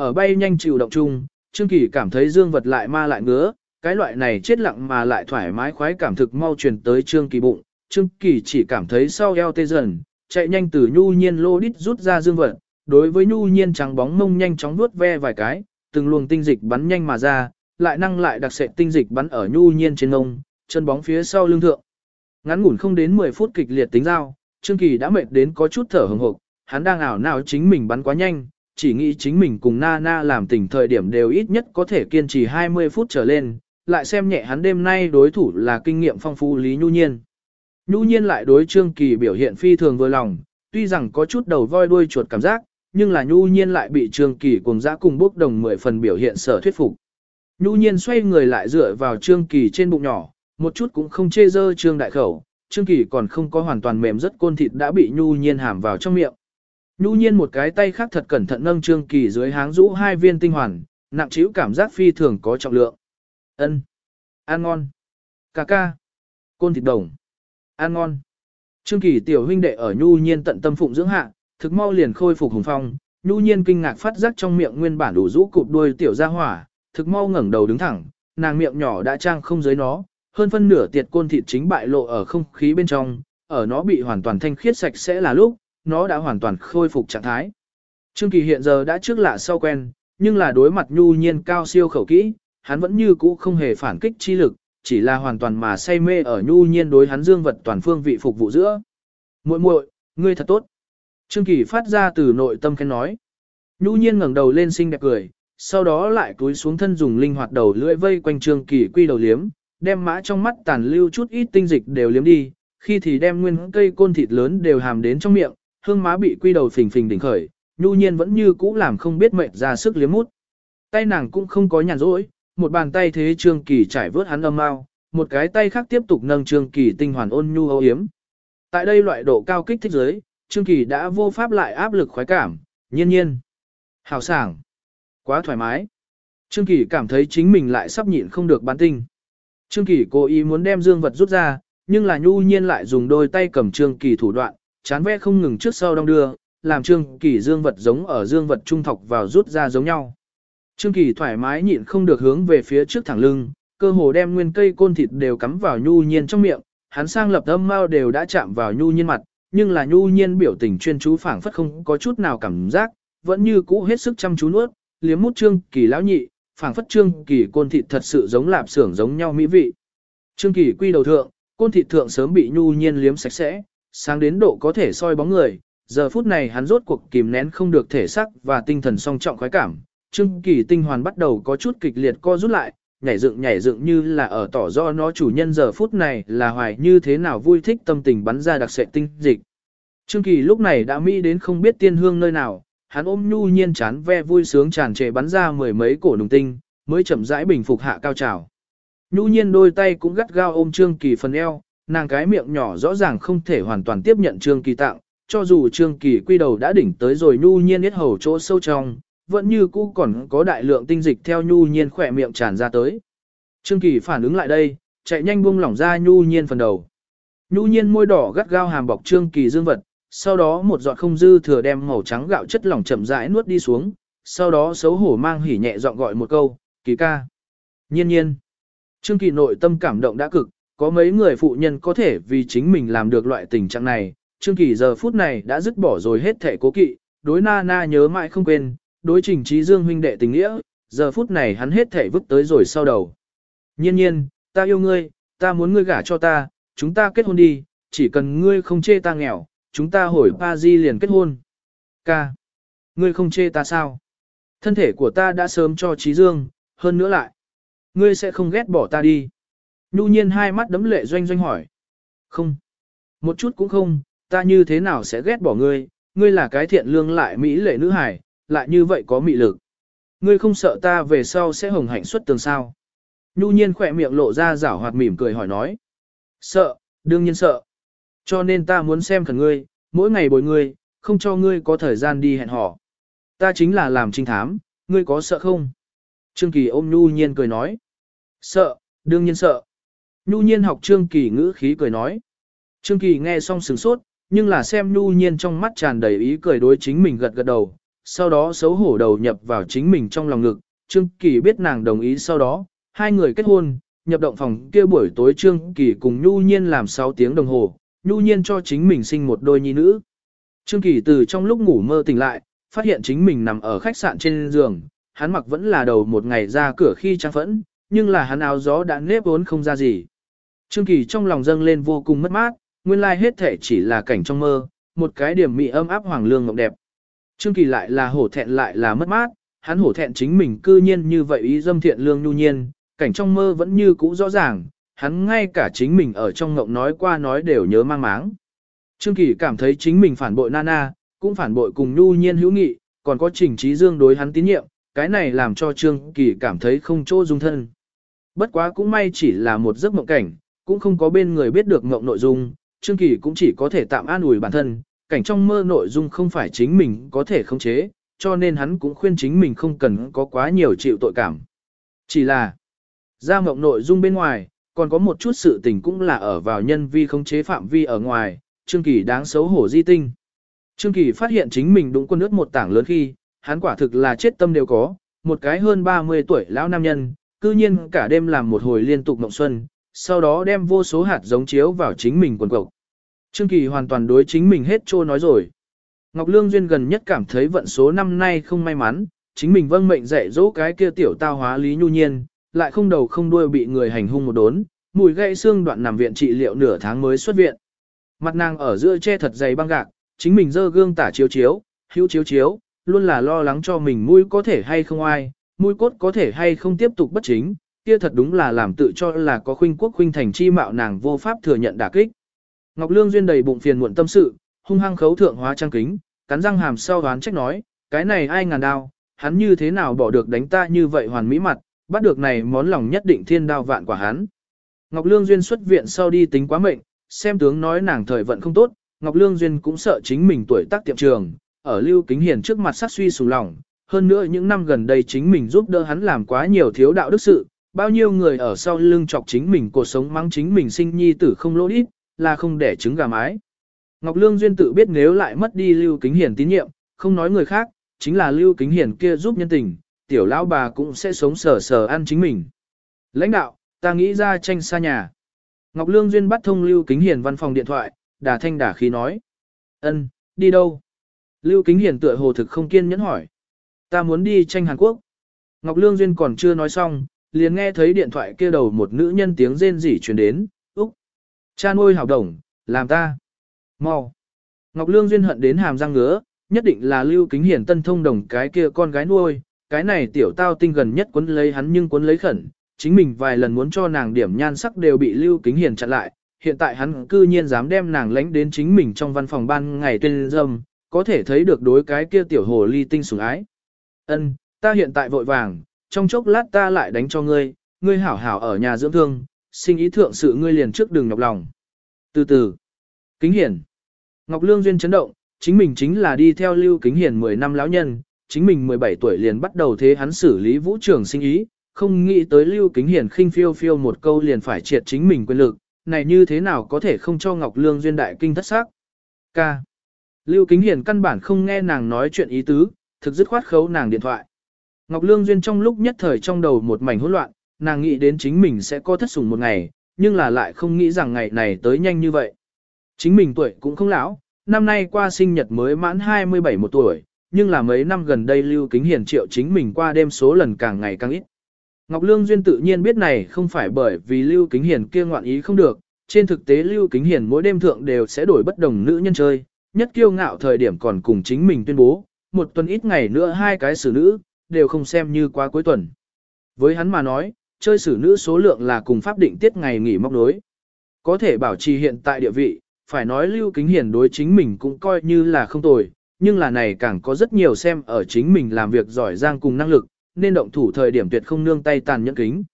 Ở bay nhanh chịu động chung, Trương Kỳ cảm thấy dương vật lại ma lại ngứa, cái loại này chết lặng mà lại thoải mái khoái cảm thực mau truyền tới Trương Kỳ bụng. Trương Kỳ chỉ cảm thấy sau eo tê dần, chạy nhanh từ nhu nhiên lô đít rút ra dương vật, đối với nhu nhiên trắng bóng mông nhanh chóng vuốt ve vài cái, từng luồng tinh dịch bắn nhanh mà ra, lại năng lại đặc sệt tinh dịch bắn ở nhu nhiên trên ngông, chân bóng phía sau lưng thượng. Ngắn ngủn không đến 10 phút kịch liệt tính giao, Trương Kỳ đã mệt đến có chút thở hừng hực, hắn đang ảo nào chính mình bắn quá nhanh, chỉ nghĩ chính mình cùng Nana Na làm tình thời điểm đều ít nhất có thể kiên trì 20 phút trở lên, lại xem nhẹ hắn đêm nay đối thủ là kinh nghiệm phong phú Lý Nhu Nhiên. Nhu Nhiên lại đối Trương Kỳ biểu hiện phi thường vừa lòng, tuy rằng có chút đầu voi đuôi chuột cảm giác, nhưng là nhu nhiên lại bị Trương Kỳ cùng dã cùng bốc đồng mười phần biểu hiện sở thuyết phục. Nhu nhiên xoay người lại dựa vào Trương Kỳ trên bụng nhỏ, một chút cũng không chê dơ Trương Đại Khẩu, Trương Kỳ còn không có hoàn toàn mềm rất côn thịt đã bị Nhu nhiên hàm vào trong miệng. Nhu nhiên một cái tay khác thật cẩn thận nâng Trương Kỳ dưới háng rũ hai viên tinh hoàn, nặng chịu cảm giác phi thường có trọng lượng. Ân, Ăn ngon. Cà ca. Côn thịt đồng. Ăn ngon. Trương Kỳ tiểu huynh đệ ở Nhu nhiên tận tâm phụng dưỡng hạ, thực mau liền khôi phục hùng phong, nhu nhiên kinh ngạc phát giác trong miệng nguyên bản đủ rũ cụp đuôi tiểu ra hỏa, thực mau ngẩng đầu đứng thẳng, nàng miệng nhỏ đã trang không dưới nó, hơn phân nửa tiệt côn thịt chính bại lộ ở không khí bên trong, ở nó bị hoàn toàn thanh khiết sạch sẽ là lúc, nó đã hoàn toàn khôi phục trạng thái. Trương Kỳ hiện giờ đã trước lạ sau quen, nhưng là đối mặt nhu nhiên cao siêu khẩu kỹ, hắn vẫn như cũ không hề phản kích chi lực, chỉ là hoàn toàn mà say mê ở nhu nhiên đối hắn dương vật toàn phương vị phục vụ giữa. Muội muội, ngươi thật tốt. Trương Kỳ phát ra từ nội tâm khen nói. Nhu nhiên ngẩng đầu lên xinh đẹp cười, sau đó lại cúi xuống thân dùng linh hoạt đầu lưỡi vây quanh Trương Kỳ quy đầu liếm, đem mã trong mắt tàn lưu chút ít tinh dịch đều liếm đi, khi thì đem nguyên cây côn thịt lớn đều hàm đến trong miệng, hương má bị quy đầu phình phình đỉnh khởi, nhu nhiên vẫn như cũ làm không biết mệt ra sức liếm mút. Tay nàng cũng không có nhàn rỗi, một bàn tay thế Trương Kỳ trải vớt hắn âm mau, một cái tay khác tiếp tục nâng Trương Kỳ tinh hoàn ôn nhu âu yếm. Tại đây loại độ cao kích thích giới, Trương Kỳ đã vô pháp lại áp lực khoái cảm, nhiên nhiên. Hào sảng. Quá thoải mái. Trương Kỳ cảm thấy chính mình lại sắp nhịn không được bán tinh. Trương Kỳ cố ý muốn đem dương vật rút ra, nhưng là nhu nhiên lại dùng đôi tay cầm Trương Kỳ thủ đoạn, chán vẽ không ngừng trước sau đong đưa, làm Trương Kỳ dương vật giống ở dương vật trung thọc vào rút ra giống nhau. Trương Kỳ thoải mái nhịn không được hướng về phía trước thẳng lưng, cơ hồ đem nguyên cây côn thịt đều cắm vào nhu nhiên trong miệng, hắn sang lập âm mao đều đã chạm vào nhu nhiên mặt, nhưng là nhu nhiên biểu tình chuyên chú phảng phất không có chút nào cảm giác, vẫn như cũ hết sức chăm chú nuốt, liếm mút trương kỳ lão nhị, phảng phất trương kỳ côn thịt thật sự giống lạp xưởng giống nhau mỹ vị. Trương Kỳ quy đầu thượng, côn thịt thượng sớm bị nhu nhiên liếm sạch sẽ, sáng đến độ có thể soi bóng người, giờ phút này hắn rốt cuộc kìm nén không được thể sắc và tinh thần song trọng khoái cảm. Trương Kỳ tinh hoàn bắt đầu có chút kịch liệt co rút lại, nhảy dựng nhảy dựng như là ở tỏ do nó chủ nhân giờ phút này là hoài như thế nào vui thích tâm tình bắn ra đặc sệ tinh dịch. Trương Kỳ lúc này đã mỹ đến không biết tiên hương nơi nào, hắn ôm nhu nhiên chán ve vui sướng tràn trề bắn ra mười mấy cổ nùng tinh, mới chậm rãi bình phục hạ cao trào. Nhu nhiên đôi tay cũng gắt gao ôm Trương Kỳ phần eo, nàng cái miệng nhỏ rõ ràng không thể hoàn toàn tiếp nhận Trương Kỳ tặng, cho dù Trương Kỳ quy đầu đã đỉnh tới rồi Nhu nhiên biết hầu chỗ sâu trong, vẫn như cũ còn có đại lượng tinh dịch theo Nhu nhiên khỏe miệng tràn ra tới. Trương Kỳ phản ứng lại đây, chạy nhanh buông lỏng ra Nhu nhiên phần đầu. Nhu nhiên môi đỏ gắt gao hàm bọc Trương Kỳ dương vật, sau đó một giọt không dư thừa đem màu trắng gạo chất lỏng chậm rãi nuốt đi xuống, sau đó xấu hổ mang hỉ nhẹ giọng gọi một câu, kỳ ca. Nhiên nhiên. Trương Kỳ nội tâm cảm động đã cực, có mấy người phụ nhân có thể vì chính mình làm được loại tình trạng này. Trương Kỳ giờ phút này đã dứt bỏ rồi hết thể cố kỵ, đối na na nhớ mãi không quên, đối trình trí dương huynh đệ tình nghĩa, giờ phút này hắn hết thể vứt tới rồi sau đầu. Nhiên nhiên, ta yêu ngươi, ta muốn ngươi gả cho ta, chúng ta kết hôn đi, chỉ cần ngươi không chê ta nghèo, chúng ta hồi pa di liền kết hôn. Ca, ngươi không chê ta sao? Thân thể của ta đã sớm cho trí dương, hơn nữa lại. Ngươi sẽ không ghét bỏ ta đi. Nhu nhiên hai mắt đấm lệ doanh doanh hỏi. Không. Một chút cũng không, ta như thế nào sẽ ghét bỏ ngươi, ngươi là cái thiện lương lại mỹ lệ nữ hải, lại như vậy có mị lực. Ngươi không sợ ta về sau sẽ hồng hạnh xuất tường sao. Nhu nhiên khỏe miệng lộ ra rảo hoạt mỉm cười hỏi nói. Sợ, đương nhiên sợ. Cho nên ta muốn xem khẩn ngươi, mỗi ngày bồi ngươi, không cho ngươi có thời gian đi hẹn hò. Ta chính là làm trinh thám, ngươi có sợ không? Trương Kỳ ôm Nhu Nhiên cười nói. Sợ, đương nhiên sợ. Nhu Nhiên học Trương Kỳ ngữ khí cười nói. Trương Kỳ nghe xong sửng sốt, nhưng là xem Nhu Nhiên trong mắt tràn đầy ý cười đối chính mình gật gật đầu, sau đó xấu hổ đầu nhập vào chính mình trong lòng ngực. Trương Kỳ biết nàng đồng ý sau đó, hai người kết hôn, nhập động phòng kia buổi tối Trương Kỳ cùng Nhu Nhiên làm 6 tiếng đồng hồ, Nhu Nhiên cho chính mình sinh một đôi nhi nữ. Trương Kỳ từ trong lúc ngủ mơ tỉnh lại, phát hiện chính mình nằm ở khách sạn trên giường, hắn mặc vẫn là đầu một ngày ra cửa khi trang phẫn, nhưng là hắn áo gió đã nếp vốn không ra gì. Trương Kỳ trong lòng dâng lên vô cùng mất mát, nguyên lai hết thể chỉ là cảnh trong mơ, một cái điểm mị âm áp hoàng lương ngọc đẹp. Trương Kỳ lại là hổ thẹn lại là mất mát, hắn hổ thẹn chính mình cư nhiên như vậy ý dâm thiện lương nhu nhiên, cảnh trong mơ vẫn như cũ rõ ràng, hắn ngay cả chính mình ở trong ngộng nói qua nói đều nhớ mang máng. Trương Kỳ cảm thấy chính mình phản bội Nana, cũng phản bội cùng nhu nhiên hữu nghị, còn có trình trí dương đối hắn tín nhiệm, cái này làm cho Trương Kỳ cảm thấy không chỗ dung thân. Bất quá cũng may chỉ là một giấc mộng cảnh, cũng không có bên người biết được ngộng nội dung, Trương Kỳ cũng chỉ có thể tạm an ủi bản thân, cảnh trong mơ nội dung không phải chính mình có thể khống chế, cho nên hắn cũng khuyên chính mình không cần có quá nhiều chịu tội cảm. Chỉ là, ra ngộng nội dung bên ngoài, còn có một chút sự tình cũng là ở vào nhân vi khống chế phạm vi ở ngoài, Trương Kỳ đáng xấu hổ di tinh. Trương Kỳ phát hiện chính mình đúng quân ướt một tảng lớn khi, hắn quả thực là chết tâm đều có, một cái hơn 30 tuổi lão nam nhân, cư nhiên cả đêm làm một hồi liên tục mộng xuân, sau đó đem vô số hạt giống chiếu vào chính mình quần cộc. Trương Kỳ hoàn toàn đối chính mình hết trô nói rồi. Ngọc Lương Duyên gần nhất cảm thấy vận số năm nay không may mắn, chính mình vâng mệnh dạy dỗ cái kia tiểu tao hóa lý nhu nhiên, lại không đầu không đuôi bị người hành hung một đốn, mùi gãy xương đoạn nằm viện trị liệu nửa tháng mới xuất viện. Mặt nàng ở giữa che thật dày băng gạc, chính mình dơ gương tả chiếu chiếu, hữu chiếu chiếu, luôn là lo lắng cho mình mũi có thể hay không ai, mũi cốt có thể hay không tiếp tục bất chính, kia thật đúng là làm tự cho là có khuynh quốc khuynh thành chi mạo nàng vô pháp thừa nhận đả kích. Ngọc Lương duyên đầy bụng phiền muộn tâm sự, hung hăng khấu thượng hóa trang kính, cắn răng hàm sau đoán trách nói, cái này ai ngàn đao, hắn như thế nào bỏ được đánh ta như vậy hoàn mỹ mặt, bắt được này món lòng nhất định thiên đao vạn quả hắn. Ngọc Lương duyên xuất viện sau đi tính quá mệnh, xem tướng nói nàng thời vận không tốt, Ngọc Lương duyên cũng sợ chính mình tuổi tác tiệm trường, ở Lưu Kính Hiền trước mặt sát suy sùng lòng, hơn nữa những năm gần đây chính mình giúp đỡ hắn làm quá nhiều thiếu đạo đức sự, bao nhiêu người ở sau lưng chọc chính mình cuộc sống mắng chính mình sinh nhi tử không lỗ ít, là không để trứng gà mái. Ngọc Lương Duyên tự biết nếu lại mất đi Lưu Kính Hiền tín nhiệm, không nói người khác, chính là Lưu Kính Hiền kia giúp nhân tình, tiểu lão bà cũng sẽ sống sờ sờ ăn chính mình. Lãnh đạo, ta nghĩ ra tranh xa nhà. Ngọc Lương Duyên bắt thông Lưu Kính Hiền văn phòng điện thoại, đà thanh đà khí nói. ân đi đâu? Lưu Kính Hiền tựa hồ thực không kiên nhẫn hỏi. Ta muốn đi tranh Hàn Quốc. Ngọc Lương Duyên còn chưa nói xong, liền nghe thấy điện thoại kia đầu một nữ nhân tiếng rên rỉ truyền đến, úc. Cha nuôi hảo đồng, làm ta. mau. Ngọc Lương duyên hận đến hàm răng ngứa, nhất định là Lưu Kính Hiển tân thông đồng cái kia con gái nuôi, cái này tiểu tao tinh gần nhất quấn lấy hắn nhưng quấn lấy khẩn, chính mình vài lần muốn cho nàng điểm nhan sắc đều bị Lưu Kính Hiển chặn lại, hiện tại hắn cư nhiên dám đem nàng lánh đến chính mình trong văn phòng ban ngày tuyên dâm, có thể thấy được đối cái kia tiểu hồ ly tinh sủng ái. Ân, ta hiện tại vội vàng, trong chốc lát ta lại đánh cho ngươi, ngươi hảo hảo ở nhà dưỡng thương, sinh ý thượng sự ngươi liền trước đừng nhọc lòng. Từ từ, kính hiển. Ngọc Lương Duyên chấn động, chính mình chính là đi theo Lưu Kính Hiển 10 năm lão nhân, chính mình 17 tuổi liền bắt đầu thế hắn xử lý vũ trường sinh ý, không nghĩ tới Lưu Kính Hiển khinh phiêu phiêu một câu liền phải triệt chính mình quyền lực, này như thế nào có thể không cho Ngọc Lương Duyên đại kinh thất xác. Ca. Lưu Kính Hiển căn bản không nghe nàng nói chuyện ý tứ, thực dứt khoát khấu nàng điện thoại. Ngọc Lương Duyên trong lúc nhất thời trong đầu một mảnh hỗn loạn, nàng nghĩ đến chính mình sẽ có thất sủng một ngày, nhưng là lại không nghĩ rằng ngày này tới nhanh như vậy. Chính mình tuổi cũng không lão, năm nay qua sinh nhật mới mãn 27 một tuổi, nhưng là mấy năm gần đây Lưu Kính Hiền triệu chính mình qua đêm số lần càng ngày càng ít. Ngọc Lương Duyên tự nhiên biết này không phải bởi vì Lưu Kính Hiền kia ngoạn ý không được, trên thực tế Lưu Kính Hiền mỗi đêm thượng đều sẽ đổi bất đồng nữ nhân chơi, nhất kiêu ngạo thời điểm còn cùng chính mình tuyên bố, một tuần ít ngày nữa hai cái xử nữ, đều không xem như quá cuối tuần. Với hắn mà nói, chơi xử nữ số lượng là cùng pháp định tiết ngày nghỉ móc đối. Có thể bảo trì hiện tại địa vị, phải nói Lưu Kính Hiền đối chính mình cũng coi như là không tồi, nhưng là này càng có rất nhiều xem ở chính mình làm việc giỏi giang cùng năng lực, nên động thủ thời điểm tuyệt không nương tay tàn nhẫn kính.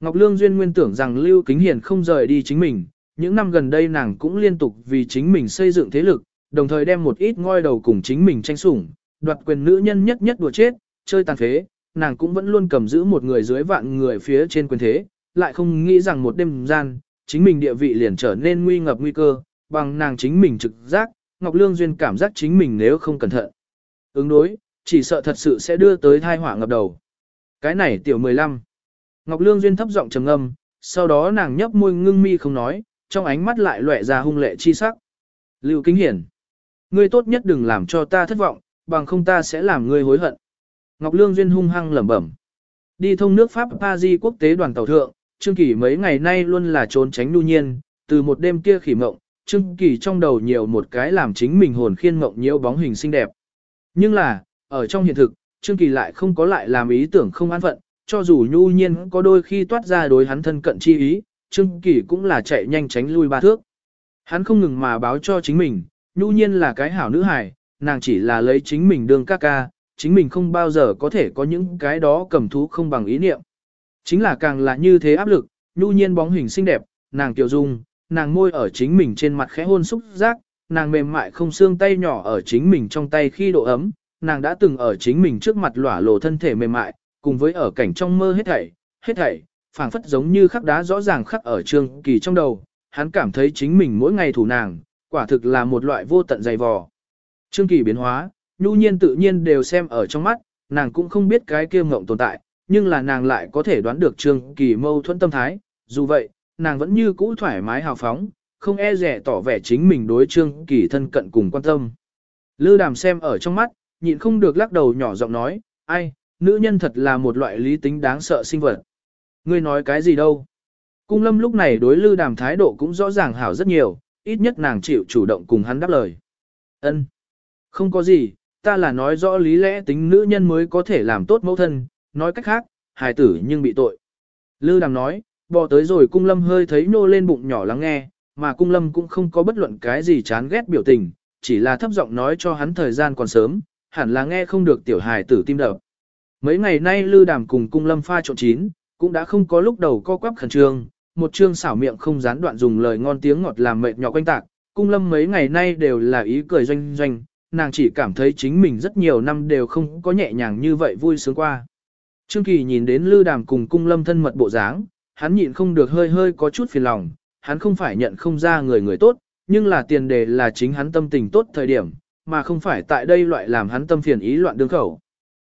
Ngọc Lương Duyên nguyên tưởng rằng Lưu Kính Hiền không rời đi chính mình, những năm gần đây nàng cũng liên tục vì chính mình xây dựng thế lực, đồng thời đem một ít ngôi đầu cùng chính mình tranh sủng, đoạt quyền nữ nhân nhất nhất đùa chết, chơi tàn phế, nàng cũng vẫn luôn cầm giữ một người dưới vạn người phía trên quyền thế, lại không nghĩ rằng một đêm gian, chính mình địa vị liền trở nên nguy ngập nguy cơ, bằng nàng chính mình trực giác, Ngọc Lương Duyên cảm giác chính mình nếu không cẩn thận. Ứng đối, chỉ sợ thật sự sẽ đưa tới thai họa ngập đầu. Cái này tiểu 15. Ngọc Lương Duyên thấp giọng trầm ngâm, sau đó nàng nhấp môi ngưng mi không nói, trong ánh mắt lại lóe ra hung lệ chi sắc. Lưu Kính Hiển, ngươi tốt nhất đừng làm cho ta thất vọng, bằng không ta sẽ làm ngươi hối hận. Ngọc Lương Duyên hung hăng lẩm bẩm. Đi thông nước Pháp Paris quốc tế đoàn tàu thượng, Trương Kỳ mấy ngày nay luôn là trốn tránh nhu nhiên, từ một đêm kia khỉ mộng, Trương Kỳ trong đầu nhiều một cái làm chính mình hồn khiên mộng nhiễu bóng hình xinh đẹp. Nhưng là, ở trong hiện thực, Trương Kỳ lại không có lại làm ý tưởng không an phận, cho dù nhu nhiên có đôi khi toát ra đối hắn thân cận chi ý, Trương Kỳ cũng là chạy nhanh tránh lui ba thước. Hắn không ngừng mà báo cho chính mình, nhu nhiên là cái hảo nữ hài, nàng chỉ là lấy chính mình đương ca ca, chính mình không bao giờ có thể có những cái đó cầm thú không bằng ý niệm. Chính là càng là như thế áp lực, nhu nhiên bóng hình xinh đẹp, nàng tiểu dung, nàng môi ở chính mình trên mặt khẽ hôn xúc giác, nàng mềm mại không xương tay nhỏ ở chính mình trong tay khi độ ấm, nàng đã từng ở chính mình trước mặt lỏa lộ thân thể mềm mại, cùng với ở cảnh trong mơ hết thảy, hết thảy, phảng phất giống như khắc đá rõ ràng khắc ở trương kỳ trong đầu, hắn cảm thấy chính mình mỗi ngày thủ nàng, quả thực là một loại vô tận dày vò. Trương kỳ biến hóa, nhu nhiên tự nhiên đều xem ở trong mắt, nàng cũng không biết cái kia ngộng tồn tại, nhưng là nàng lại có thể đoán được trương kỳ mâu thuẫn tâm thái, dù vậy, nàng vẫn như cũ thoải mái hào phóng, không e rẻ tỏ vẻ chính mình đối trương kỳ thân cận cùng quan tâm. Lư đàm xem ở trong mắt, nhịn không được lắc đầu nhỏ giọng nói, ai, nữ nhân thật là một loại lý tính đáng sợ sinh vật. Ngươi nói cái gì đâu? Cung lâm lúc này đối lư đàm thái độ cũng rõ ràng hảo rất nhiều, ít nhất nàng chịu chủ động cùng hắn đáp lời. Ân, Không có gì, ta là nói rõ lý lẽ tính nữ nhân mới có thể làm tốt mẫu thân, nói cách khác, hài tử nhưng bị tội. Lư đàm nói, Bò tới rồi cung lâm hơi thấy nô lên bụng nhỏ lắng nghe, mà cung lâm cũng không có bất luận cái gì chán ghét biểu tình, chỉ là thấp giọng nói cho hắn thời gian còn sớm, hẳn là nghe không được tiểu hài tử tim đập. Mấy ngày nay lư đàm cùng cung lâm pha trộn chín, cũng đã không có lúc đầu co quắp khẩn trương, một chương xảo miệng không gián đoạn dùng lời ngon tiếng ngọt làm mệt nhỏ quanh tạc, cung lâm mấy ngày nay đều là ý cười doanh doanh, nàng chỉ cảm thấy chính mình rất nhiều năm đều không có nhẹ nhàng như vậy vui sướng qua. Trương Kỳ nhìn đến Lư Đàm cùng cung lâm thân mật bộ dáng, hắn nhịn không được hơi hơi có chút phiền lòng, hắn không phải nhận không ra người người tốt, nhưng là tiền đề là chính hắn tâm tình tốt thời điểm, mà không phải tại đây loại làm hắn tâm phiền ý loạn đương khẩu.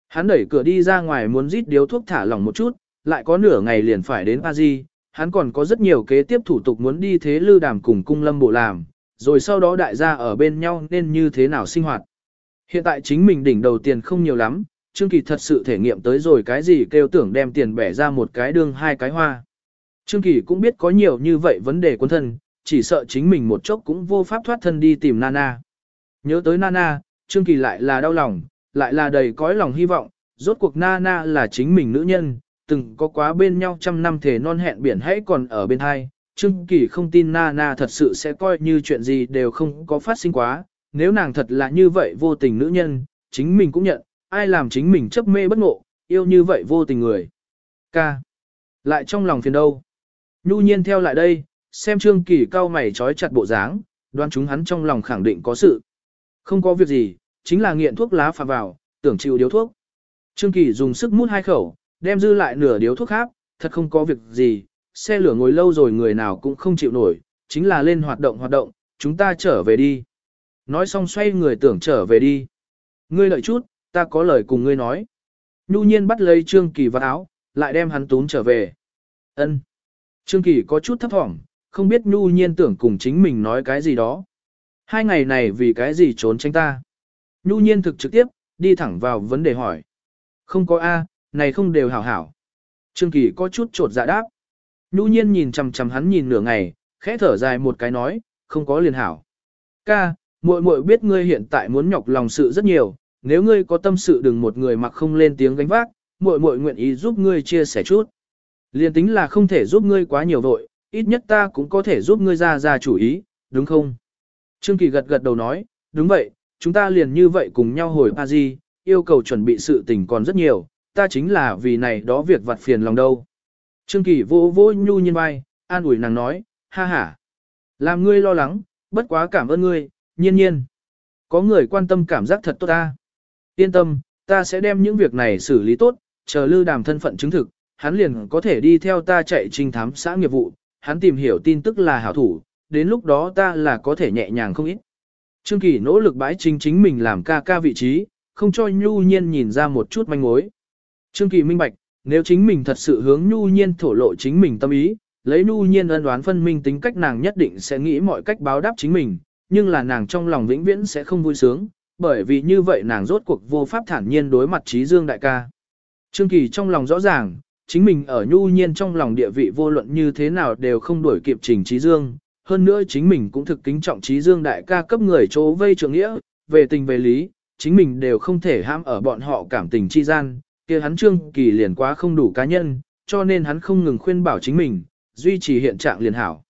Hắn đẩy cửa đi ra ngoài muốn rít điếu thuốc thả lỏng một chút, lại có nửa ngày liền phải đến Paris, hắn còn có rất nhiều kế tiếp thủ tục muốn đi thế lư đàm cùng cung lâm bộ làm, rồi sau đó đại gia ở bên nhau nên như thế nào sinh hoạt. Hiện tại chính mình đỉnh đầu tiền không nhiều lắm, Trương Kỳ thật sự thể nghiệm tới rồi cái gì kêu tưởng đem tiền bẻ ra một cái đương hai cái hoa. Trương Kỳ cũng biết có nhiều như vậy vấn đề quân thân, chỉ sợ chính mình một chốc cũng vô pháp thoát thân đi tìm Nana. Nhớ tới Nana, Trương Kỳ lại là đau lòng, lại là đầy cõi lòng hy vọng, rốt cuộc Nana là chính mình nữ nhân, từng có quá bên nhau trăm năm thể non hẹn biển hãy còn ở bên hai. Trương Kỳ không tin Nana thật sự sẽ coi như chuyện gì đều không có phát sinh quá, nếu nàng thật là như vậy vô tình nữ nhân, chính mình cũng nhận, ai làm chính mình chấp mê bất ngộ, yêu như vậy vô tình người. Ca. Lại trong lòng phiền đâu. Nhu nhiên theo lại đây, xem Trương Kỳ cao mày trói chặt bộ dáng, đoán chúng hắn trong lòng khẳng định có sự. Không có việc gì, chính là nghiện thuốc lá phà vào, tưởng chịu điếu thuốc. Trương Kỳ dùng sức mút hai khẩu, đem dư lại nửa điếu thuốc khác, thật không có việc gì, xe lửa ngồi lâu rồi người nào cũng không chịu nổi, chính là lên hoạt động hoạt động, chúng ta trở về đi. Nói xong xoay người tưởng trở về đi. Ngươi lợi chút, ta có lời cùng ngươi nói. Nhu nhiên bắt lấy Trương Kỳ vào áo, lại đem hắn túm trở về. Ân. Trương Kỳ có chút thấp thỏm, không biết Nhu nhiên tưởng cùng chính mình nói cái gì đó. Hai ngày này vì cái gì trốn tránh ta. Nhu nhiên thực trực tiếp, đi thẳng vào vấn đề hỏi. Không có A, này không đều hảo hảo. Trương Kỳ có chút trột dạ đáp. Nhu nhiên nhìn chằm chằm hắn nhìn nửa ngày, khẽ thở dài một cái nói, không có liền hảo. Ca, muội muội biết ngươi hiện tại muốn nhọc lòng sự rất nhiều, nếu ngươi có tâm sự đừng một người mặc không lên tiếng gánh vác, muội muội nguyện ý giúp ngươi chia sẻ chút. Liên tính là không thể giúp ngươi quá nhiều vội, ít nhất ta cũng có thể giúp ngươi ra ra chủ ý, đúng không? Trương Kỳ gật gật đầu nói, đúng vậy, chúng ta liền như vậy cùng nhau hồi Paris, yêu cầu chuẩn bị sự tình còn rất nhiều, ta chính là vì này đó việc vặt phiền lòng đâu. Trương Kỳ vô vô nhu nhiên vai, an ủi nàng nói, ha ha. Làm ngươi lo lắng, bất quá cảm ơn ngươi, nhiên nhiên. Có người quan tâm cảm giác thật tốt ta. Yên tâm, ta sẽ đem những việc này xử lý tốt, chờ lưu đàm thân phận chứng thực, hắn liền có thể đi theo ta chạy trinh thám xã nghiệp vụ, hắn tìm hiểu tin tức là hảo thủ, đến lúc đó ta là có thể nhẹ nhàng không ít. Trương Kỳ nỗ lực bãi chính chính mình làm ca ca vị trí, không cho Nhu Nhiên nhìn ra một chút manh mối. Trương Kỳ minh bạch, nếu chính mình thật sự hướng Nhu Nhiên thổ lộ chính mình tâm ý, lấy Nhu Nhiên ân đoán phân minh tính cách nàng nhất định sẽ nghĩ mọi cách báo đáp chính mình, nhưng là nàng trong lòng vĩnh viễn sẽ không vui sướng, bởi vì như vậy nàng rốt cuộc vô pháp thản nhiên đối mặt trí dương đại ca. Trương Kỳ trong lòng rõ ràng, chính mình ở Nhu Nhiên trong lòng địa vị vô luận như thế nào đều không đuổi kịp trình trí dương, hơn nữa chính mình cũng thực kính trọng trí dương đại ca cấp người chỗ vây trưởng nghĩa, về tình về lý, chính mình đều không thể ham ở bọn họ cảm tình chi gian, kia hắn trương kỳ liền quá không đủ cá nhân, cho nên hắn không ngừng khuyên bảo chính mình, duy trì hiện trạng liền hảo.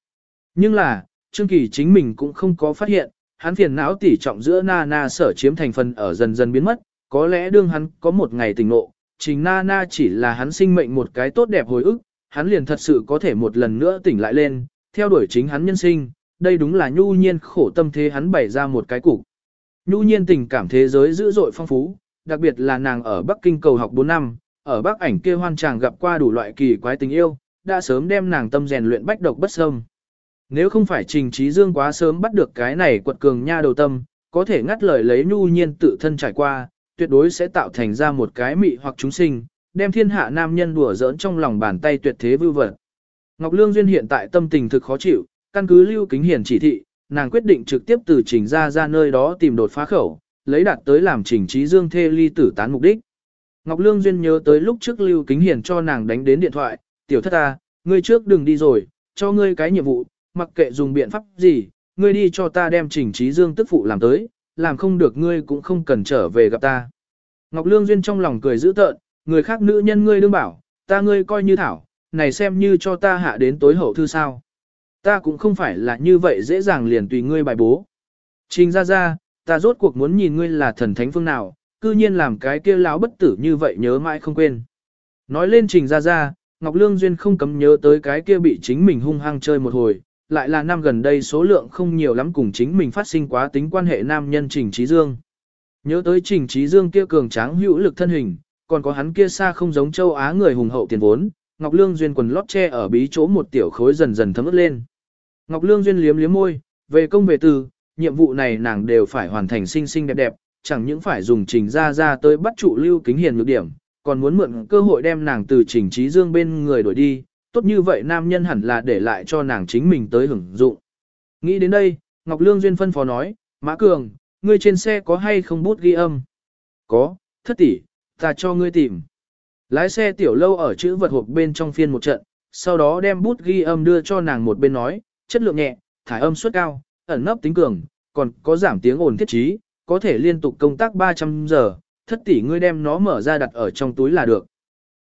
Nhưng là, trương kỳ chính mình cũng không có phát hiện, hắn phiền não tỉ trọng giữa na na sở chiếm thành phần ở dần dần biến mất, có lẽ đương hắn có một ngày tỉnh ngộ, trình na na chỉ là hắn sinh mệnh một cái tốt đẹp hồi ức, hắn liền thật sự có thể một lần nữa tỉnh lại lên, theo đuổi chính hắn nhân sinh, đây đúng là nhu nhiên khổ tâm thế hắn bày ra một cái cục. Nhu nhiên tình cảm thế giới dữ dội phong phú, đặc biệt là nàng ở Bắc Kinh cầu học 4 năm, ở Bắc ảnh kia hoan chàng gặp qua đủ loại kỳ quái tình yêu, đã sớm đem nàng tâm rèn luyện bách độc bất xâm. Nếu không phải Trình Trí Dương quá sớm bắt được cái này quật cường nha đầu tâm, có thể ngắt lời lấy nhu nhiên tự thân trải qua, tuyệt đối sẽ tạo thành ra một cái mị hoặc chúng sinh, đem thiên hạ nam nhân đùa giỡn trong lòng bàn tay tuyệt thế vưu vật. Ngọc Lương Duyên hiện tại tâm tình thực khó chịu, căn cứ Lưu Kính Hiền chỉ thị, nàng quyết định trực tiếp từ trình ra ra nơi đó tìm đột phá khẩu, lấy đạt tới làm trình trí dương thê ly tử tán mục đích. Ngọc Lương Duyên nhớ tới lúc trước Lưu Kính Hiền cho nàng đánh đến điện thoại, tiểu thất ta, ngươi trước đừng đi rồi, cho ngươi cái nhiệm vụ, mặc kệ dùng biện pháp gì, ngươi đi cho ta đem trình trí dương tức phụ làm tới, làm không được ngươi cũng không cần trở về gặp ta. Ngọc Lương Duyên trong lòng cười dữ tợn, người khác nữ nhân ngươi đương bảo, ta ngươi coi như thảo, này xem như cho ta hạ đến tối hậu thư sao. Ta cũng không phải là như vậy dễ dàng liền tùy ngươi bài bố. Trình ra ra, ta rốt cuộc muốn nhìn ngươi là thần thánh phương nào, cư nhiên làm cái kia lão bất tử như vậy nhớ mãi không quên. Nói lên trình ra ra, Ngọc Lương Duyên không cấm nhớ tới cái kia bị chính mình hung hăng chơi một hồi, lại là năm gần đây số lượng không nhiều lắm cùng chính mình phát sinh quá tính quan hệ nam nhân Trình Trí Dương. Nhớ tới Trình Trí Dương kia cường tráng hữu lực thân hình, còn có hắn kia xa không giống châu Á người hùng hậu tiền vốn, Ngọc Lương Duyên quần lót che ở bí chỗ một tiểu khối dần dần thấm ướt lên. Ngọc Lương Duyên liếm liếm môi, về công về tư, nhiệm vụ này nàng đều phải hoàn thành xinh xinh đẹp đẹp, chẳng những phải dùng trình ra ra tới bắt trụ lưu kính hiền nhược điểm, còn muốn mượn cơ hội đem nàng từ trình trí dương bên người đổi đi, tốt như vậy nam nhân hẳn là để lại cho nàng chính mình tới hưởng dụng. Nghĩ đến đây, Ngọc Lương Duyên phân phó nói, Mã Cường, ngươi trên xe có hay không bút ghi âm? Có, thất tỷ, Ta cho ngươi tìm. Lái xe tiểu lâu ở chữ vật hộp bên trong phiên một trận, sau đó đem bút ghi âm đưa cho nàng một bên nói, chất lượng nhẹ, thải âm suất cao, ẩn nấp tính cường, còn có giảm tiếng ồn thiết trí, có thể liên tục công tác 300 giờ, thất tỷ ngươi đem nó mở ra đặt ở trong túi là được.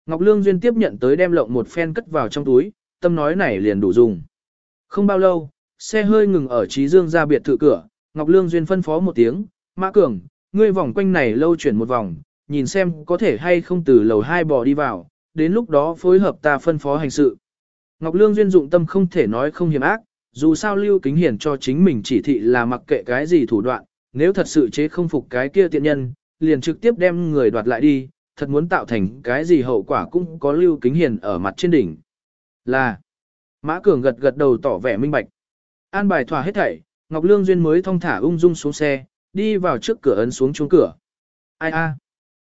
Ngọc Lương Duyên tiếp nhận tới đem lộng một phen cất vào trong túi, tâm nói này liền đủ dùng. Không bao lâu, xe hơi ngừng ở Trí Dương ra biệt thự cửa, Ngọc Lương Duyên phân phó một tiếng, Mã Cường, ngươi vòng quanh này lâu chuyển một vòng, nhìn xem có thể hay không từ lầu hai bò đi vào, đến lúc đó phối hợp ta phân phó hành sự. Ngọc Lương Duyên dụng tâm không thể nói không hiểm ác, dù sao Lưu Kính Hiển cho chính mình chỉ thị là mặc kệ cái gì thủ đoạn, nếu thật sự chế không phục cái kia tiện nhân, liền trực tiếp đem người đoạt lại đi, thật muốn tạo thành cái gì hậu quả cũng có Lưu Kính Hiển ở mặt trên đỉnh. Là, Mã Cường gật gật đầu tỏ vẻ minh bạch. An bài thỏa hết thảy, Ngọc Lương Duyên mới thong thả ung dung xuống xe, đi vào trước cửa ấn xuống chuông cửa. Ai a?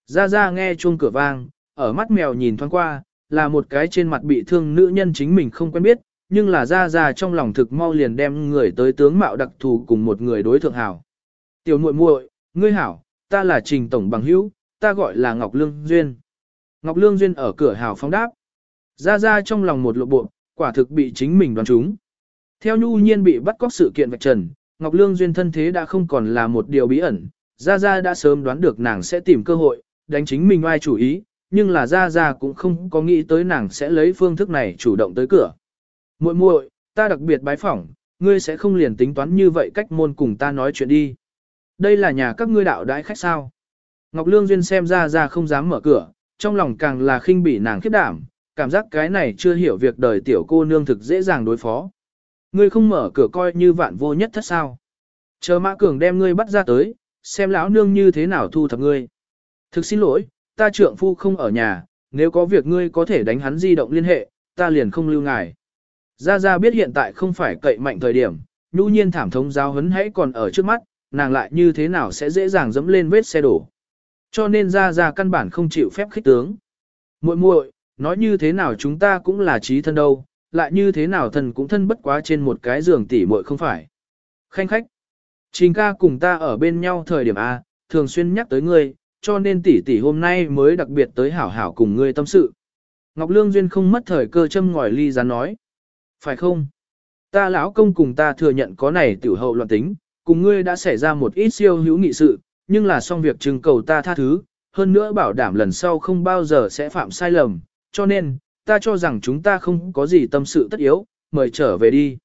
Ra ra nghe chuông cửa vang, ở mắt mèo nhìn thoáng qua, là một cái trên mặt bị thương nữ nhân chính mình không quen biết, nhưng là ra ra trong lòng thực mau liền đem người tới tướng mạo đặc thù cùng một người đối thượng hảo. Tiểu muội muội, ngươi hảo, ta là Trình Tổng Bằng Hữu, ta gọi là Ngọc Lương Duyên. Ngọc Lương Duyên ở cửa hảo phóng đáp. Ra ra trong lòng một lộ bộ, quả thực bị chính mình đoán trúng. Theo nhu nhiên bị bắt cóc sự kiện vạch trần, Ngọc Lương Duyên thân thế đã không còn là một điều bí ẩn. Gia Gia đã sớm đoán được nàng sẽ tìm cơ hội, đánh chính mình ai chủ ý, nhưng là Gia Gia cũng không có nghĩ tới nàng sẽ lấy phương thức này chủ động tới cửa muội muội, ta đặc biệt bái phỏng, ngươi sẽ không liền tính toán như vậy cách môn cùng ta nói chuyện đi. Đây là nhà các ngươi đạo đãi khách sao. Ngọc Lương Duyên xem ra ra không dám mở cửa, trong lòng càng là khinh bỉ nàng khiếp đảm, cảm giác cái này chưa hiểu việc đời tiểu cô nương thực dễ dàng đối phó. Ngươi không mở cửa coi như vạn vô nhất thất sao. Chờ Mã Cường đem ngươi bắt ra tới, xem lão nương như thế nào thu thập ngươi. Thực xin lỗi, ta trượng phu không ở nhà, nếu có việc ngươi có thể đánh hắn di động liên hệ, ta liền không lưu ngài. Gia Gia biết hiện tại không phải cậy mạnh thời điểm, nhu nhiên thảm thống giáo hấn hãy còn ở trước mắt, nàng lại như thế nào sẽ dễ dàng dẫm lên vết xe đổ. Cho nên Gia Gia căn bản không chịu phép khích tướng. muội muội nói như thế nào chúng ta cũng là trí thân đâu, lại như thế nào thần cũng thân bất quá trên một cái giường tỉ muội không phải. Khanh khách, Trình ca cùng ta ở bên nhau thời điểm A, thường xuyên nhắc tới ngươi, cho nên tỷ tỷ hôm nay mới đặc biệt tới hảo hảo cùng ngươi tâm sự. Ngọc Lương Duyên không mất thời cơ châm ngòi ly rán nói. Phải không? Ta lão công cùng ta thừa nhận có này tiểu hậu loạn tính, cùng ngươi đã xảy ra một ít siêu hữu nghị sự, nhưng là xong việc trừng cầu ta tha thứ, hơn nữa bảo đảm lần sau không bao giờ sẽ phạm sai lầm, cho nên, ta cho rằng chúng ta không có gì tâm sự tất yếu, mời trở về đi.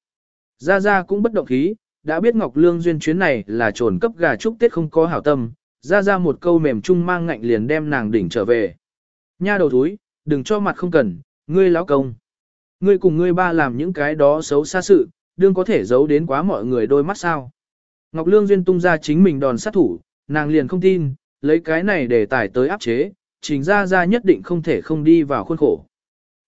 Gia Gia cũng bất động khí, đã biết Ngọc Lương duyên chuyến này là trồn cấp gà chúc Tết không có hảo tâm, Gia Gia một câu mềm chung mang ngạnh liền đem nàng đỉnh trở về. Nha đầu thúi, đừng cho mặt không cần, ngươi lão công. Ngươi cùng ngươi ba làm những cái đó xấu xa sự, đương có thể giấu đến quá mọi người đôi mắt sao. Ngọc Lương duyên tung ra chính mình đòn sát thủ, nàng liền không tin, lấy cái này để tải tới áp chế, trình Gia Gia nhất định không thể không đi vào khuôn khổ.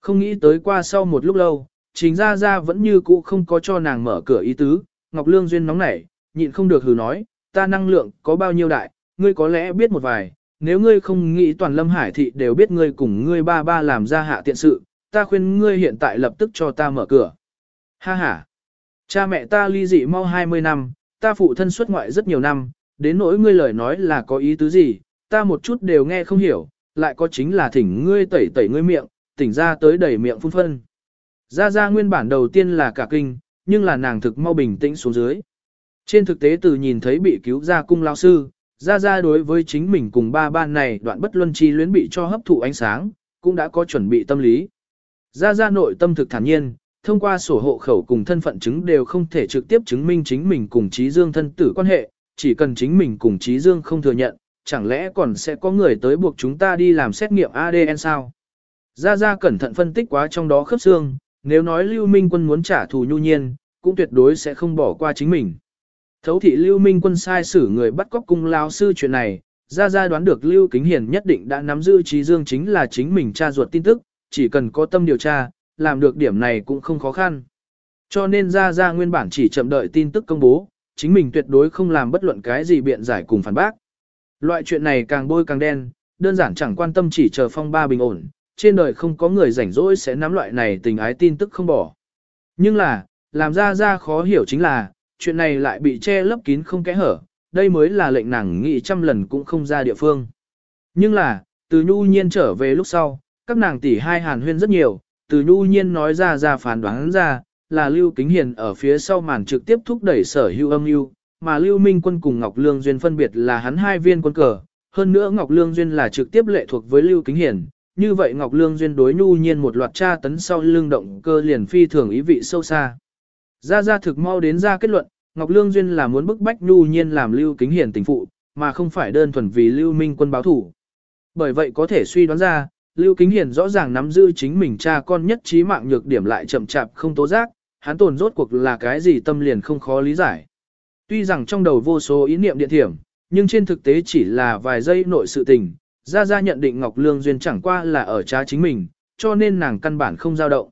Không nghĩ tới qua sau một lúc lâu, trình Gia Gia vẫn như cũ không có cho nàng mở cửa ý tứ, Ngọc Lương Duyên nóng nảy, nhịn không được hừ nói, ta năng lượng có bao nhiêu đại, ngươi có lẽ biết một vài, nếu ngươi không nghĩ toàn lâm hải thị đều biết ngươi cùng ngươi ba ba làm ra hạ tiện sự, ta khuyên ngươi hiện tại lập tức cho ta mở cửa. Ha ha, cha mẹ ta ly dị mau 20 năm, ta phụ thân xuất ngoại rất nhiều năm, đến nỗi ngươi lời nói là có ý tứ gì, ta một chút đều nghe không hiểu, lại có chính là thỉnh ngươi tẩy tẩy ngươi miệng, tỉnh ra tới đẩy miệng phun phân. Ra ra nguyên bản đầu tiên là cả kinh, nhưng là nàng thực mau bình tĩnh xuống dưới. Trên thực tế từ nhìn thấy bị cứu ra cung lao sư, ra ra đối với chính mình cùng ba ban này đoạn bất luân chi luyến bị cho hấp thụ ánh sáng, cũng đã có chuẩn bị tâm lý. Gia gia nội tâm thực thản nhiên, thông qua sổ hộ khẩu cùng thân phận chứng đều không thể trực tiếp chứng minh chính mình cùng trí dương thân tử quan hệ, chỉ cần chính mình cùng trí dương không thừa nhận, chẳng lẽ còn sẽ có người tới buộc chúng ta đi làm xét nghiệm ADN sao? Gia gia cẩn thận phân tích quá trong đó khớp xương, nếu nói Lưu Minh quân muốn trả thù nhu nhiên, cũng tuyệt đối sẽ không bỏ qua chính mình. Thấu thị Lưu Minh quân sai xử người bắt cóc cung lao sư chuyện này, Gia gia đoán được Lưu Kính Hiền nhất định đã nắm giữ trí dương chính là chính mình tra ruột tin tức, chỉ cần có tâm điều tra, làm được điểm này cũng không khó khăn. Cho nên ra ra nguyên bản chỉ chậm đợi tin tức công bố, chính mình tuyệt đối không làm bất luận cái gì biện giải cùng phản bác. Loại chuyện này càng bôi càng đen, đơn giản chẳng quan tâm chỉ chờ phong ba bình ổn, trên đời không có người rảnh rỗi sẽ nắm loại này tình ái tin tức không bỏ. Nhưng là, làm ra ra khó hiểu chính là, chuyện này lại bị che lấp kín không kẽ hở, đây mới là lệnh nàng nghĩ trăm lần cũng không ra địa phương. Nhưng là, Từ nhu nhiên trở về lúc sau, các nàng tỷ hai hàn huyên rất nhiều, từ nhu nhiên nói ra ra phán đoán ra, là Lưu Kính Hiền ở phía sau màn trực tiếp thúc đẩy sở hữu âm mưu mà Lưu Minh Quân cùng Ngọc Lương Duyên phân biệt là hắn hai viên quân cờ, hơn nữa Ngọc Lương Duyên là trực tiếp lệ thuộc với Lưu Kính Hiền, như vậy Ngọc Lương Duyên đối nhu nhiên một loạt tra tấn sau lưng động cơ liền phi thường ý vị sâu xa. Ra ra thực mau đến ra kết luận, Ngọc Lương Duyên là muốn bức bách nhu nhiên làm Lưu Kính Hiền tình phụ, mà không phải đơn thuần vì Lưu Minh Quân báo thủ. Bởi vậy có thể suy đoán ra, Lưu Kính Hiền rõ ràng nắm giữ chính mình cha con nhất trí mạng nhược điểm lại chậm chạp không tố giác, hắn tồn rốt cuộc là cái gì tâm liền không khó lý giải. Tuy rằng trong đầu vô số ý niệm điện thiểm, nhưng trên thực tế chỉ là vài giây nội sự tình, Gia Gia nhận định Ngọc Lương Duyên chẳng qua là ở cha chính mình, cho nên nàng căn bản không dao động.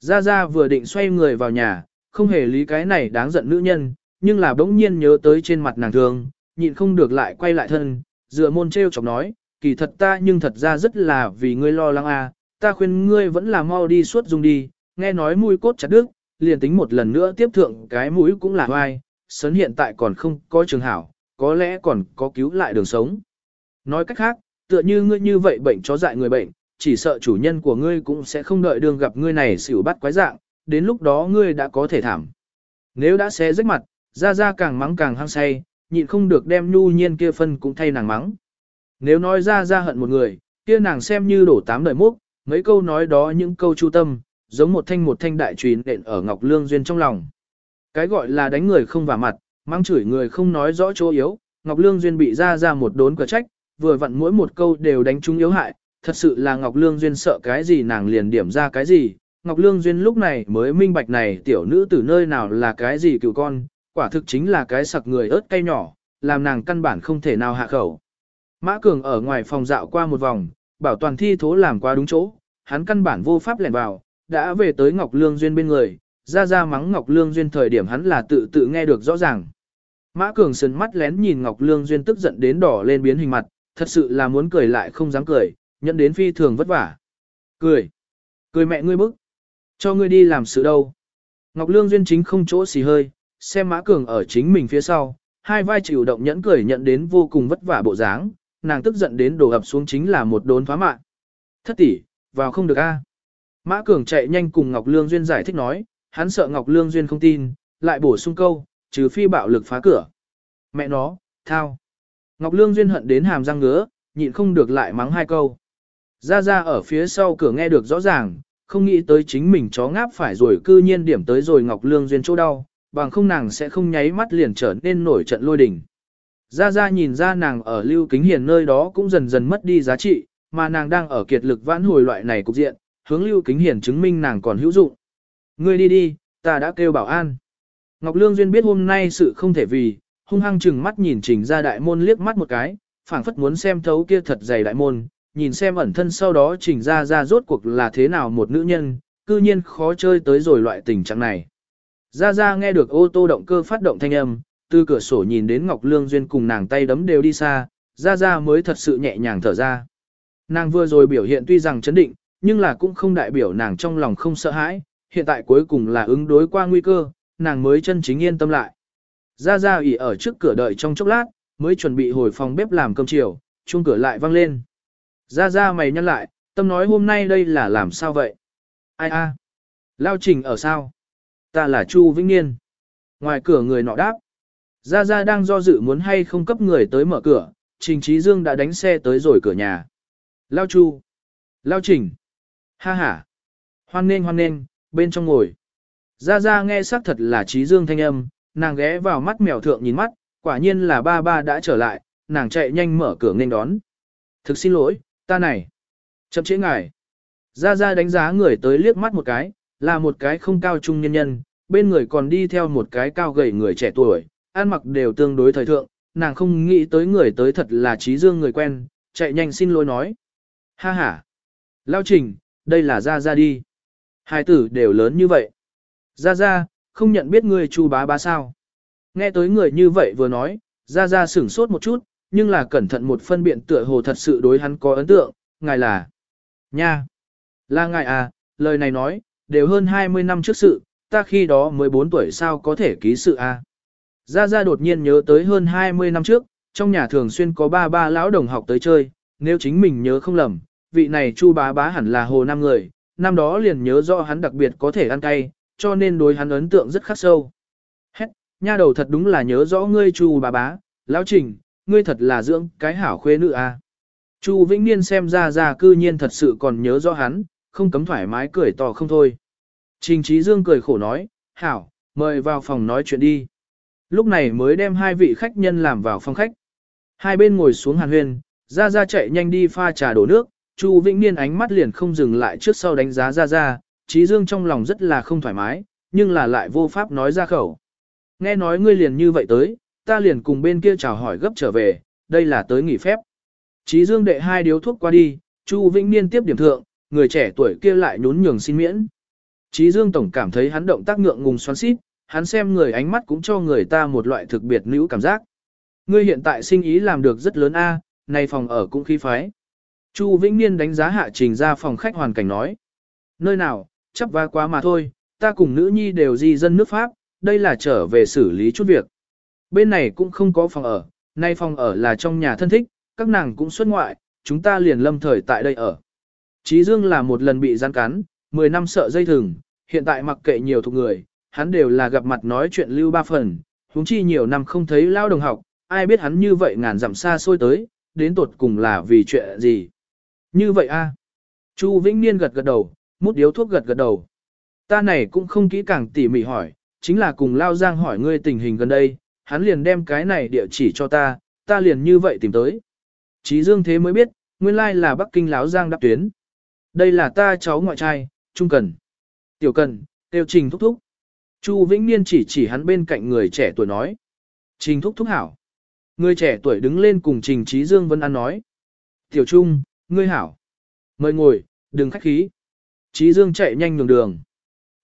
Gia Gia vừa định xoay người vào nhà, không hề lý cái này đáng giận nữ nhân, nhưng là bỗng nhiên nhớ tới trên mặt nàng thương, nhịn không được lại quay lại thân, dựa môn treo chọc nói, kỳ thật ta nhưng thật ra rất là vì ngươi lo lắng à, ta khuyên ngươi vẫn là mau đi suốt dung đi, nghe nói mũi cốt chặt đứt, liền tính một lần nữa tiếp thượng cái mũi cũng là hoai, sấn hiện tại còn không có trường hảo, có lẽ còn có cứu lại đường sống. Nói cách khác, tựa như ngươi như vậy bệnh chó dại người bệnh, chỉ sợ chủ nhân của ngươi cũng sẽ không đợi đường gặp ngươi này xỉu bắt quái dạng, đến lúc đó ngươi đã có thể thảm. Nếu đã xé rách mặt, ra ra càng mắng càng hăng say, nhịn không được đem nhu nhiên kia phân cũng thay nàng mắng. Nếu nói ra ra hận một người, kia nàng xem như đổ tám đời múc, mấy câu nói đó những câu chu tâm, giống một thanh một thanh đại trùy nện ở Ngọc Lương Duyên trong lòng. Cái gọi là đánh người không vào mặt, mang chửi người không nói rõ chỗ yếu, Ngọc Lương Duyên bị ra ra một đốn cửa trách, vừa vặn mỗi một câu đều đánh trúng yếu hại, thật sự là Ngọc Lương Duyên sợ cái gì nàng liền điểm ra cái gì, Ngọc Lương Duyên lúc này mới minh bạch này tiểu nữ từ nơi nào là cái gì cựu con, quả thực chính là cái sặc người ớt cay nhỏ, làm nàng căn bản không thể nào hạ khẩu. Mã Cường ở ngoài phòng dạo qua một vòng, bảo toàn thi thố làm qua đúng chỗ, hắn căn bản vô pháp lẻn vào, đã về tới Ngọc Lương Duyên bên người, ra ra mắng Ngọc Lương Duyên thời điểm hắn là tự tự nghe được rõ ràng. Mã Cường sườn mắt lén nhìn Ngọc Lương Duyên tức giận đến đỏ lên biến hình mặt, thật sự là muốn cười lại không dám cười, nhận đến phi thường vất vả. Cười. Cười mẹ ngươi bức. Cho ngươi đi làm sự đâu. Ngọc Lương Duyên chính không chỗ xì hơi, xem Mã Cường ở chính mình phía sau, hai vai chịu động nhẫn cười nhận đến vô cùng vất vả bộ dáng, nàng tức giận đến đổ ập xuống chính là một đốn phá mạng. Thất tỷ, vào không được a. Mã Cường chạy nhanh cùng Ngọc Lương Duyên giải thích nói, hắn sợ Ngọc Lương Duyên không tin, lại bổ sung câu, trừ phi bạo lực phá cửa. Mẹ nó, thao. Ngọc Lương Duyên hận đến hàm răng ngứa, nhịn không được lại mắng hai câu. Ra ra ở phía sau cửa nghe được rõ ràng, không nghĩ tới chính mình chó ngáp phải rồi cư nhiên điểm tới rồi Ngọc Lương Duyên chỗ đau, bằng không nàng sẽ không nháy mắt liền trở nên nổi trận lôi đình. Gia Gia nhìn ra nàng ở lưu kính hiền nơi đó cũng dần dần mất đi giá trị, mà nàng đang ở kiệt lực vãn hồi loại này cục diện, hướng lưu kính hiền chứng minh nàng còn hữu dụng. Ngươi đi đi, ta đã kêu bảo an. Ngọc Lương Duyên biết hôm nay sự không thể vì, hung hăng chừng mắt nhìn trình ra đại môn liếc mắt một cái, phảng phất muốn xem thấu kia thật dày đại môn, nhìn xem ẩn thân sau đó trình ra ra rốt cuộc là thế nào một nữ nhân, cư nhiên khó chơi tới rồi loại tình trạng này. Ra ra nghe được ô tô động cơ phát động thanh âm, từ cửa sổ nhìn đến Ngọc Lương Duyên cùng nàng tay đấm đều đi xa, ra ra mới thật sự nhẹ nhàng thở ra. Nàng vừa rồi biểu hiện tuy rằng chấn định, nhưng là cũng không đại biểu nàng trong lòng không sợ hãi, hiện tại cuối cùng là ứng đối qua nguy cơ, nàng mới chân chính yên tâm lại. Ra ra ỉ ở trước cửa đợi trong chốc lát, mới chuẩn bị hồi phòng bếp làm cơm chiều, chuông cửa lại vang lên. Ra ra mày nhăn lại, tâm nói hôm nay đây là làm sao vậy? Ai a? Lao trình ở sao? Ta là Chu Vĩnh Niên. Ngoài cửa người nọ đáp. Gia Gia đang do dự muốn hay không cấp người tới mở cửa, Trình Trí Dương đã đánh xe tới rồi cửa nhà. Lao Chu. Lao Trình. Ha ha. Hoan nên hoan nên, bên trong ngồi. Gia Gia nghe xác thật là Trí Dương thanh âm, nàng ghé vào mắt mèo thượng nhìn mắt, quả nhiên là ba ba đã trở lại, nàng chạy nhanh mở cửa nên đón. Thực xin lỗi, ta này. Chậm chế ngài. Gia Gia đánh giá người tới liếc mắt một cái, là một cái không cao trung nhân nhân, bên người còn đi theo một cái cao gầy người trẻ tuổi, ăn mặc đều tương đối thời thượng, nàng không nghĩ tới người tới thật là trí dương người quen, chạy nhanh xin lỗi nói. Ha ha. Lao trình, đây là Gia Gia đi. Hai tử đều lớn như vậy. Gia Gia, không nhận biết người chu bá bá sao. Nghe tới người như vậy vừa nói, Gia Gia sửng sốt một chút, nhưng là cẩn thận một phân biện tựa hồ thật sự đối hắn có ấn tượng, ngài là. Nha. Là ngài à, lời này nói, đều hơn 20 năm trước sự, ta khi đó 14 tuổi sao có thể ký sự à. Gia Gia đột nhiên nhớ tới hơn 20 năm trước, trong nhà thường xuyên có ba ba lão đồng học tới chơi, nếu chính mình nhớ không lầm, vị này Chu bá bá hẳn là hồ Nam người, năm đó liền nhớ rõ hắn đặc biệt có thể ăn cay, cho nên đối hắn ấn tượng rất khắc sâu. Hét, nha đầu thật đúng là nhớ rõ ngươi Chu bá bá, lão trình, ngươi thật là dưỡng cái hảo khuê nữ a. À. Chu Vĩnh Niên xem ra ra cư nhiên thật sự còn nhớ rõ hắn, không cấm thoải mái cười to không thôi. Trình Trí Dương cười khổ nói, hảo, mời vào phòng nói chuyện đi. Lúc này mới đem hai vị khách nhân làm vào phòng khách. Hai bên ngồi xuống hàn huyên, gia gia chạy nhanh đi pha trà đổ nước, Chu Vĩnh Niên ánh mắt liền không dừng lại trước sau đánh giá gia gia, Trí Dương trong lòng rất là không thoải mái, nhưng là lại vô pháp nói ra khẩu. Nghe nói ngươi liền như vậy tới, ta liền cùng bên kia chào hỏi gấp trở về, đây là tới nghỉ phép. Trí Dương đệ hai điếu thuốc qua đi, Chu Vĩnh Niên tiếp điểm thượng, người trẻ tuổi kia lại nhún nhường xin miễn. Trí Dương tổng cảm thấy hắn động tác ngượng ngùng xoắn xít, hắn xem người ánh mắt cũng cho người ta một loại thực biệt nữ cảm giác. Ngươi hiện tại sinh ý làm được rất lớn a, này phòng ở cũng khí phái. Chu Vĩnh Niên đánh giá hạ trình ra phòng khách hoàn cảnh nói. Nơi nào, chấp va quá mà thôi, ta cùng nữ nhi đều di dân nước Pháp, đây là trở về xử lý chút việc. Bên này cũng không có phòng ở, nay phòng ở là trong nhà thân thích, các nàng cũng xuất ngoại, chúng ta liền lâm thời tại đây ở. Chí Dương là một lần bị gian cắn, 10 năm sợ dây thừng, hiện tại mặc kệ nhiều thuộc người, hắn đều là gặp mặt nói chuyện lưu ba phần, huống chi nhiều năm không thấy lao đồng học, ai biết hắn như vậy ngàn dặm xa xôi tới, đến tột cùng là vì chuyện gì. Như vậy a Chu Vĩnh Niên gật gật đầu, mút điếu thuốc gật gật đầu. Ta này cũng không kỹ càng tỉ mỉ hỏi, chính là cùng Lao Giang hỏi ngươi tình hình gần đây, hắn liền đem cái này địa chỉ cho ta, ta liền như vậy tìm tới. Chí Dương thế mới biết, nguyên lai là Bắc Kinh Láo Giang đáp tuyến. Đây là ta cháu ngoại trai, Trung Cần. Tiểu Cần, tiêu trình thúc thúc. Chu Vĩnh Niên chỉ chỉ hắn bên cạnh người trẻ tuổi nói. Trình thúc thúc hảo. Người trẻ tuổi đứng lên cùng Trình Trí Dương Vân An nói. Tiểu Trung, ngươi hảo. Mời ngồi, đừng khách khí. Trí Dương chạy nhanh nhường đường.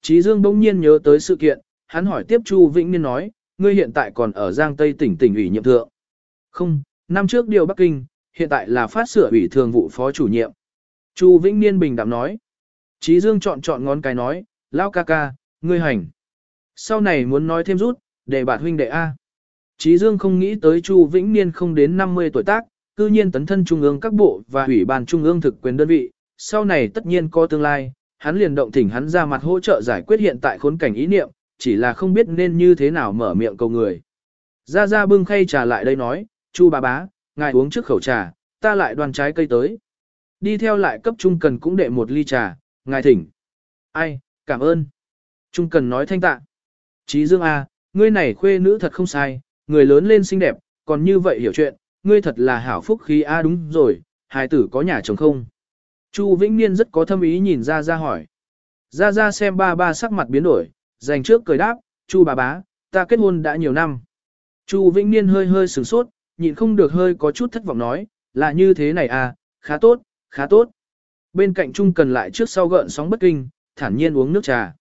Trí Dương bỗng nhiên nhớ tới sự kiện, hắn hỏi tiếp Chu Vĩnh Niên nói, ngươi hiện tại còn ở Giang Tây tỉnh tỉnh ủy nhiệm thượng. Không, năm trước điều Bắc Kinh, hiện tại là phát sửa ủy thường vụ phó chủ nhiệm. Chu Vĩnh Niên bình đạm nói. Trí Dương chọn chọn ngón cái nói, lao ca ca, ngươi hành. Sau này muốn nói thêm rút, để bạn huynh đệ A. Trí Dương không nghĩ tới Chu Vĩnh Niên không đến 50 tuổi tác, cư nhiên tấn thân trung ương các bộ và ủy ban trung ương thực quyền đơn vị, sau này tất nhiên có tương lai, hắn liền động thỉnh hắn ra mặt hỗ trợ giải quyết hiện tại khốn cảnh ý niệm, chỉ là không biết nên như thế nào mở miệng cầu người. Ra ra bưng khay trà lại đây nói, Chu bà bá, ngài uống trước khẩu trà, ta lại đoàn trái cây tới. Đi theo lại cấp trung cần cũng đệ một ly trà, ngài thỉnh. Ai, cảm ơn. Trung cần nói thanh tạ. Chí Dương A, ngươi này khuê nữ thật không sai, người lớn lên xinh đẹp, còn như vậy hiểu chuyện, ngươi thật là hảo phúc khí A đúng rồi, hài tử có nhà chồng không? Chu Vĩnh Niên rất có thâm ý nhìn ra ra hỏi. Ra ra xem ba ba sắc mặt biến đổi, dành trước cười đáp, Chu bà bá, ta kết hôn đã nhiều năm. Chu Vĩnh Niên hơi hơi sửng sốt, nhịn không được hơi có chút thất vọng nói, là như thế này à, khá tốt, khá tốt. Bên cạnh Trung cần lại trước sau gợn sóng bất kinh, thản nhiên uống nước trà.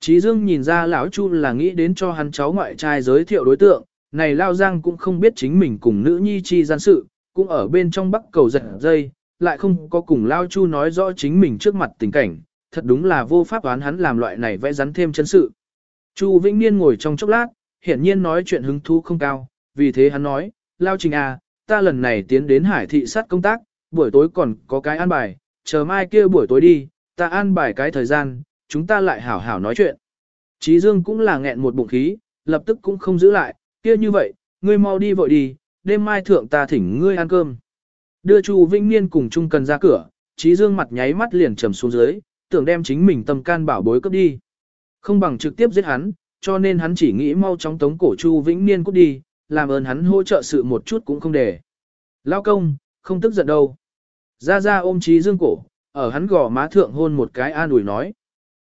Chí Dương nhìn ra lão Chu là nghĩ đến cho hắn cháu ngoại trai giới thiệu đối tượng, này Lao Giang cũng không biết chính mình cùng nữ nhi chi gian sự, cũng ở bên trong bắc cầu giật dây, lại không có cùng Lao Chu nói rõ chính mình trước mặt tình cảnh, thật đúng là vô pháp đoán hắn làm loại này vẽ rắn thêm chân sự. Chu Vĩnh Niên ngồi trong chốc lát, hiển nhiên nói chuyện hứng thú không cao, vì thế hắn nói, Lao Trình à, ta lần này tiến đến hải thị sát công tác, buổi tối còn có cái an bài, chờ mai kia buổi tối đi, ta an bài cái thời gian, chúng ta lại hảo hảo nói chuyện. trí Dương cũng là nghẹn một bụng khí, lập tức cũng không giữ lại, kia như vậy, ngươi mau đi vội đi, đêm mai thượng ta thỉnh ngươi ăn cơm. Đưa Chu Vĩnh Niên cùng Trung Cần ra cửa, trí Dương mặt nháy mắt liền trầm xuống dưới, tưởng đem chính mình tâm can bảo bối cấp đi. Không bằng trực tiếp giết hắn, cho nên hắn chỉ nghĩ mau chóng tống cổ Chu Vĩnh Niên cút đi, làm ơn hắn hỗ trợ sự một chút cũng không để. Lao công, không tức giận đâu. Ra ra ôm trí Dương cổ, ở hắn gò má thượng hôn một cái an ủi nói.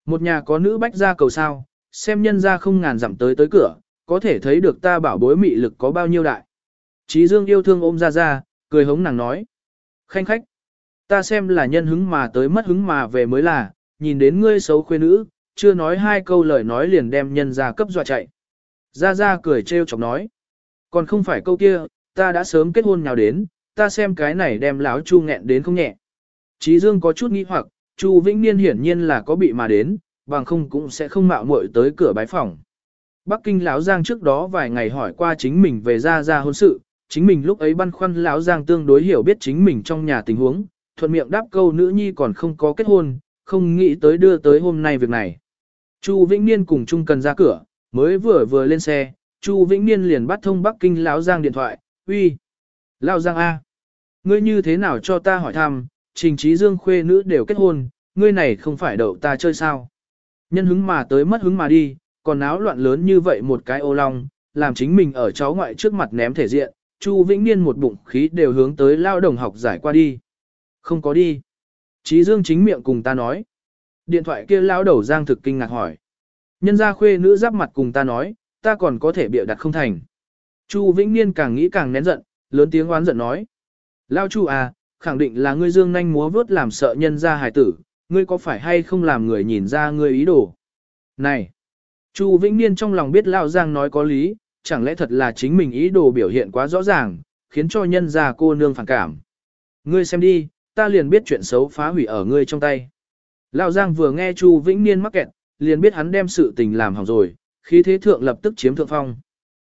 Một nhà có nữ bách ra cầu sao, xem nhân ra không ngàn dặm tới tới cửa, có thể thấy được ta bảo bối mị lực có bao nhiêu đại. Chí Dương yêu thương ôm ra ra, cười hống nàng nói. Khanh khách, ta xem là nhân hứng mà tới mất hứng mà về mới là, nhìn đến ngươi xấu khuê nữ, chưa nói hai câu lời nói liền đem nhân ra cấp dọa chạy. Ra ra cười trêu chọc nói. Còn không phải câu kia, ta đã sớm kết hôn nhào đến, ta xem cái này đem láo chu nghẹn đến không nhẹ. Chí Dương có chút nghi hoặc, Chu Vĩnh Niên hiển nhiên là có bị mà đến, bằng không cũng sẽ không mạo muội tới cửa bái phòng. Bắc Kinh lão Giang trước đó vài ngày hỏi qua chính mình về ra ra hôn sự, chính mình lúc ấy băn khoăn lão Giang tương đối hiểu biết chính mình trong nhà tình huống, thuận miệng đáp câu nữ nhi còn không có kết hôn, không nghĩ tới đưa tới hôm nay việc này. Chu Vĩnh Niên cùng Trung Cần ra cửa, mới vừa vừa lên xe, Chu Vĩnh Niên liền bắt thông Bắc Kinh lão Giang điện thoại, uy, lão Giang A. Ngươi như thế nào cho ta hỏi thăm, trình trí dương khuê nữ đều kết hôn, ngươi này không phải đậu ta chơi sao. Nhân hứng mà tới mất hứng mà đi, còn náo loạn lớn như vậy một cái ô long, làm chính mình ở cháu ngoại trước mặt ném thể diện, Chu Vĩnh Niên một bụng khí đều hướng tới lao đồng học giải qua đi. Không có đi. Trí Dương chính miệng cùng ta nói. Điện thoại kia lao đầu Giang thực kinh ngạc hỏi. Nhân gia khuê nữ giáp mặt cùng ta nói, ta còn có thể bịa đặt không thành. Chu Vĩnh Niên càng nghĩ càng nén giận, lớn tiếng oán giận nói. Lao Chu à, khẳng định là ngươi dương nhanh múa vớt làm sợ nhân gia hài tử, ngươi có phải hay không làm người nhìn ra ngươi ý đồ. Này! Chu Vĩnh Niên trong lòng biết Lao Giang nói có lý, chẳng lẽ thật là chính mình ý đồ biểu hiện quá rõ ràng, khiến cho nhân gia cô nương phản cảm. Ngươi xem đi, ta liền biết chuyện xấu phá hủy ở ngươi trong tay. Lão Giang vừa nghe Chu Vĩnh Niên mắc kẹt, liền biết hắn đem sự tình làm hỏng rồi, khí thế thượng lập tức chiếm thượng phong.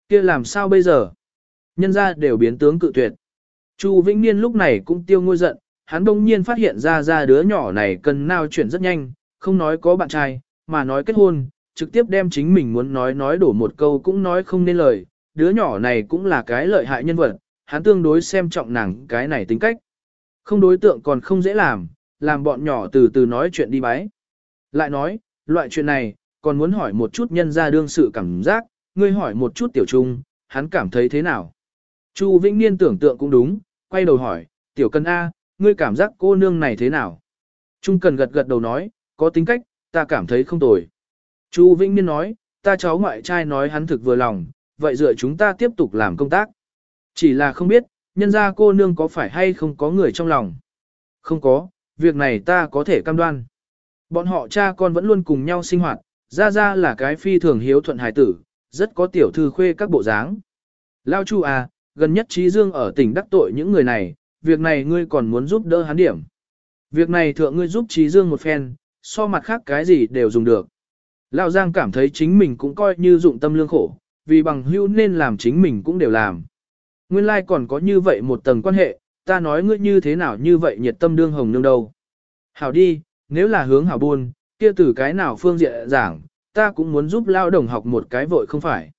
kia làm sao bây giờ? Nhân gia đều biến tướng cự tuyệt. Chu Vĩnh Niên lúc này cũng tiêu ngôi giận, hắn đông nhiên phát hiện ra ra đứa nhỏ này cần nào chuyển rất nhanh, không nói có bạn trai, mà nói kết hôn, trực tiếp đem chính mình muốn nói nói đổ một câu cũng nói không nên lời, đứa nhỏ này cũng là cái lợi hại nhân vật, hắn tương đối xem trọng nàng cái này tính cách. Không đối tượng còn không dễ làm, làm bọn nhỏ từ từ nói chuyện đi bái. Lại nói, loại chuyện này, còn muốn hỏi một chút nhân ra đương sự cảm giác, ngươi hỏi một chút tiểu trung, hắn cảm thấy thế nào. Chu Vĩnh Niên tưởng tượng cũng đúng, quay đầu hỏi, tiểu cân A, ngươi cảm giác cô nương này thế nào? Trung cần gật gật đầu nói, có tính cách, ta cảm thấy không tồi. Chu Vĩnh Niên nói, ta cháu ngoại trai nói hắn thực vừa lòng, vậy dựa chúng ta tiếp tục làm công tác. Chỉ là không biết, nhân ra cô nương có phải hay không có người trong lòng. Không có, việc này ta có thể cam đoan. Bọn họ cha con vẫn luôn cùng nhau sinh hoạt, ra ra là cái phi thường hiếu thuận hài tử, rất có tiểu thư khuê các bộ dáng. Lao Chu à, gần nhất Trí Dương ở tỉnh đắc tội những người này, việc này ngươi còn muốn giúp đỡ hắn điểm. Việc này thượng ngươi giúp Trí Dương một phen, so mặt khác cái gì đều dùng được. Lão Giang cảm thấy chính mình cũng coi như dụng tâm lương khổ, vì bằng hữu nên làm chính mình cũng đều làm. Nguyên lai like còn có như vậy một tầng quan hệ, ta nói ngươi như thế nào như vậy nhiệt tâm đương hồng nương đâu. Hảo đi, nếu là hướng hảo buôn, kia từ cái nào phương diện giảng, ta cũng muốn giúp lao đồng học một cái vội không phải.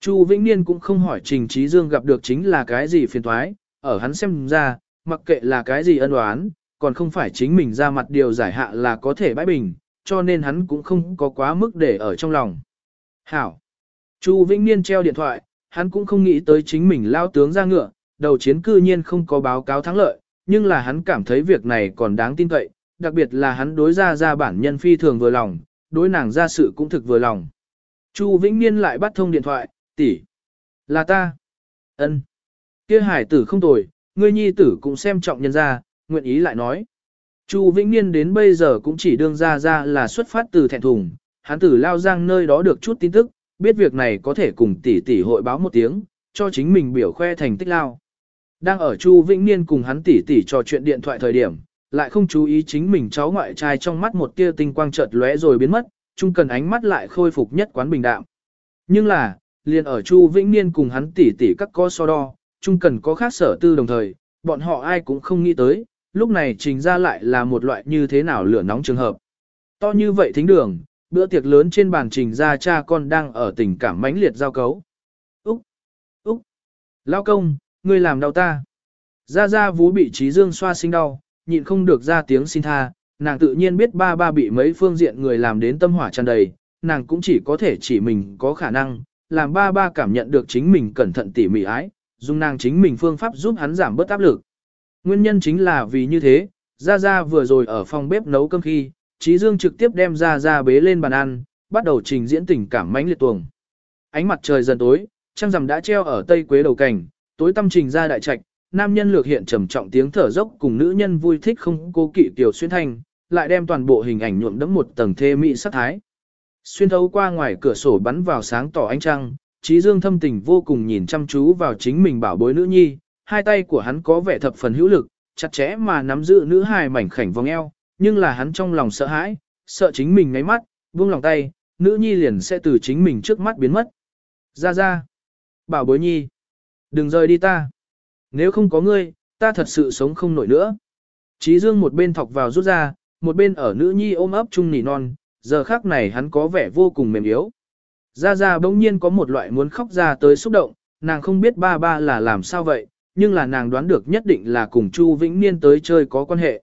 Chu Vĩnh Niên cũng không hỏi Trình Trí Dương gặp được chính là cái gì phiền thoái, ở hắn xem ra, mặc kệ là cái gì ân oán, còn không phải chính mình ra mặt điều giải hạ là có thể bãi bình, cho nên hắn cũng không có quá mức để ở trong lòng. Hảo! Chu Vĩnh Niên treo điện thoại, hắn cũng không nghĩ tới chính mình lao tướng ra ngựa, đầu chiến cư nhiên không có báo cáo thắng lợi, nhưng là hắn cảm thấy việc này còn đáng tin cậy, đặc biệt là hắn đối ra ra bản nhân phi thường vừa lòng, đối nàng ra sự cũng thực vừa lòng. Chu Vĩnh Niên lại bắt thông điện thoại, tỷ, Là ta. ân, kia hải tử không tồi, ngươi nhi tử cũng xem trọng nhân ra, nguyện ý lại nói. Chu Vĩnh Niên đến bây giờ cũng chỉ đương ra ra là xuất phát từ thẹn thùng, hắn tử lao giang nơi đó được chút tin tức, biết việc này có thể cùng tỷ tỷ hội báo một tiếng, cho chính mình biểu khoe thành tích lao. Đang ở Chu Vĩnh Niên cùng hắn tỷ tỷ trò chuyện điện thoại thời điểm, lại không chú ý chính mình cháu ngoại trai trong mắt một tia tinh quang chợt lóe rồi biến mất, chung cần ánh mắt lại khôi phục nhất quán bình đạm. Nhưng là, liền ở Chu Vĩnh Niên cùng hắn tỉ tỷ các co so đo, chung cần có khác sở tư đồng thời, bọn họ ai cũng không nghĩ tới, lúc này trình ra lại là một loại như thế nào lửa nóng trường hợp. To như vậy thính đường, bữa tiệc lớn trên bàn trình ra cha con đang ở tình cảm mãnh liệt giao cấu. Úc! Úc! Lao công, ngươi làm đau ta. Ra ra vú bị trí dương xoa sinh đau, nhịn không được ra tiếng xin tha, nàng tự nhiên biết ba ba bị mấy phương diện người làm đến tâm hỏa tràn đầy, nàng cũng chỉ có thể chỉ mình có khả năng, làm ba ba cảm nhận được chính mình cẩn thận tỉ mỉ ái, dùng nàng chính mình phương pháp giúp hắn giảm bớt áp lực. Nguyên nhân chính là vì như thế, Gia Gia vừa rồi ở phòng bếp nấu cơm khi, Trí Dương trực tiếp đem Gia Gia bế lên bàn ăn, bắt đầu trình diễn tình cảm mãnh liệt tuồng. Ánh mặt trời dần tối, trăng rằm đã treo ở tây quế đầu cảnh, tối tâm trình ra đại trạch, nam nhân lược hiện trầm trọng tiếng thở dốc cùng nữ nhân vui thích không cố kỵ tiểu xuyên thanh, lại đem toàn bộ hình ảnh nhuộm đẫm một tầng thê mỹ sắc thái. Xuyên thấu qua ngoài cửa sổ bắn vào sáng tỏ ánh trăng, Trí Dương thâm tình vô cùng nhìn chăm chú vào chính mình bảo bối nữ nhi, hai tay của hắn có vẻ thập phần hữu lực, chặt chẽ mà nắm giữ nữ hài mảnh khảnh vòng eo, nhưng là hắn trong lòng sợ hãi, sợ chính mình ngáy mắt, buông lòng tay, nữ nhi liền sẽ từ chính mình trước mắt biến mất. Ra ra. Bảo bối nhi. Đừng rời đi ta. Nếu không có ngươi, ta thật sự sống không nổi nữa. Trí Dương một bên thọc vào rút ra, một bên ở nữ nhi ôm ấp chung nỉ non, giờ khác này hắn có vẻ vô cùng mềm yếu. Gia Gia bỗng nhiên có một loại muốn khóc ra tới xúc động, nàng không biết ba ba là làm sao vậy, nhưng là nàng đoán được nhất định là cùng Chu Vĩnh Niên tới chơi có quan hệ.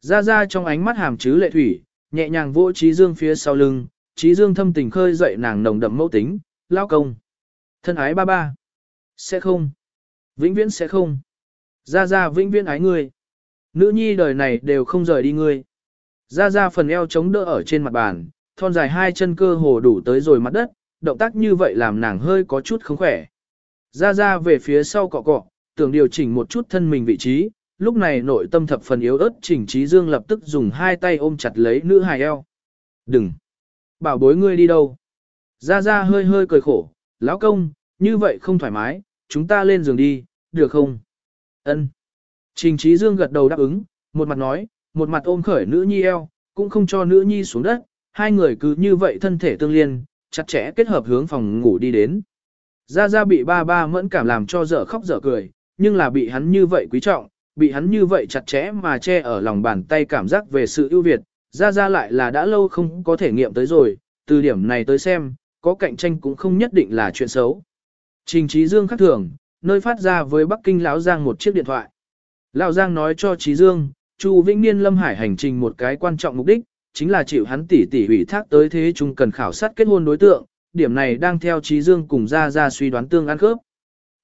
Gia Gia trong ánh mắt hàm chứ lệ thủy, nhẹ nhàng vỗ Trí Dương phía sau lưng, Trí Dương thâm tình khơi dậy nàng nồng đậm mẫu tính, lao công. Thân ái ba ba. Sẽ không. Vĩnh viễn sẽ không. Gia Gia vĩnh viễn ái ngươi. Nữ nhi đời này đều không rời đi ngươi. Gia Gia phần eo chống đỡ ở trên mặt bàn, thon dài hai chân cơ hồ đủ tới rồi mặt đất, động tác như vậy làm nàng hơi có chút không khỏe. Gia Gia về phía sau cọ cọ, tưởng điều chỉnh một chút thân mình vị trí, lúc này nội tâm thập phần yếu ớt Trình Trí Dương lập tức dùng hai tay ôm chặt lấy nữ hài eo. Đừng! Bảo bối ngươi đi đâu? Gia Gia hơi hơi cười khổ, lão công, như vậy không thoải mái, chúng ta lên giường đi, được không? Ân. Trình Trí Dương gật đầu đáp ứng, một mặt nói, một mặt ôm khởi nữ nhi eo, cũng không cho nữ nhi xuống đất, hai người cứ như vậy thân thể tương liên, chặt chẽ kết hợp hướng phòng ngủ đi đến. Gia Gia bị ba ba mẫn cảm làm cho dở khóc dở cười, nhưng là bị hắn như vậy quý trọng, bị hắn như vậy chặt chẽ mà che ở lòng bàn tay cảm giác về sự ưu việt, Gia Gia lại là đã lâu không có thể nghiệm tới rồi, từ điểm này tới xem, có cạnh tranh cũng không nhất định là chuyện xấu. Trình Trí Dương khắc thường, nơi phát ra với Bắc Kinh Lão Giang một chiếc điện thoại. Lão Giang nói cho Trí Dương, Chu Vĩnh Niên Lâm Hải hành trình một cái quan trọng mục đích, chính là chịu hắn tỷ tỷ ủy thác tới thế chúng cần khảo sát kết hôn đối tượng, điểm này đang theo Trí Dương cùng ra ra suy đoán tương ăn khớp.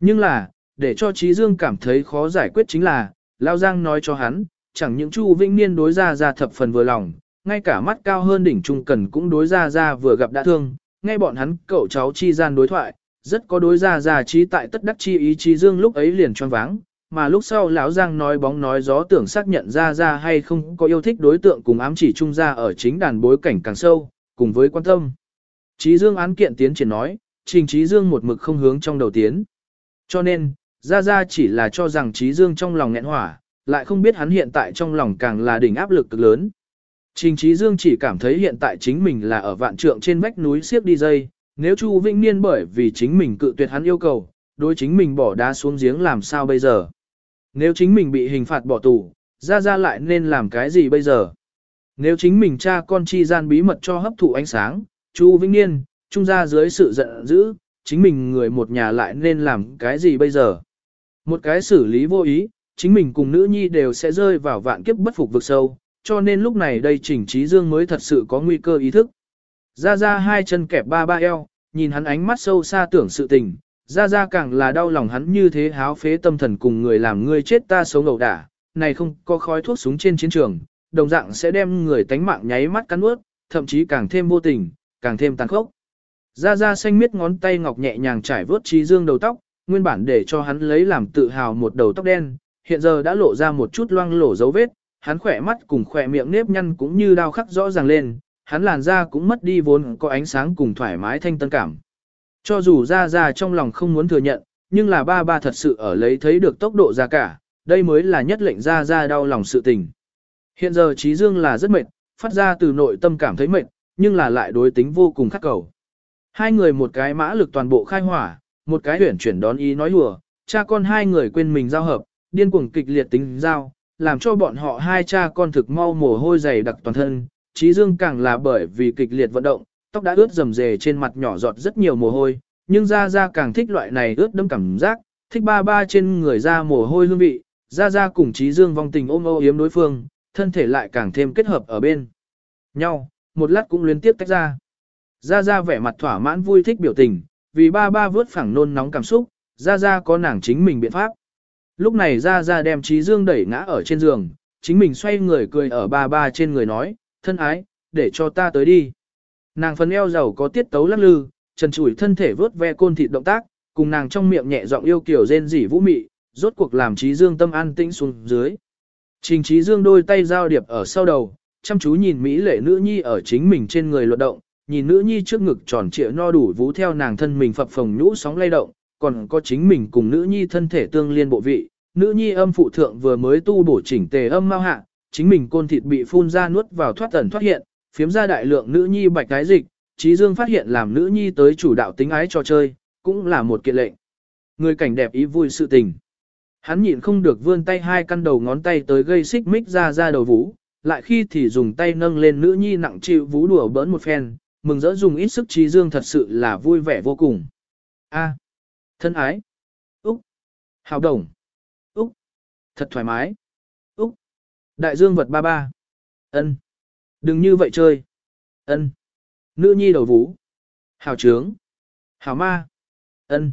Nhưng là, để cho Trí Dương cảm thấy khó giải quyết chính là, Lão Giang nói cho hắn, chẳng những Chu Vĩnh Niên đối ra ra thập phần vừa lòng, ngay cả mắt cao hơn đỉnh trung cần cũng đối ra ra vừa gặp đã thương, nghe bọn hắn cậu cháu chi gian đối thoại, rất có đối ra ra trí tại tất đắc chi ý chí dương lúc ấy liền choáng váng, mà lúc sau lão Giang nói bóng nói gió tưởng xác nhận ra ra hay không có yêu thích đối tượng cùng ám chỉ trung ra ở chính đàn bối cảnh càng sâu, cùng với quan tâm. Trí Dương án kiện tiến triển nói, trình Trí Dương một mực không hướng trong đầu tiến. Cho nên, ra ra chỉ là cho rằng Trí Dương trong lòng nghẹn hỏa, lại không biết hắn hiện tại trong lòng càng là đỉnh áp lực cực lớn. Trình Trí Dương chỉ cảm thấy hiện tại chính mình là ở vạn trượng trên vách núi siếc đi dây, nếu Chu Vĩnh Niên bởi vì chính mình cự tuyệt hắn yêu cầu, đối chính mình bỏ đá xuống giếng làm sao bây giờ? Nếu chính mình bị hình phạt bỏ tù, ra ra lại nên làm cái gì bây giờ? Nếu chính mình cha con chi gian bí mật cho hấp thụ ánh sáng, Chu Vĩnh Niên, trung ra dưới sự giận dữ, chính mình người một nhà lại nên làm cái gì bây giờ? Một cái xử lý vô ý, chính mình cùng nữ nhi đều sẽ rơi vào vạn kiếp bất phục vực sâu, cho nên lúc này đây Trình Trí Dương mới thật sự có nguy cơ ý thức. Ra ra hai chân kẹp ba ba eo, nhìn hắn ánh mắt sâu xa tưởng sự tình, ra ra càng là đau lòng hắn như thế háo phế tâm thần cùng người làm ngươi chết ta sống ngầu đả, này không có khói thuốc súng trên chiến trường, đồng dạng sẽ đem người tánh mạng nháy mắt cắn ướt, thậm chí càng thêm vô tình, càng thêm tàn khốc. Ra ra xanh miết ngón tay ngọc nhẹ nhàng trải vớt trí dương đầu tóc, nguyên bản để cho hắn lấy làm tự hào một đầu tóc đen, hiện giờ đã lộ ra một chút loang lổ dấu vết, hắn khỏe mắt cùng khỏe miệng nếp nhăn cũng như đau khắc rõ ràng lên, hắn làn da cũng mất đi vốn có ánh sáng cùng thoải mái thanh tân cảm. Cho dù ra ra trong lòng không muốn thừa nhận, nhưng là ba ba thật sự ở lấy thấy được tốc độ ra cả, đây mới là nhất lệnh ra ra đau lòng sự tình. Hiện giờ Trí Dương là rất mệt, phát ra từ nội tâm cảm thấy mệt, nhưng là lại đối tính vô cùng khắc cầu. Hai người một cái mã lực toàn bộ khai hỏa, một cái huyển chuyển đón ý nói hùa, cha con hai người quên mình giao hợp, điên cuồng kịch liệt tính giao, làm cho bọn họ hai cha con thực mau mồ hôi dày đặc toàn thân, Trí Dương càng là bởi vì kịch liệt vận động, tóc đã ướt rầm rề trên mặt nhỏ giọt rất nhiều mồ hôi, nhưng Gia Gia càng thích loại này ướt đẫm cảm giác, thích ba ba trên người ra mồ hôi hương vị, Gia Gia cùng Trí Dương vong tình ôm âu yếm đối phương, thân thể lại càng thêm kết hợp ở bên nhau, một lát cũng liên tiếp tách ra. Gia Gia vẻ mặt thỏa mãn vui thích biểu tình, vì ba ba vớt phẳng nôn nóng cảm xúc, Gia Gia có nàng chính mình biện pháp. Lúc này Gia Gia đem Trí Dương đẩy ngã ở trên giường, chính mình xoay người cười ở ba ba trên người nói, thân ái, để cho ta tới đi. Nàng phần eo giàu có tiết tấu lắc lư, trần trụi thân thể vớt ve côn thịt động tác, cùng nàng trong miệng nhẹ giọng yêu kiểu rên rỉ vũ mị, rốt cuộc làm trí dương tâm an tĩnh xuống dưới. Trình trí dương đôi tay giao điệp ở sau đầu, chăm chú nhìn Mỹ lệ nữ nhi ở chính mình trên người luật động, nhìn nữ nhi trước ngực tròn trịa no đủ vú theo nàng thân mình phập phồng nhũ sóng lay động, còn có chính mình cùng nữ nhi thân thể tương liên bộ vị. Nữ nhi âm phụ thượng vừa mới tu bổ chỉnh tề âm mau hạ, chính mình côn thịt bị phun ra nuốt vào thoát tần thoát hiện, phiếm ra đại lượng nữ nhi bạch cái dịch, Trí Dương phát hiện làm nữ nhi tới chủ đạo tính ái cho chơi, cũng là một kiện lệnh. Người cảnh đẹp ý vui sự tình. Hắn nhịn không được vươn tay hai căn đầu ngón tay tới gây xích mích ra ra đầu vũ, lại khi thì dùng tay nâng lên nữ nhi nặng chịu vũ đùa bỡn một phen, mừng rỡ dùng ít sức trí dương thật sự là vui vẻ vô cùng. A. thân ái. Úc. Hào đồng. Úc. Thật thoải mái. Úc. Đại dương vật ba ba. ân Đừng như vậy chơi. ân Nữ nhi đầu vũ. Hảo trướng. Hảo ma. ân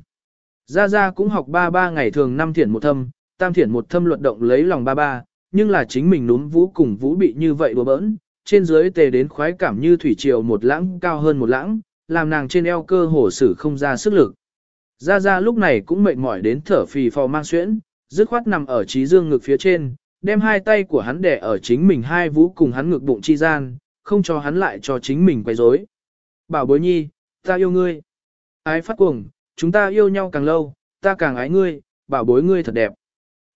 Gia Gia cũng học ba ba ngày thường năm thiển một thâm, tam thiển một thâm luật động lấy lòng ba ba, nhưng là chính mình núm vũ cùng vũ bị như vậy đùa bỡn, trên dưới tề đến khoái cảm như thủy triều một lãng cao hơn một lãng, làm nàng trên eo cơ hồ sử không ra sức lực. Gia Gia lúc này cũng mệt mỏi đến thở phì phò mang xuyễn, dứt khoát nằm ở trí dương ngực phía trên, đem hai tay của hắn đè ở chính mình hai vũ cùng hắn ngực bụng chi gian, không cho hắn lại cho chính mình quay rối. Bảo bối nhi, ta yêu ngươi. Ái phát cuồng, chúng ta yêu nhau càng lâu, ta càng ái ngươi, bảo bối ngươi thật đẹp.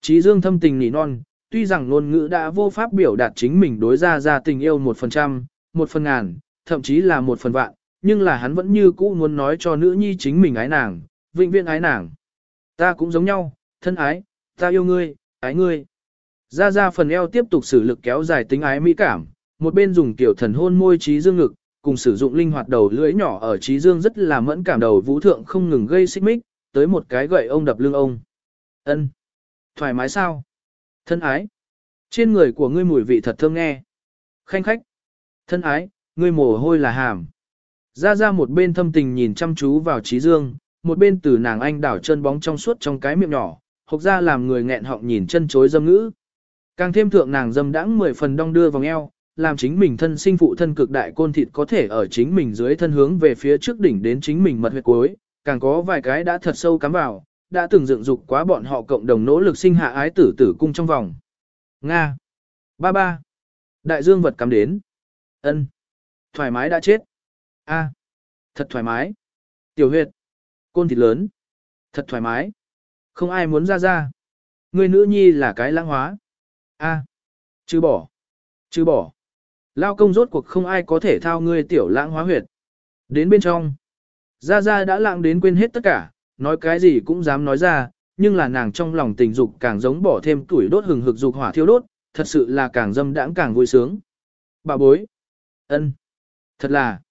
Trí dương thâm tình nỉ non, tuy rằng ngôn ngữ đã vô pháp biểu đạt chính mình đối ra ra tình yêu một phần trăm, một phần ngàn, thậm chí là một phần vạn, nhưng là hắn vẫn như cũ muốn nói cho nữ nhi chính mình ái nàng, vĩnh viễn ái nàng. Ta cũng giống nhau, thân ái, ta yêu ngươi, ái ngươi. Ra ra phần eo tiếp tục sử lực kéo dài tính ái mỹ cảm, một bên dùng tiểu thần hôn môi trí dương ngực, cùng sử dụng linh hoạt đầu lưỡi nhỏ ở trí dương rất là mẫn cảm đầu vũ thượng không ngừng gây xích mích, tới một cái gậy ông đập lưng ông. Ân, Thoải mái sao? Thân ái. Trên người của ngươi mùi vị thật thơm nghe. Khanh khách. Thân ái, ngươi mồ hôi là hàm. Ra ra một bên thâm tình nhìn chăm chú vào trí dương, một bên từ nàng anh đảo chân bóng trong suốt trong cái miệng nhỏ, hộc ra làm người nghẹn họng nhìn chân chối dâm ngữ. Càng thêm thượng nàng dâm đãng mười phần đong đưa vòng eo, làm chính mình thân sinh phụ thân cực đại côn thịt có thể ở chính mình dưới thân hướng về phía trước đỉnh đến chính mình mật huyệt cuối, càng có vài cái đã thật sâu cắm vào, đã từng dựng dục quá bọn họ cộng đồng nỗ lực sinh hạ ái tử tử cung trong vòng. Nga. Ba ba. Đại dương vật cắm đến. ân Thoải mái đã chết. A. Thật thoải mái. Tiểu huyệt. Côn thịt lớn. Thật thoải mái. Không ai muốn ra ra. Người nữ nhi là cái lãng hóa. A. Chứ bỏ. Chứ bỏ. Lao công rốt cuộc không ai có thể thao ngươi tiểu lãng hóa huyệt. Đến bên trong. Gia Gia đã lãng đến quên hết tất cả, nói cái gì cũng dám nói ra, nhưng là nàng trong lòng tình dục càng giống bỏ thêm tuổi đốt hừng hực dục hỏa thiêu đốt, thật sự là càng dâm đãng càng vui sướng. Bà bối. ân, Thật là.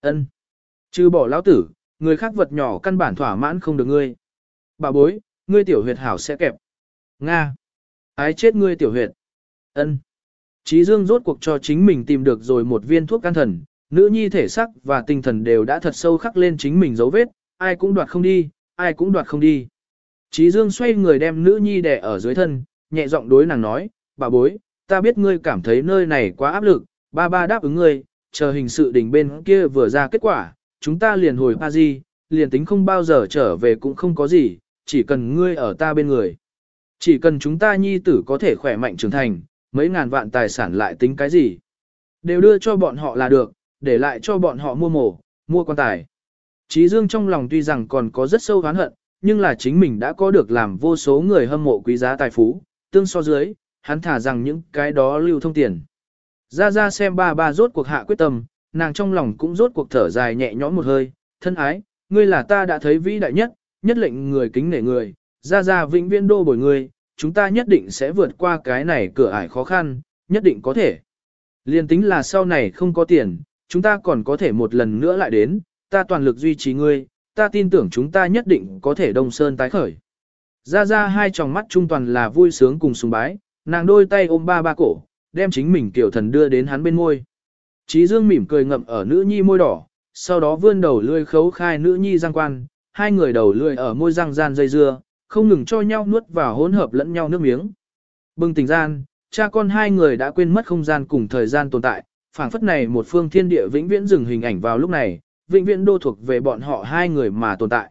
ân, Chứ bỏ lão tử, người khác vật nhỏ căn bản thỏa mãn không được ngươi. Bà bối, ngươi tiểu huyệt hảo sẽ kẹp. Nga. Ái chết ngươi tiểu huyệt. ân. Chí Dương rốt cuộc cho chính mình tìm được rồi một viên thuốc can thần, nữ nhi thể sắc và tinh thần đều đã thật sâu khắc lên chính mình dấu vết, ai cũng đoạt không đi, ai cũng đoạt không đi. Chí Dương xoay người đem nữ nhi đè ở dưới thân, nhẹ giọng đối nàng nói, bà bối, ta biết ngươi cảm thấy nơi này quá áp lực, ba ba đáp ứng ngươi, chờ hình sự đỉnh bên kia vừa ra kết quả, chúng ta liền hồi Paris, liền tính không bao giờ trở về cũng không có gì, chỉ cần ngươi ở ta bên người. Chỉ cần chúng ta nhi tử có thể khỏe mạnh trưởng thành, mấy ngàn vạn tài sản lại tính cái gì. Đều đưa cho bọn họ là được, để lại cho bọn họ mua mổ, mua quan tài. Chí Dương trong lòng tuy rằng còn có rất sâu oán hận, nhưng là chính mình đã có được làm vô số người hâm mộ quý giá tài phú, tương so dưới, hắn thả rằng những cái đó lưu thông tiền. Ra ra xem ba ba rốt cuộc hạ quyết tâm, nàng trong lòng cũng rốt cuộc thở dài nhẹ nhõm một hơi, thân ái, ngươi là ta đã thấy vĩ đại nhất, nhất lệnh người kính nể người, ra ra vĩnh viễn đô bồi người, chúng ta nhất định sẽ vượt qua cái này cửa ải khó khăn, nhất định có thể. Liên tính là sau này không có tiền, chúng ta còn có thể một lần nữa lại đến, ta toàn lực duy trì ngươi, ta tin tưởng chúng ta nhất định có thể đông sơn tái khởi. Ra ra hai tròng mắt trung toàn là vui sướng cùng sùng bái, nàng đôi tay ôm ba ba cổ, đem chính mình tiểu thần đưa đến hắn bên môi. Chí Dương mỉm cười ngậm ở nữ nhi môi đỏ, sau đó vươn đầu lươi khấu khai nữ nhi răng quan, hai người đầu lươi ở môi răng gian dây dưa, không ngừng cho nhau nuốt vào hỗn hợp lẫn nhau nước miếng. Bừng tỉnh gian, cha con hai người đã quên mất không gian cùng thời gian tồn tại, phảng phất này một phương thiên địa vĩnh viễn dừng hình ảnh vào lúc này, vĩnh viễn đô thuộc về bọn họ hai người mà tồn tại.